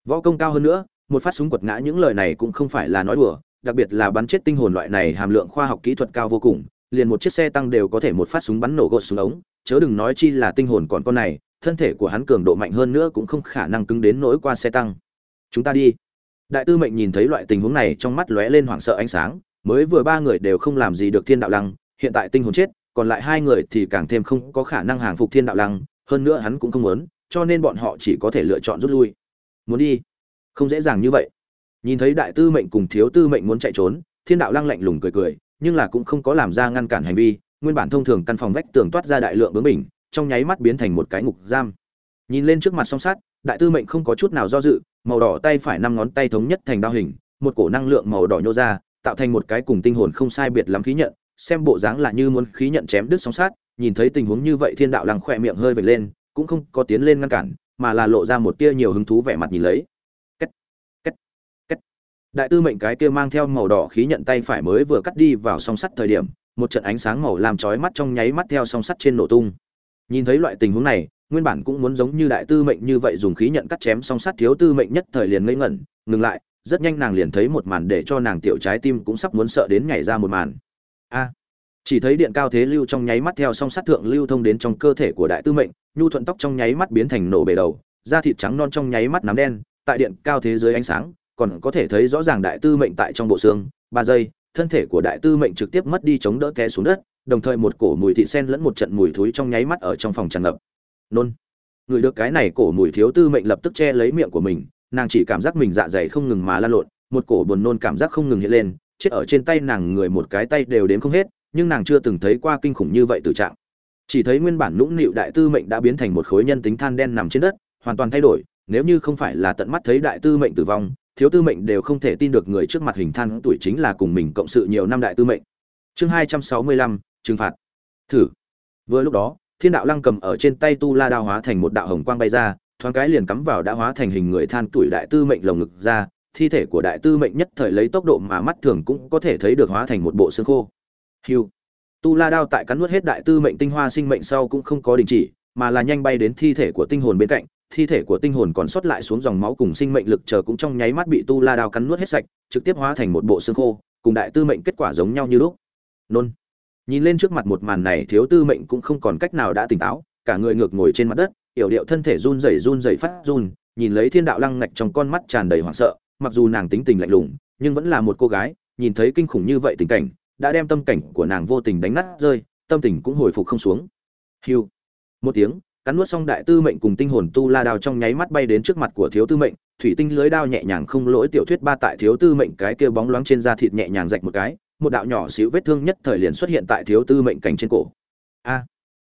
Võ công cao hơn nữa, một phát súng quật ngã những lời này cũng không phải là nói đùa, đặc biệt là bắn chết tinh hồn loại này hàm lượng khoa học kỹ thuật cao vô cùng liền một chiếc xe tăng đều có thể một phát súng bắn nổ gột xuống ống, chớ đừng nói chi là tinh hồn còn con này, thân thể của hắn cường độ mạnh hơn nữa cũng không khả năng cứng đến nỗi qua xe tăng. Chúng ta đi. Đại tư mệnh nhìn thấy loại tình huống này trong mắt lóe lên hoảng sợ ánh sáng, mới vừa ba người đều không làm gì được thiên đạo lăng, hiện tại tinh hồn chết, còn lại hai người thì càng thêm không có khả năng hàng phục thiên đạo lăng, hơn nữa hắn cũng không muốn, cho nên bọn họ chỉ có thể lựa chọn rút lui. Muốn đi? Không dễ dàng như vậy. Nhìn thấy đại tư mệnh cùng thiếu tư mệnh muốn chạy trốn, thiên đạo lăng lạnh lùng cười cười nhưng là cũng không có làm ra ngăn cản hành vi, nguyên bản thông thường căn phòng vách tường toát ra đại lượng bướng bình trong nháy mắt biến thành một cái ngục giam. Nhìn lên trước mặt song sát đại tư mệnh không có chút nào do dự, màu đỏ tay phải năm ngón tay thống nhất thành đao hình, một cổ năng lượng màu đỏ nhô ra, tạo thành một cái cùng tinh hồn không sai biệt lắm khí nhận, xem bộ dáng là như muốn khí nhận chém đứt song sát nhìn thấy tình huống như vậy thiên đạo lăng khỏe miệng hơi vệt lên, cũng không có tiến lên ngăn cản, mà là lộ ra một tia nhiều hứng thú vẻ mặt nhìn lấy đại tư mệnh cái kia mang theo màu đỏ khí nhận tay phải mới vừa cắt đi vào song sắt thời điểm, một trận ánh sáng màu làm chói mắt trong nháy mắt theo song sắt trên nổ tung. Nhìn thấy loại tình huống này, nguyên bản cũng muốn giống như đại tư mệnh như vậy dùng khí nhận cắt chém song sắt thiếu tư mệnh nhất thời liền ngây ngẩn, ngừng lại, rất nhanh nàng liền thấy một màn để cho nàng tiểu trái tim cũng sắp muốn sợ đến nhảy ra một màn. A! Chỉ thấy điện cao thế lưu trong nháy mắt theo song sắt thượng lưu thông đến trong cơ thể của đại tư mệnh, nhu thuận tóc trong nháy mắt biến thành nổ bể đầu, da thịt trắng non trong nháy mắt nám đen, tại điện cao thế dưới ánh sáng còn có thể thấy rõ ràng đại tư mệnh tại trong bộ xương, ba giây, thân thể của đại tư mệnh trực tiếp mất đi chống đỡ té xuống đất, đồng thời một cổ mùi thịt sen lẫn một trận mùi thối trong nháy mắt ở trong phòng tràn ngập. Nôn. Người được cái này cổ mùi thiếu tư mệnh lập tức che lấy miệng của mình, nàng chỉ cảm giác mình dạ dày không ngừng mà lan lộn, một cổ buồn nôn cảm giác không ngừng hiện lên, chết ở trên tay nàng người một cái tay đều đếm không hết, nhưng nàng chưa từng thấy qua kinh khủng như vậy từ trạng. Chỉ thấy nguyên bản nũng nịu đại tư mệnh đã biến thành một khối nhân tính than đen nằm trên đất, hoàn toàn thay đổi, nếu như không phải là tận mắt thấy đại tư mệnh tử vong thiếu tư mệnh đều không thể tin được người trước mặt hình than tuổi chính là cùng mình cộng sự nhiều năm đại tư mệnh. Chương hai trăm sáu mươi lăm, trừng phạt. Thử. Vừa lúc đó, thiên đạo lăng cầm ở trên tay tu la đao hóa thành một đạo hồng quang bay ra, thoáng cái liền cắm vào đã hóa thành hình người than tuổi đại tư mệnh lồng ngực ra, thi thể của đại tư mệnh nhất thời lấy tốc độ mà mắt thường cũng có thể thấy được hóa thành một bộ xương khô. Hiu. Tu la đao tại cắn nuốt hết đại tư mệnh tinh hoa sinh mệnh sau cũng không có đình chỉ, mà là nhanh bay đến thi thể của tinh hồn bên cạnh thi thể của tinh hồn còn sót lại xuống dòng máu cùng sinh mệnh lực chờ cũng trong nháy mắt bị tu la đao cắn nuốt hết sạch, trực tiếp hóa thành một bộ xương khô, cùng đại tư mệnh kết quả giống nhau như lúc. Nôn. Nhìn lên trước mặt một màn này, thiếu tư mệnh cũng không còn cách nào đã tỉnh táo, cả người ngược ngồi trên mặt đất, yểu điệu thân thể run rẩy run rẩy phát run, nhìn lấy thiên đạo lăng ngạch trong con mắt tràn đầy hoảng sợ, mặc dù nàng tính tình lạnh lùng, nhưng vẫn là một cô gái, nhìn thấy kinh khủng như vậy tình cảnh, đã đem tâm cảnh của nàng vô tình đánh nát rơi, tâm tình cũng hồi phục không xuống. Hiu một tiếng cắn nuốt xong đại tư mệnh cùng tinh hồn tu la đao trong nháy mắt bay đến trước mặt của thiếu tư mệnh, thủy tinh lưới đao nhẹ nhàng không lỗi tiểu thuyết ba tại thiếu tư mệnh cái kia bóng loáng trên da thịt nhẹ nhàng rạch một cái, một đạo nhỏ xíu vết thương nhất thời liền xuất hiện tại thiếu tư mệnh cảnh trên cổ. A!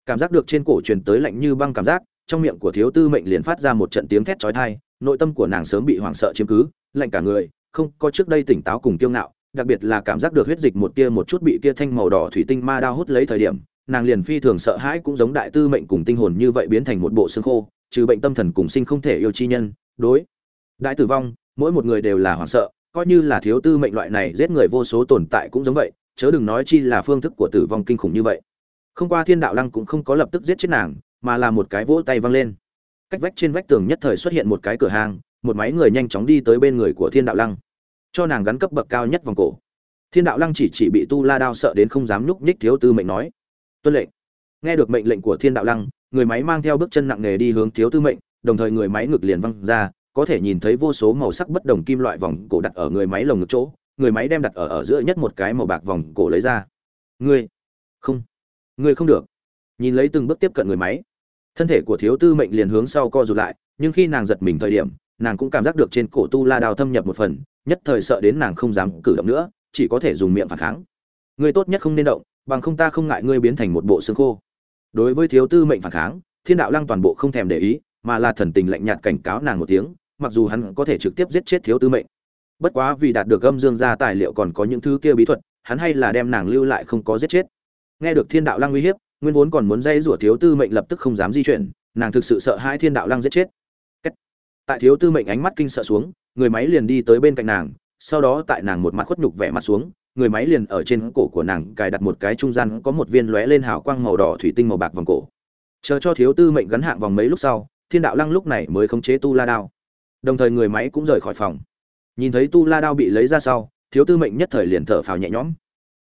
Cảm giác được trên cổ truyền tới lạnh như băng cảm giác, trong miệng của thiếu tư mệnh liền phát ra một trận tiếng thét chói tai, nội tâm của nàng sớm bị hoảng sợ chiếm cứ, lạnh cả người, không có trước đây tỉnh táo cùng kiêu ngạo, đặc biệt là cảm giác được huyết dịch một tia một chút bị kia thanh màu đỏ thủy tinh ma đao hút lấy thời điểm nàng liền phi thường sợ hãi cũng giống đại tư mệnh cùng tinh hồn như vậy biến thành một bộ xương khô, trừ bệnh tâm thần cùng sinh không thể yêu chi nhân, đối. Đại tử vong, mỗi một người đều là hoảng sợ, coi như là thiếu tư mệnh loại này giết người vô số tồn tại cũng giống vậy, chớ đừng nói chi là phương thức của tử vong kinh khủng như vậy. Không qua thiên đạo lăng cũng không có lập tức giết chết nàng, mà là một cái vỗ tay văng lên. Cách vách trên vách tường nhất thời xuất hiện một cái cửa hàng, một máy người nhanh chóng đi tới bên người của thiên đạo lăng, cho nàng gắn cấp bậc cao nhất vòng cổ. Thiên đạo lăng chỉ chỉ bị tu la đao sợ đến không dám nhúc nhích thiếu tư mệnh nói tuân lệnh. Nghe được mệnh lệnh của thiên đạo lăng, người máy mang theo bước chân nặng nề đi hướng thiếu tư mệnh, đồng thời người máy ngực liền văng ra, có thể nhìn thấy vô số màu sắc bất đồng kim loại vòng cổ đặt ở người máy lồng ngực chỗ, người máy đem đặt ở ở giữa nhất một cái màu bạc vòng cổ lấy ra. Ngươi, không ngươi không được. Nhìn lấy từng bước tiếp cận người máy, thân thể của thiếu tư mệnh liền hướng sau co rụt lại, nhưng khi nàng giật mình thời điểm, nàng cũng cảm giác được trên cổ tu la đào thâm nhập một phần, nhất thời sợ đến nàng không dám cử động nữa, chỉ có thể dùng miệng phản kháng. Ngươi tốt nhất không nên động bằng không ta không ngại ngươi biến thành một bộ xương khô. Đối với thiếu tư mệnh phản kháng, thiên đạo lăng toàn bộ không thèm để ý, mà là thần tình lạnh nhạt cảnh cáo nàng một tiếng, mặc dù hắn có thể trực tiếp giết chết thiếu tư mệnh. Bất quá vì đạt được âm dương gia tài liệu còn có những thứ kia bí thuật, hắn hay là đem nàng lưu lại không có giết chết. Nghe được thiên đạo lăng uy hiếp, nguyên vốn còn muốn dây rủa thiếu tư mệnh lập tức không dám di chuyển, nàng thực sự sợ hai thiên đạo lăng giết chết. Tại thiếu tư mệnh ánh mắt kinh sợ xuống, người máy liền đi tới bên cạnh nàng, sau đó tại nàng một mặt khuất nhục vẻ mặt xuống người máy liền ở trên cổ của nàng cài đặt một cái trung gian có một viên lóe lên hào quang màu đỏ thủy tinh màu bạc vòng cổ. Chờ cho thiếu tư mệnh gắn hạng vòng mấy lúc sau, thiên đạo lăng lúc này mới khống chế tu la đao. Đồng thời người máy cũng rời khỏi phòng. Nhìn thấy tu la đao bị lấy ra sau, thiếu tư mệnh nhất thời liền thở phào nhẹ nhõm.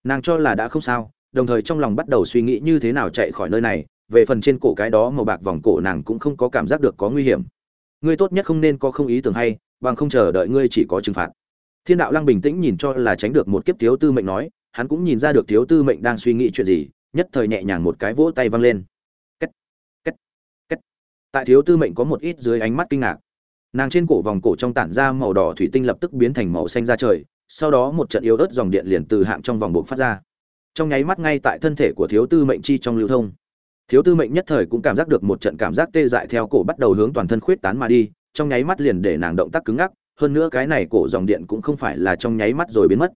Nàng cho là đã không sao, đồng thời trong lòng bắt đầu suy nghĩ như thế nào chạy khỏi nơi này, về phần trên cổ cái đó màu bạc vòng cổ nàng cũng không có cảm giác được có nguy hiểm. Ngươi tốt nhất không nên có không ý tưởng hay, bằng không chờ đợi ngươi chỉ có trừng phạt thiên đạo lăng bình tĩnh nhìn cho là tránh được một kiếp thiếu tư mệnh nói, hắn cũng nhìn ra được thiếu tư mệnh đang suy nghĩ chuyện gì, nhất thời nhẹ nhàng một cái vỗ tay văng lên. Cách cách cách tại thiếu tư mệnh có một ít dưới ánh mắt kinh ngạc. Nàng trên cổ vòng cổ trong tản ra màu đỏ thủy tinh lập tức biến thành màu xanh ra trời, sau đó một trận yếu ớt dòng điện liền từ hạng trong vòng buộc phát ra. Trong nháy mắt ngay tại thân thể của thiếu tư mệnh chi trong lưu thông. Thiếu tư mệnh nhất thời cũng cảm giác được một trận cảm giác tê dại theo cổ bắt đầu hướng toàn thân khuyết tán mà đi, trong nháy mắt liền để nàng động tác cứng ngắc hơn nữa cái này cổ dòng điện cũng không phải là trong nháy mắt rồi biến mất,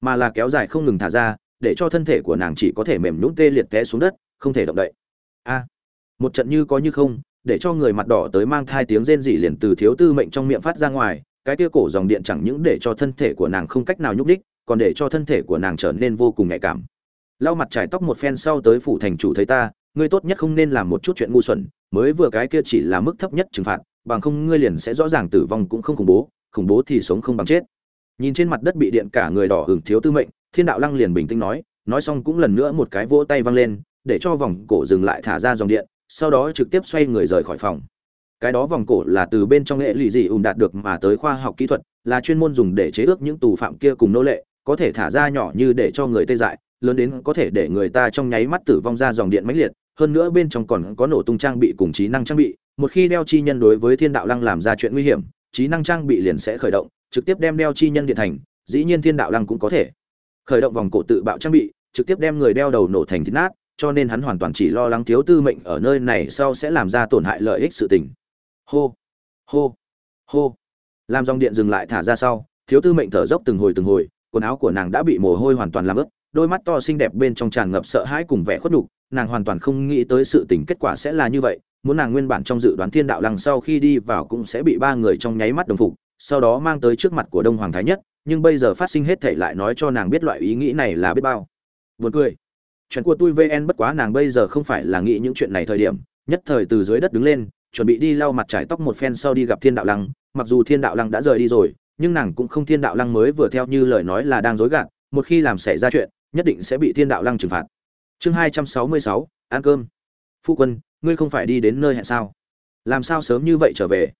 mà là kéo dài không ngừng thả ra, để cho thân thể của nàng chỉ có thể mềm nhũn tê liệt té xuống đất, không thể động đậy. A, một trận như có như không, để cho người mặt đỏ tới mang thai tiếng rên rỉ liền từ thiếu tư mệnh trong miệng phát ra ngoài, cái kia cổ dòng điện chẳng những để cho thân thể của nàng không cách nào nhúc đích còn để cho thân thể của nàng trở nên vô cùng nhạy cảm. Lau mặt trải tóc một phen sau tới phủ thành chủ thấy ta, ngươi tốt nhất không nên làm một chút chuyện ngu xuẩn, mới vừa cái kia chỉ là mức thấp nhất trừng phạt, bằng không ngươi liền sẽ rõ ràng tử vong cũng không khủng bố khủng bố thì sống không bằng chết. Nhìn trên mặt đất bị điện cả người đỏ hưởng thiếu tư mệnh, thiên đạo lăng liền bình tĩnh nói nói xong cũng lần nữa một cái vỗ tay văng lên, để cho vòng cổ dừng lại thả ra dòng điện, sau đó trực tiếp xoay người rời khỏi phòng. Cái đó vòng cổ là từ bên trong nghệ lụy dị ùn đạt được mà tới khoa học kỹ thuật, là chuyên môn dùng để chế ước những tù phạm kia cùng nô lệ, có thể thả ra nhỏ như để cho người tê dại, lớn đến có thể để người ta trong nháy mắt tử vong ra dòng điện mãnh liệt, hơn nữa bên trong còn có nổ tung trang bị cùng trí năng trang bị, một khi đeo chi nhân đối với thiên đạo lăng làm ra chuyện nguy hiểm trí năng trang bị liền sẽ khởi động, trực tiếp đem đeo chi nhân điện thành, dĩ nhiên thiên đạo lăng cũng có thể. Khởi động vòng cổ tự bạo trang bị, trực tiếp đem người đeo đầu nổ thành thịt nát, cho nên hắn hoàn toàn chỉ lo lắng thiếu tư mệnh ở nơi này sau sẽ làm ra tổn hại lợi ích sự tình. Hô hô hô. Làm dòng điện dừng lại thả ra sau, thiếu tư mệnh thở dốc từng hồi từng hồi, quần áo của nàng đã bị mồ hôi hoàn toàn làm ướt, đôi mắt to xinh đẹp bên trong tràn ngập sợ hãi cùng vẻ khuất nhục, nàng hoàn toàn không nghĩ tới sự tình kết quả sẽ là như vậy muốn nàng nguyên bản trong dự đoán thiên đạo lăng sau khi đi vào cũng sẽ bị ba người trong nháy mắt đồng phục, sau đó mang tới trước mặt của đông hoàng thái nhất, nhưng bây giờ phát sinh hết thể lại nói cho nàng biết loại ý nghĩ này là biết bao. Buồn cười. Chuyện của tôi vn bất quá nàng bây giờ không phải là nghĩ những chuyện này thời điểm, nhất thời từ dưới đất đứng lên, chuẩn bị đi lau mặt trải tóc một phen sau đi gặp thiên đạo lăng, mặc dù thiên đạo lăng đã rời đi rồi, nhưng nàng cũng không thiên đạo lăng mới vừa theo như lời nói là đang dối gạt, một khi làm xảy ra chuyện, nhất định sẽ bị thiên đạo lăng trừng phạt. Chương hai trăm sáu mươi sáu, ăn cơm. Phu quân ngươi không phải đi đến nơi hẹn sao? Làm sao sớm như vậy trở về?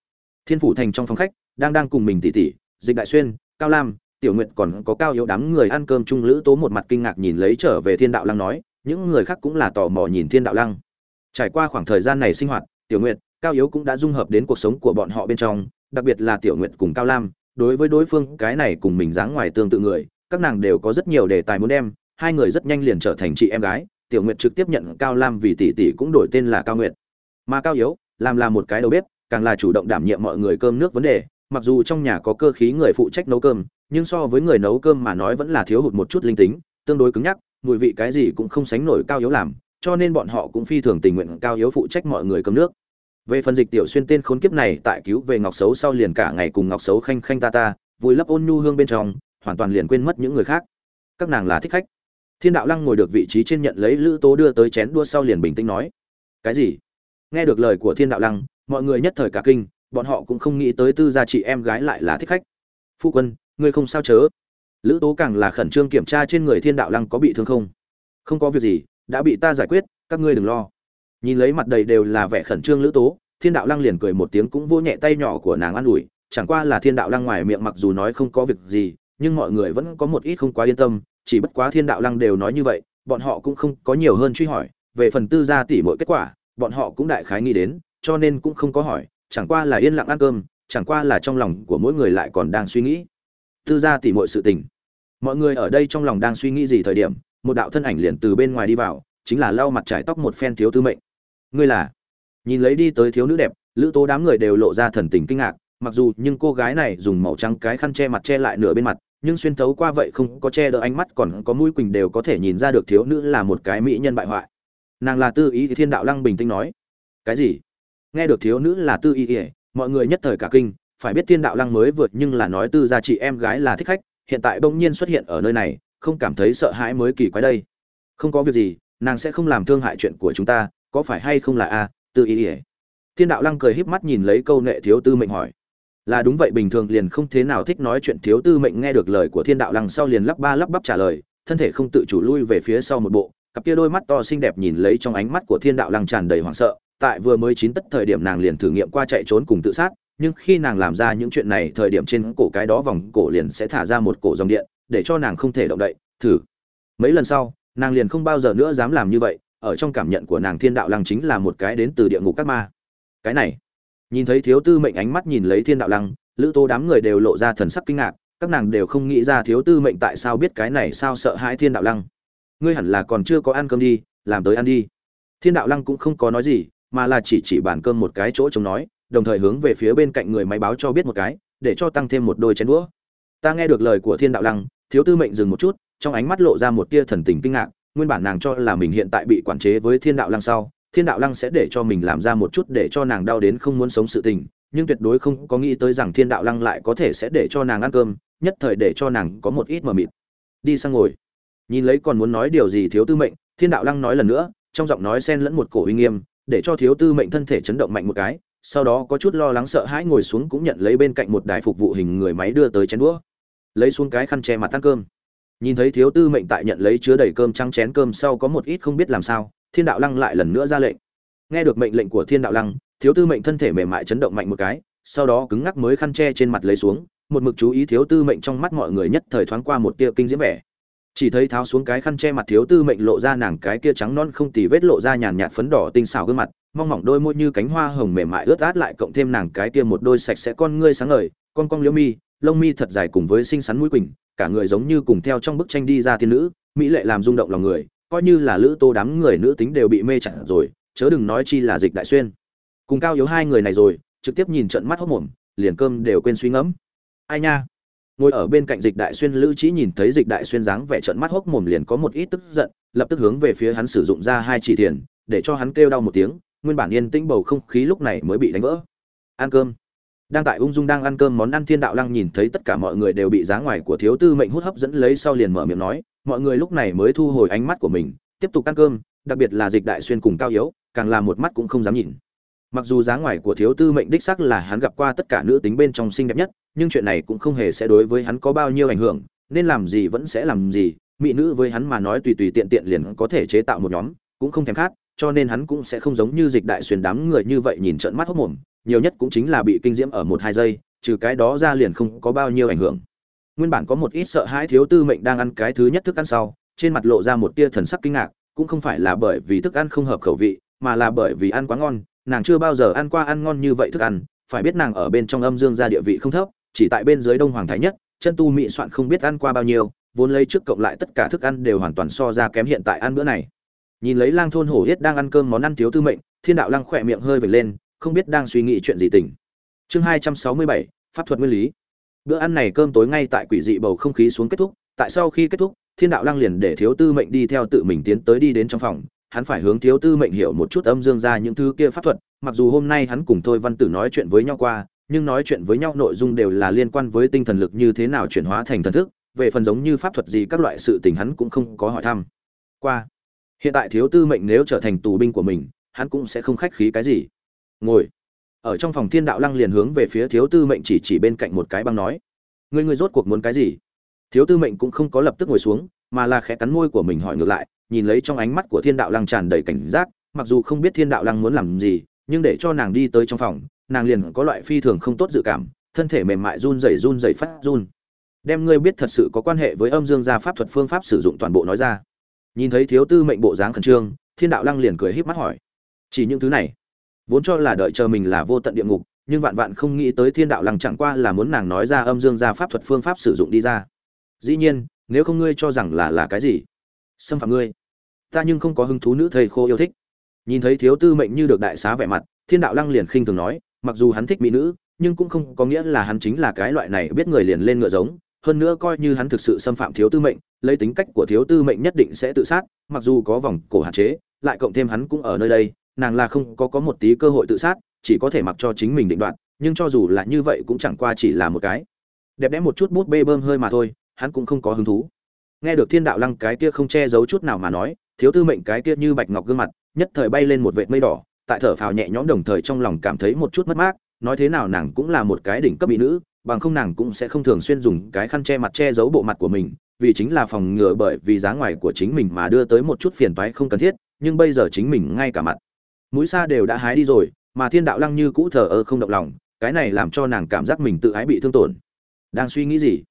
Thiên phủ thành trong phòng khách, đang đang cùng mình tỉ tỉ, dịch đại xuyên, cao lam, tiểu nguyệt còn có cao yếu đám người ăn cơm chung lữ tố một mặt kinh ngạc nhìn lấy trở về thiên đạo lăng nói, những người khác cũng là tò mò nhìn thiên đạo lăng. Trải qua khoảng thời gian này sinh hoạt, tiểu nguyệt, cao yếu cũng đã dung hợp đến cuộc sống của bọn họ bên trong, đặc biệt là tiểu nguyệt cùng cao lam, đối với đối phương, cái này cùng mình dáng ngoài tương tự người, các nàng đều có rất nhiều đề tài muốn đem, hai người rất nhanh liền trở thành chị em gái tiểu nguyệt trực tiếp nhận cao lam vì tỷ tỷ cũng đổi tên là cao nguyệt. Mà cao yếu, làm là một cái đầu bếp, càng là chủ động đảm nhiệm mọi người cơm nước vấn đề, mặc dù trong nhà có cơ khí người phụ trách nấu cơm, nhưng so với người nấu cơm mà nói vẫn là thiếu hụt một chút linh tính, tương đối cứng nhắc, mùi vị cái gì cũng không sánh nổi cao yếu làm, cho nên bọn họ cũng phi thường tình nguyện cao yếu phụ trách mọi người cơm nước. Về phần dịch tiểu xuyên tên khốn kiếp này, tại cứu về ngọc xấu sau liền cả ngày cùng ngọc xấu khanh khanh ta ta vùi lấp ôn nhu hương bên trong, hoàn toàn liền quên mất những người khác. Các nàng là thích khách thiên đạo lăng ngồi được vị trí trên nhận lấy lữ tố đưa tới chén đua sau liền bình tĩnh nói, cái gì? Nghe được lời của thiên đạo lăng, mọi người nhất thời cả kinh, bọn họ cũng không nghĩ tới tư gia chị em gái lại là thích khách. Phu quân, ngươi không sao chớ? Lữ tố càng là khẩn trương kiểm tra trên người thiên đạo lăng có bị thương không. Không có việc gì, đã bị ta giải quyết, các ngươi đừng lo. Nhìn lấy mặt đầy đều là vẻ khẩn trương lữ tố, thiên đạo lăng liền cười một tiếng cũng vô nhẹ tay nhỏ của nàng an ủi, chẳng qua là thiên đạo lăng ngoài miệng mặc dù nói không có việc gì, nhưng mọi người vẫn có một ít không quá yên tâm chỉ bất quá thiên đạo lăng đều nói như vậy, bọn họ cũng không có nhiều hơn truy hỏi, về phần tư gia tỷ mọi kết quả, bọn họ cũng đại khái nghĩ đến, cho nên cũng không có hỏi, chẳng qua là yên lặng ăn cơm, chẳng qua là trong lòng của mỗi người lại còn đang suy nghĩ. Tư gia tỷ mọi sự tình. Mọi người ở đây trong lòng đang suy nghĩ gì thời điểm, một đạo thân ảnh liền từ bên ngoài đi vào, chính là lau mặt trải tóc một phen thiếu tư mệnh. Ngươi là? Nhìn lấy đi tới thiếu nữ đẹp, lữ tố đám người đều lộ ra thần tình kinh ngạc, mặc dù nhưng cô gái này dùng màu trắng cái khăn che mặt che lại nửa bên mặt nhưng xuyên thấu qua vậy không có che đỡ ánh mắt còn có mũi quỳnh đều có thể nhìn ra được thiếu nữ là một cái mỹ nhân bại hoại. Nàng là tư ý thiên đạo lăng bình tĩnh nói. Cái gì? Nghe được thiếu nữ là tư ý ỉa mọi người nhất thời cả kinh, phải biết thiên đạo lăng mới vượt nhưng là nói tư gia chị em gái là thích khách, hiện tại bỗng nhiên xuất hiện ở nơi này, không cảm thấy sợ hãi mới kỳ quái đây. Không có việc gì, nàng sẽ không làm thương hại chuyện của chúng ta, có phải hay không là a, tư ý ỉa thiên đạo lăng cười híp mắt nhìn lấy câu nệ thiếu tư mệnh hỏi là đúng vậy, bình thường liền không thế nào thích nói chuyện thiếu tư mệnh nghe được lời của thiên đạo lăng sau liền lắp ba lắp bắp trả lời, thân thể không tự chủ lui về phía sau một bộ, cặp kia đôi mắt to xinh đẹp nhìn lấy trong ánh mắt của thiên đạo lăng tràn đầy hoảng sợ, tại vừa mới chín tất thời điểm nàng liền thử nghiệm qua chạy trốn cùng tự sát, nhưng khi nàng làm ra những chuyện này thời điểm trên cổ cái đó vòng cổ liền sẽ thả ra một cổ dòng điện, để cho nàng không thể động đậy, thử. Mấy lần sau, nàng liền không bao giờ nữa dám làm như vậy, ở trong cảm nhận của nàng thiên đạo lăng chính là một cái đến từ địa ngục các ma. Cái này nhìn thấy thiếu tư mệnh ánh mắt nhìn lấy thiên đạo lăng, lữ tô đám người đều lộ ra thần sắc kinh ngạc, các nàng đều không nghĩ ra thiếu tư mệnh tại sao biết cái này sao sợ hãi thiên đạo lăng. Ngươi hẳn là còn chưa có ăn cơm đi, làm tới ăn đi. Thiên đạo lăng cũng không có nói gì, mà là chỉ chỉ bàn cơm một cái chỗ chống nói, đồng thời hướng về phía bên cạnh người máy báo cho biết một cái, để cho tăng thêm một đôi chén đũa. Ta nghe được lời của thiên đạo lăng, thiếu tư mệnh dừng một chút, trong ánh mắt lộ ra một tia thần tình kinh ngạc, nguyên bản nàng cho là mình hiện tại bị quản chế với thiên đạo lăng sau thiên đạo lăng sẽ để cho mình làm ra một chút để cho nàng đau đến không muốn sống sự tình, nhưng tuyệt đối không có nghĩ tới rằng thiên đạo lăng lại có thể sẽ để cho nàng ăn cơm, nhất thời để cho nàng có một ít mờ mịt. Đi sang ngồi. Nhìn lấy còn muốn nói điều gì thiếu tư mệnh, thiên đạo lăng nói lần nữa, trong giọng nói xen lẫn một cổ uy nghiêm, để cho thiếu tư mệnh thân thể chấn động mạnh một cái, sau đó có chút lo lắng sợ hãi ngồi xuống cũng nhận lấy bên cạnh một đài phục vụ hình người máy đưa tới chén đũa. Lấy xuống cái khăn che mặt ăn cơm. Nhìn thấy thiếu tư mệnh tại nhận lấy chứa đầy cơm trăng chén cơm sau có một ít không biết làm sao thiên đạo lăng lại lần nữa ra lệnh. Nghe được mệnh lệnh của thiên đạo lăng, thiếu tư mệnh thân thể mềm mại chấn động mạnh một cái, sau đó cứng ngắc mới khăn che trên mặt lấy xuống, một mực chú ý thiếu tư mệnh trong mắt mọi người nhất thời thoáng qua một tia kinh diễm vẻ. Chỉ thấy tháo xuống cái khăn che mặt thiếu tư mệnh lộ ra nàng cái kia trắng non không tì vết lộ ra nhàn nhạt phấn đỏ tinh xảo gương mặt, mong mỏng đôi môi như cánh hoa hồng mềm mại ướt át lại cộng thêm nàng cái kia một đôi sạch sẽ con ngươi sáng ngời, con cong liễu mi, lông mi thật dài cùng với xinh xắn mũi quỳnh, cả người giống như cùng theo trong bức tranh đi ra thiên nữ, mỹ lệ làm rung động lòng người coi như là lữ tô đám người nữ tính đều bị mê chặt rồi, chớ đừng nói chi là dịch đại xuyên. Cùng cao yếu hai người này rồi, trực tiếp nhìn trận mắt hốc mồm, liền cơm đều quên suy ngẫm. Ai nha? Ngồi ở bên cạnh dịch đại xuyên lữ trí nhìn thấy dịch đại xuyên dáng vẻ trận mắt hốc mồm liền có một ít tức giận, lập tức hướng về phía hắn sử dụng ra hai chỉ tiền để cho hắn kêu đau một tiếng, nguyên bản yên tĩnh bầu không khí lúc này mới bị đánh vỡ. Ăn cơm. Đang tại ung dung đang ăn cơm món ăn thiên đạo lăng nhìn thấy tất cả mọi người đều bị giá ngoài của thiếu tư mệnh hút hấp dẫn lấy sau liền mở miệng nói mọi người lúc này mới thu hồi ánh mắt của mình, tiếp tục ăn cơm, đặc biệt là dịch đại xuyên cùng cao yếu, càng là một mắt cũng không dám nhìn. Mặc dù giá ngoài của thiếu tư mệnh đích sắc là hắn gặp qua tất cả nữ tính bên trong xinh đẹp nhất, nhưng chuyện này cũng không hề sẽ đối với hắn có bao nhiêu ảnh hưởng, nên làm gì vẫn sẽ làm gì, mỹ nữ với hắn mà nói tùy tùy tiện tiện liền có thể chế tạo một nhóm, cũng không thèm khát, cho nên hắn cũng sẽ không giống như dịch đại xuyên đám người như vậy nhìn trợn mắt hốc mồm, nhiều nhất cũng chính là bị kinh diễm ở một hai giây, trừ cái đó ra liền không có bao nhiêu ảnh hưởng nguyên bản có một ít sợ hãi thiếu tư mệnh đang ăn cái thứ nhất thức ăn sau, trên mặt lộ ra một tia thần sắc kinh ngạc, cũng không phải là bởi vì thức ăn không hợp khẩu vị, mà là bởi vì ăn quá ngon, nàng chưa bao giờ ăn qua ăn ngon như vậy thức ăn, phải biết nàng ở bên trong âm dương gia địa vị không thấp, chỉ tại bên dưới đông hoàng thái nhất, chân tu mỹ soạn không biết ăn qua bao nhiêu, vốn lấy trước cộng lại tất cả thức ăn đều hoàn toàn so ra kém hiện tại ăn bữa này. Nhìn lấy lang thôn hổ yết đang ăn cơm món ăn thiếu tư mệnh, thiên đạo lăng khỏe miệng hơi vệt lên, không biết đang suy nghĩ chuyện gì tỉnh. Chương hai trăm sáu mươi bảy, pháp thuật nguyên lý bữa ăn này cơm tối ngay tại quỷ dị bầu không khí xuống kết thúc, tại sau khi kết thúc, thiên đạo lăng liền để thiếu tư mệnh đi theo tự mình tiến tới đi đến trong phòng, hắn phải hướng thiếu tư mệnh hiểu một chút âm dương ra những thứ kia pháp thuật, mặc dù hôm nay hắn cùng thôi văn tử nói chuyện với nhau qua, nhưng nói chuyện với nhau nội dung đều là liên quan với tinh thần lực như thế nào chuyển hóa thành thần thức, về phần giống như pháp thuật gì các loại sự tình hắn cũng không có hỏi thăm. Qua. Hiện tại thiếu tư mệnh nếu trở thành tù binh của mình, hắn cũng sẽ không khách khí cái gì. Ngồi ở trong phòng thiên đạo lăng liền hướng về phía thiếu tư mệnh chỉ chỉ bên cạnh một cái băng nói, ngươi ngươi rốt cuộc muốn cái gì? Thiếu tư mệnh cũng không có lập tức ngồi xuống, mà là khẽ cắn môi của mình hỏi ngược lại, nhìn lấy trong ánh mắt của thiên đạo lăng tràn đầy cảnh giác, mặc dù không biết thiên đạo lăng muốn làm gì, nhưng để cho nàng đi tới trong phòng, nàng liền có loại phi thường không tốt dự cảm, thân thể mềm mại run rẩy run rẩy phát run. Đem ngươi biết thật sự có quan hệ với âm dương gia pháp thuật phương pháp sử dụng toàn bộ nói ra. Nhìn thấy thiếu tư mệnh bộ dáng khẩn trương, thiên đạo lăng liền cười híp mắt hỏi, chỉ những thứ này vốn cho là đợi chờ mình là vô tận địa ngục, nhưng vạn vạn không nghĩ tới thiên đạo lăng chẳng qua là muốn nàng nói ra âm dương gia pháp thuật phương pháp sử dụng đi ra. Dĩ nhiên, nếu không ngươi cho rằng là là cái gì? Xâm phạm ngươi. Ta nhưng không có hứng thú nữ thầy khô yêu thích. Nhìn thấy thiếu tư mệnh như được đại xá vẻ mặt, thiên đạo lăng liền khinh thường nói, mặc dù hắn thích mỹ nữ, nhưng cũng không có nghĩa là hắn chính là cái loại này biết người liền lên ngựa giống. Hơn nữa coi như hắn thực sự xâm phạm thiếu tư mệnh, lấy tính cách của thiếu tư mệnh nhất định sẽ tự sát, mặc dù có vòng cổ hạn chế, lại cộng thêm hắn cũng ở nơi đây nàng là không có có một tí cơ hội tự sát, chỉ có thể mặc cho chính mình định đoạt, nhưng cho dù là như vậy cũng chẳng qua chỉ là một cái. Đẹp đẽ một chút bút bê bơm hơi mà thôi, hắn cũng không có hứng thú. Nghe được thiên đạo lăng cái kia không che giấu chút nào mà nói, thiếu tư mệnh cái kia như bạch ngọc gương mặt, nhất thời bay lên một vệt mây đỏ, tại thở phào nhẹ nhõm đồng thời trong lòng cảm thấy một chút mất mát, nói thế nào nàng cũng là một cái đỉnh cấp mỹ nữ, bằng không nàng cũng sẽ không thường xuyên dùng cái khăn che mặt che giấu bộ mặt của mình, vì chính là phòng ngừa bởi vì giá ngoài của chính mình mà đưa tới một chút phiền toái không cần thiết, nhưng bây giờ chính mình ngay cả mặt mũi xa đều đã hái đi rồi, mà thiên đạo lăng như cũ thờ ơ không động lòng, cái này làm cho nàng cảm giác mình tự ái bị thương tổn. Đang suy nghĩ gì?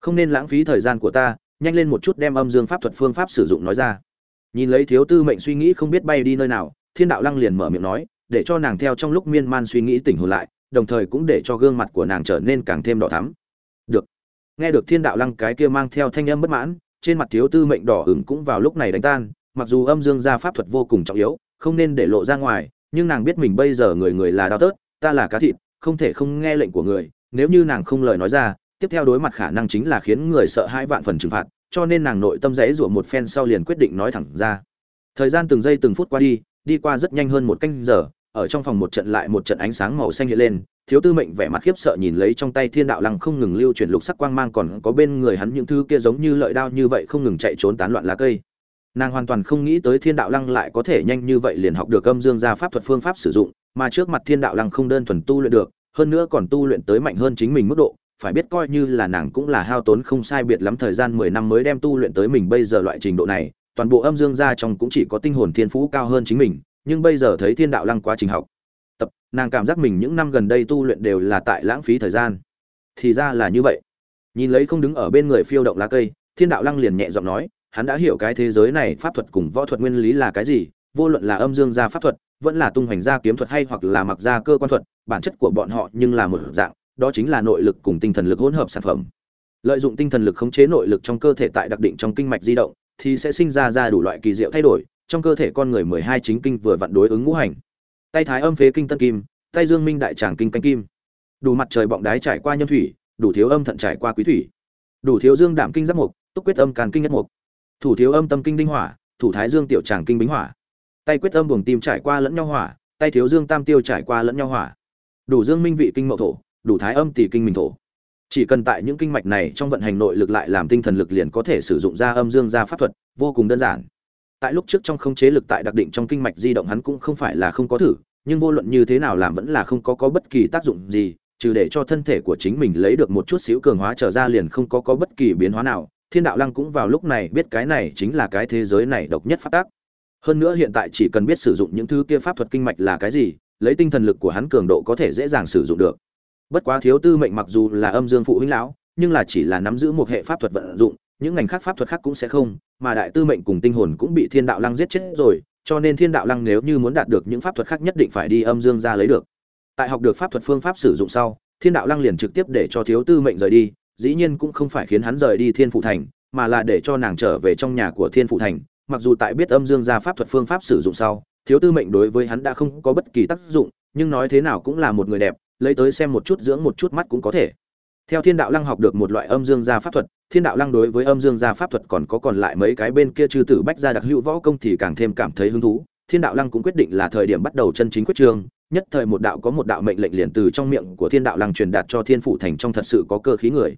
Không nên lãng phí thời gian của ta, nhanh lên một chút đem âm dương pháp thuật phương pháp sử dụng nói ra. Nhìn lấy thiếu tư mệnh suy nghĩ không biết bay đi nơi nào, thiên đạo lăng liền mở miệng nói, để cho nàng theo trong lúc miên man suy nghĩ tỉnh hồn lại, đồng thời cũng để cho gương mặt của nàng trở nên càng thêm đỏ thắm. Được. Nghe được thiên đạo lăng cái kia mang theo thanh âm bất mãn, trên mặt thiếu tư mệnh đỏ ửng cũng vào lúc này đánh tan, mặc dù âm dương gia pháp thuật vô cùng trọng yếu không nên để lộ ra ngoài, nhưng nàng biết mình bây giờ người người là đau tớt, ta là cá thịt, không thể không nghe lệnh của người, nếu như nàng không lời nói ra, tiếp theo đối mặt khả năng chính là khiến người sợ hai vạn phần trừng phạt, cho nên nàng nội tâm rẽ rủa một phen sau liền quyết định nói thẳng ra. Thời gian từng giây từng phút qua đi đi qua rất nhanh hơn một canh giờ, ở trong phòng một trận lại một trận ánh sáng màu xanh hiện lên, thiếu tư mệnh vẻ mặt khiếp sợ nhìn lấy trong tay thiên đạo lăng không ngừng lưu chuyển lục sắc quang mang, còn có bên người hắn những thứ kia giống như lợi đao như vậy không ngừng chạy trốn tán loạn lá cây nàng hoàn toàn không nghĩ tới thiên đạo lăng lại có thể nhanh như vậy liền học được âm dương gia pháp thuật phương pháp sử dụng, mà trước mặt thiên đạo lăng không đơn thuần tu luyện được, hơn nữa còn tu luyện tới mạnh hơn chính mình mức độ, phải biết coi như là nàng cũng là hao tốn không sai biệt lắm thời gian mười năm mới đem tu luyện tới mình bây giờ loại trình độ này, toàn bộ âm dương gia trong cũng chỉ có tinh hồn thiên phú cao hơn chính mình, nhưng bây giờ thấy thiên đạo lăng quá trình học, tập, nàng cảm giác mình những năm gần đây tu luyện đều là tại lãng phí thời gian. Thì ra là như vậy. Nhìn lấy không đứng ở bên người phiêu động lá cây, thiên đạo lăng liền nhẹ giọng nói hắn đã hiểu cái thế giới này pháp thuật cùng võ thuật nguyên lý là cái gì, vô luận là âm dương gia pháp thuật, vẫn là tung hoành gia kiếm thuật hay hoặc là mặc gia cơ quan thuật, bản chất của bọn họ nhưng là một dạng, đó chính là nội lực cùng tinh thần lực hỗn hợp sản phẩm. Lợi dụng tinh thần lực khống chế nội lực trong cơ thể tại đặc định trong kinh mạch di động, thì sẽ sinh ra ra đủ loại kỳ diệu thay đổi, trong cơ thể con người mười hai chính kinh vừa vặn đối ứng ngũ hành. Tay thái âm phế kinh tân kim, tay dương minh đại tràng kinh canh kim. Đủ mặt trời bọng đái trải qua nhân thủy, đủ thiếu âm thận trải qua quý thủy. Đủ thiếu dương đảm kinh giáp mục, túc quyết âm càn kinh nhất mục thủ thiếu âm tâm kinh đinh hỏa, thủ thái dương tiểu tràng kinh bính hỏa. Tay quyết âm buồng tim trải qua lẫn nhau hỏa, tay thiếu dương tam tiêu trải qua lẫn nhau hỏa. Đủ dương minh vị kinh mậu thổ, đủ thái âm tỷ kinh mình thổ. Chỉ cần tại những kinh mạch này trong vận hành nội lực lại làm tinh thần lực liền có thể sử dụng ra âm dương ra pháp thuật, vô cùng đơn giản. Tại lúc trước trong không chế lực tại đặc định trong kinh mạch di động hắn cũng không phải là không có thử, nhưng vô luận như thế nào làm vẫn là không có có bất kỳ tác dụng gì, trừ để cho thân thể của chính mình lấy được một chút xíu cường hóa trở ra liền không có có bất kỳ biến hóa nào thiên đạo lăng cũng vào lúc này biết cái này chính là cái thế giới này độc nhất phát tác hơn nữa hiện tại chỉ cần biết sử dụng những thứ kia pháp thuật kinh mạch là cái gì, lấy tinh thần lực của hắn cường độ có thể dễ dàng sử dụng được. Bất quá thiếu tư mệnh mặc dù là âm dương phụ huynh lão, nhưng là chỉ là nắm giữ một hệ pháp thuật vận dụng, những ngành khác pháp thuật khác cũng sẽ không, mà đại tư mệnh cùng tinh hồn cũng bị thiên đạo lăng giết chết rồi, cho nên thiên đạo lăng nếu như muốn đạt được những pháp thuật khác nhất định phải đi âm dương ra lấy được. Tại học được pháp thuật phương pháp sử dụng sau, thiên đạo lăng liền trực tiếp để cho thiếu tư mệnh rời đi dĩ nhiên cũng không phải khiến hắn rời đi thiên phụ thành mà là để cho nàng trở về trong nhà của thiên phụ thành mặc dù tại biết âm dương gia pháp thuật phương pháp sử dụng sau thiếu tư mệnh đối với hắn đã không có bất kỳ tác dụng nhưng nói thế nào cũng là một người đẹp lấy tới xem một chút dưỡng một chút mắt cũng có thể. Theo thiên đạo lăng học được một loại âm dương gia pháp thuật thiên đạo lăng đối với âm dương gia pháp thuật còn có còn lại mấy cái bên kia chư tử bách gia đặc hữu võ công thì càng thêm cảm thấy hứng thú. Thiên đạo lăng cũng quyết định là thời điểm bắt đầu chân chính quyết trường, nhất thời một đạo có một đạo mệnh lệnh liền từ trong miệng của thiên đạo lăng truyền đạt cho thiên phủ thành trong thật sự có cơ khí người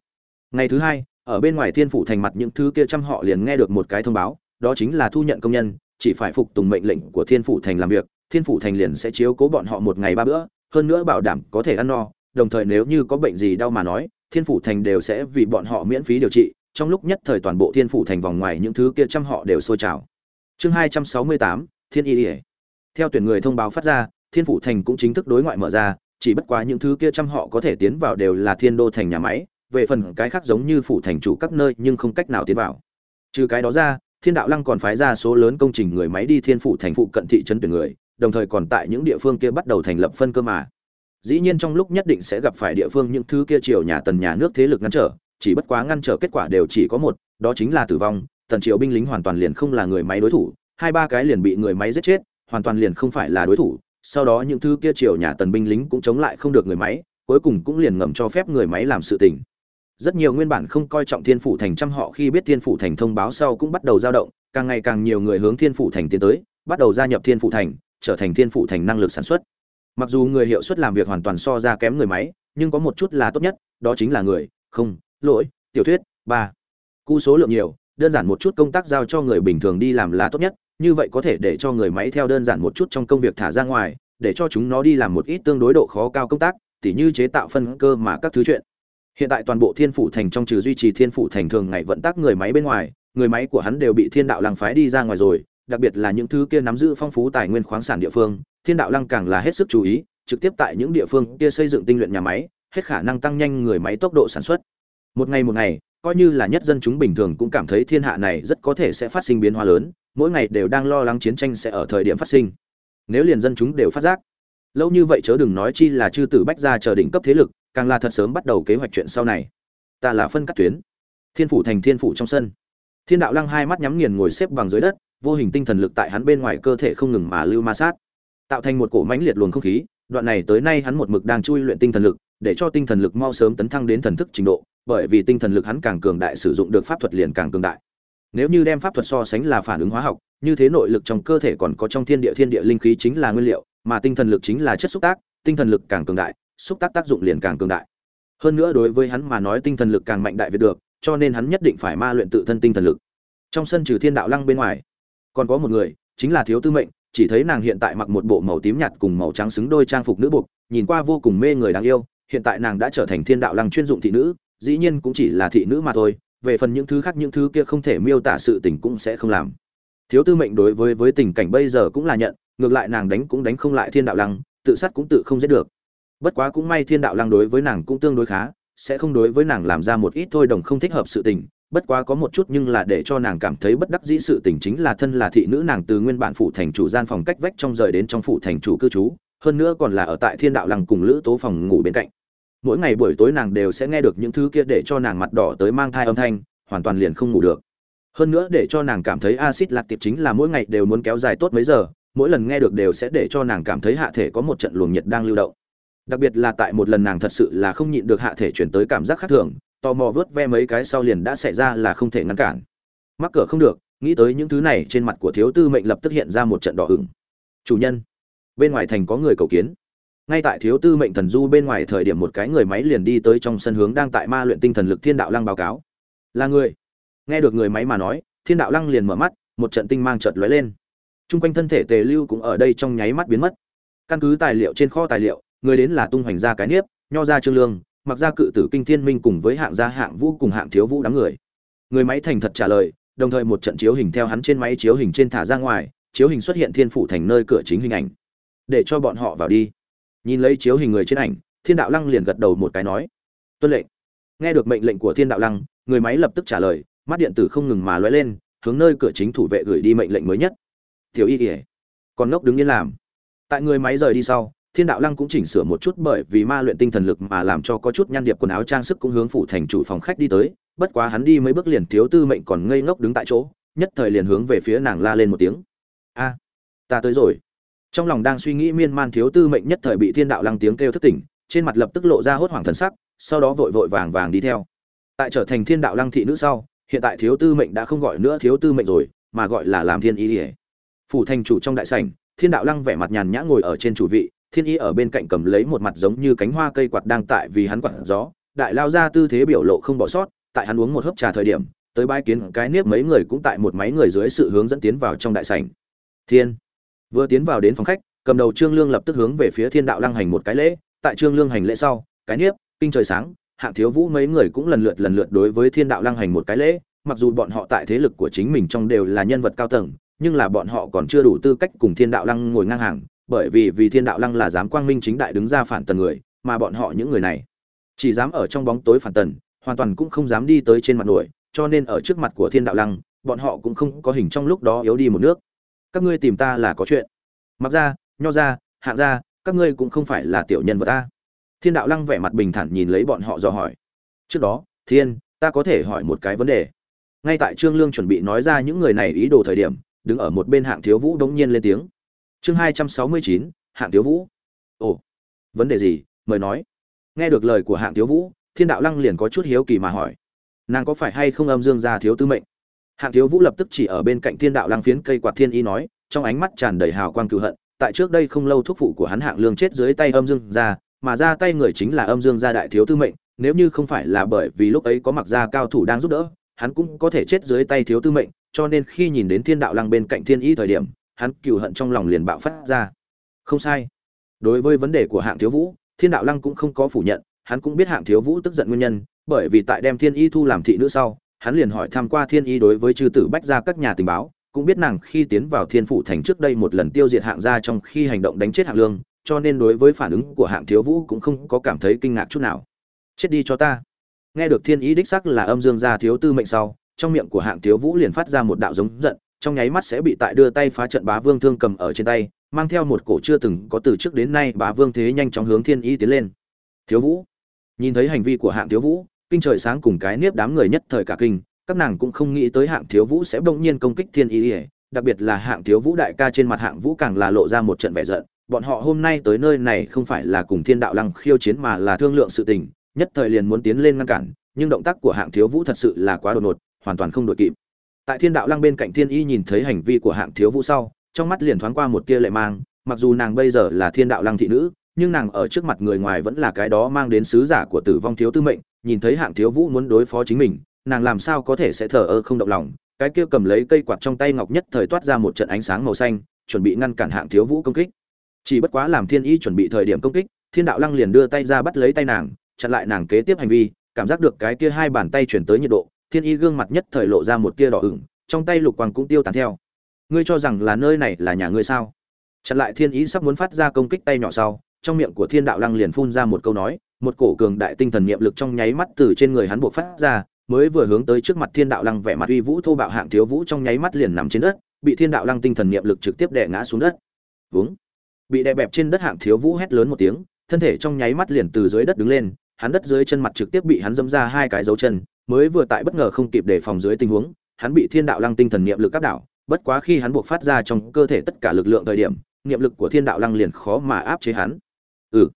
ngày thứ hai, ở bên ngoài thiên phủ thành mặt những thứ kia trăm họ liền nghe được một cái thông báo, đó chính là thu nhận công nhân, chỉ phải phục tùng mệnh lệnh của thiên phủ thành làm việc, thiên phủ thành liền sẽ chiếu cố bọn họ một ngày ba bữa, hơn nữa bảo đảm có thể ăn no, đồng thời nếu như có bệnh gì đau mà nói, thiên phủ thành đều sẽ vì bọn họ miễn phí điều trị, trong lúc nhất thời toàn bộ thiên phủ thành vòng ngoài những thứ kia trăm họ đều sôi trào. Chương hai trăm sáu mươi tám, thiên y ỉa theo tuyển người thông báo phát ra, thiên phủ thành cũng chính thức đối ngoại mở ra, chỉ bất quá những thứ kia trăm họ có thể tiến vào đều là thiên đô thành nhà máy về phần cái khác giống như phủ thành chủ các nơi nhưng không cách nào tiến vào. Trừ cái đó ra, thiên đạo lăng còn phái ra số lớn công trình người máy đi thiên phủ thành phụ cận thị trấn tuyển người, đồng thời còn tại những địa phương kia bắt đầu thành lập phân cơ mà. Dĩ nhiên trong lúc nhất định sẽ gặp phải địa phương những thứ kia triều nhà tần nhà nước thế lực ngăn trở, chỉ bất quá ngăn trở kết quả đều chỉ có một, đó chính là tử vong. Tần triều binh lính hoàn toàn liền không là người máy đối thủ, hai ba cái liền bị người máy giết chết, hoàn toàn liền không phải là đối thủ. Sau đó những thứ kia triều nhà tần binh lính cũng chống lại không được người máy, cuối cùng cũng liền ngầm cho phép người máy làm sự tình rất nhiều nguyên bản không coi trọng thiên phủ thành trăm họ khi biết thiên phủ thành thông báo sau cũng bắt đầu dao động, càng ngày càng nhiều người hướng thiên phủ thành tiến tới, bắt đầu gia nhập thiên phủ thành, trở thành thiên phủ thành năng lực sản xuất. Mặc dù người hiệu suất làm việc hoàn toàn so ra kém người máy, nhưng có một chút là tốt nhất, đó chính là người, không, lỗi, tiểu thuyết, ba. Cu số lượng nhiều, đơn giản một chút công tác giao cho người bình thường đi làm là tốt nhất, như vậy có thể để cho người máy theo đơn giản một chút trong công việc thả ra ngoài, để cho chúng nó đi làm một ít tương đối độ khó cao công tác, tỉ như chế tạo phân cơ mà các thứ chuyện hiện tại toàn bộ thiên phủ thành trong trừ duy trì thiên phủ thành thường ngày vận tác người máy bên ngoài, người máy của hắn đều bị thiên đạo lăng phái đi ra ngoài rồi, đặc biệt là những thứ kia nắm giữ phong phú tài nguyên khoáng sản địa phương, thiên đạo lăng càng là hết sức chú ý, trực tiếp tại những địa phương kia xây dựng tinh luyện nhà máy, hết khả năng tăng nhanh người máy tốc độ sản xuất. Một ngày một ngày, coi như là nhất dân chúng bình thường cũng cảm thấy thiên hạ này rất có thể sẽ phát sinh biến hóa lớn, mỗi ngày đều đang lo lắng chiến tranh sẽ ở thời điểm phát sinh. Nếu liền dân chúng đều phát giác, lâu như vậy chớ đừng nói chi là chư tử bách ra chờ đỉnh cấp thế lực càng là thật sớm bắt đầu kế hoạch chuyện sau này. Ta là phân cắt tuyến. Thiên phủ thành thiên phủ trong sân. Thiên đạo lăng hai mắt nhắm nghiền ngồi xếp bằng dưới đất, vô hình tinh thần lực tại hắn bên ngoài cơ thể không ngừng mà lưu ma sát. Tạo thành một cổ mãnh liệt luồng không khí, đoạn này tới nay hắn một mực đang chui luyện tinh thần lực, để cho tinh thần lực mau sớm tấn thăng đến thần thức trình độ, bởi vì tinh thần lực hắn càng cường đại sử dụng được pháp thuật liền càng cường đại. Nếu như đem pháp thuật so sánh là phản ứng hóa học, như thế nội lực trong cơ thể còn có trong thiên địa thiên địa linh khí chính là nguyên liệu, mà tinh thần lực chính là chất xúc tác, tinh thần lực càng cường đại xúc tác tác dụng liền càng cường đại. Hơn nữa đối với hắn mà nói tinh thần lực càng mạnh đại việt được, cho nên hắn nhất định phải ma luyện tự thân tinh thần lực. Trong sân trừ thiên đạo lăng bên ngoài, còn có một người, chính là thiếu tư mệnh, chỉ thấy nàng hiện tại mặc một bộ màu tím nhạt cùng màu trắng xứng đôi trang phục nữ buộc, nhìn qua vô cùng mê người đáng yêu, hiện tại nàng đã trở thành thiên đạo lăng chuyên dụng thị nữ, dĩ nhiên cũng chỉ là thị nữ mà thôi, về phần những thứ khác những thứ kia không thể miêu tả sự tình cũng sẽ không làm. Thiếu tư mệnh đối với với tình cảnh bây giờ cũng là nhận, ngược lại nàng đánh cũng đánh không lại thiên đạo lăng, tự sát cũng tự không giết được bất quá cũng may thiên đạo lăng đối với nàng cũng tương đối khá, sẽ không đối với nàng làm ra một ít thôi đồng không thích hợp sự tình. Bất quá có một chút nhưng là để cho nàng cảm thấy bất đắc dĩ sự tình chính là thân là thị nữ nàng từ nguyên bản phủ thành chủ gian phòng cách vách trong rời đến trong phủ thành chủ cư trú, hơn nữa còn là ở tại thiên đạo lăng cùng lữ tố phòng ngủ bên cạnh. Mỗi ngày buổi tối nàng đều sẽ nghe được những thứ kia để cho nàng mặt đỏ tới mang thai âm thanh, hoàn toàn liền không ngủ được. Hơn nữa để cho nàng cảm thấy acid lạc tiệp chính là mỗi ngày đều muốn kéo dài tốt mấy giờ, mỗi lần nghe được đều sẽ để cho nàng cảm thấy hạ thể có một trận luồng nhiệt đang lưu động đặc biệt là tại một lần nàng thật sự là không nhịn được hạ thể chuyển tới cảm giác khác thường, tò mò vớt ve mấy cái sau liền đã xảy ra là không thể ngăn cản. Mắc cửa không được, nghĩ tới những thứ này trên mặt của thiếu tư mệnh lập tức hiện ra một trận đỏ ửng. Chủ nhân, bên ngoài thành có người cầu kiến. Ngay tại thiếu tư mệnh thần du bên ngoài thời điểm một cái người máy liền đi tới trong sân hướng đang tại ma luyện tinh thần lực thiên đạo lăng báo cáo. Là người. Nghe được người máy mà nói, thiên đạo lăng liền mở mắt, một trận tinh mang chợt lóe lên. T r u n g quanh thân thể tề lưu cũng ở đây trong nháy mắt biến mất. Căn cứ tài liệu trên kho tài liệu người đến là tung hoành gia cái niếp, nho gia trương lương, mặc ra cự tử kinh thiên minh cùng với hạng gia hạng vũ cùng hạng thiếu vũ đám người. Người máy thành thật trả lời, đồng thời một trận chiếu hình theo hắn trên máy chiếu hình trên thả ra ngoài, chiếu hình xuất hiện thiên phủ thành nơi cửa chính hình ảnh. Để cho bọn họ vào đi. Nhìn lấy chiếu hình người trên ảnh, thiên đạo lăng liền gật đầu một cái nói, tuân lệnh. Nghe được mệnh lệnh của thiên đạo lăng, người máy lập tức trả lời, mắt điện tử không ngừng mà lóe lên, hướng nơi cửa chính thủ vệ gửi đi mệnh lệnh mới nhất. Tiểu y ỉa còn ngốc đứng yên làm. Tại người máy rời đi sau thiên đạo lăng cũng chỉnh sửa một chút bởi vì ma luyện tinh thần lực mà làm cho có chút nhan điệp quần áo trang sức cũng hướng phủ thành chủ phòng khách đi tới. Bất quá hắn đi mấy bước liền thiếu tư mệnh còn ngây ngốc đứng tại chỗ, nhất thời liền hướng về phía nàng la lên một tiếng. A, ta tới rồi. Trong lòng đang suy nghĩ miên man thiếu tư mệnh nhất thời bị thiên đạo lăng tiếng kêu thức tỉnh, trên mặt lập tức lộ ra hốt hoảng thần sắc, sau đó vội vội vàng vàng đi theo. Tại trở thành thiên đạo lăng thị nữ sau, hiện tại thiếu tư mệnh đã không gọi nữa thiếu tư mệnh rồi, mà gọi là làm thiên ý ỉa phủ thành chủ trong đại sảnh, thiên đạo lăng vẻ mặt nhàn nhã ngồi ở trên chủ vị thiên Y ở bên cạnh cầm lấy một mặt giống như cánh hoa cây quạt đang tại vì hắn quạt gió, đại lao ra tư thế biểu lộ không bỏ sót, tại hắn uống một hớp trà thời điểm, tới bãi kiến cái niếp mấy người cũng tại một máy người dưới sự hướng dẫn tiến vào trong đại sảnh. Thiên, vừa tiến vào đến phòng khách, cầm đầu trương lương lập tức hướng về phía thiên đạo lăng hành một cái lễ, tại trương lương hành lễ sau, cái niếp, kinh trời sáng, hạng thiếu vũ mấy người cũng lần lượt lần lượt đối với thiên đạo lăng hành một cái lễ, mặc dù bọn họ tại thế lực của chính mình trong đều là nhân vật cao tầng, nhưng là bọn họ còn chưa đủ tư cách cùng thiên đạo lăng ngồi ngang hàng bởi vì vì thiên đạo lăng là dám quang minh chính đại đứng ra phản tần người, mà bọn họ những người này chỉ dám ở trong bóng tối phản tần, hoàn toàn cũng không dám đi tới trên mặt nổi, cho nên ở trước mặt của thiên đạo lăng, bọn họ cũng không có hình trong lúc đó yếu đi một nước. Các ngươi tìm ta là có chuyện. Mặc ra, nho ra hạng ra, các ngươi cũng không phải là tiểu nhân vật ta. Thiên đạo lăng vẻ mặt bình thản nhìn lấy bọn họ dò hỏi. Trước đó, thiên, ta có thể hỏi một cái vấn đề. Ngay tại trương lương chuẩn bị nói ra những người này ý đồ thời điểm, đứng ở một bên hạng thiếu vũ đống nhiên lên tiếng chương hai trăm sáu mươi chín, hạng thiếu vũ. Ồ, vấn đề gì? Mời nói. Nghe được lời của hạng thiếu vũ, thiên đạo lăng liền có chút hiếu kỳ mà hỏi. Nàng có phải hay không âm dương gia thiếu tư mệnh? Hạng thiếu vũ lập tức chỉ ở bên cạnh thiên đạo lăng phiến cây quạt thiên y nói, trong ánh mắt tràn đầy hào quang cựu hận, tại trước đây không lâu thuốc phụ của hắn hạng lương chết dưới tay âm dương gia, mà ra tay người chính là âm dương gia đại thiếu tư mệnh, nếu như không phải là bởi vì lúc ấy có mặc gia cao thủ đang giúp đỡ, hắn cũng có thể chết dưới tay thiếu tư mệnh, cho nên khi nhìn đến thiên đạo lăng bên cạnh thiên y thời điểm hắn cừu hận trong lòng liền bạo phát ra. Không sai. Đối với vấn đề của hạng thiếu vũ, thiên đạo lăng cũng không có phủ nhận, hắn cũng biết hạng thiếu vũ tức giận nguyên nhân, bởi vì tại đem thiên y thu làm thị nữ sau, hắn liền hỏi tham qua thiên y đối với chư tử bách gia các nhà tình báo, cũng biết nàng khi tiến vào thiên phủ thành trước đây một lần tiêu diệt hạng gia trong khi hành động đánh chết hạng lương, cho nên đối với phản ứng của hạng thiếu vũ cũng không có cảm thấy kinh ngạc chút nào. Chết đi cho ta. Nghe được thiên ý đích xác là âm dương gia thiếu tư mệnh sau, trong miệng của hạng thiếu vũ liền phát ra một đạo giống giận trong nháy mắt sẽ bị tại đưa tay phá trận bá vương thương cầm ở trên tay, mang theo một cổ chưa từng có từ trước đến nay bá vương thế nhanh chóng hướng thiên y tiến lên. Thiếu vũ. Nhìn thấy hành vi của hạng thiếu vũ, kinh trời sáng cùng cái nếp đám người nhất thời cả kinh, các nàng cũng không nghĩ tới hạng thiếu vũ sẽ bỗng nhiên công kích thiên y ỉa đặc biệt là hạng thiếu vũ đại ca trên mặt hạng vũ càng là lộ ra một trận vẻ giận, bọn họ hôm nay tới nơi này không phải là cùng thiên đạo lăng khiêu chiến mà là thương lượng sự tình, nhất thời liền muốn tiến lên ngăn cản, nhưng động tác của hạng thiếu vũ thật sự là quá đột ngột, hoàn toàn không đội kịp tại thiên đạo lăng bên cạnh thiên y nhìn thấy hành vi của hạng thiếu vũ sau, trong mắt liền thoáng qua một tia lệ mang, mặc dù nàng bây giờ là thiên đạo lăng thị nữ, nhưng nàng ở trước mặt người ngoài vẫn là cái đó mang đến sứ giả của tử vong thiếu tư mệnh, nhìn thấy hạng thiếu vũ muốn đối phó chính mình, nàng làm sao có thể sẽ thờ ơ không động lòng. Cái kia cầm lấy cây quạt trong tay ngọc nhất thời toát ra một trận ánh sáng màu xanh, chuẩn bị ngăn cản hạng thiếu vũ công kích. Chỉ bất quá làm thiên Y chuẩn bị thời điểm công kích, thiên đạo lăng liền đưa tay ra bắt lấy tay nàng, chặn lại nàng kế tiếp hành vi, cảm giác được cái kia hai bàn tay chuyển tới nhiệt độ thiên Y gương mặt nhất thời lộ ra một tia đỏ ửng, trong tay lục quang cũng tiêu tán theo. Ngươi cho rằng là nơi này là nhà ngươi sao? Chặn lại thiên ý sắp muốn phát ra công kích tay nhỏ sau, trong miệng của thiên đạo lăng liền phun ra một câu nói, một cổ cường đại tinh thần niệm lực trong nháy mắt từ trên người hắn buộc phát ra, mới vừa hướng tới trước mặt thiên đạo lăng vẻ mặt uy vũ thô bạo hạng thiếu vũ trong nháy mắt liền nằm trên đất, bị thiên đạo lăng tinh thần niệm lực trực tiếp đè ngã xuống đất. Vướng bị đè bẹp trên đất hạng thiếu vũ hét lớn một tiếng, thân thể trong nháy mắt liền từ dưới đất đứng lên, hắn đất dưới chân mặt trực tiếp bị hắn dẫm ra hai cái dấu chân mới vừa tại bất ngờ không kịp đề phòng dưới tình huống, hắn bị thiên đạo lăng tinh thần niệm lực áp đảo, bất quá khi hắn buộc phát ra trong cơ thể tất cả lực lượng thời điểm, niệm lực của thiên đạo lăng liền khó mà áp chế hắn. Ừ.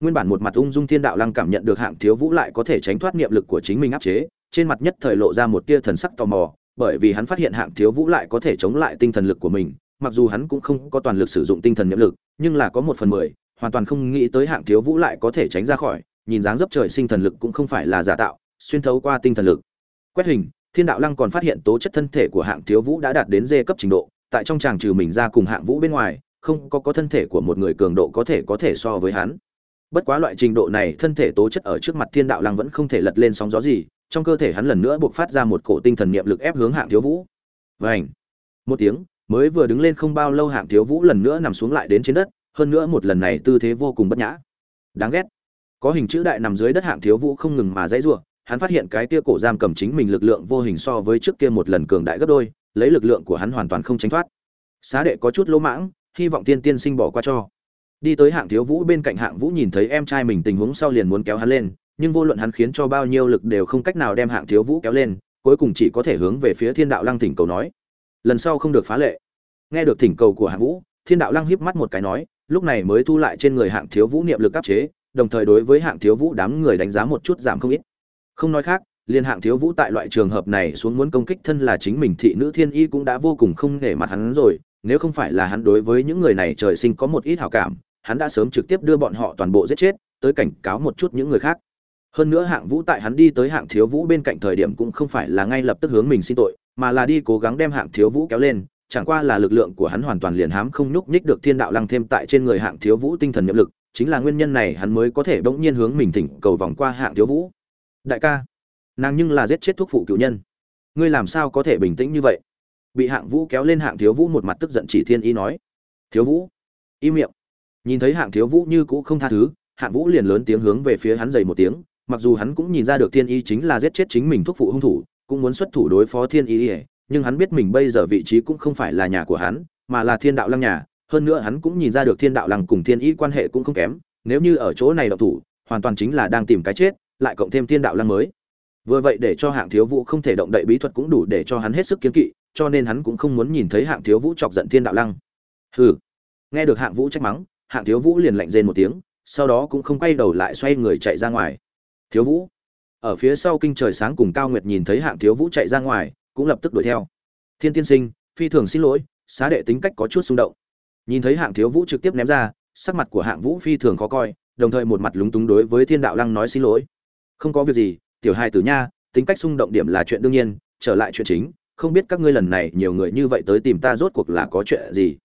Nguyên bản một mặt ung dung thiên đạo lăng cảm nhận được hạng thiếu vũ lại có thể tránh thoát niệm lực của chính mình áp chế, trên mặt nhất thời lộ ra một tia thần sắc tò mò, bởi vì hắn phát hiện hạng thiếu vũ lại có thể chống lại tinh thần lực của mình, mặc dù hắn cũng không có toàn lực sử dụng tinh thần niệm lực, nhưng là có một phần mười, hoàn toàn không nghĩ tới hạng thiếu vũ lại có thể tránh ra khỏi, nhìn dáng dấp trời sinh thần lực cũng không phải là giả tạo xuyên thấu qua tinh thần lực. Quét hình thiên đạo lăng còn phát hiện tố chất thân thể của hạng thiếu vũ đã đạt đến dê cấp trình độ tại trong tràng trừ mình ra cùng hạng vũ bên ngoài không có có thân thể của một người cường độ có thể có thể so với hắn. Bất quá loại trình độ này thân thể tố chất ở trước mặt thiên đạo lăng vẫn không thể lật lên sóng gió gì trong cơ thể hắn lần nữa buộc phát ra một cổ tinh thần niệm lực ép hướng hạng thiếu vũ. Vành, một tiếng mới vừa đứng lên không bao lâu hạng thiếu vũ lần nữa nằm xuống lại đến trên đất hơn nữa một lần này tư thế vô cùng bất nhã. Đáng ghét! Có hình chữ đại nằm dưới đất hạng thiếu vũ không ngừng mà dãy rủa hắn phát hiện cái kia cổ giam cầm chính mình lực lượng vô hình so với trước kia một lần cường đại gấp đôi, lấy lực lượng của hắn hoàn toàn không tránh thoát. Xá đệ có chút lỗ mãng, hy vọng tiên tiên sinh bỏ qua cho. Đi tới hạng thiếu vũ bên cạnh hạng vũ nhìn thấy em trai mình tình huống sau liền muốn kéo hắn lên, nhưng vô luận hắn khiến cho bao nhiêu lực đều không cách nào đem hạng thiếu vũ kéo lên, cuối cùng chỉ có thể hướng về phía thiên đạo lăng thỉnh cầu nói. Lần sau không được phá lệ. Nghe được thỉnh cầu của hạng vũ, thiên đạo lăng híp mắt một cái nói, lúc này mới thu lại trên người hạng thiếu vũ niệm lực áp chế, đồng thời đối với hạng thiếu vũ đám người đánh giá một chút giảm không ít không nói khác, liên hạng thiếu vũ tại loại trường hợp này xuống muốn công kích thân là chính mình thị nữ thiên y cũng đã vô cùng không nể mặt hắn rồi, nếu không phải là hắn đối với những người này trời sinh có một ít hảo cảm, hắn đã sớm trực tiếp đưa bọn họ toàn bộ giết chết, tới cảnh cáo một chút những người khác. Hơn nữa hạng vũ tại hắn đi tới hạng thiếu vũ bên cạnh thời điểm cũng không phải là ngay lập tức hướng mình xin tội, mà là đi cố gắng đem hạng thiếu vũ kéo lên, chẳng qua là lực lượng của hắn hoàn toàn liền hám không nhúc nhích được thiên đạo lăng thêm tại trên người hạng thiếu vũ tinh thần nhiệm lực, chính là nguyên nhân này hắn mới có thể bỗng nhiên hướng mình thỉnh cầu vòng qua hạng thiếu vũ đại ca, nàng nhưng là giết chết thuốc phụ cựu nhân. Ngươi làm sao có thể bình tĩnh như vậy? Bị hạng vũ kéo lên hạng thiếu vũ một mặt tức giận chỉ thiên ý nói. Thiếu vũ, im miệng. Nhìn thấy hạng thiếu vũ như cũ không tha thứ, hạng vũ liền lớn tiếng hướng về phía hắn dày một tiếng, mặc dù hắn cũng nhìn ra được thiên y chính là giết chết chính mình thuốc phụ hung thủ, cũng muốn xuất thủ đối phó thiên y nhưng hắn biết mình bây giờ vị trí cũng không phải là nhà của hắn, mà là thiên đạo lăng nhà. Hơn nữa hắn cũng nhìn ra được thiên đạo lăng cùng thiên y quan hệ cũng không kém, nếu như ở chỗ này đậu thủ, hoàn toàn chính là đang tìm cái chết lại cộng thêm thiên đạo lăng mới. Vừa vậy để cho hạng thiếu vũ không thể động đậy bí thuật cũng đủ để cho hắn hết sức kiến kỵ, cho nên hắn cũng không muốn nhìn thấy hạng thiếu vũ chọc giận thiên đạo lăng. Hừ. Nghe được hạng vũ trách mắng, hạng thiếu vũ liền lạnh rên một tiếng, sau đó cũng không quay đầu lại xoay người chạy ra ngoài. Thiếu vũ. Ở phía sau kinh trời sáng cùng cao nguyệt nhìn thấy hạng thiếu vũ chạy ra ngoài, cũng lập tức đuổi theo. Thiên tiên sinh, phi thường xin lỗi, xá đệ tính cách có chút xung động. Nhìn thấy hạng thiếu vũ trực tiếp ném ra, sắc mặt của hạng vũ phi thường khó coi, đồng thời một mặt lúng túng đối với thiên đạo lăng nói xin lỗi không có việc gì, tiểu hai tử nha, tính cách xung động điểm là chuyện đương nhiên, trở lại chuyện chính, không biết các ngươi lần này nhiều người như vậy tới tìm ta rốt cuộc là có chuyện gì.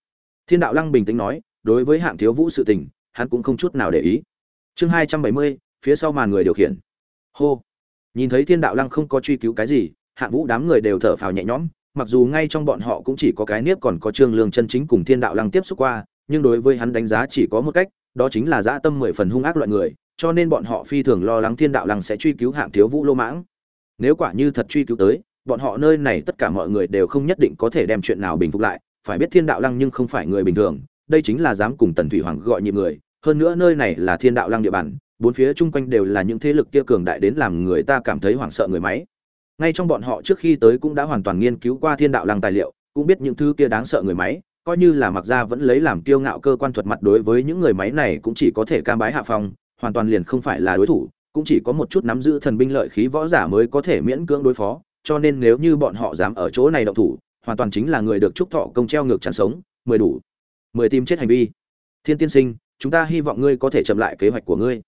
Thiên đạo lăng bình tĩnh nói, đối với hạng thiếu vũ sự tình, hắn cũng không chút nào để ý. Chương hai trăm bảy mươi, phía sau màn người điều khiển. Hô. Nhìn thấy thiên đạo lăng không có truy cứu cái gì, hạng vũ đám người đều thở phào nhẹ nhõm, mặc dù ngay trong bọn họ cũng chỉ có cái nếp còn có trương lương chân chính cùng thiên đạo lăng tiếp xúc qua, nhưng đối với hắn đánh giá chỉ có một cách, đó chính là dã tâm mười phần hung ác loại người cho nên bọn họ phi thường lo lắng thiên đạo lăng sẽ truy cứu hạng thiếu vũ lô mãng. Nếu quả như thật truy cứu tới, bọn họ nơi này tất cả mọi người đều không nhất định có thể đem chuyện nào bình phục lại, phải biết thiên đạo lăng nhưng không phải người bình thường, đây chính là dám cùng tần thủy hoàng gọi nhịp người, hơn nữa nơi này là thiên đạo lăng địa bàn, bốn phía chung quanh đều là những thế lực kia cường đại đến làm người ta cảm thấy hoảng sợ người máy. Ngay trong bọn họ trước khi tới cũng đã hoàn toàn nghiên cứu qua thiên đạo lăng tài liệu, cũng biết những thứ kia đáng sợ người máy, coi như là mặc ra vẫn lấy làm kiêu ngạo cơ quan thuật mặt đối với những người máy này cũng chỉ có thể cam bái hạ phong hoàn toàn liền không phải là đối thủ, cũng chỉ có một chút nắm giữ thần binh lợi khí võ giả mới có thể miễn cưỡng đối phó, cho nên nếu như bọn họ dám ở chỗ này động thủ, hoàn toàn chính là người được chúc thọ công treo ngược chẳng sống, mười đủ, mười tìm chết hành vi. Thiên tiên sinh, chúng ta hy vọng ngươi có thể chậm lại kế hoạch của ngươi.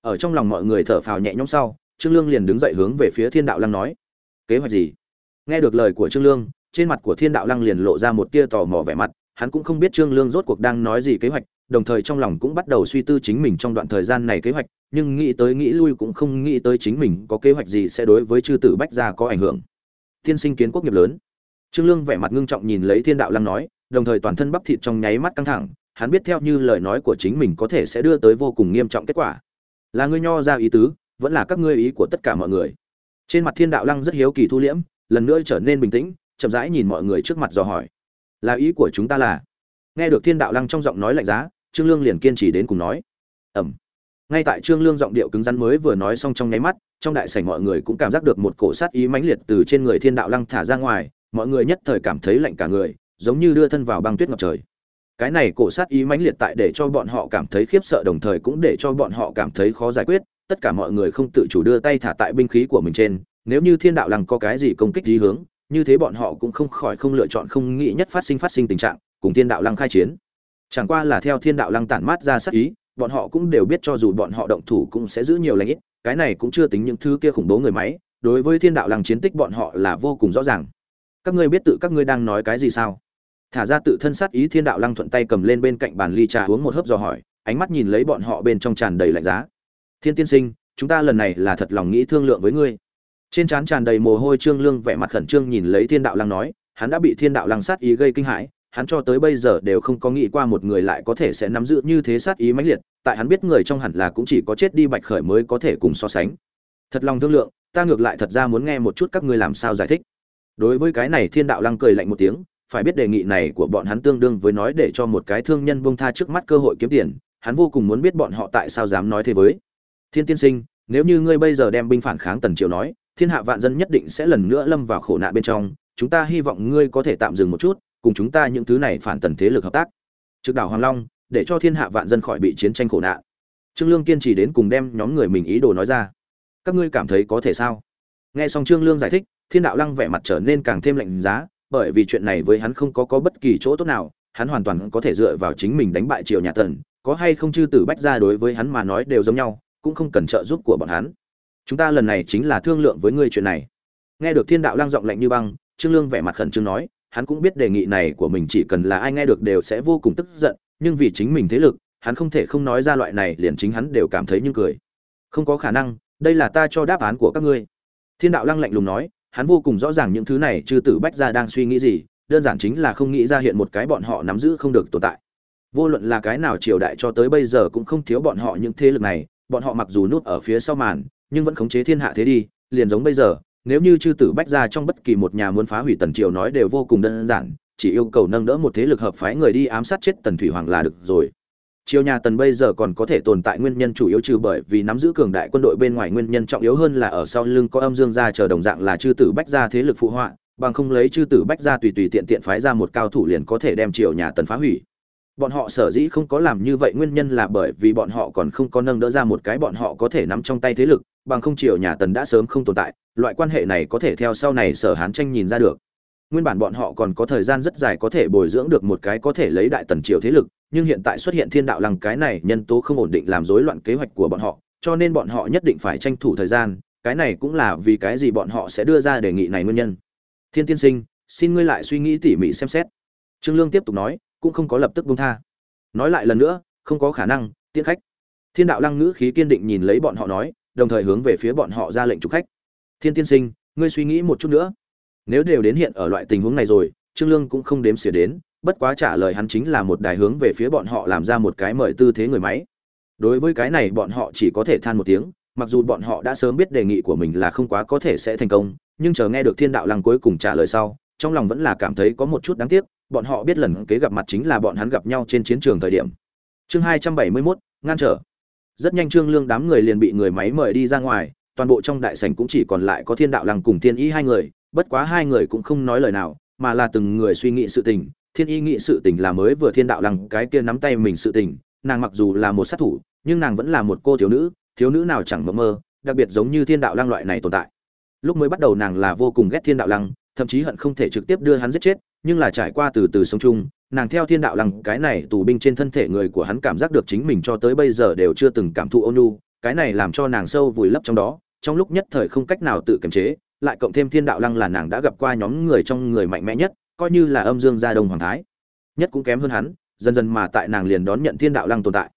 Ở trong lòng mọi người thở phào nhẹ nhõm sau, trương lương liền đứng dậy hướng về phía thiên đạo lăng nói, kế hoạch gì? Nghe được lời của trương lương, trên mặt của thiên đạo lăng liền lộ ra một tia tò mò vẻ mặt, hắn cũng không biết trương lương rốt cuộc đang nói gì kế hoạch đồng thời trong lòng cũng bắt đầu suy tư chính mình trong đoạn thời gian này kế hoạch, nhưng nghĩ tới nghĩ lui cũng không nghĩ tới chính mình có kế hoạch gì sẽ đối với chư tử bách gia có ảnh hưởng. Tiên sinh kiến quốc nghiệp lớn. Trương lương vẻ mặt ngưng trọng nhìn lấy thiên đạo lăng nói, đồng thời toàn thân bắp thịt trong nháy mắt căng thẳng, hắn biết theo như lời nói của chính mình có thể sẽ đưa tới vô cùng nghiêm trọng kết quả. Là ngươi nho ra ý tứ, vẫn là các ngươi ý của tất cả mọi người. Trên mặt thiên đạo lăng rất hiếu kỳ thu liễm, lần nữa trở nên bình tĩnh, chậm rãi nhìn mọi người trước mặt dò hỏi. Là ý của chúng ta là? Nghe được thiên đạo lăng trong giọng nói lạnh giá trương lương liền kiên trì đến cùng nói. Ẩm. Ngay tại trương lương giọng điệu cứng rắn mới vừa nói xong trong nháy mắt, trong đại sảnh mọi người cũng cảm giác được một cổ sát ý mãnh liệt từ trên người thiên đạo lăng thả ra ngoài, mọi người nhất thời cảm thấy lạnh cả người, giống như đưa thân vào băng tuyết ngập trời. Cái này cổ sát ý mãnh liệt tại để cho bọn họ cảm thấy khiếp sợ đồng thời cũng để cho bọn họ cảm thấy khó giải quyết, tất cả mọi người không tự chủ đưa tay thả tại binh khí của mình trên, nếu như thiên đạo lăng có cái gì công kích gì hướng, như thế bọn họ cũng không khỏi không lựa chọn không nghĩ nhất phát sinh phát sinh tình trạng, cùng thiên đạo lăng khai chiến chẳng qua là theo thiên đạo lăng tản mát ra sát ý, bọn họ cũng đều biết cho dù bọn họ động thủ cũng sẽ giữ nhiều lãnh ít, cái này cũng chưa tính những thứ kia khủng bố người máy, đối với thiên đạo lăng chiến tích bọn họ là vô cùng rõ ràng. Các ngươi biết tự các ngươi đang nói cái gì sao? Thả ra tự thân sát ý thiên đạo lăng thuận tay cầm lên bên cạnh bàn ly trà uống một hớp dò hỏi, ánh mắt nhìn lấy bọn họ bên trong tràn đầy lạnh giá. Thiên tiên sinh, chúng ta lần này là thật lòng nghĩ thương lượng với ngươi. Trên trán tràn đầy mồ hôi trương lương vẻ mặt khẩn trương nhìn lấy thiên đạo lăng nói, hắn đã bị thiên đạo lăng sát ý gây kinh hãi hắn cho tới bây giờ đều không có nghĩ qua một người lại có thể sẽ nắm giữ như thế sát ý mãnh liệt, tại hắn biết người trong hẳn là cũng chỉ có chết đi bạch khởi mới có thể cùng so sánh. Thật lòng thương lượng, ta ngược lại thật ra muốn nghe một chút các ngươi làm sao giải thích. Đối với cái này thiên đạo lăng cười lạnh một tiếng, phải biết đề nghị này của bọn hắn tương đương với nói để cho một cái thương nhân buông tha trước mắt cơ hội kiếm tiền, hắn vô cùng muốn biết bọn họ tại sao dám nói thế với. Thiên tiên sinh, nếu như ngươi bây giờ đem binh phản kháng tần triều nói, thiên hạ vạn dân nhất định sẽ lần nữa lâm vào khổ nạn bên trong, chúng ta hy vọng ngươi có thể tạm dừng một chút cùng chúng ta những thứ này phản tần thế lực hợp tác. Trực đảo hoàng long, để cho thiên hạ vạn dân khỏi bị chiến tranh khổ nạn. Trương lương kiên trì đến cùng đem nhóm người mình ý đồ nói ra. Các ngươi cảm thấy có thể sao? Nghe xong trương lương giải thích, thiên đạo lăng vẻ mặt trở nên càng thêm lạnh giá, bởi vì chuyện này với hắn không có có bất kỳ chỗ tốt nào, hắn hoàn toàn có thể dựa vào chính mình đánh bại triều nhà tần, có hay không chư tử bách ra đối với hắn mà nói đều giống nhau, cũng không cần trợ giúp của bọn hắn. Chúng ta lần này chính là thương lượng với ngươi chuyện này. Nghe được thiên đạo lăng giọng lạnh như băng, trương lương vẻ mặt khẩn trương nói hắn cũng biết đề nghị này của mình chỉ cần là ai nghe được đều sẽ vô cùng tức giận, nhưng vì chính mình thế lực, hắn không thể không nói ra loại này liền chính hắn đều cảm thấy như cười. Không có khả năng, đây là ta cho đáp án của các ngươi. Thiên đạo lăng lạnh lùng nói, hắn vô cùng rõ ràng những thứ này chư tử bách ra đang suy nghĩ gì, đơn giản chính là không nghĩ ra hiện một cái bọn họ nắm giữ không được tồn tại. Vô luận là cái nào triều đại cho tới bây giờ cũng không thiếu bọn họ những thế lực này, bọn họ mặc dù núp ở phía sau màn, nhưng vẫn khống chế thiên hạ thế đi, liền giống bây giờ nếu như chư tử bách ra trong bất kỳ một nhà muốn phá hủy tần triều nói đều vô cùng đơn giản, chỉ yêu cầu nâng đỡ một thế lực hợp phái người đi ám sát chết tần thủy hoàng là được rồi. Triều nhà tần bây giờ còn có thể tồn tại nguyên nhân chủ yếu trừ bởi vì nắm giữ cường đại quân đội bên ngoài nguyên nhân trọng yếu hơn là ở sau lưng có âm dương gia chờ đồng dạng là chư tử bách gia thế lực phụ họa, bằng không lấy chư tử bách gia tùy tùy tiện tiện phái ra một cao thủ liền có thể đem triều nhà tần phá hủy bọn họ sở dĩ không có làm như vậy nguyên nhân là bởi vì bọn họ còn không có nâng đỡ ra một cái bọn họ có thể nắm trong tay thế lực, bằng không triều nhà tần đã sớm không tồn tại, loại quan hệ này có thể theo sau này sở hán tranh nhìn ra được. Nguyên bản bọn họ còn có thời gian rất dài có thể bồi dưỡng được một cái có thể lấy đại tần triều thế lực, nhưng hiện tại xuất hiện thiên đạo lăng cái này nhân tố không ổn định làm rối loạn kế hoạch của bọn họ, cho nên bọn họ nhất định phải tranh thủ thời gian, cái này cũng là vì cái gì bọn họ sẽ đưa ra đề nghị này nguyên nhân. Thiên tiên sinh, xin ngươi lại suy nghĩ tỉ mỉ xem xét. Trương lương tiếp tục nói cũng không có lập tức buông tha. Nói lại lần nữa, không có khả năng, tiễn khách. Thiên đạo lăng ngữ khí kiên định nhìn lấy bọn họ nói, đồng thời hướng về phía bọn họ ra lệnh chủ khách. Thiên tiên sinh, ngươi suy nghĩ một chút nữa. Nếu đều đến hiện ở loại tình huống này rồi, trương lương cũng không đếm xỉa đến, bất quá trả lời hắn chính là một đài hướng về phía bọn họ làm ra một cái mời tư thế người máy. Đối với cái này bọn họ chỉ có thể than một tiếng, mặc dù bọn họ đã sớm biết đề nghị của mình là không quá có thể sẽ thành công, nhưng chờ nghe được thiên đạo lăng cuối cùng trả lời sau, trong lòng vẫn là cảm thấy có một chút đáng tiếc bọn họ biết lần kế gặp mặt chính là bọn hắn gặp nhau trên chiến trường thời điểm. Chương hai trăm bảy mươi 271, ngăn trở. Rất nhanh trương lương đám người liền bị người máy mời đi ra ngoài toàn bộ trong đại sảnh cũng chỉ còn lại có thiên đạo lăng cùng thiên y hai người bất quá hai người cũng không nói lời nào mà là từng người suy nghĩ sự tình. Thiên y nghĩ sự tình là mới vừa thiên đạo lăng cái kia nắm tay mình sự tình nàng mặc dù là một sát thủ nhưng nàng vẫn là một cô thiếu nữ thiếu nữ nào chẳng mơ mơ đặc biệt giống như thiên đạo lăng loại này tồn tại. Lúc mới bắt đầu nàng là vô cùng ghét thiên đạo lăng thậm chí hận không thể trực tiếp đưa hắn giết chết, nhưng là trải qua từ từ sống chung, nàng theo thiên đạo lăng, cái này tù binh trên thân thể người của hắn cảm giác được chính mình cho tới bây giờ đều chưa từng cảm thụ ôn nhu, cái này làm cho nàng sâu vùi lấp trong đó, trong lúc nhất thời không cách nào tự kiềm chế, lại cộng thêm thiên đạo lăng là nàng đã gặp qua nhóm người trong người mạnh mẽ nhất, coi như là âm dương gia đông hoàng thái, nhất cũng kém hơn hắn, dần dần mà tại nàng liền đón nhận thiên đạo lăng tồn tại.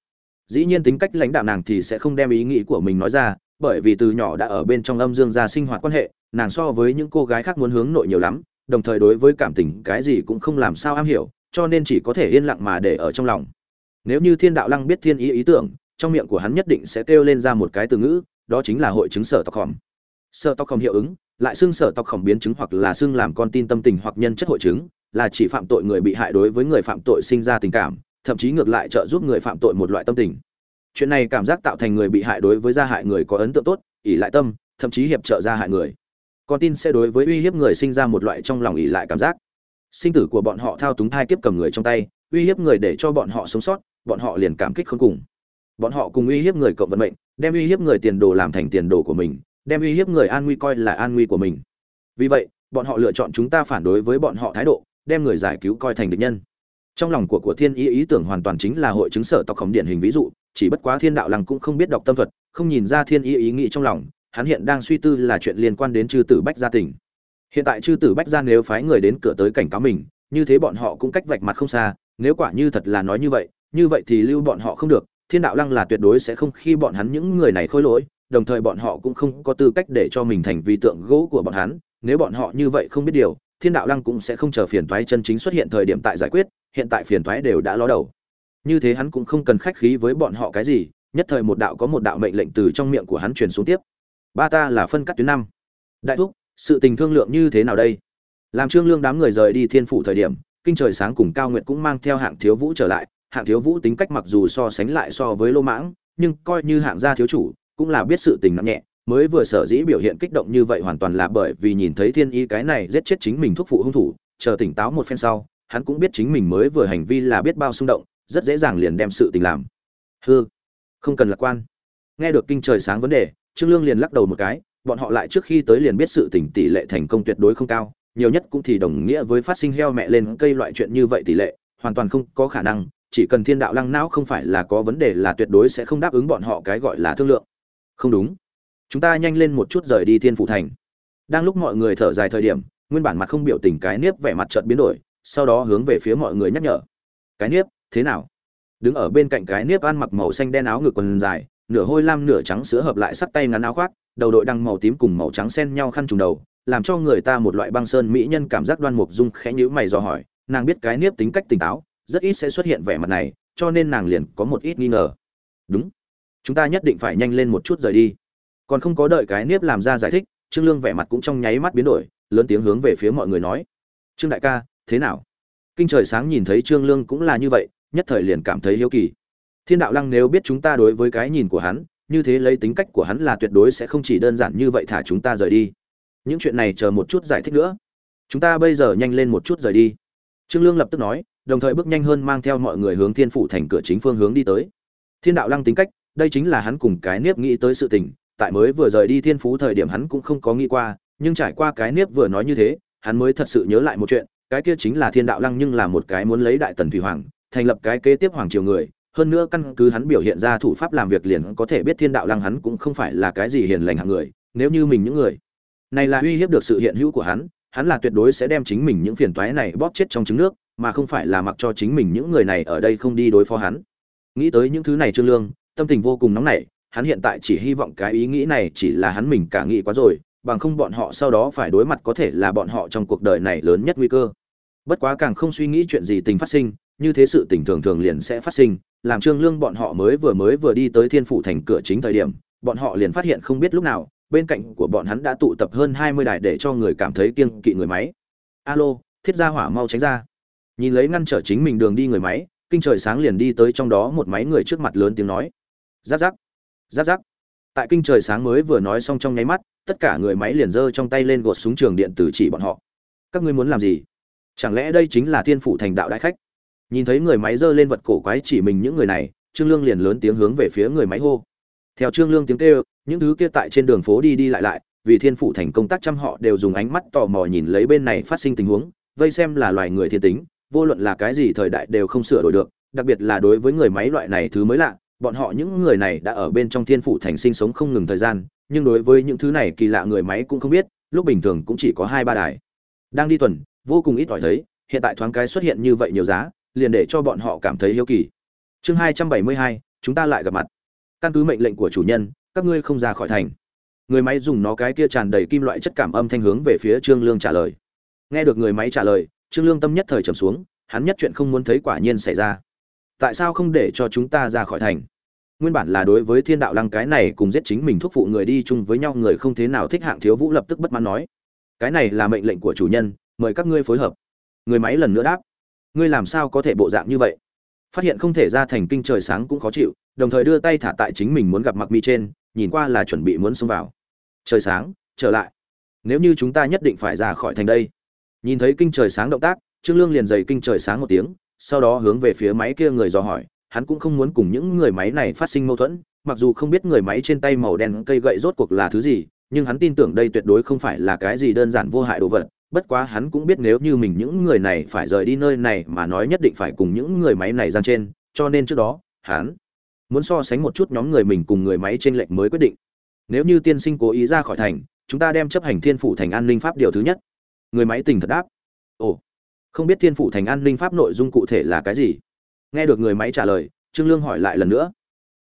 Dĩ nhiên tính cách lãnh đạo nàng thì sẽ không đem ý nghĩ của mình nói ra bởi vì từ nhỏ đã ở bên trong âm dương gia sinh hoạt quan hệ, nàng so với những cô gái khác muốn hướng nội nhiều lắm, đồng thời đối với cảm tình cái gì cũng không làm sao am hiểu, cho nên chỉ có thể yên lặng mà để ở trong lòng. Nếu như thiên đạo lăng biết thiên ý ý tưởng, trong miệng của hắn nhất định sẽ kêu lên ra một cái từ ngữ, đó chính là hội chứng sở tộc khỏm sở tộc khỏm hiệu ứng, lại xưng sở tộc khỏm biến chứng hoặc là xưng làm con tin tâm tình hoặc nhân chất hội chứng, là chỉ phạm tội người bị hại đối với người phạm tội sinh ra tình cảm, thậm chí ngược lại trợ giúp người phạm tội một loại tâm tình chuyện này cảm giác tạo thành người bị hại đối với gia hại người có ấn tượng tốt ỉ lại tâm, thậm chí hiệp trợ gia hại người. Con tin sẽ đối với uy hiếp người sinh ra một loại trong lòng ỉ lại cảm giác. Sinh tử của bọn họ thao túng thai kiếp cầm người trong tay, uy hiếp người để cho bọn họ sống sót, bọn họ liền cảm kích không cùng. Bọn họ cùng uy hiếp người cộng vận mệnh, đem uy hiếp người tiền đồ làm thành tiền đồ của mình, đem uy hiếp người an nguy coi là an nguy của mình. Vì vậy, bọn họ lựa chọn chúng ta phản đối với bọn họ thái độ, đem người giải cứu coi thành địch nhân trong lòng của của thiên ý ý tưởng hoàn toàn chính là hội chứng sở tộc khổng điển hình ví dụ, chỉ bất quá thiên đạo lăng cũng không biết đọc tâm thuật, không nhìn ra thiên ý ý nghĩ trong lòng, hắn hiện đang suy tư là chuyện liên quan đến chư tử bách gia tỉnh hiện tại chư tử bách gia nếu phái người đến cửa tới cảnh cáo mình, như thế bọn họ cũng cách vạch mặt không xa, nếu quả như thật là nói như vậy như vậy thì lưu bọn họ không được, thiên đạo lăng là tuyệt đối sẽ không khi bọn hắn những người này khôi lỗi, đồng thời bọn họ cũng không có tư cách để cho mình thành vi tượng gỗ của bọn hắn, nếu bọn họ như vậy không biết điều, thiên đạo lăng cũng sẽ không chờ phiền toái chân chính xuất hiện thời điểm tại giải quyết hiện tại phiền toái đều đã ló đầu. Như thế hắn cũng không cần khách khí với bọn họ cái gì, nhất thời một đạo có một đạo mệnh lệnh từ trong miệng của hắn truyền xuống tiếp. Ba ta là phân cắt tuyến năm. Đại thúc, sự tình thương lượng như thế nào đây? Làm trương lương đám người rời đi thiên phủ thời điểm, kinh trời sáng cùng cao nguyệt cũng mang theo hạng thiếu vũ trở lại. Hạng thiếu vũ tính cách mặc dù so sánh lại so với lô mãng, nhưng coi như hạng gia thiếu chủ, cũng là biết sự tình nặng nhẹ. Mới vừa sở dĩ biểu hiện kích động như vậy hoàn toàn là bởi vì nhìn thấy thiên y cái này giết chết chính mình thúc phụ hung thủ, chờ tỉnh táo một phen sau hắn cũng biết chính mình mới vừa hành vi là biết bao xung động, rất dễ dàng liền đem sự tình làm. Hư không cần lạc quan. Nghe được kinh trời sáng vấn đề, trương lương liền lắc đầu một cái, bọn họ lại trước khi tới liền biết sự tình tỷ lệ thành công tuyệt đối không cao, nhiều nhất cũng thì đồng nghĩa với phát sinh heo mẹ lên cây loại chuyện như vậy tỷ lệ, hoàn toàn không có khả năng, chỉ cần thiên đạo lăng não không phải là có vấn đề là tuyệt đối sẽ không đáp ứng bọn họ cái gọi là thương lượng. Không đúng. Chúng ta nhanh lên một chút rời đi thiên phủ thành. Đang lúc mọi người thở dài thời điểm, nguyên bản mặt không biểu tình cái niếp vẻ mặt chợt biến đổi sau đó hướng về phía mọi người nhắc nhở. Cái niếp, thế nào? Đứng ở bên cạnh cái niếp ăn mặc màu xanh đen áo ngực quần dài, nửa hôi lam nửa trắng sữa hợp lại sắt tay ngắn áo khoác, đầu đội đăng màu tím cùng màu trắng xen nhau khăn trùng đầu, làm cho người ta một loại băng sơn mỹ nhân cảm giác đoan mục dung khẽ nhữ mày dò hỏi, nàng biết cái niếp tính cách tỉnh táo, rất ít sẽ xuất hiện vẻ mặt này, cho nên nàng liền có một ít nghi ngờ. Đúng. Chúng ta nhất định phải nhanh lên một chút rời đi. Còn không có đợi cái niếp làm ra giải thích, trương lương vẻ mặt cũng trong nháy mắt biến đổi, lớn tiếng hướng về phía mọi người nói. Trương đại ca thế nào? Kinh trời sáng nhìn thấy trương lương cũng là như vậy, nhất thời liền cảm thấy hiếu kỳ. Thiên đạo lăng nếu biết chúng ta đối với cái nhìn của hắn, như thế lấy tính cách của hắn là tuyệt đối sẽ không chỉ đơn giản như vậy thả chúng ta rời đi. Những chuyện này chờ một chút giải thích nữa. Chúng ta bây giờ nhanh lên một chút rời đi. Trương lương lập tức nói, đồng thời bước nhanh hơn mang theo mọi người hướng thiên phủ thành cửa chính phương hướng đi tới. Thiên đạo lăng tính cách, đây chính là hắn cùng cái nếp nghĩ tới sự tình, tại mới vừa rời đi thiên phú thời điểm hắn cũng không có nghĩ qua, nhưng trải qua cái nếp vừa nói như thế, hắn mới thật sự nhớ lại một chuyện cái kia chính là thiên đạo lăng nhưng là một cái muốn lấy đại tần thủy hoàng, thành lập cái kế tiếp hoàng triều người, hơn nữa căn cứ hắn biểu hiện ra thủ pháp làm việc liền có thể biết thiên đạo lăng hắn cũng không phải là cái gì hiền lành hạng người, nếu như mình những người này là uy hiếp được sự hiện hữu của hắn hắn là tuyệt đối sẽ đem chính mình những phiền toái này bóp chết trong trứng nước, mà không phải là mặc cho chính mình những người này ở đây không đi đối phó hắn. Nghĩ tới những thứ này trương lương, tâm tình vô cùng nóng nảy, hắn hiện tại chỉ hy vọng cái ý nghĩ này chỉ là hắn mình cả nghĩ quá rồi bằng không bọn họ sau đó phải đối mặt có thể là bọn họ trong cuộc đời này lớn nhất nguy cơ. Bất quá càng không suy nghĩ chuyện gì tình phát sinh, như thế sự tình thường thường liền sẽ phát sinh, làm trương lương bọn họ mới vừa mới vừa đi tới thiên phủ thành cửa chính thời điểm, bọn họ liền phát hiện không biết lúc nào, bên cạnh của bọn hắn đã tụ tập hơn hai mươi đài để cho người cảm thấy kiêng kỵ người máy. Alo, thiết gia hỏa mau tránh ra. Nhìn lấy ngăn trở chính mình đường đi người máy, kinh trời sáng liền đi tới trong đó một máy người trước mặt lớn tiếng nói. Giáp giáp giáp giáp tại kinh trời sáng mới vừa nói xong trong nháy mắt, tất cả người máy liền giơ trong tay lên gột súng trường điện tử chỉ bọn họ. Các ngươi muốn làm gì? Chẳng lẽ đây chính là thiên phủ thành đạo đại khách? Nhìn thấy người máy giơ lên vật cổ quái chỉ mình những người này, trương lương liền lớn tiếng hướng về phía người máy hô. Theo trương lương tiếng kêu, những thứ kia tại trên đường phố đi đi lại lại, vì thiên phủ thành công tác chăm họ đều dùng ánh mắt tò mò nhìn lấy bên này phát sinh tình huống, vây xem là loài người thiên tính, vô luận là cái gì thời đại đều không sửa đổi được, đặc biệt là đối với người máy loại này thứ mới lạ bọn họ những người này đã ở bên trong thiên phủ thành sinh sống không ngừng thời gian, nhưng đối với những thứ này kỳ lạ người máy cũng không biết, lúc bình thường cũng chỉ có hai ba đài. Đang đi tuần, vô cùng ít ỏi thấy, hiện tại thoáng cái xuất hiện như vậy nhiều giá, liền để cho bọn họ cảm thấy hiếu kỳ. Chương hai trăm bảy mươi hai, chúng ta lại gặp mặt. Căn cứ mệnh lệnh của chủ nhân, các ngươi không ra khỏi thành. Người máy dùng nó cái kia tràn đầy kim loại chất cảm âm thanh hướng về phía trương lương trả lời. Nghe được người máy trả lời, trương lương tâm nhất thời trầm xuống, hắn nhất chuyện không muốn thấy quả nhiên xảy ra. Tại sao không để cho chúng ta ra khỏi thành? Nguyên bản là đối với thiên đạo lăng cái này cùng giết chính mình thúc phụ người đi chung với nhau người không thế nào thích hạng thiếu vũ lập tức bất mãn nói, cái này là mệnh lệnh của chủ nhân, mời các ngươi phối hợp. Người máy lần nữa đáp, ngươi làm sao có thể bộ dạng như vậy? Phát hiện không thể ra thành kinh trời sáng cũng khó chịu, đồng thời đưa tay thả tại chính mình muốn gặp mặc mi trên, nhìn qua là chuẩn bị muốn xông vào. Trời sáng, trở lại. Nếu như chúng ta nhất định phải ra khỏi thành đây. Nhìn thấy kinh trời sáng động tác, trương lương liền dày kinh trời sáng một tiếng, sau đó hướng về phía máy kia người dò hỏi hắn cũng không muốn cùng những người máy này phát sinh mâu thuẫn, mặc dù không biết người máy trên tay màu đen cây gậy rốt cuộc là thứ gì, nhưng hắn tin tưởng đây tuyệt đối không phải là cái gì đơn giản vô hại đồ vật, bất quá hắn cũng biết nếu như mình những người này phải rời đi nơi này mà nói nhất định phải cùng những người máy này gian trên, cho nên trước đó, hắn muốn so sánh một chút nhóm người mình cùng người máy trên lệnh mới quyết định. Nếu như tiên sinh cố ý ra khỏi thành, chúng ta đem chấp hành thiên phủ thành an ninh pháp điều thứ nhất. Người máy tình thật đáp. Ồ, không biết thiên phủ thành an ninh pháp nội dung cụ thể là cái gì? Nghe được người máy trả lời, trương lương hỏi lại lần nữa.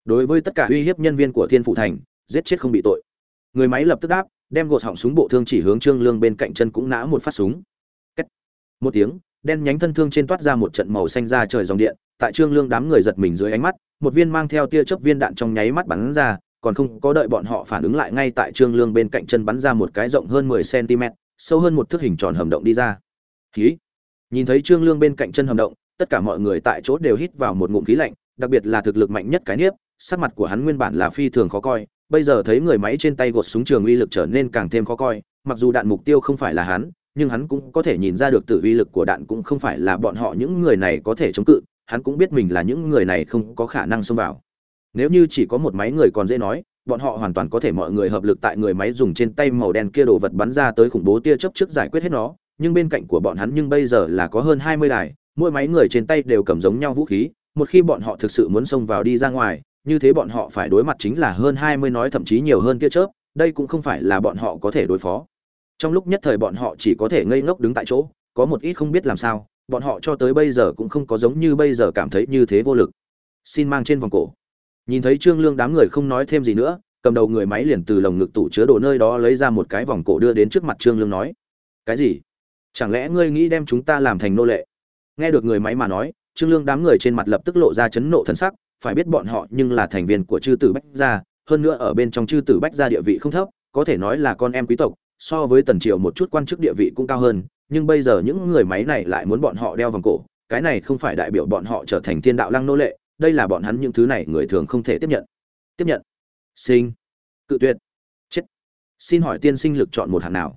Đối với tất cả uy hiếp nhân viên của thiên phủ thành, giết chết không bị tội. Người máy lập tức đáp, đem gột họng súng bộ thương chỉ hướng trương lương bên cạnh chân cũng nã một phát súng. Cách. một tiếng, đen nhánh thân thương trên toát ra một trận màu xanh ra trời dòng điện, tại trương lương đám người giật mình dưới ánh mắt, một viên mang theo tia chớp viên đạn trong nháy mắt bắn ra, còn không có đợi bọn họ phản ứng lại ngay tại trương lương bên cạnh chân bắn ra một cái rộng hơn 10 cm sâu hơn một thước hình tròn hầm động đi ra. Khí nhìn thấy trương lương bên cạnh chân hầm động tất cả mọi người tại chỗ đều hít vào một ngụm khí lạnh, đặc biệt là thực lực mạnh nhất cái niếp, sắc mặt của hắn nguyên bản là phi thường khó coi, bây giờ thấy người máy trên tay gột súng trường uy lực trở nên càng thêm khó coi, mặc dù đạn mục tiêu không phải là hắn, nhưng hắn cũng có thể nhìn ra được tự uy lực của đạn cũng không phải là bọn họ những người này có thể chống cự, hắn cũng biết mình là những người này không có khả năng xông vào. Nếu như chỉ có một máy người còn dễ nói, bọn họ hoàn toàn có thể mọi người hợp lực tại người máy dùng trên tay màu đen kia đồ vật bắn ra tới khủng bố tia chớp trước giải quyết hết nó, nhưng bên cạnh của bọn hắn nhưng bây giờ là có hơn hai mươi đài mỗi máy người trên tay đều cầm giống nhau vũ khí, một khi bọn họ thực sự muốn xông vào đi ra ngoài, như thế bọn họ phải đối mặt chính là hơn hai mươi nói thậm chí nhiều hơn tia chớp, đây cũng không phải là bọn họ có thể đối phó. Trong lúc nhất thời bọn họ chỉ có thể ngây ngốc đứng tại chỗ, có một ít không biết làm sao, bọn họ cho tới bây giờ cũng không có giống như bây giờ cảm thấy như thế vô lực. Xin mang trên vòng cổ. Nhìn thấy trương lương đám người không nói thêm gì nữa, cầm đầu người máy liền từ lồng ngực tủ chứa đồ nơi đó lấy ra một cái vòng cổ đưa đến trước mặt trương lương nói, cái gì? Chẳng lẽ ngươi nghĩ đem chúng ta làm thành nô lệ? Nghe được người máy mà nói, trương lương đám người trên mặt lập tức lộ ra chấn nộ thần sắc, phải biết bọn họ nhưng là thành viên của chư tử bách gia, hơn nữa ở bên trong chư tử bách gia địa vị không thấp, có thể nói là con em quý tộc, so với tần triều một chút quan chức địa vị cũng cao hơn, nhưng bây giờ những người máy này lại muốn bọn họ đeo vòng cổ, cái này không phải đại biểu bọn họ trở thành thiên đạo lăng nô lệ, đây là bọn hắn những thứ này người thường không thể tiếp nhận. Tiếp nhận. Sinh. Cự tuyệt. Chết. Xin hỏi tiên sinh lực chọn một hạng nào?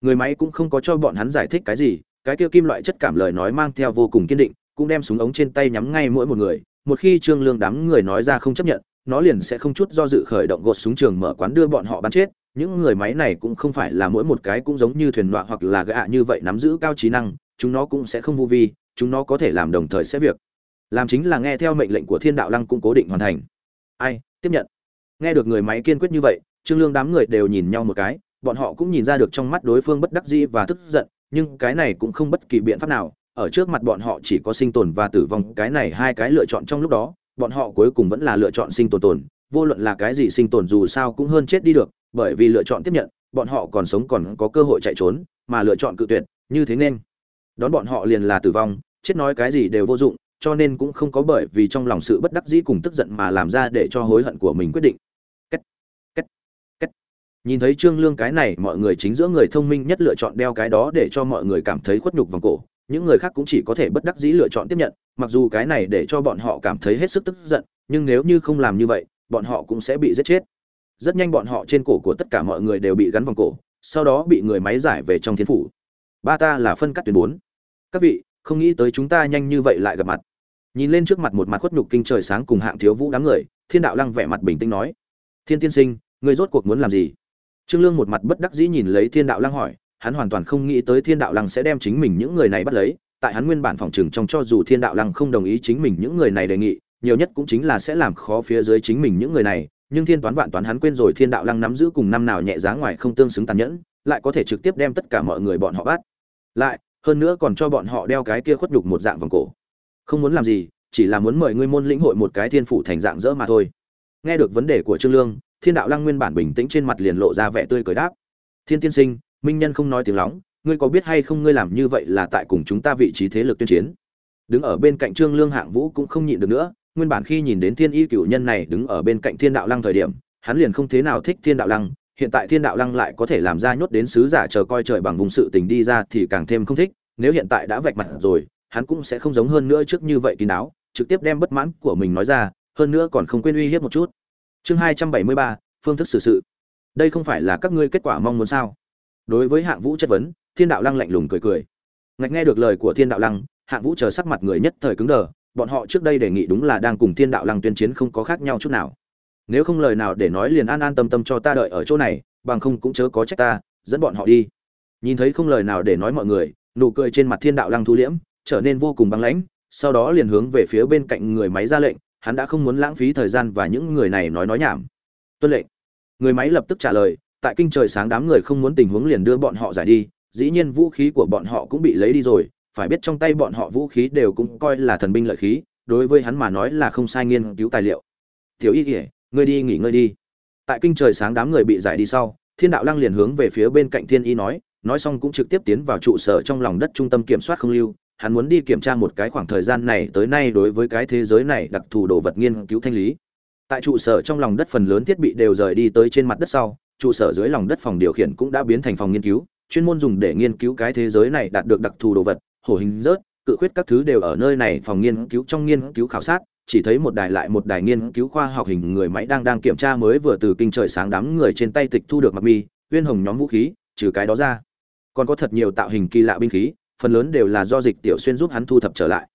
Người máy cũng không có cho bọn hắn giải thích cái gì cái kia kim loại chất cảm lời nói mang theo vô cùng kiên định, cũng đem súng ống trên tay nhắm ngay mỗi một người, một khi trương lương đám người nói ra không chấp nhận, nó liền sẽ không chút do dự khởi động gột súng trường mở quán đưa bọn họ bắn chết. Những người máy này cũng không phải là mỗi một cái cũng giống như thuyền loại hoặc là gạ như vậy nắm giữ cao trí năng, chúng nó cũng sẽ không vô vi, chúng nó có thể làm đồng thời sẽ việc. Làm chính là nghe theo mệnh lệnh của thiên đạo lăng cũng cố định hoàn thành. Ai, tiếp nhận. Nghe được người máy kiên quyết như vậy, trương lương đám người đều nhìn nhau một cái, bọn họ cũng nhìn ra được trong mắt đối phương bất đắc dĩ và tức giận nhưng cái này cũng không bất kỳ biện pháp nào, ở trước mặt bọn họ chỉ có sinh tồn và tử vong, cái này hai cái lựa chọn trong lúc đó, bọn họ cuối cùng vẫn là lựa chọn sinh tồn tồn, vô luận là cái gì sinh tồn dù sao cũng hơn chết đi được, bởi vì lựa chọn tiếp nhận, bọn họ còn sống còn có cơ hội chạy trốn, mà lựa chọn cự tuyệt, như thế nên, đón bọn họ liền là tử vong, chết nói cái gì đều vô dụng, cho nên cũng không có bởi vì trong lòng sự bất đắc dĩ cùng tức giận mà làm ra để cho hối hận của mình quyết định nhìn thấy trương lương cái này, mọi người chính giữa người thông minh nhất lựa chọn đeo cái đó để cho mọi người cảm thấy khuất nhục vòng cổ. Những người khác cũng chỉ có thể bất đắc dĩ lựa chọn tiếp nhận, mặc dù cái này để cho bọn họ cảm thấy hết sức tức giận, nhưng nếu như không làm như vậy, bọn họ cũng sẽ bị giết chết. Rất nhanh bọn họ trên cổ của tất cả mọi người đều bị gắn vòng cổ, sau đó bị người máy giải về trong thiên phủ. Ba ta là phân cắt tuyến bốn. Các vị, không nghĩ tới chúng ta nhanh như vậy lại gặp mặt. Nhìn lên trước mặt một mặt khuất nhục kinh trời sáng cùng hạng thiếu vũ đám người, thiên đạo lăng vẻ mặt bình tĩnh nói. Thiên tiên sinh, người rốt cuộc muốn làm gì? Trương lương một mặt bất đắc dĩ nhìn lấy thiên đạo lăng hỏi, hắn hoàn toàn không nghĩ tới thiên đạo lăng sẽ đem chính mình những người này bắt lấy, tại hắn nguyên bản phòng trường trong cho dù thiên đạo lăng không đồng ý chính mình những người này đề nghị, nhiều nhất cũng chính là sẽ làm khó phía dưới chính mình những người này, nhưng thiên toán vạn toán hắn quên rồi thiên đạo lăng nắm giữ cùng năm nào nhẹ giá ngoài không tương xứng tàn nhẫn, lại có thể trực tiếp đem tất cả mọi người bọn họ bắt. Lại, hơn nữa còn cho bọn họ đeo cái kia khuất nhục một dạng vòng cổ. Không muốn làm gì, chỉ là muốn mời ngươi môn lĩnh hội một cái thiên phủ thành dạng dỡ mà thôi. Nghe được vấn đề của trương lương thiên đạo lăng nguyên bản bình tĩnh trên mặt liền lộ ra vẻ tươi cười đáp. Thiên tiên sinh, minh nhân không nói tiếng lóng, ngươi có biết hay không ngươi làm như vậy là tại cùng chúng ta vị trí thế lực tuyên chiến? Đứng ở bên cạnh trương lương hạng vũ cũng không nhịn được nữa, nguyên bản khi nhìn đến thiên y cửu nhân này đứng ở bên cạnh thiên đạo lăng thời điểm, hắn liền không thế nào thích thiên đạo lăng, hiện tại thiên đạo lăng lại có thể làm ra nhốt đến sứ giả chờ coi trời bằng vùng sự tình đi ra thì càng thêm không thích, nếu hiện tại đã vạch mặt rồi, hắn cũng sẽ không giống hơn nữa trước như vậy kín đáo, trực tiếp đem bất mãn của mình nói ra, hơn nữa còn không quên uy hiếp một chút chương hai trăm bảy mươi ba, phương thức xử sự. Đây không phải là các ngươi kết quả mong muốn sao? Đối với hạng vũ chất vấn, thiên đạo lăng lạnh lùng cười cười. Ngạch nghe được lời của thiên đạo lăng, hạng vũ chờ sắc mặt người nhất thời cứng đờ, bọn họ trước đây đề nghị đúng là đang cùng thiên đạo lăng tuyên chiến không có khác nhau chút nào. Nếu không lời nào để nói liền an an tâm tâm cho ta đợi ở chỗ này, bằng không cũng chớ có trách ta, dẫn bọn họ đi. Nhìn thấy không lời nào để nói mọi người, nụ cười trên mặt thiên đạo lăng thu liễm, trở nên vô cùng băng lãnh, sau đó liền hướng về phía bên cạnh người máy ra lệnh hắn đã không muốn lãng phí thời gian và những người này nói nói nhảm. Tuân lệnh. Người máy lập tức trả lời, tại kinh trời sáng đám người không muốn tình huống liền đưa bọn họ giải đi, dĩ nhiên vũ khí của bọn họ cũng bị lấy đi rồi, phải biết trong tay bọn họ vũ khí đều cũng coi là thần binh lợi khí, đối với hắn mà nói là không sai nghiên cứu tài liệu. Tiểu y kỉa ngươi đi nghỉ ngơi đi. Tại kinh trời sáng đám người bị giải đi sau, thiên đạo lăng liền hướng về phía bên cạnh thiên y nói nói xong cũng trực tiếp tiến vào trụ sở trong lòng đất trung tâm kiểm soát không lưu hắn muốn đi kiểm tra một cái khoảng thời gian này tới nay đối với cái thế giới này đặc thù đồ vật nghiên cứu thanh lý. Tại trụ sở trong lòng đất phần lớn thiết bị đều rời đi tới trên mặt đất sau, trụ sở dưới lòng đất phòng điều khiển cũng đã biến thành phòng nghiên cứu, chuyên môn dùng để nghiên cứu cái thế giới này đạt được đặc thù đồ vật, hổ hình rớt, cự khuyết các thứ đều ở nơi này phòng nghiên cứu trong nghiên cứu khảo sát, chỉ thấy một đài lại một đài nghiên cứu khoa học hình người máy đang đang kiểm tra mới vừa từ kinh trời sáng đám người trên tay tịch thu được mặc mi uyên hồng nhóm vũ khí, trừ cái đó ra. Còn có thật nhiều tạo hình kỳ lạ binh khí phần lớn đều là do dịch tiểu xuyên giúp hắn thu thập trở lại.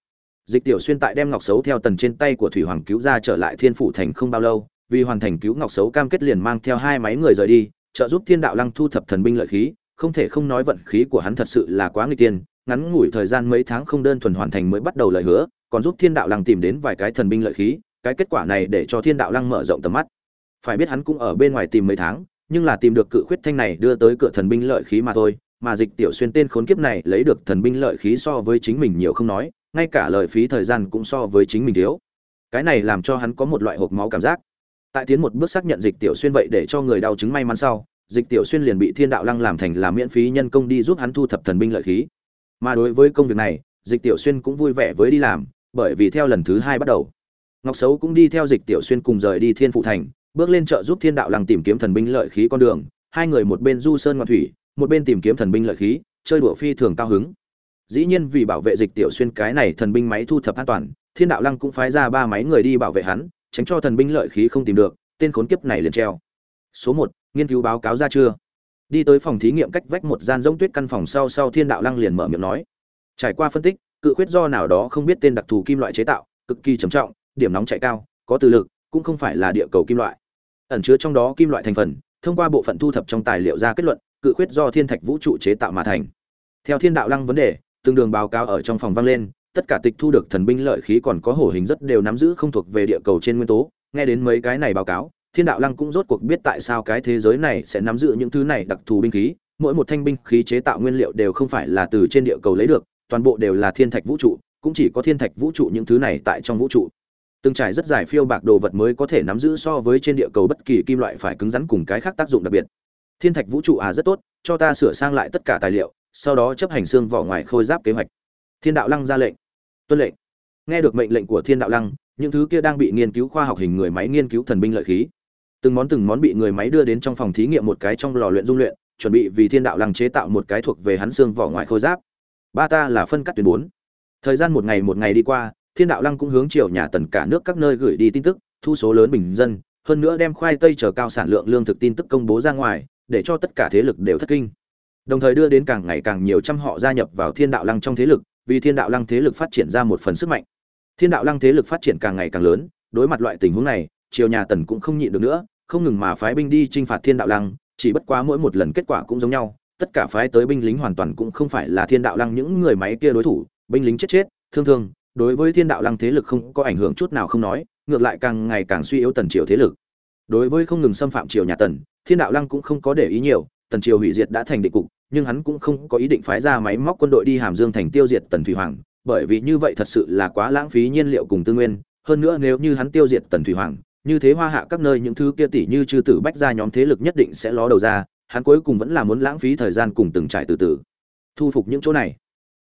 Dịch tiểu xuyên tại đem ngọc xấu theo tần trên tay của thủy hoàng cứu ra trở lại thiên phủ thành không bao lâu, vì hoàn thành cứu ngọc xấu cam kết liền mang theo hai máy người rời đi, trợ giúp thiên đạo lăng thu thập thần binh lợi khí, không thể không nói vận khí của hắn thật sự là quá nguy tiên, ngắn ngủi thời gian mấy tháng không đơn thuần hoàn thành mới bắt đầu lời hứa, còn giúp thiên đạo lăng tìm đến vài cái thần binh lợi khí, cái kết quả này để cho thiên đạo lăng mở rộng tầm mắt. Phải biết hắn cũng ở bên ngoài tìm mấy tháng, nhưng là tìm được cự khuyết thanh này đưa tới cửa thần binh lợi khí mà thôi mà dịch tiểu xuyên tên khốn kiếp này lấy được thần binh lợi khí so với chính mình nhiều không nói, ngay cả lợi phí thời gian cũng so với chính mình thiếu. Cái này làm cho hắn có một loại hộp máu cảm giác. Tại tiến một bước xác nhận dịch tiểu xuyên vậy để cho người đau chứng may mắn sau, dịch tiểu xuyên liền bị thiên đạo lăng làm thành là miễn phí nhân công đi giúp hắn thu thập thần binh lợi khí. Mà đối với công việc này, dịch tiểu xuyên cũng vui vẻ với đi làm, bởi vì theo lần thứ hai bắt đầu, ngọc xấu cũng đi theo dịch tiểu xuyên cùng rời đi thiên phụ thành, bước lên chợ giúp thiên đạo lăng tìm kiếm thần binh lợi khí con đường, hai người một bên du sơn ngoạn thủy một bên tìm kiếm thần binh lợi khí, chơi đùa phi thường cao hứng. Dĩ nhiên vì bảo vệ dịch tiểu xuyên cái này thần binh máy thu thập an toàn, thiên đạo lăng cũng phái ra ba máy người đi bảo vệ hắn, tránh cho thần binh lợi khí không tìm được, tên khốn kiếp này liền treo. Số một, nghiên cứu báo cáo ra chưa? Đi tới phòng thí nghiệm cách vách một gian rông tuyết căn phòng sau sau thiên đạo lăng liền mở miệng nói. Trải qua phân tích, cự khuyết do nào đó không biết tên đặc thù kim loại chế tạo, cực kỳ trầm trọng, điểm nóng chạy cao, có từ lực, cũng không phải là địa cầu kim loại. Ẩn chứa trong đó kim loại thành phần, thông qua bộ phận thu thập trong tài liệu ra kết luận cự khuyết do thiên thạch vũ trụ chế tạo mà thành. Theo thiên đạo lăng vấn đề tương đường báo cáo ở trong phòng vang lên, tất cả tịch thu được thần binh lợi khí còn có hổ hình rất đều nắm giữ không thuộc về địa cầu trên nguyên tố. Nghe đến mấy cái này báo cáo, thiên đạo lăng cũng rốt cuộc biết tại sao cái thế giới này sẽ nắm giữ những thứ này đặc thù binh khí. Mỗi một thanh binh khí chế tạo nguyên liệu đều không phải là từ trên địa cầu lấy được, toàn bộ đều là thiên thạch vũ trụ, cũng chỉ có thiên thạch vũ trụ những thứ này tại trong vũ trụ. Từng trải rất dài phiêu bạc đồ vật mới có thể nắm giữ so với trên địa cầu bất kỳ kim loại phải cứng rắn cùng cái khác tác dụng đặc biệt thiên thạch vũ trụ à rất tốt, cho ta sửa sang lại tất cả tài liệu, sau đó chấp hành xương vỏ ngoài khôi giáp kế hoạch. Thiên đạo lăng ra lệnh. Tuân lệnh. Nghe được mệnh lệnh của thiên đạo lăng, những thứ kia đang bị nghiên cứu khoa học hình người máy nghiên cứu thần binh lợi khí. Từng món từng món bị người máy đưa đến trong phòng thí nghiệm một cái trong lò luyện dung luyện, chuẩn bị vì thiên đạo lăng chế tạo một cái thuộc về hắn xương vỏ ngoài khôi giáp. Ba ta là phân cắt tuyến bốn. Thời gian một ngày một ngày đi qua, thiên đạo lăng cũng hướng chiều nhà tần cả nước các nơi gửi đi tin tức, thu số lớn bình dân, hơn nữa đem khoai tây chờ cao sản lượng lương thực tin tức công bố ra ngoài để cho tất cả thế lực đều thất kinh. Đồng thời đưa đến càng ngày càng nhiều trăm họ gia nhập vào thiên đạo lăng trong thế lực, vì thiên đạo lăng thế lực phát triển ra một phần sức mạnh. Thiên đạo lăng thế lực phát triển càng ngày càng lớn, đối mặt loại tình huống này, triều nhà tần cũng không nhịn được nữa, không ngừng mà phái binh đi chinh phạt thiên đạo lăng, chỉ bất quá mỗi một lần kết quả cũng giống nhau, tất cả phái tới binh lính hoàn toàn cũng không phải là thiên đạo lăng những người máy kia đối thủ, binh lính chết chết, thương thương, đối với thiên đạo lăng thế lực không có ảnh hưởng chút nào không nói, ngược lại càng ngày càng suy yếu tần triều thế lực đối với không ngừng xâm phạm triều nhà tần, thiên đạo lăng cũng không có để ý nhiều, tần triều hủy diệt đã thành định cục, nhưng hắn cũng không có ý định phái ra máy móc quân đội đi hàm dương thành tiêu diệt tần thủy hoàng, bởi vì như vậy thật sự là quá lãng phí nhiên liệu cùng tư nguyên. Hơn nữa nếu như hắn tiêu diệt tần thủy hoàng, như thế hoa hạ các nơi những thứ kia tỷ như chư tử bách ra nhóm thế lực nhất định sẽ ló đầu ra, hắn cuối cùng vẫn là muốn lãng phí thời gian cùng từng trải từ từ. Thu phục những chỗ này.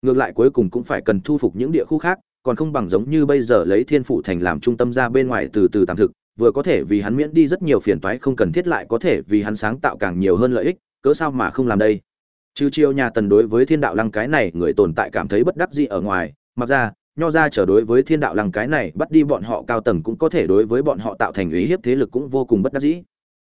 Ngược lại cuối cùng cũng phải cần thu phục những địa khu khác, còn không bằng giống như bây giờ lấy thiên phủ thành làm trung tâm ra bên ngoài từ từ tạm thực vừa có thể vì hắn miễn đi rất nhiều phiền toái không cần thiết lại có thể vì hắn sáng tạo càng nhiều hơn lợi ích, cớ sao mà không làm đây? Trừ chiêu nhà tần đối với thiên đạo lăng cái này, người tồn tại cảm thấy bất đắc dĩ ở ngoài, mặc ra, nho ra trở đối với thiên đạo lăng cái này, bắt đi bọn họ cao tầng cũng có thể đối với bọn họ tạo thành ý hiếp thế lực cũng vô cùng bất đắc dĩ.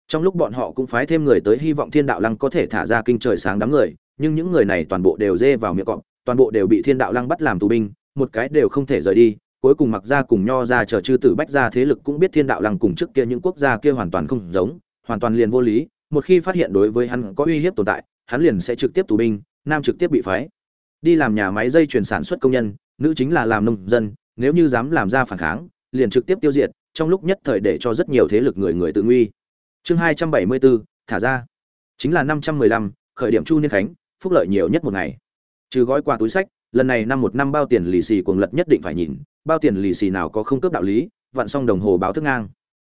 Trong lúc bọn họ cũng phái thêm người tới hy vọng thiên đạo lăng có thể thả ra kinh trời sáng đám người, nhưng những người này toàn bộ đều dê vào miệng cọp, toàn bộ đều bị thiên đạo lăng bắt làm tù binh, một cái đều không thể rời đi cuối cùng mặc ra cùng nho ra chờ chư tử bách ra thế lực cũng biết thiên đạo lăng cùng trước kia những quốc gia kia hoàn toàn không giống, hoàn toàn liền vô lý, một khi phát hiện đối với hắn có uy hiếp tồn tại, hắn liền sẽ trực tiếp tù binh, nam trực tiếp bị phái. Đi làm nhà máy dây chuyển sản xuất công nhân, nữ chính là làm nông dân, nếu như dám làm ra phản kháng, liền trực tiếp tiêu diệt, trong lúc nhất thời để cho rất nhiều thế lực người người tự nguy. Chương hai trăm bảy mươi bốn thả ra. Chính là năm trăm mười lăm, khởi điểm chu niên khánh, phúc lợi nhiều nhất một ngày. Trừ gói quà túi sách, lần này năm một năm bao tiền lì xì cuồng lật nhất định phải nhìn bao tiền lì xì nào có không cướp đạo lý, vặn xong đồng hồ báo thức ngang.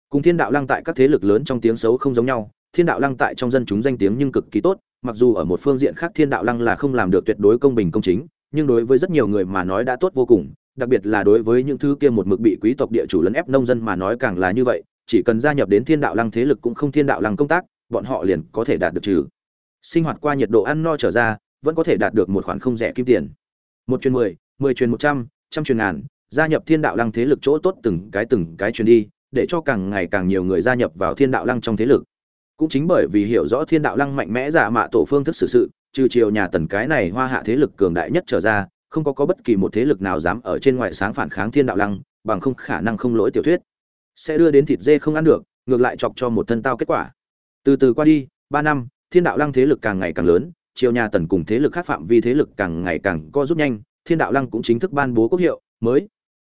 Cùng thiên đạo lăng tại các thế lực lớn trong tiếng xấu không giống nhau, thiên đạo lăng tại trong dân chúng danh tiếng nhưng cực kỳ tốt, mặc dù ở một phương diện khác thiên đạo lăng là không làm được tuyệt đối công bình công chính, nhưng đối với rất nhiều người mà nói đã tốt vô cùng, đặc biệt là đối với những thứ kia một mực bị quý tộc địa chủ lấn ép nông dân mà nói càng là như vậy, chỉ cần gia nhập đến thiên đạo lăng thế lực cũng không thiên đạo lăng công tác, bọn họ liền có thể đạt được trừ. Sinh hoạt qua nhiệt độ ăn no trở ra, vẫn có thể đạt được một khoản không rẻ kim tiền. Một chuyến mười mười chuyến một trăm trăm chuyến ngàn gia nhập thiên đạo lăng thế lực chỗ tốt từng cái từng cái chuyến đi, để cho càng ngày càng nhiều người gia nhập vào thiên đạo lăng trong thế lực. Cũng chính bởi vì hiểu rõ thiên đạo lăng mạnh mẽ giả mạ tổ phương thức xử sự, trừ chiều nhà tần cái này hoa hạ thế lực cường đại nhất trở ra, không có có bất kỳ một thế lực nào dám ở trên ngoại sáng phản kháng thiên đạo lăng, bằng không khả năng không lỗi tiểu thuyết. Sẽ đưa đến thịt dê không ăn được, ngược lại chọc cho một thân tao kết quả. Từ từ qua đi, ba năm, thiên đạo lăng thế lực càng ngày càng lớn, chiều nhà tần cùng thế lực khác phạm vi thế lực càng ngày càng co rút nhanh, thiên đạo lăng cũng chính thức ban bố quốc hiệu, mới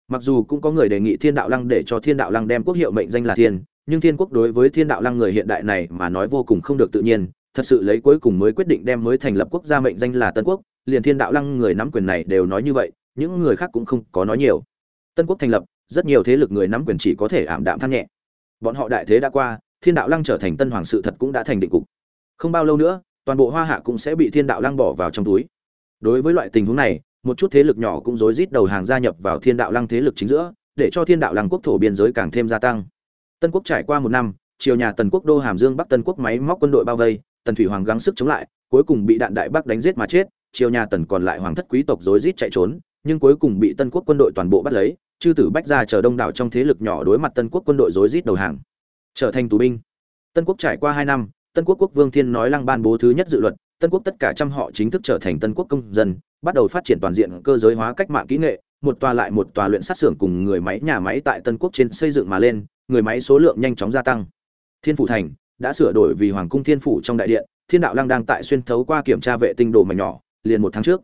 mặc dù cũng có người đề nghị thiên đạo lăng để cho thiên đạo lăng đem quốc hiệu mệnh danh là thiên, nhưng thiên quốc đối với thiên đạo lăng người hiện đại này mà nói vô cùng không được tự nhiên. Thật sự lấy cuối cùng mới quyết định đem mới thành lập quốc gia mệnh danh là tân quốc, liền thiên đạo lăng người nắm quyền này đều nói như vậy, những người khác cũng không có nói nhiều. Tân quốc thành lập, rất nhiều thế lực người nắm quyền chỉ có thể ảm đạm than nhẹ. Bọn họ đại thế đã qua, thiên đạo lăng trở thành tân hoàng sự thật cũng đã thành định cục. Không bao lâu nữa, toàn bộ hoa hạ cũng sẽ bị thiên đạo lăng bỏ vào trong túi. Đối với loại tình huống này một chút thế lực nhỏ cũng rối rít đầu hàng gia nhập vào thiên đạo lăng thế lực chính giữa, để cho thiên đạo lăng quốc thổ biên giới càng thêm gia tăng. Tân quốc trải qua một năm, triều nhà tần quốc đô hàm dương bắc tân quốc máy móc quân đội bao vây, tần thủy hoàng gắng sức chống lại, cuối cùng bị đạn đại bắc đánh giết mà chết, triều nhà tần còn lại hoàng thất quý tộc rối rít chạy trốn, nhưng cuối cùng bị tân quốc quân đội toàn bộ bắt lấy, chư tử bách ra chờ đông đảo trong thế lực nhỏ đối mặt tân quốc quân đội rối rít đầu hàng. Trở thành tù binh. Tân quốc trải qua hai năm, tân quốc quốc vương thiên nói lăng ban bố thứ nhất dự luật tân quốc tất cả trăm họ chính thức trở thành tân quốc công dân, bắt đầu phát triển toàn diện cơ giới hóa cách mạng kỹ nghệ, một tòa lại một tòa luyện sát xưởng cùng người máy, nhà máy tại tân quốc trên xây dựng mà lên, người máy số lượng nhanh chóng gia tăng. Thiên phủ thành đã sửa đổi vì hoàng cung thiên phủ trong đại điện, thiên đạo lăng đang tại xuyên thấu qua kiểm tra vệ tinh đồ mảnh nhỏ, liền một tháng trước,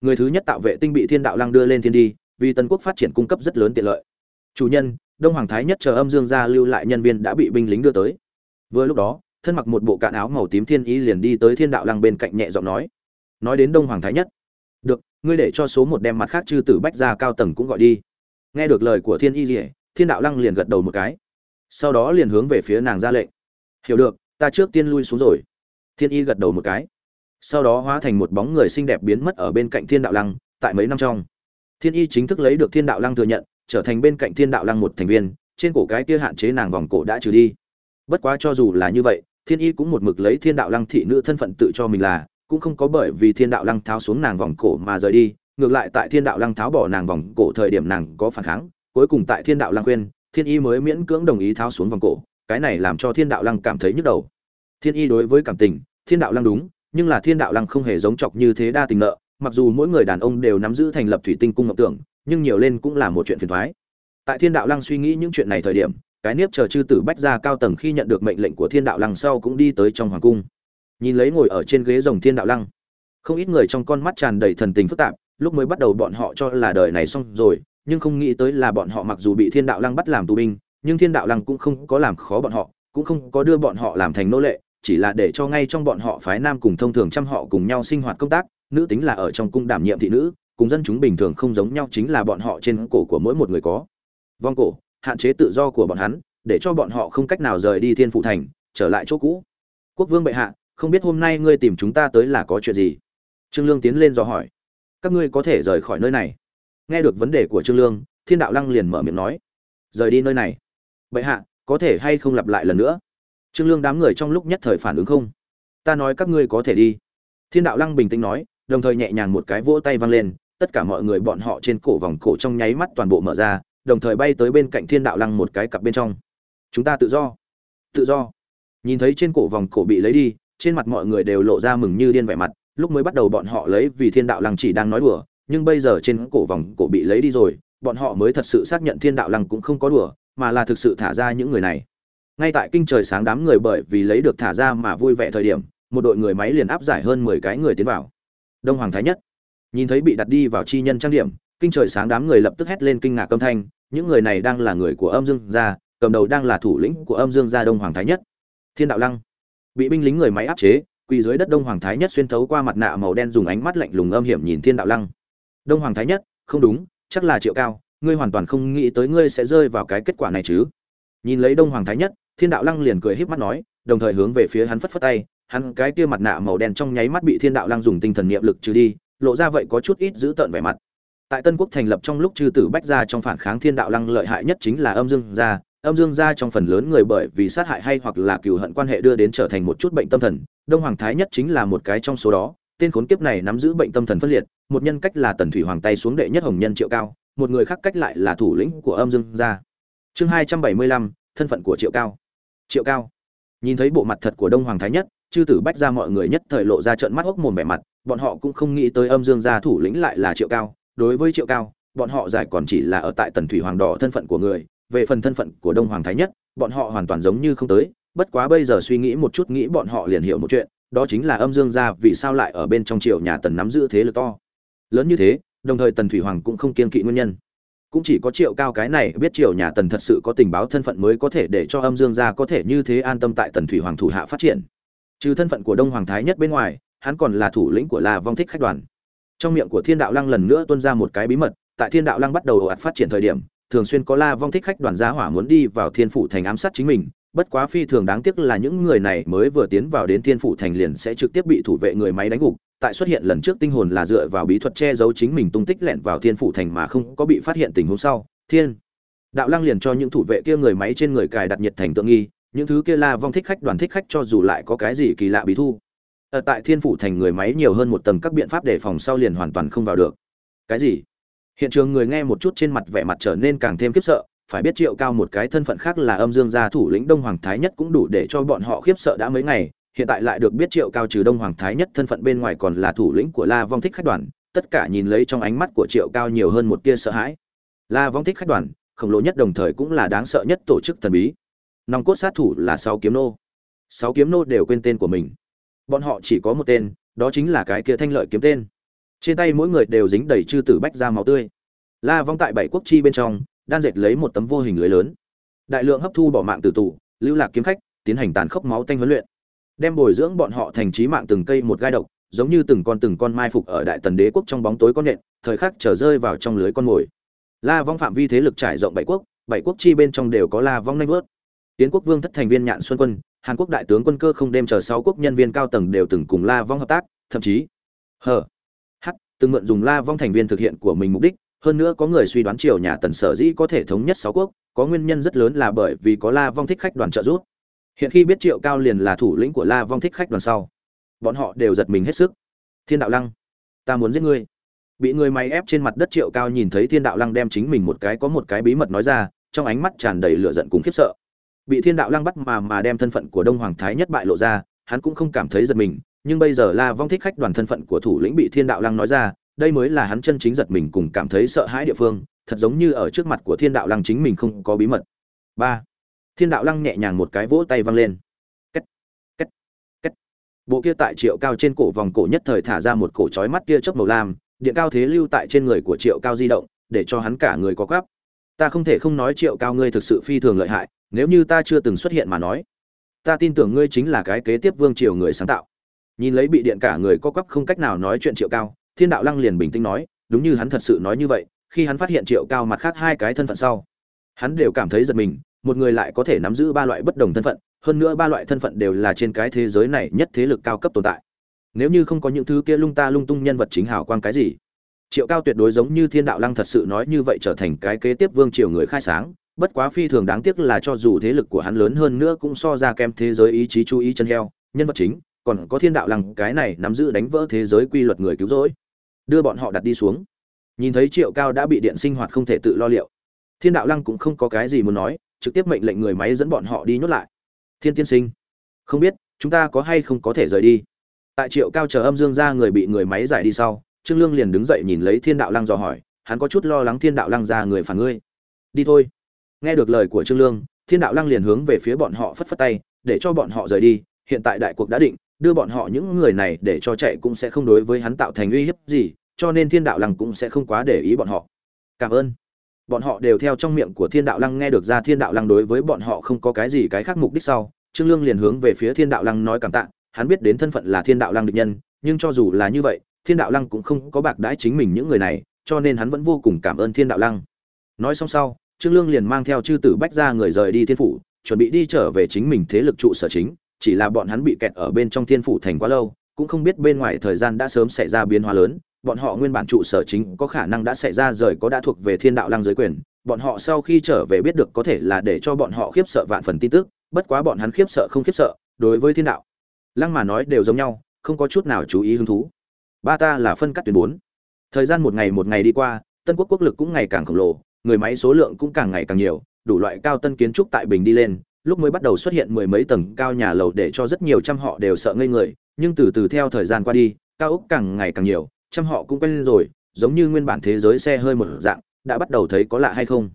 người thứ nhất tạo vệ tinh bị thiên đạo lăng đưa lên thiên đi, vì tân quốc phát triển cung cấp rất lớn tiện lợi. Chủ nhân, đông hoàng thái nhất chờ âm dương gia lưu lại nhân viên đã bị binh lính đưa tới. Vừa lúc đó thân mặc một bộ cạn áo màu tím thiên ý liền đi tới thiên đạo lăng bên cạnh nhẹ giọng nói. Nói đến đông hoàng thái nhất. Được, ngươi để cho số một đem mặt khác chư tử bách ra cao tầng cũng gọi đi. Nghe được lời của thiên y dỉa thiên đạo lăng liền gật đầu một cái. Sau đó liền hướng về phía nàng ra lệnh. Hiểu được, ta trước tiên lui xuống rồi. Thiên y gật đầu một cái. Sau đó hóa thành một bóng người xinh đẹp biến mất ở bên cạnh thiên đạo lăng, tại mấy năm trong. Thiên y chính thức lấy được thiên đạo lăng thừa nhận, trở thành bên cạnh thiên đạo lăng một thành viên, trên cổ cái kia hạn chế nàng vòng cổ đã trừ đi. Bất quá cho dù là như vậy thiên y cũng một mực lấy thiên đạo lăng thị nữ thân phận tự cho mình là, cũng không có bởi vì thiên đạo lăng tháo xuống nàng vòng cổ mà rời đi, ngược lại tại thiên đạo lăng tháo bỏ nàng vòng cổ thời điểm nàng có phản kháng, cuối cùng tại thiên đạo lăng khuyên, thiên y mới miễn cưỡng đồng ý tháo xuống vòng cổ, cái này làm cho thiên đạo lăng cảm thấy nhức đầu. Thiên y đối với cảm tình, thiên đạo lăng đúng, nhưng là thiên đạo lăng không hề giống chọc như thế đa tình nợ, mặc dù mỗi người đàn ông đều nắm giữ thành lập thủy tinh cung ngọc tưởng nhưng nhiều lên cũng là một chuyện phiền thoái. Tại thiên đạo lăng suy nghĩ những chuyện này thời điểm cái nếp chờ chư tử bách ra cao tầng khi nhận được mệnh lệnh của thiên đạo lăng sau cũng đi tới trong hoàng cung. Nhìn lấy ngồi ở trên ghế rồng thiên đạo lăng, không ít người trong con mắt tràn đầy thần tình phức tạp, lúc mới bắt đầu bọn họ cho là đời này xong rồi, nhưng không nghĩ tới là bọn họ mặc dù bị thiên đạo lăng bắt làm tù binh, nhưng thiên đạo lăng cũng không có làm khó bọn họ, cũng không có đưa bọn họ làm thành nô lệ, chỉ là để cho ngay trong bọn họ phái nam cùng thông thường chăm họ cùng nhau sinh hoạt công tác, nữ tính là ở trong cung đảm nhiệm thị nữ, cùng dân chúng bình thường không giống nhau chính là bọn họ trên cổ của mỗi một người có. Vong cổ hạn chế tự do của bọn hắn, để cho bọn họ không cách nào rời đi thiên phụ thành, trở lại chỗ cũ. Quốc vương bệ hạ, không biết hôm nay ngươi tìm chúng ta tới là có chuyện gì? Trương lương tiến lên dò hỏi. Các ngươi có thể rời khỏi nơi này. Nghe được vấn đề của trương lương, thiên đạo lăng liền mở miệng nói. Rời đi nơi này. Bệ hạ, có thể hay không lặp lại lần nữa? Trương lương đám người trong lúc nhất thời phản ứng không. Ta nói các ngươi có thể đi. Thiên đạo lăng bình tĩnh nói, đồng thời nhẹ nhàng một cái vỗ tay văng lên, tất cả mọi người bọn họ trên cổ vòng cổ trong nháy mắt toàn bộ mở ra đồng thời bay tới bên cạnh thiên đạo lăng một cái cặp bên trong. Chúng ta tự do. Tự do. Nhìn thấy trên cổ vòng cổ bị lấy đi, trên mặt mọi người đều lộ ra mừng như điên vẻ mặt, lúc mới bắt đầu bọn họ lấy vì thiên đạo lăng chỉ đang nói đùa, nhưng bây giờ trên cổ vòng cổ bị lấy đi rồi, bọn họ mới thật sự xác nhận thiên đạo lăng cũng không có đùa, mà là thực sự thả ra những người này. Ngay tại kinh trời sáng đám người bởi vì lấy được thả ra mà vui vẻ thời điểm, một đội người máy liền áp giải hơn mười cái người tiến vào. Đông hoàng thái nhất. Nhìn thấy bị đặt đi vào chi nhân trang điểm kinh trời sáng đám người lập tức hét lên kinh ngạc âm thanh, những người này đang là người của âm dương gia, cầm đầu đang là thủ lĩnh của âm dương gia đông hoàng thái nhất. Thiên đạo lăng. Bị binh lính người máy áp chế, quỳ dưới đất đông hoàng thái nhất xuyên thấu qua mặt nạ màu đen dùng ánh mắt lạnh lùng âm hiểm nhìn thiên đạo lăng. Đông hoàng thái nhất, không đúng, chắc là triệu cao, ngươi hoàn toàn không nghĩ tới ngươi sẽ rơi vào cái kết quả này chứ. Nhìn lấy đông hoàng thái nhất, thiên đạo lăng liền cười híp mắt nói, đồng thời hướng về phía hắn phất phất tay, hắn cái kia mặt nạ màu đen trong nháy mắt bị thiên đạo lăng dùng tinh thần niệm lực trừ đi, lộ ra vậy có chút ít giữ tợn vẻ mặt tại tân quốc thành lập trong lúc chư tử bách gia trong phản kháng thiên đạo lăng lợi hại nhất chính là âm dương gia. Âm dương gia trong phần lớn người bởi vì sát hại hay hoặc là cừu hận quan hệ đưa đến trở thành một chút bệnh tâm thần. Đông hoàng thái nhất chính là một cái trong số đó. Tên khốn kiếp này nắm giữ bệnh tâm thần phân liệt, một nhân cách là tần thủy hoàng tay xuống đệ nhất hồng nhân triệu cao, một người khác cách lại là thủ lĩnh của âm dương gia. Chương hai trăm bảy mươi lăm, thân phận của triệu cao. Triệu cao. Nhìn thấy bộ mặt thật của đông hoàng thái nhất, chư tử bách ra mọi người nhất thời lộ ra trận mắt hốc mồm vẻ mặt, bọn họ cũng không nghĩ tới âm dương gia thủ lĩnh lại là triệu cao đối với triệu cao, bọn họ giải còn chỉ là ở tại tần thủy hoàng đỏ thân phận của người, về phần thân phận của đông hoàng thái nhất, bọn họ hoàn toàn giống như không tới, bất quá bây giờ suy nghĩ một chút nghĩ bọn họ liền hiểu một chuyện, đó chính là âm dương gia vì sao lại ở bên trong triều nhà tần nắm giữ thế lực to. Lớn như thế, đồng thời tần thủy hoàng cũng không kiên kỵ nguyên nhân. Cũng chỉ có triệu cao cái này biết triều nhà tần thật sự có tình báo thân phận mới có thể để cho âm dương gia có thể như thế an tâm tại tần thủy hoàng thủ hạ phát triển. Trừ thân phận của đông hoàng thái nhất bên ngoài, hắn còn là thủ lĩnh của la vong thích khách đoàn trong miệng của thiên đạo lăng lần nữa tuôn ra một cái bí mật, tại thiên đạo lăng bắt đầu ồ ạt phát triển thời điểm, thường xuyên có la vong thích khách đoàn gia hỏa muốn đi vào thiên phủ thành ám sát chính mình, bất quá phi thường đáng tiếc là những người này mới vừa tiến vào đến thiên phủ thành liền sẽ trực tiếp bị thủ vệ người máy đánh gục, tại xuất hiện lần trước tinh hồn là dựa vào bí thuật che giấu chính mình tung tích lẻn vào thiên phủ thành mà không có bị phát hiện tình huống sau. Thiên đạo lăng liền cho những thủ vệ kia người máy trên người cài đặt nhiệt thành tượng nghi, những thứ kia la vong thích khách đoàn thích khách cho dù lại có cái gì kỳ lạ bí thu ở tại thiên phủ thành người máy nhiều hơn một tầng các biện pháp đề phòng sau liền hoàn toàn không vào được. Cái gì? Hiện trường người nghe một chút trên mặt vẻ mặt trở nên càng thêm khiếp sợ, phải biết triệu cao một cái thân phận khác là âm dương gia thủ lĩnh đông hoàng thái nhất cũng đủ để cho bọn họ khiếp sợ đã mấy ngày, hiện tại lại được biết triệu cao trừ đông hoàng thái nhất thân phận bên ngoài còn là thủ lĩnh của la vong thích khách đoàn, tất cả nhìn lấy trong ánh mắt của triệu cao nhiều hơn một tia sợ hãi. La vong thích khách đoàn, khổng lồ nhất đồng thời cũng là đáng sợ nhất tổ chức thần bí. Nòng cốt sát thủ là sáu kiếm nô. Sáu kiếm nô đều quên tên của mình bọn họ chỉ có một tên, đó chính là cái kia thanh lợi kiếm tên. Trên tay mỗi người đều dính đầy chư tử bách ra máu tươi. La vong tại bảy quốc chi bên trong, đan dệt lấy một tấm vô hình lưới lớn. Đại lượng hấp thu bỏ mạng từ tù, lưu lạc kiếm khách, tiến hành tàn khốc máu tanh huấn luyện. Đem bồi dưỡng bọn họ thành trí mạng từng cây một gai độc, giống như từng con từng con mai phục ở đại tần đế quốc trong bóng tối con nện, thời khắc trở rơi vào trong lưới con mồi. La vong phạm vi thế lực trải rộng bảy quốc bảy quốc chi bên trong đều có la vong nanh vớt tiến quốc vương thất thành viên nhạn xuân quân, hàn quốc đại tướng quân cơ không đêm chờ sáu quốc nhân viên cao tầng đều từng cùng la vong hợp tác, thậm chí hờ h, từng mượn dùng la vong thành viên thực hiện của mình mục đích. Hơn nữa có người suy đoán triều nhà tần sở dĩ có thể thống nhất sáu quốc, có nguyên nhân rất lớn là bởi vì có la vong thích khách đoàn trợ giúp. Hiện khi biết triệu cao liền là thủ lĩnh của la vong thích khách đoàn sau, bọn họ đều giật mình hết sức. Thiên đạo lăng, ta muốn giết ngươi. Bị người máy ép trên mặt đất triệu cao nhìn thấy thiên đạo lăng đem chính mình một cái có một cái bí mật nói ra, trong ánh mắt tràn đầy lửa giận cùng khiếp sợ bị thiên đạo lăng bắt mà mà đem thân phận của đông hoàng thái nhất bại lộ ra, hắn cũng không cảm thấy giật mình, nhưng bây giờ la vong thích khách đoàn thân phận của thủ lĩnh bị thiên đạo lăng nói ra, đây mới là hắn chân chính giật mình cùng cảm thấy sợ hãi địa phương, thật giống như ở trước mặt của thiên đạo lăng chính mình không có bí mật. Ba. Thiên đạo lăng nhẹ nhàng một cái vỗ tay văng lên. Cách cách cách bộ kia tại triệu cao trên cổ vòng cổ nhất thời thả ra một cổ trói mắt kia chớp màu lam điện cao thế lưu tại trên người của triệu cao di động, để cho hắn cả người có gắp ta không thể không nói triệu cao ngươi thực sự phi thường lợi hại nếu như ta chưa từng xuất hiện mà nói, ta tin tưởng ngươi chính là cái kế tiếp vương triều người sáng tạo. Nhìn lấy bị điện cả người có quắp không cách nào nói chuyện triệu cao, thiên đạo lăng liền bình tĩnh nói, đúng như hắn thật sự nói như vậy, khi hắn phát hiện triệu cao mặt khác hai cái thân phận sau, hắn đều cảm thấy giật mình, một người lại có thể nắm giữ ba loại bất đồng thân phận, hơn nữa ba loại thân phận đều là trên cái thế giới này nhất thế lực cao cấp tồn tại. Nếu như không có những thứ kia lung ta lung tung nhân vật chính hào quang cái gì, triệu cao tuyệt đối giống như thiên đạo lăng thật sự nói như vậy trở thành cái kế tiếp vương triều người khai sáng bất quá phi thường đáng tiếc là cho dù thế lực của hắn lớn hơn nữa cũng so ra kém thế giới ý chí chú ý chân heo, nhân vật chính, còn có thiên đạo lăng, cái này nắm giữ đánh vỡ thế giới quy luật người cứu rỗi. Đưa bọn họ đặt đi xuống. Nhìn thấy triệu cao đã bị điện sinh hoạt không thể tự lo liệu. Thiên đạo lăng cũng không có cái gì muốn nói, trực tiếp mệnh lệnh người máy dẫn bọn họ đi nhốt lại. Thiên tiên sinh, không biết, chúng ta có hay không có thể rời đi? Tại triệu cao chờ âm dương ra người bị người máy giải đi sau, trương lương liền đứng dậy nhìn lấy thiên đạo lăng dò hỏi, hắn có chút lo lắng thiên đạo lăng ra người phản ngươi. Đi thôi nghe được lời của trương lương, thiên đạo lăng liền hướng về phía bọn họ phất phất tay, để cho bọn họ rời đi. Hiện tại đại cuộc đã định, đưa bọn họ những người này để cho chạy cũng sẽ không đối với hắn tạo thành uy hiếp gì, cho nên thiên đạo lăng cũng sẽ không quá để ý bọn họ. Cảm ơn. Bọn họ đều theo trong miệng của thiên đạo lăng nghe được ra thiên đạo lăng đối với bọn họ không có cái gì cái khác mục đích sau, trương lương liền hướng về phía thiên đạo lăng nói cảm tạ. Hắn biết đến thân phận là thiên đạo lăng địch nhân, nhưng cho dù là như vậy, thiên đạo lăng cũng không có bạc đãi chính mình những người này, cho nên hắn vẫn vô cùng cảm ơn thiên đạo lăng. Nói xong sau trương lương liền mang theo chư tử bách ra người rời đi thiên phủ, chuẩn bị đi trở về chính mình thế lực trụ sở chính, chỉ là bọn hắn bị kẹt ở bên trong thiên phủ thành quá lâu, cũng không biết bên ngoài thời gian đã sớm xảy ra biến hóa lớn, bọn họ nguyên bản trụ sở chính có khả năng đã xảy ra rời có đã thuộc về thiên đạo lăng giới quyền, bọn họ sau khi trở về biết được có thể là để cho bọn họ khiếp sợ vạn phần tin tức, bất quá bọn hắn khiếp sợ không khiếp sợ, đối với thiên đạo, lăng mà nói đều giống nhau, không có chút nào chú ý hứng thú. Ba ta là phân cắt tuyến bốn. Thời gian một ngày một ngày đi qua, tân quốc quốc lực cũng ngày càng khổng lồ người máy số lượng cũng càng ngày càng nhiều, đủ loại cao tân kiến trúc tại bình đi lên, lúc mới bắt đầu xuất hiện mười mấy tầng cao nhà lầu để cho rất nhiều trăm họ đều sợ ngây người, nhưng từ từ theo thời gian qua đi, cao ốc càng ngày càng nhiều, trăm họ cũng quen rồi, giống như nguyên bản thế giới xe hơi một dạng, đã bắt đầu thấy có lạ hay không.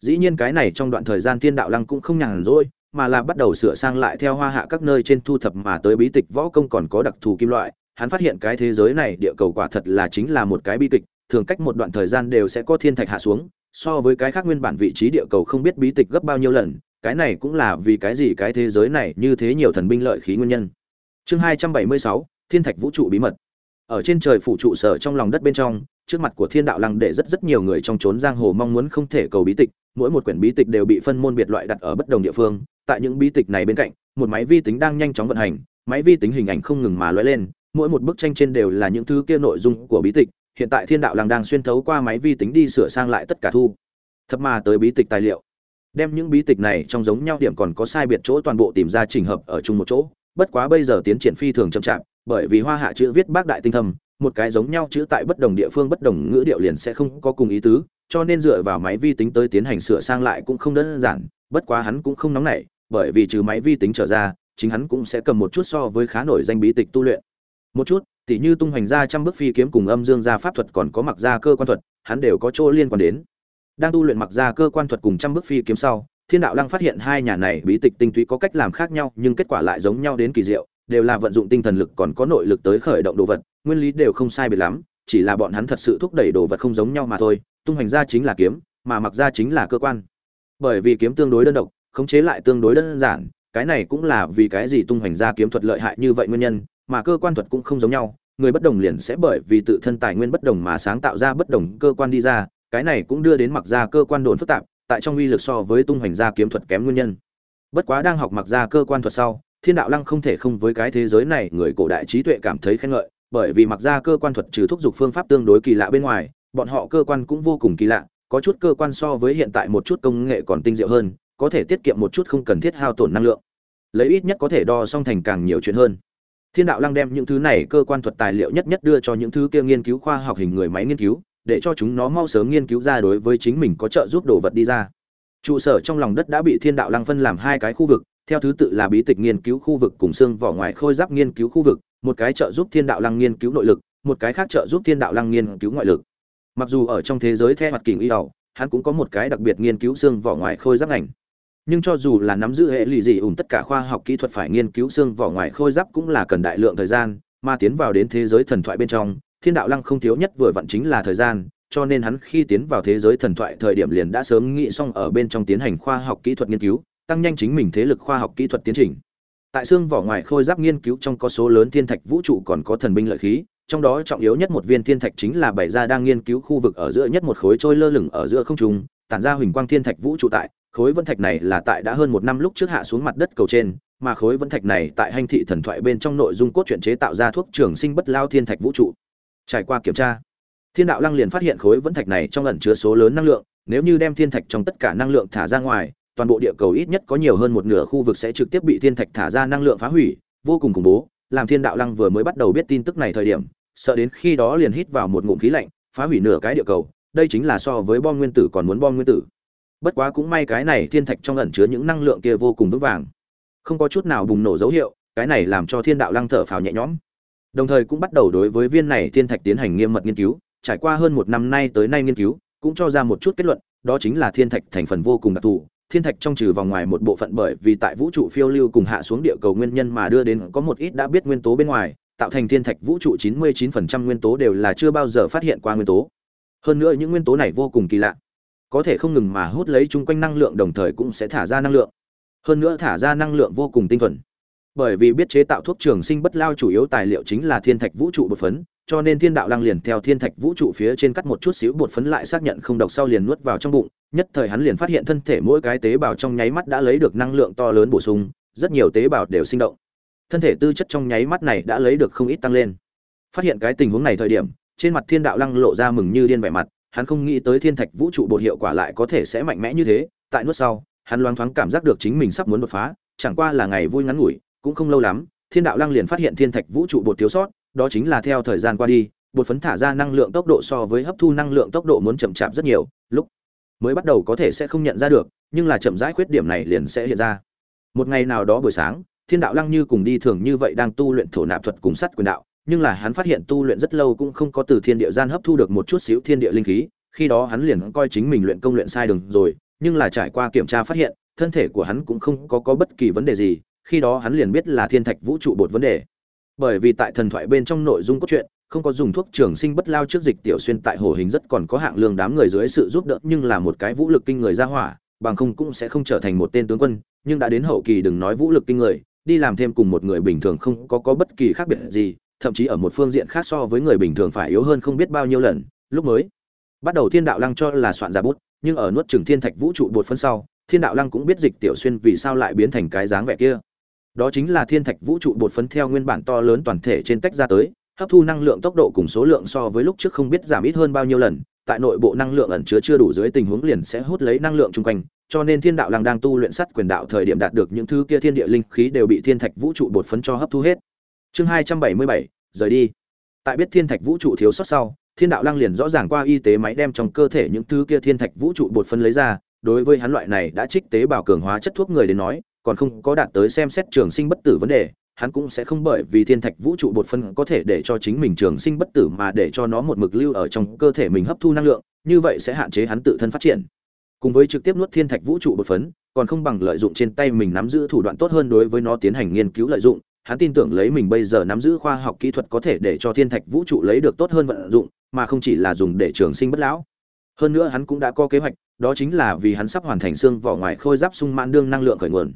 Dĩ nhiên cái này trong đoạn thời gian thiên đạo lăng cũng không nhàn rỗi, mà là bắt đầu sửa sang lại theo hoa hạ các nơi trên thu thập mà tới bí tịch võ công còn có đặc thù kim loại. Hắn phát hiện cái thế giới này địa cầu quả thật là chính là một cái bi kịch, thường cách một đoạn thời gian đều sẽ có thiên thạch hạ xuống so với cái khác nguyên bản vị trí địa cầu không biết bí tịch gấp bao nhiêu lần, cái này cũng là vì cái gì cái thế giới này như thế nhiều thần binh lợi khí nguyên nhân. Chương hai trăm bảy mươi sáu, thiên thạch vũ trụ bí mật. Ở trên trời phủ trụ sở trong lòng đất bên trong, trước mặt của thiên đạo lăng để rất rất nhiều người trong trốn giang hồ mong muốn không thể cầu bí tịch, mỗi một quyển bí tịch đều bị phân môn biệt loại đặt ở bất đồng địa phương. Tại những bí tịch này bên cạnh, một máy vi tính đang nhanh chóng vận hành, máy vi tính hình ảnh không ngừng mà lóe lên, mỗi một bức tranh trên đều là những thứ kia nội dung của bí tịch hiện tại thiên đạo làng đang xuyên thấu qua máy vi tính đi sửa sang lại tất cả thu. Thấp mà tới bí tịch tài liệu. Đem những bí tịch này trong giống nhau điểm còn có sai biệt chỗ toàn bộ tìm ra trình hợp ở chung một chỗ. Bất quá bây giờ tiến triển phi thường chậm chạp, bởi vì hoa hạ chữ viết bác đại tinh thâm, một cái giống nhau chữ tại bất đồng địa phương bất đồng ngữ điệu liền sẽ không có cùng ý tứ, cho nên dựa vào máy vi tính tới tiến hành sửa sang lại cũng không đơn giản, bất quá hắn cũng không nóng nảy, bởi vì trừ máy vi tính trở ra, chính hắn cũng sẽ cầm một chút so với khá nổi danh bí tịch tu luyện. Một chút tỉ như tung hoành ra trăm bước phi kiếm cùng âm dương gia pháp thuật còn có mặc gia cơ quan thuật, hắn đều có chỗ liên quan đến. Đang tu luyện mặc gia cơ quan thuật cùng trăm bước phi kiếm sau, thiên đạo lăng phát hiện hai nhà này bí tịch tinh túy có cách làm khác nhau, nhưng kết quả lại giống nhau đến kỳ diệu, đều là vận dụng tinh thần lực còn có nội lực tới khởi động đồ vật, nguyên lý đều không sai biệt lắm, chỉ là bọn hắn thật sự thúc đẩy đồ vật không giống nhau mà thôi, tung hoành ra chính là kiếm, mà mặc ra chính là cơ quan. Bởi vì kiếm tương đối đơn độc, khống chế lại tương đối đơn giản, cái này cũng là vì cái gì tung hoành ra kiếm thuật lợi hại như vậy nguyên nhân mà cơ quan thuật cũng không giống nhau, người bất đồng liền sẽ bởi vì tự thân tài nguyên bất đồng mà sáng tạo ra bất đồng cơ quan đi ra, cái này cũng đưa đến mặc ra cơ quan đồn phức tạp, tại trong uy lực so với tung hoành gia kiếm thuật kém nguyên nhân. Bất quá đang học mặc ra cơ quan thuật sau, thiên đạo lăng không thể không với cái thế giới này, người cổ đại trí tuệ cảm thấy khen ngợi, bởi vì mặc ra cơ quan thuật trừ thúc giục phương pháp tương đối kỳ lạ bên ngoài, bọn họ cơ quan cũng vô cùng kỳ lạ, có chút cơ quan so với hiện tại một chút công nghệ còn tinh diệu hơn, có thể tiết kiệm một chút không cần thiết hao tổn năng lượng. Lấy ít nhất có thể đo song thành càng nhiều chuyện hơn thiên đạo lăng đem những thứ này cơ quan thuật tài liệu nhất nhất đưa cho những thứ kia nghiên cứu khoa học hình người máy nghiên cứu, để cho chúng nó mau sớm nghiên cứu ra đối với chính mình có trợ giúp đồ vật đi ra. Trụ sở trong lòng đất đã bị thiên đạo lăng phân làm hai cái khu vực, theo thứ tự là bí tịch nghiên cứu khu vực cùng xương vỏ ngoài khôi giáp nghiên cứu khu vực, một cái trợ giúp thiên đạo lăng nghiên cứu nội lực, một cái khác trợ giúp thiên đạo lăng nghiên cứu ngoại lực. Mặc dù ở trong thế giới theo mặt kình y ẩu hắn cũng có một cái đặc biệt nghiên cứu xương vỏ ngoài khôi giáp ngành nhưng cho dù là nắm giữ hệ lụy gì ủng tất cả khoa học kỹ thuật phải nghiên cứu xương vỏ ngoài khôi giáp cũng là cần đại lượng thời gian, mà tiến vào đến thế giới thần thoại bên trong, thiên đạo lăng không thiếu nhất vừa vặn chính là thời gian, cho nên hắn khi tiến vào thế giới thần thoại thời điểm liền đã sớm nghĩ xong ở bên trong tiến hành khoa học kỹ thuật nghiên cứu, tăng nhanh chính mình thế lực khoa học kỹ thuật tiến trình. Tại xương vỏ ngoài khôi giáp nghiên cứu trong có số lớn thiên thạch vũ trụ còn có thần binh lợi khí, trong đó trọng yếu nhất một viên thiên thạch chính là bảy gia đang nghiên cứu khu vực ở giữa nhất một khối trôi lơ lửng ở giữa không trung, tản ra huỳnh quang thiên thạch vũ trụ tại khối vân thạch này là tại đã hơn một năm lúc trước hạ xuống mặt đất cầu trên, mà khối vân thạch này tại hành thị thần thoại bên trong nội dung cốt truyện chế tạo ra thuốc trường sinh bất lao thiên thạch vũ trụ. Trải qua kiểm tra, thiên đạo lăng liền phát hiện khối vân thạch này trong ẩn chứa số lớn năng lượng, nếu như đem thiên thạch trong tất cả năng lượng thả ra ngoài, toàn bộ địa cầu ít nhất có nhiều hơn một nửa khu vực sẽ trực tiếp bị thiên thạch thả ra năng lượng phá hủy, vô cùng khủng bố, làm thiên đạo lăng vừa mới bắt đầu biết tin tức này thời điểm, sợ đến khi đó liền hít vào một ngụm khí lạnh, phá hủy nửa cái địa cầu, đây chính là so với bom nguyên tử còn muốn bom nguyên tử bất quá cũng may cái này thiên thạch trong ẩn chứa những năng lượng kia vô cùng vững vàng. Không có chút nào bùng nổ dấu hiệu, cái này làm cho thiên đạo lăng thở phào nhẹ nhõm. Đồng thời cũng bắt đầu đối với viên này thiên thạch tiến hành nghiêm mật nghiên cứu, trải qua hơn một năm nay tới nay nghiên cứu, cũng cho ra một chút kết luận, đó chính là thiên thạch thành phần vô cùng đặc thù. Thiên thạch trong trừ vòng ngoài một bộ phận bởi vì tại vũ trụ phiêu lưu cùng hạ xuống địa cầu nguyên nhân mà đưa đến có một ít đã biết nguyên tố bên ngoài, tạo thành thiên thạch vũ trụ 99% nguyên tố đều là chưa bao giờ phát hiện qua nguyên tố. Hơn nữa những nguyên tố này vô cùng kỳ lạ có thể không ngừng mà hút lấy chung quanh năng lượng đồng thời cũng sẽ thả ra năng lượng. Hơn nữa thả ra năng lượng vô cùng tinh thuần. Bởi vì biết chế tạo thuốc trường sinh bất lao chủ yếu tài liệu chính là thiên thạch vũ trụ bột phấn, cho nên thiên đạo lăng liền theo thiên thạch vũ trụ phía trên cắt một chút xíu bột phấn lại xác nhận không độc sau liền nuốt vào trong bụng, nhất thời hắn liền phát hiện thân thể mỗi cái tế bào trong nháy mắt đã lấy được năng lượng to lớn bổ sung, rất nhiều tế bào đều sinh động. Thân thể tư chất trong nháy mắt này đã lấy được không ít tăng lên. Phát hiện cái tình huống này thời điểm, trên mặt thiên đạo lăng lộ ra mừng như điên vẻ mặt hắn không nghĩ tới thiên thạch vũ trụ bột hiệu quả lại có thể sẽ mạnh mẽ như thế, tại nuốt sau, hắn loáng thoáng cảm giác được chính mình sắp muốn đột phá, chẳng qua là ngày vui ngắn ngủi, cũng không lâu lắm, thiên đạo lăng liền phát hiện thiên thạch vũ trụ bột thiếu sót, đó chính là theo thời gian qua đi, bột phấn thả ra năng lượng tốc độ so với hấp thu năng lượng tốc độ muốn chậm chạp rất nhiều, lúc mới bắt đầu có thể sẽ không nhận ra được, nhưng là chậm rãi khuyết điểm này liền sẽ hiện ra. Một ngày nào đó buổi sáng, thiên đạo lăng như cùng đi thường như vậy đang tu luyện thổ nạp thuật cùng sắt quyền đạo nhưng là hắn phát hiện tu luyện rất lâu cũng không có từ thiên địa gian hấp thu được một chút xíu thiên địa linh khí, khi đó hắn liền coi chính mình luyện công luyện sai đường rồi, nhưng là trải qua kiểm tra phát hiện, thân thể của hắn cũng không có có bất kỳ vấn đề gì, khi đó hắn liền biết là thiên thạch vũ trụ bột vấn đề. Bởi vì tại thần thoại bên trong nội dung cốt truyện, không có dùng thuốc trường sinh bất lao trước dịch tiểu xuyên tại hồ hình rất còn có hạng lương đám người dưới sự giúp đỡ, nhưng là một cái vũ lực kinh người ra hỏa, bằng không cũng sẽ không trở thành một tên tướng quân, nhưng đã đến hậu kỳ đừng nói vũ lực kinh người, đi làm thêm cùng một người bình thường không có có bất kỳ khác biệt gì thậm chí ở một phương diện khác so với người bình thường phải yếu hơn không biết bao nhiêu lần. Lúc mới, bắt đầu thiên đạo lăng cho là soạn giả bút, nhưng ở nuốt trừng thiên thạch vũ trụ bột phân sau, thiên đạo lăng cũng biết dịch tiểu xuyên vì sao lại biến thành cái dáng vẻ kia. Đó chính là thiên thạch vũ trụ bột phấn theo nguyên bản to lớn toàn thể trên tách ra tới, hấp thu năng lượng tốc độ cùng số lượng so với lúc trước không biết giảm ít hơn bao nhiêu lần, tại nội bộ năng lượng ẩn chứa chưa đủ dưới tình huống liền sẽ hút lấy năng lượng chung quanh, cho nên thiên đạo lăng đang tu luyện sắt quyền đạo thời điểm đạt được những thứ kia thiên địa linh khí đều bị thiên thạch vũ trụ bột phấn cho hấp thu hết chương hai trăm bảy mươi bảy, rời đi. Tại biết thiên thạch vũ trụ thiếu sót sau, thiên đạo lăng liền rõ ràng qua y tế máy đem trong cơ thể những thứ kia thiên thạch vũ trụ bột phân lấy ra, đối với hắn loại này đã trích tế bào cường hóa chất thuốc người đến nói, còn không có đạt tới xem xét trường sinh bất tử vấn đề, hắn cũng sẽ không bởi vì thiên thạch vũ trụ bột phân có thể để cho chính mình trường sinh bất tử mà để cho nó một mực lưu ở trong cơ thể mình hấp thu năng lượng, như vậy sẽ hạn chế hắn tự thân phát triển. Cùng với trực tiếp nuốt thiên thạch vũ trụ bột phấn, còn không bằng lợi dụng trên tay mình nắm giữ thủ đoạn tốt hơn đối với nó tiến hành nghiên cứu lợi dụng hắn tin tưởng lấy mình bây giờ nắm giữ khoa học kỹ thuật có thể để cho thiên thạch vũ trụ lấy được tốt hơn vận dụng, mà không chỉ là dùng để trường sinh bất lão. Hơn nữa hắn cũng đã có kế hoạch, đó chính là vì hắn sắp hoàn thành xương vỏ ngoài khôi giáp sung mãn đương năng lượng khởi nguồn.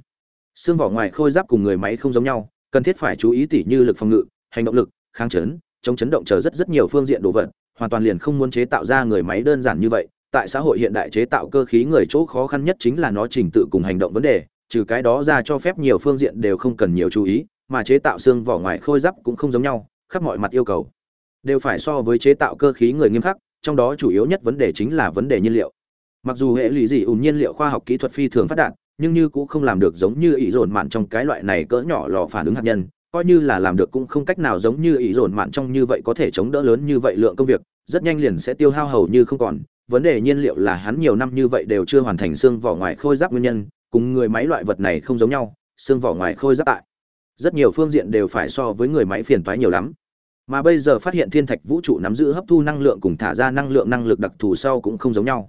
Xương vỏ ngoài khôi giáp cùng người máy không giống nhau, cần thiết phải chú ý tỉ như lực phòng ngự, hành động lực, kháng chấn, chống chấn động chờ rất rất nhiều phương diện đồ vật, hoàn toàn liền không muốn chế tạo ra người máy đơn giản như vậy. Tại xã hội hiện đại chế tạo cơ khí người chỗ khó khăn nhất chính là nó trình tự cùng hành động vấn đề, trừ cái đó ra cho phép nhiều phương diện đều không cần nhiều chú ý mà chế tạo xương vỏ ngoài khôi giáp cũng không giống nhau, khắp mọi mặt yêu cầu đều phải so với chế tạo cơ khí người nghiêm khắc, trong đó chủ yếu nhất vấn đề chính là vấn đề nhiên liệu. Mặc dù hệ lý dị ùn nhiên liệu khoa học kỹ thuật phi thường phát đạt, nhưng như cũng không làm được giống như ý dồn mạn trong cái loại này cỡ nhỏ lò phản ứng hạt nhân, coi như là làm được cũng không cách nào giống như ý dồn mạn trong như vậy có thể chống đỡ lớn như vậy lượng công việc, rất nhanh liền sẽ tiêu hao hầu như không còn. Vấn đề nhiên liệu là hắn nhiều năm như vậy đều chưa hoàn thành xương vỏ ngoài khôi giáp nguyên nhân, cùng người máy loại vật này không giống nhau, xương vỏ ngoài khôi giáp tại rất nhiều phương diện đều phải so với người máy phiền toái nhiều lắm. Mà bây giờ phát hiện thiên thạch vũ trụ nắm giữ hấp thu năng lượng cùng thả ra năng lượng năng lực đặc thù sau cũng không giống nhau.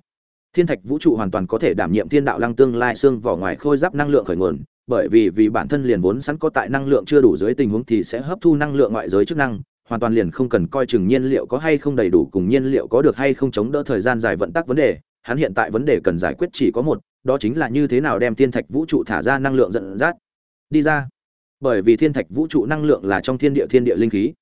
Thiên thạch vũ trụ hoàn toàn có thể đảm nhiệm thiên đạo lăng tương lai xương vỏ ngoài khôi giáp năng lượng khởi nguồn, bởi vì vì bản thân liền vốn sẵn có tại năng lượng chưa đủ dưới tình huống thì sẽ hấp thu năng lượng ngoại giới chức năng, hoàn toàn liền không cần coi chừng nhiên liệu có hay không đầy đủ cùng nhiên liệu có được hay không chống đỡ thời gian dài vận tắc vấn đề, hắn hiện tại vấn đề cần giải quyết chỉ có một, đó chính là như thế nào đem thiên thạch vũ trụ thả ra năng lượng dẫn dắt. Đi ra bởi vì thiên thạch vũ trụ năng lượng là trong thiên địa thiên địa linh khí,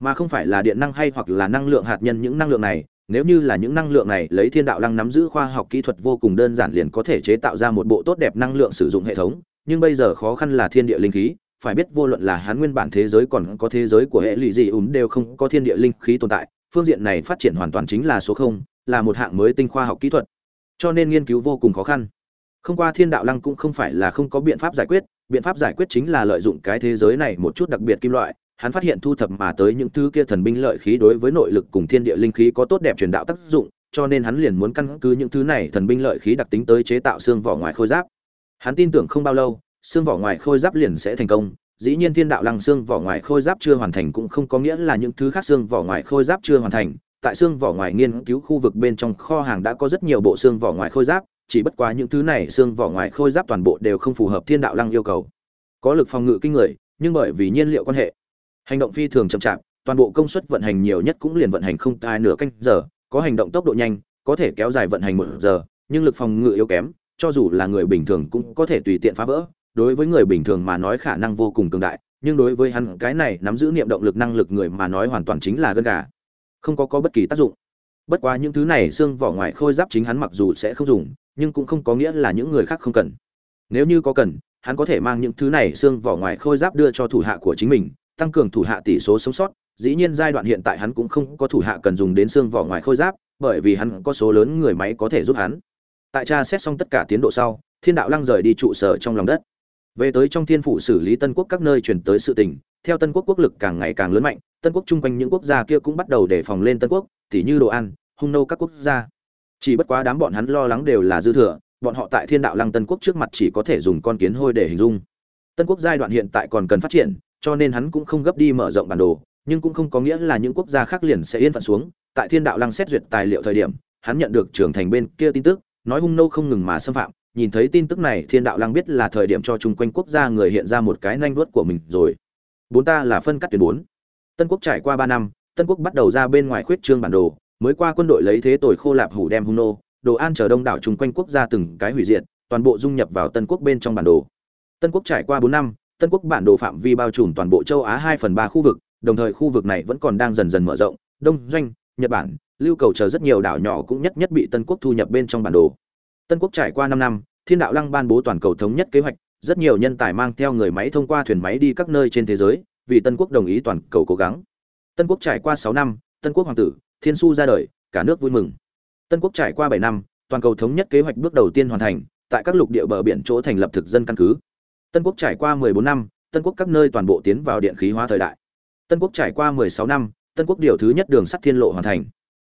mà không phải là điện năng hay hoặc là năng lượng hạt nhân những năng lượng này. Nếu như là những năng lượng này lấy thiên đạo lăng nắm giữ khoa học kỹ thuật vô cùng đơn giản liền có thể chế tạo ra một bộ tốt đẹp năng lượng sử dụng hệ thống, nhưng bây giờ khó khăn là thiên địa linh khí, phải biết vô luận là hắn nguyên bản thế giới còn có thế giới của hệ lụy gì ùm đều không có thiên địa linh khí tồn tại, phương diện này phát triển hoàn toàn chính là số không, là một hạng mới tinh khoa học kỹ thuật. Cho nên nghiên cứu vô cùng khó khăn. Không qua thiên đạo lăng cũng không phải là không có biện pháp giải quyết biện pháp giải quyết chính là lợi dụng cái thế giới này một chút đặc biệt kim loại hắn phát hiện thu thập mà tới những thứ kia thần binh lợi khí đối với nội lực cùng thiên địa linh khí có tốt đẹp truyền đạo tác dụng, cho nên hắn liền muốn căn cứ những thứ này thần binh lợi khí đặc tính tới chế tạo xương vỏ ngoài khôi giáp. Hắn tin tưởng không bao lâu, xương vỏ ngoài khôi giáp liền sẽ thành công, dĩ nhiên thiên đạo lăng xương vỏ ngoài khôi giáp chưa hoàn thành cũng không có nghĩa là những thứ khác xương vỏ ngoài khôi giáp chưa hoàn thành tại xương vỏ ngoài nghiên cứu khu vực bên trong kho hàng đã có rất nhiều bộ xương vỏ ngoài khôi giáp chỉ bất quá những thứ này xương vỏ ngoài khôi giáp toàn bộ đều không phù hợp thiên đạo lăng yêu cầu. Có lực phòng ngự kinh người, nhưng bởi vì nhiên liệu quan hệ, hành động phi thường chậm chạp, toàn bộ công suất vận hành nhiều nhất cũng liền vận hành không tai nửa canh giờ, có hành động tốc độ nhanh, có thể kéo dài vận hành một giờ, nhưng lực phòng ngự yếu kém, cho dù là người bình thường cũng có thể tùy tiện phá vỡ. Đối với người bình thường mà nói khả năng vô cùng cường đại, nhưng đối với hắn, cái này nắm giữ niệm động lực năng lực người mà nói hoàn toàn chính là gân gà, không có có bất kỳ tác dụng. Bất quá những thứ này xương vỏ ngoài khôi giáp chính hắn mặc dù sẽ không dùng nhưng cũng không có nghĩa là những người khác không cần. Nếu như có cần, hắn có thể mang những thứ này xương vỏ ngoài khôi giáp đưa cho thủ hạ của chính mình, tăng cường thủ hạ tỷ số sống sót. Dĩ nhiên giai đoạn hiện tại hắn cũng không có thủ hạ cần dùng đến xương vỏ ngoài khôi giáp, bởi vì hắn có số lớn người máy có thể giúp hắn. Tại tra xét xong tất cả tiến độ sau, thiên đạo lăng rời đi trụ sở trong lòng đất. Về tới trong thiên phủ xử lý tân quốc các nơi chuyển tới sự tình, theo tân quốc quốc lực càng ngày càng lớn mạnh, tân quốc chung quanh những quốc gia kia cũng bắt đầu đề phòng lên tân quốc, tỉ như đồ ăn, hung nô các quốc gia chỉ bất quá đám bọn hắn lo lắng đều là dư thừa, bọn họ tại thiên đạo lăng tân quốc trước mặt chỉ có thể dùng con kiến hôi để hình dung. Tân quốc giai đoạn hiện tại còn cần phát triển, cho nên hắn cũng không gấp đi mở rộng bản đồ, nhưng cũng không có nghĩa là những quốc gia khác liền sẽ yên phận xuống. Tại thiên đạo lăng xét duyệt tài liệu thời điểm, hắn nhận được trưởng thành bên kia tin tức, nói hung nô không ngừng mà xâm phạm. Nhìn thấy tin tức này, thiên đạo lăng biết là thời điểm cho chung quanh quốc gia người hiện ra một cái nanh vuốt của mình rồi. Bốn ta là phân cắt tuyến bốn. Tân quốc trải qua ba năm, tân quốc bắt đầu ra bên ngoài khuyết trương bản đồ mới qua quân đội lấy thế tồi khô lạp hủ đem hung nô, đồ an chờ đông đảo chung quanh quốc gia từng cái hủy diệt, toàn bộ dung nhập vào tân quốc bên trong bản đồ. Tân quốc trải qua bốn năm, tân quốc bản đồ phạm vi bao trùm toàn bộ châu á hai phần ba khu vực, đồng thời khu vực này vẫn còn đang dần dần mở rộng, đông, doanh, nhật bản, lưu cầu chờ rất nhiều đảo nhỏ cũng nhất nhất bị tân quốc thu nhập bên trong bản đồ. Tân quốc trải qua năm năm, thiên đạo lăng ban bố toàn cầu thống nhất kế hoạch, rất nhiều nhân tài mang theo người máy thông qua thuyền máy đi các nơi trên thế giới, vì tân quốc đồng ý toàn cầu cố gắng. Tân quốc trải qua sáu năm, tân quốc hoàng tử thiên su ra đời, cả nước vui mừng. Tân quốc trải qua bảy năm, toàn cầu thống nhất kế hoạch bước đầu tiên hoàn thành, tại các lục địa bờ biển chỗ thành lập thực dân căn cứ. Tân quốc trải qua mười bốn năm, tân quốc các nơi toàn bộ tiến vào điện khí hóa thời đại. Tân quốc trải qua mười sáu năm, tân quốc điều thứ nhất đường sắt thiên lộ hoàn thành.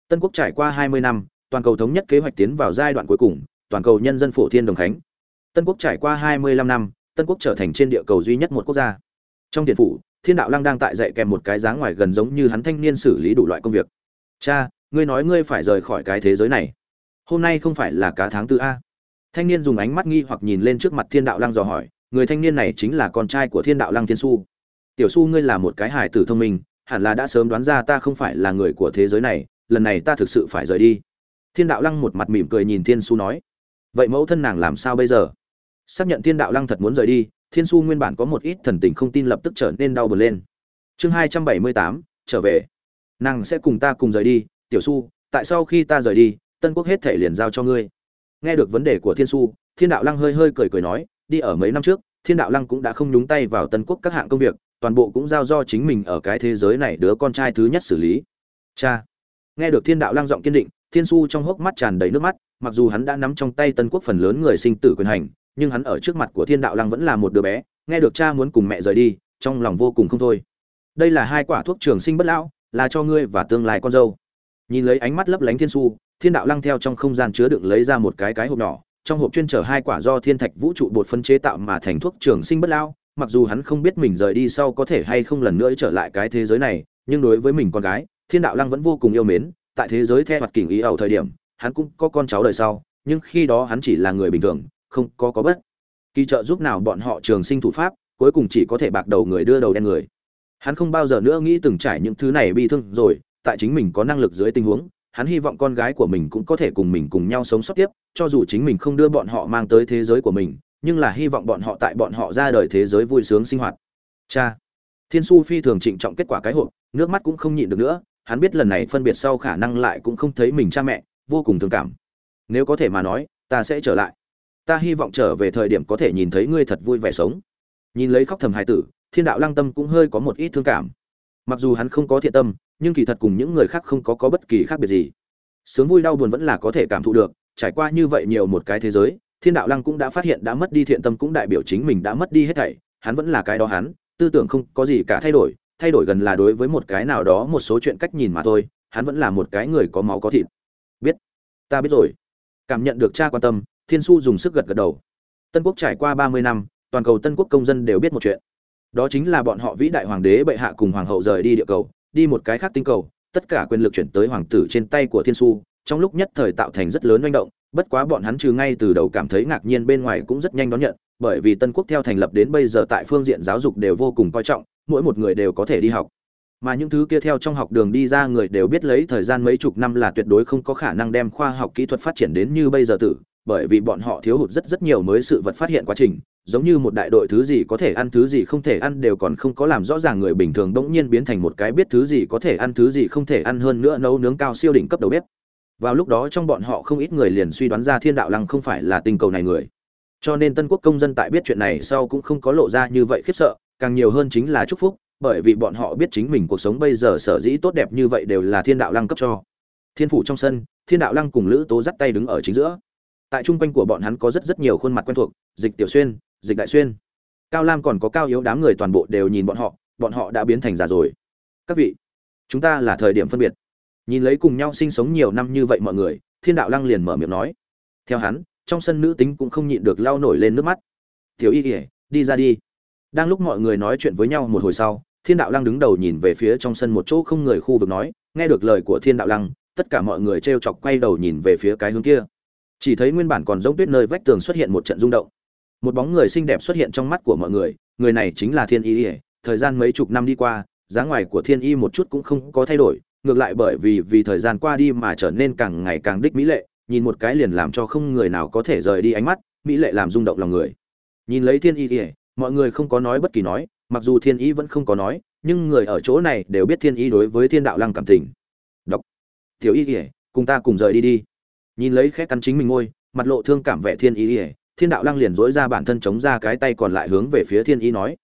Tân quốc trải qua hai mươi năm, toàn cầu thống nhất kế hoạch tiến vào giai đoạn cuối cùng, toàn cầu nhân dân phổ thiên đồng khánh. Tân quốc trải qua hai mươi năm năm, tân quốc trở thành trên địa cầu duy nhất một quốc gia. Trong thiền phủ, thiên đạo lăng đang tại dạy kèm một cái dáng ngoài gần giống như hắn thanh niên xử lý đủ loại công việc cha, ngươi nói ngươi phải rời khỏi cái thế giới này. Hôm nay không phải là cá tháng tư a. Thanh niên dùng ánh mắt nghi hoặc nhìn lên trước mặt thiên đạo lăng dò hỏi, người thanh niên này chính là con trai của thiên đạo lăng thiên su. Tiểu su ngươi là một cái hải tử thông minh, hẳn là đã sớm đoán ra ta không phải là người của thế giới này, lần này ta thực sự phải rời đi. Thiên đạo lăng một mặt mỉm cười nhìn thiên su nói, vậy mẫu thân nàng làm sao bây giờ? Xác nhận thiên đạo lăng thật muốn rời đi, thiên su nguyên bản có một ít thần tình không tin lập tức trở nên đau buồn lên. Chương hai trăm bảy mươi tám, trở về nàng sẽ cùng ta cùng rời đi, tiểu su tại sau khi ta rời đi, tân quốc hết thể liền giao cho ngươi. Nghe được vấn đề của thiên su thiên đạo lăng hơi hơi cười cười nói, đi ở mấy năm trước, thiên đạo lăng cũng đã không nhúng tay vào tân quốc các hạng công việc, toàn bộ cũng giao do chính mình ở cái thế giới này đứa con trai thứ nhất xử lý. Cha. Nghe được thiên đạo lăng giọng kiên định, thiên su trong hốc mắt tràn đầy nước mắt, mặc dù hắn đã nắm trong tay tân quốc phần lớn người sinh tử quyền hành, nhưng hắn ở trước mặt của thiên đạo lăng vẫn là một đứa bé, nghe được cha muốn cùng mẹ rời đi, trong lòng vô cùng không thôi. Đây là hai quả thuốc trường sinh bất lão là cho ngươi và tương lai con dâu. Nhìn lấy ánh mắt lấp lánh thiên su, thiên đạo lăng theo trong không gian chứa đựng lấy ra một cái cái hộp nhỏ, trong hộp chuyên chở hai quả do thiên thạch vũ trụ bột phân chế tạo mà thành thuốc trường sinh bất lão mặc dù hắn không biết mình rời đi sau có thể hay không lần nữa trở lại cái thế giới này, nhưng đối với mình con gái, thiên đạo lăng vẫn vô cùng yêu mến, tại thế giới theo mặt kình ý ẩu thời điểm, hắn cũng có con cháu đời sau, nhưng khi đó hắn chỉ là người bình thường, không có có bất kỳ trợ giúp nào bọn họ trường sinh thủ pháp, cuối cùng chỉ có thể bạc đầu người đưa đầu đen người hắn không bao giờ nữa nghĩ từng trải những thứ này bi thương rồi, tại chính mình có năng lực dưới tình huống, hắn hy vọng con gái của mình cũng có thể cùng mình cùng nhau sống sót tiếp, cho dù chính mình không đưa bọn họ mang tới thế giới của mình, nhưng là hy vọng bọn họ tại bọn họ ra đời thế giới vui sướng sinh hoạt. Cha. Thiên su phi thường trịnh trọng kết quả cái hộp, nước mắt cũng không nhịn được nữa, hắn biết lần này phân biệt sau khả năng lại cũng không thấy mình cha mẹ, vô cùng thương cảm. Nếu có thể mà nói, ta sẽ trở lại. Ta hy vọng trở về thời điểm có thể nhìn thấy ngươi thật vui vẻ sống. Nhìn lấy khóc thầm hài tử thiên đạo lăng tâm cũng hơi có một ít thương cảm. Mặc dù hắn không có thiện tâm, nhưng kỳ thật cùng những người khác không có có bất kỳ khác biệt gì. Sướng vui đau buồn vẫn là có thể cảm thụ được, trải qua như vậy nhiều một cái thế giới, thiên đạo lăng cũng đã phát hiện đã mất đi thiện tâm cũng đại biểu chính mình đã mất đi hết thảy, hắn vẫn là cái đó hắn, tư tưởng không có gì cả thay đổi thay đổi gần là đối với một cái nào đó một số chuyện cách nhìn mà thôi, hắn vẫn là một cái người có máu có thịt. Biết, ta biết rồi. Cảm nhận được cha quan tâm, thiên su dùng sức gật gật đầu. Tân quốc trải qua ba mươi năm, toàn cầu tân quốc công dân đều biết một chuyện đó chính là bọn họ vĩ đại hoàng đế bệ hạ cùng hoàng hậu rời đi địa cầu, đi một cái khác tinh cầu, tất cả quyền lực chuyển tới hoàng tử trên tay của thiên su, trong lúc nhất thời tạo thành rất lớn manh động, bất quá bọn hắn trừ ngay từ đầu cảm thấy ngạc nhiên bên ngoài cũng rất nhanh đón nhận, bởi vì tân quốc theo thành lập đến bây giờ tại phương diện giáo dục đều vô cùng coi trọng, mỗi một người đều có thể đi học. Mà những thứ kia theo trong học đường đi ra người đều biết lấy thời gian mấy chục năm là tuyệt đối không có khả năng đem khoa học kỹ thuật phát triển đến như bây giờ tử, bởi vì bọn họ thiếu hụt rất rất nhiều mới sự vật phát hiện quá trình giống như một đại đội thứ gì có thể ăn, thứ gì không thể ăn đều còn không có làm rõ ràng người bình thường đống nhiên biến thành một cái biết thứ gì có thể ăn, thứ gì không thể ăn hơn nữa nấu nướng cao siêu đỉnh cấp đầu bếp. Vào lúc đó trong bọn họ không ít người liền suy đoán ra thiên đạo lăng không phải là tinh cầu này người. Cho nên tân quốc công dân tại biết chuyện này sau cũng không có lộ ra như vậy khiếp sợ, càng nhiều hơn chính là chúc phúc, bởi vì bọn họ biết chính mình cuộc sống bây giờ sở dĩ tốt đẹp như vậy đều là thiên đạo lăng cấp cho. Thiên phủ trong sân, thiên đạo lăng cùng lữ tố dắt tay đứng ở chính giữa. Tại trung quanh của bọn hắn có rất rất nhiều khuôn mặt quen thuộc, dịch tiểu xuyên dịch đại xuyên. Cao lam còn có cao yếu đám người toàn bộ đều nhìn bọn họ bọn họ đã biến thành già rồi. Các vị, chúng ta là thời điểm phân biệt. Nhìn lấy cùng nhau sinh sống nhiều năm như vậy mọi người, thiên đạo lăng liền mở miệng nói. Theo hắn, trong sân nữ tính cũng không nhịn được lao nổi lên nước mắt. Thiếu y kỉa đi ra đi. Đang lúc mọi người nói chuyện với nhau một hồi sau, thiên đạo lăng đứng đầu nhìn về phía trong sân một chỗ không người khu vực nói, nghe được lời của thiên đạo lăng, tất cả mọi người t r e o chọc quay đầu nhìn về phía cái hướng kia. Chỉ thấy nguyên bản còn giống tuyết nơi vách tường xuất hiện một trận rung động một bóng người xinh đẹp xuất hiện trong mắt của mọi người người này chính là thiên y ỉa thời gian mấy chục năm đi qua giá ngoài của thiên y một chút cũng không có thay đổi, ngược lại bởi vì vì thời gian qua đi mà trở nên càng ngày càng đích mỹ lệ, nhìn một cái liền làm cho không người nào có thể rời đi ánh mắt, mỹ lệ làm rung động lòng người. Nhìn lấy thiên y ỉa mọi người không có nói bất kỳ nói, mặc dù thiên y vẫn không có nói, nhưng người ở chỗ này đều biết thiên y đối với thiên đạo lăng cảm tình. Đọc. Tiểu y ỉa cùng ta cùng rời đi đi. Nhìn lấy khét cắn chính mình ngôi, mặt lộ thương cảm vẻ thiên y ỉa thiên đạo lăng liền dỗi ra bản thân chống ra cái tay còn lại hướng về phía thiên y nói.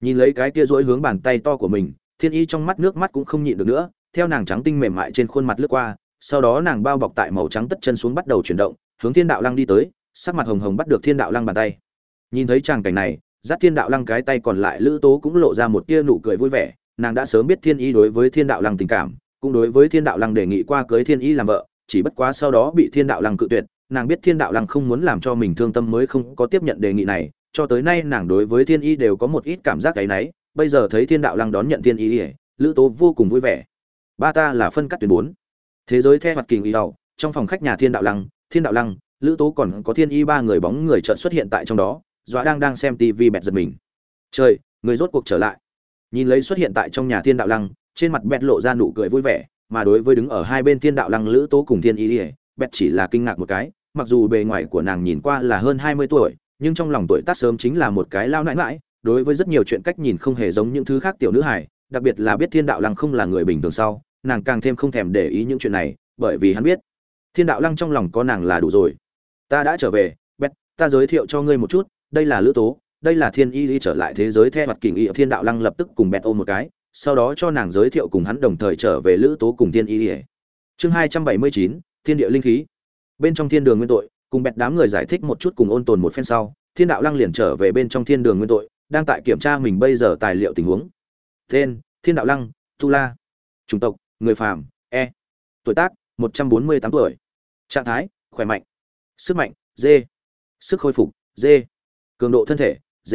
Nhìn lấy cái kia dỗi hướng bàn tay to của mình, thiên y trong mắt nước mắt cũng không nhịn được nữa, theo nàng trắng tinh mềm mại trên khuôn mặt lướt qua, sau đó nàng bao bọc tại màu trắng tất chân xuống bắt đầu chuyển động, hướng thiên đạo lăng đi tới, sắc mặt hồng hồng bắt được thiên đạo lăng bàn tay. Nhìn thấy tràng cảnh này giáp thiên đạo lăng cái tay còn lại lữ tố cũng lộ ra một tia nụ cười vui vẻ, nàng đã sớm biết thiên y đối với thiên đạo lăng tình cảm, cũng đối với thiên đạo lăng đề nghị qua cưới thiên y làm vợ, chỉ bất quá sau đó bị thiên đạo lăng cự tuyệt nàng biết thiên đạo lăng không muốn làm cho mình thương tâm mới không có tiếp nhận đề nghị này, cho tới nay nàng đối với thiên y đều có một ít cảm giác cái náy bây giờ thấy thiên đạo lăng đón nhận thiên y lữ tố vô cùng vui vẻ. Ba ta là phân cắt tuyến bốn. Thế giới theo mặt kình y đầu trong phòng khách nhà thiên đạo lăng, thiên đạo lăng, lữ tố còn có thiên y ba người bóng người trợn xuất hiện tại trong đó, dọa đang đang xem tv bẹt giật mình. Trời, người rốt cuộc trở lại. Nhìn lấy xuất hiện tại trong nhà thiên đạo lăng, trên mặt bẹt lộ ra nụ cười vui vẻ, mà đối với đứng ở hai bên thiên đạo lăng lữ tố cùng thiên y ỉa bẹt chỉ là kinh ngạc một cái mặc dù bề ngoài của nàng nhìn qua là hơn hai mươi tuổi, nhưng trong lòng tuổi tác sớm chính là một cái lao nãi mãi đối với rất nhiều chuyện cách nhìn không hề giống những thứ khác tiểu nữ hải đặc biệt là biết thiên đạo lăng không là người bình thường sau, nàng càng thêm không thèm để ý những chuyện này, bởi vì hắn biết, thiên đạo lăng trong lòng có nàng là đủ rồi. Ta đã trở về, bét, ta giới thiệu cho ngươi một chút, đây là lữ tố, đây là thiên y y trở lại thế giới theo mặt kình y, thiên đạo lăng lập tức cùng bét ôm một cái, sau đó cho nàng giới thiệu cùng hắn đồng thời trở về lữ tố cùng thiên y. Chương hai trăm bảy mươi chín, thiên địa linh khí bên trong thiên đường nguyên tội, cùng bẹt đám người giải thích một chút cùng ôn tồn một phen sau, thiên đạo lăng liền trở về bên trong thiên đường nguyên tội, đang tại kiểm tra mình bây giờ tài liệu tình huống. Tên, thiên đạo lăng, tu la. Chủng tộc, người phàm e. Tuổi tác, một trăm bốn mươi tám tuổi. Trạng thái, khỏe mạnh. Sức mạnh, d. Sức khôi phục, d. Cường độ thân thể, d.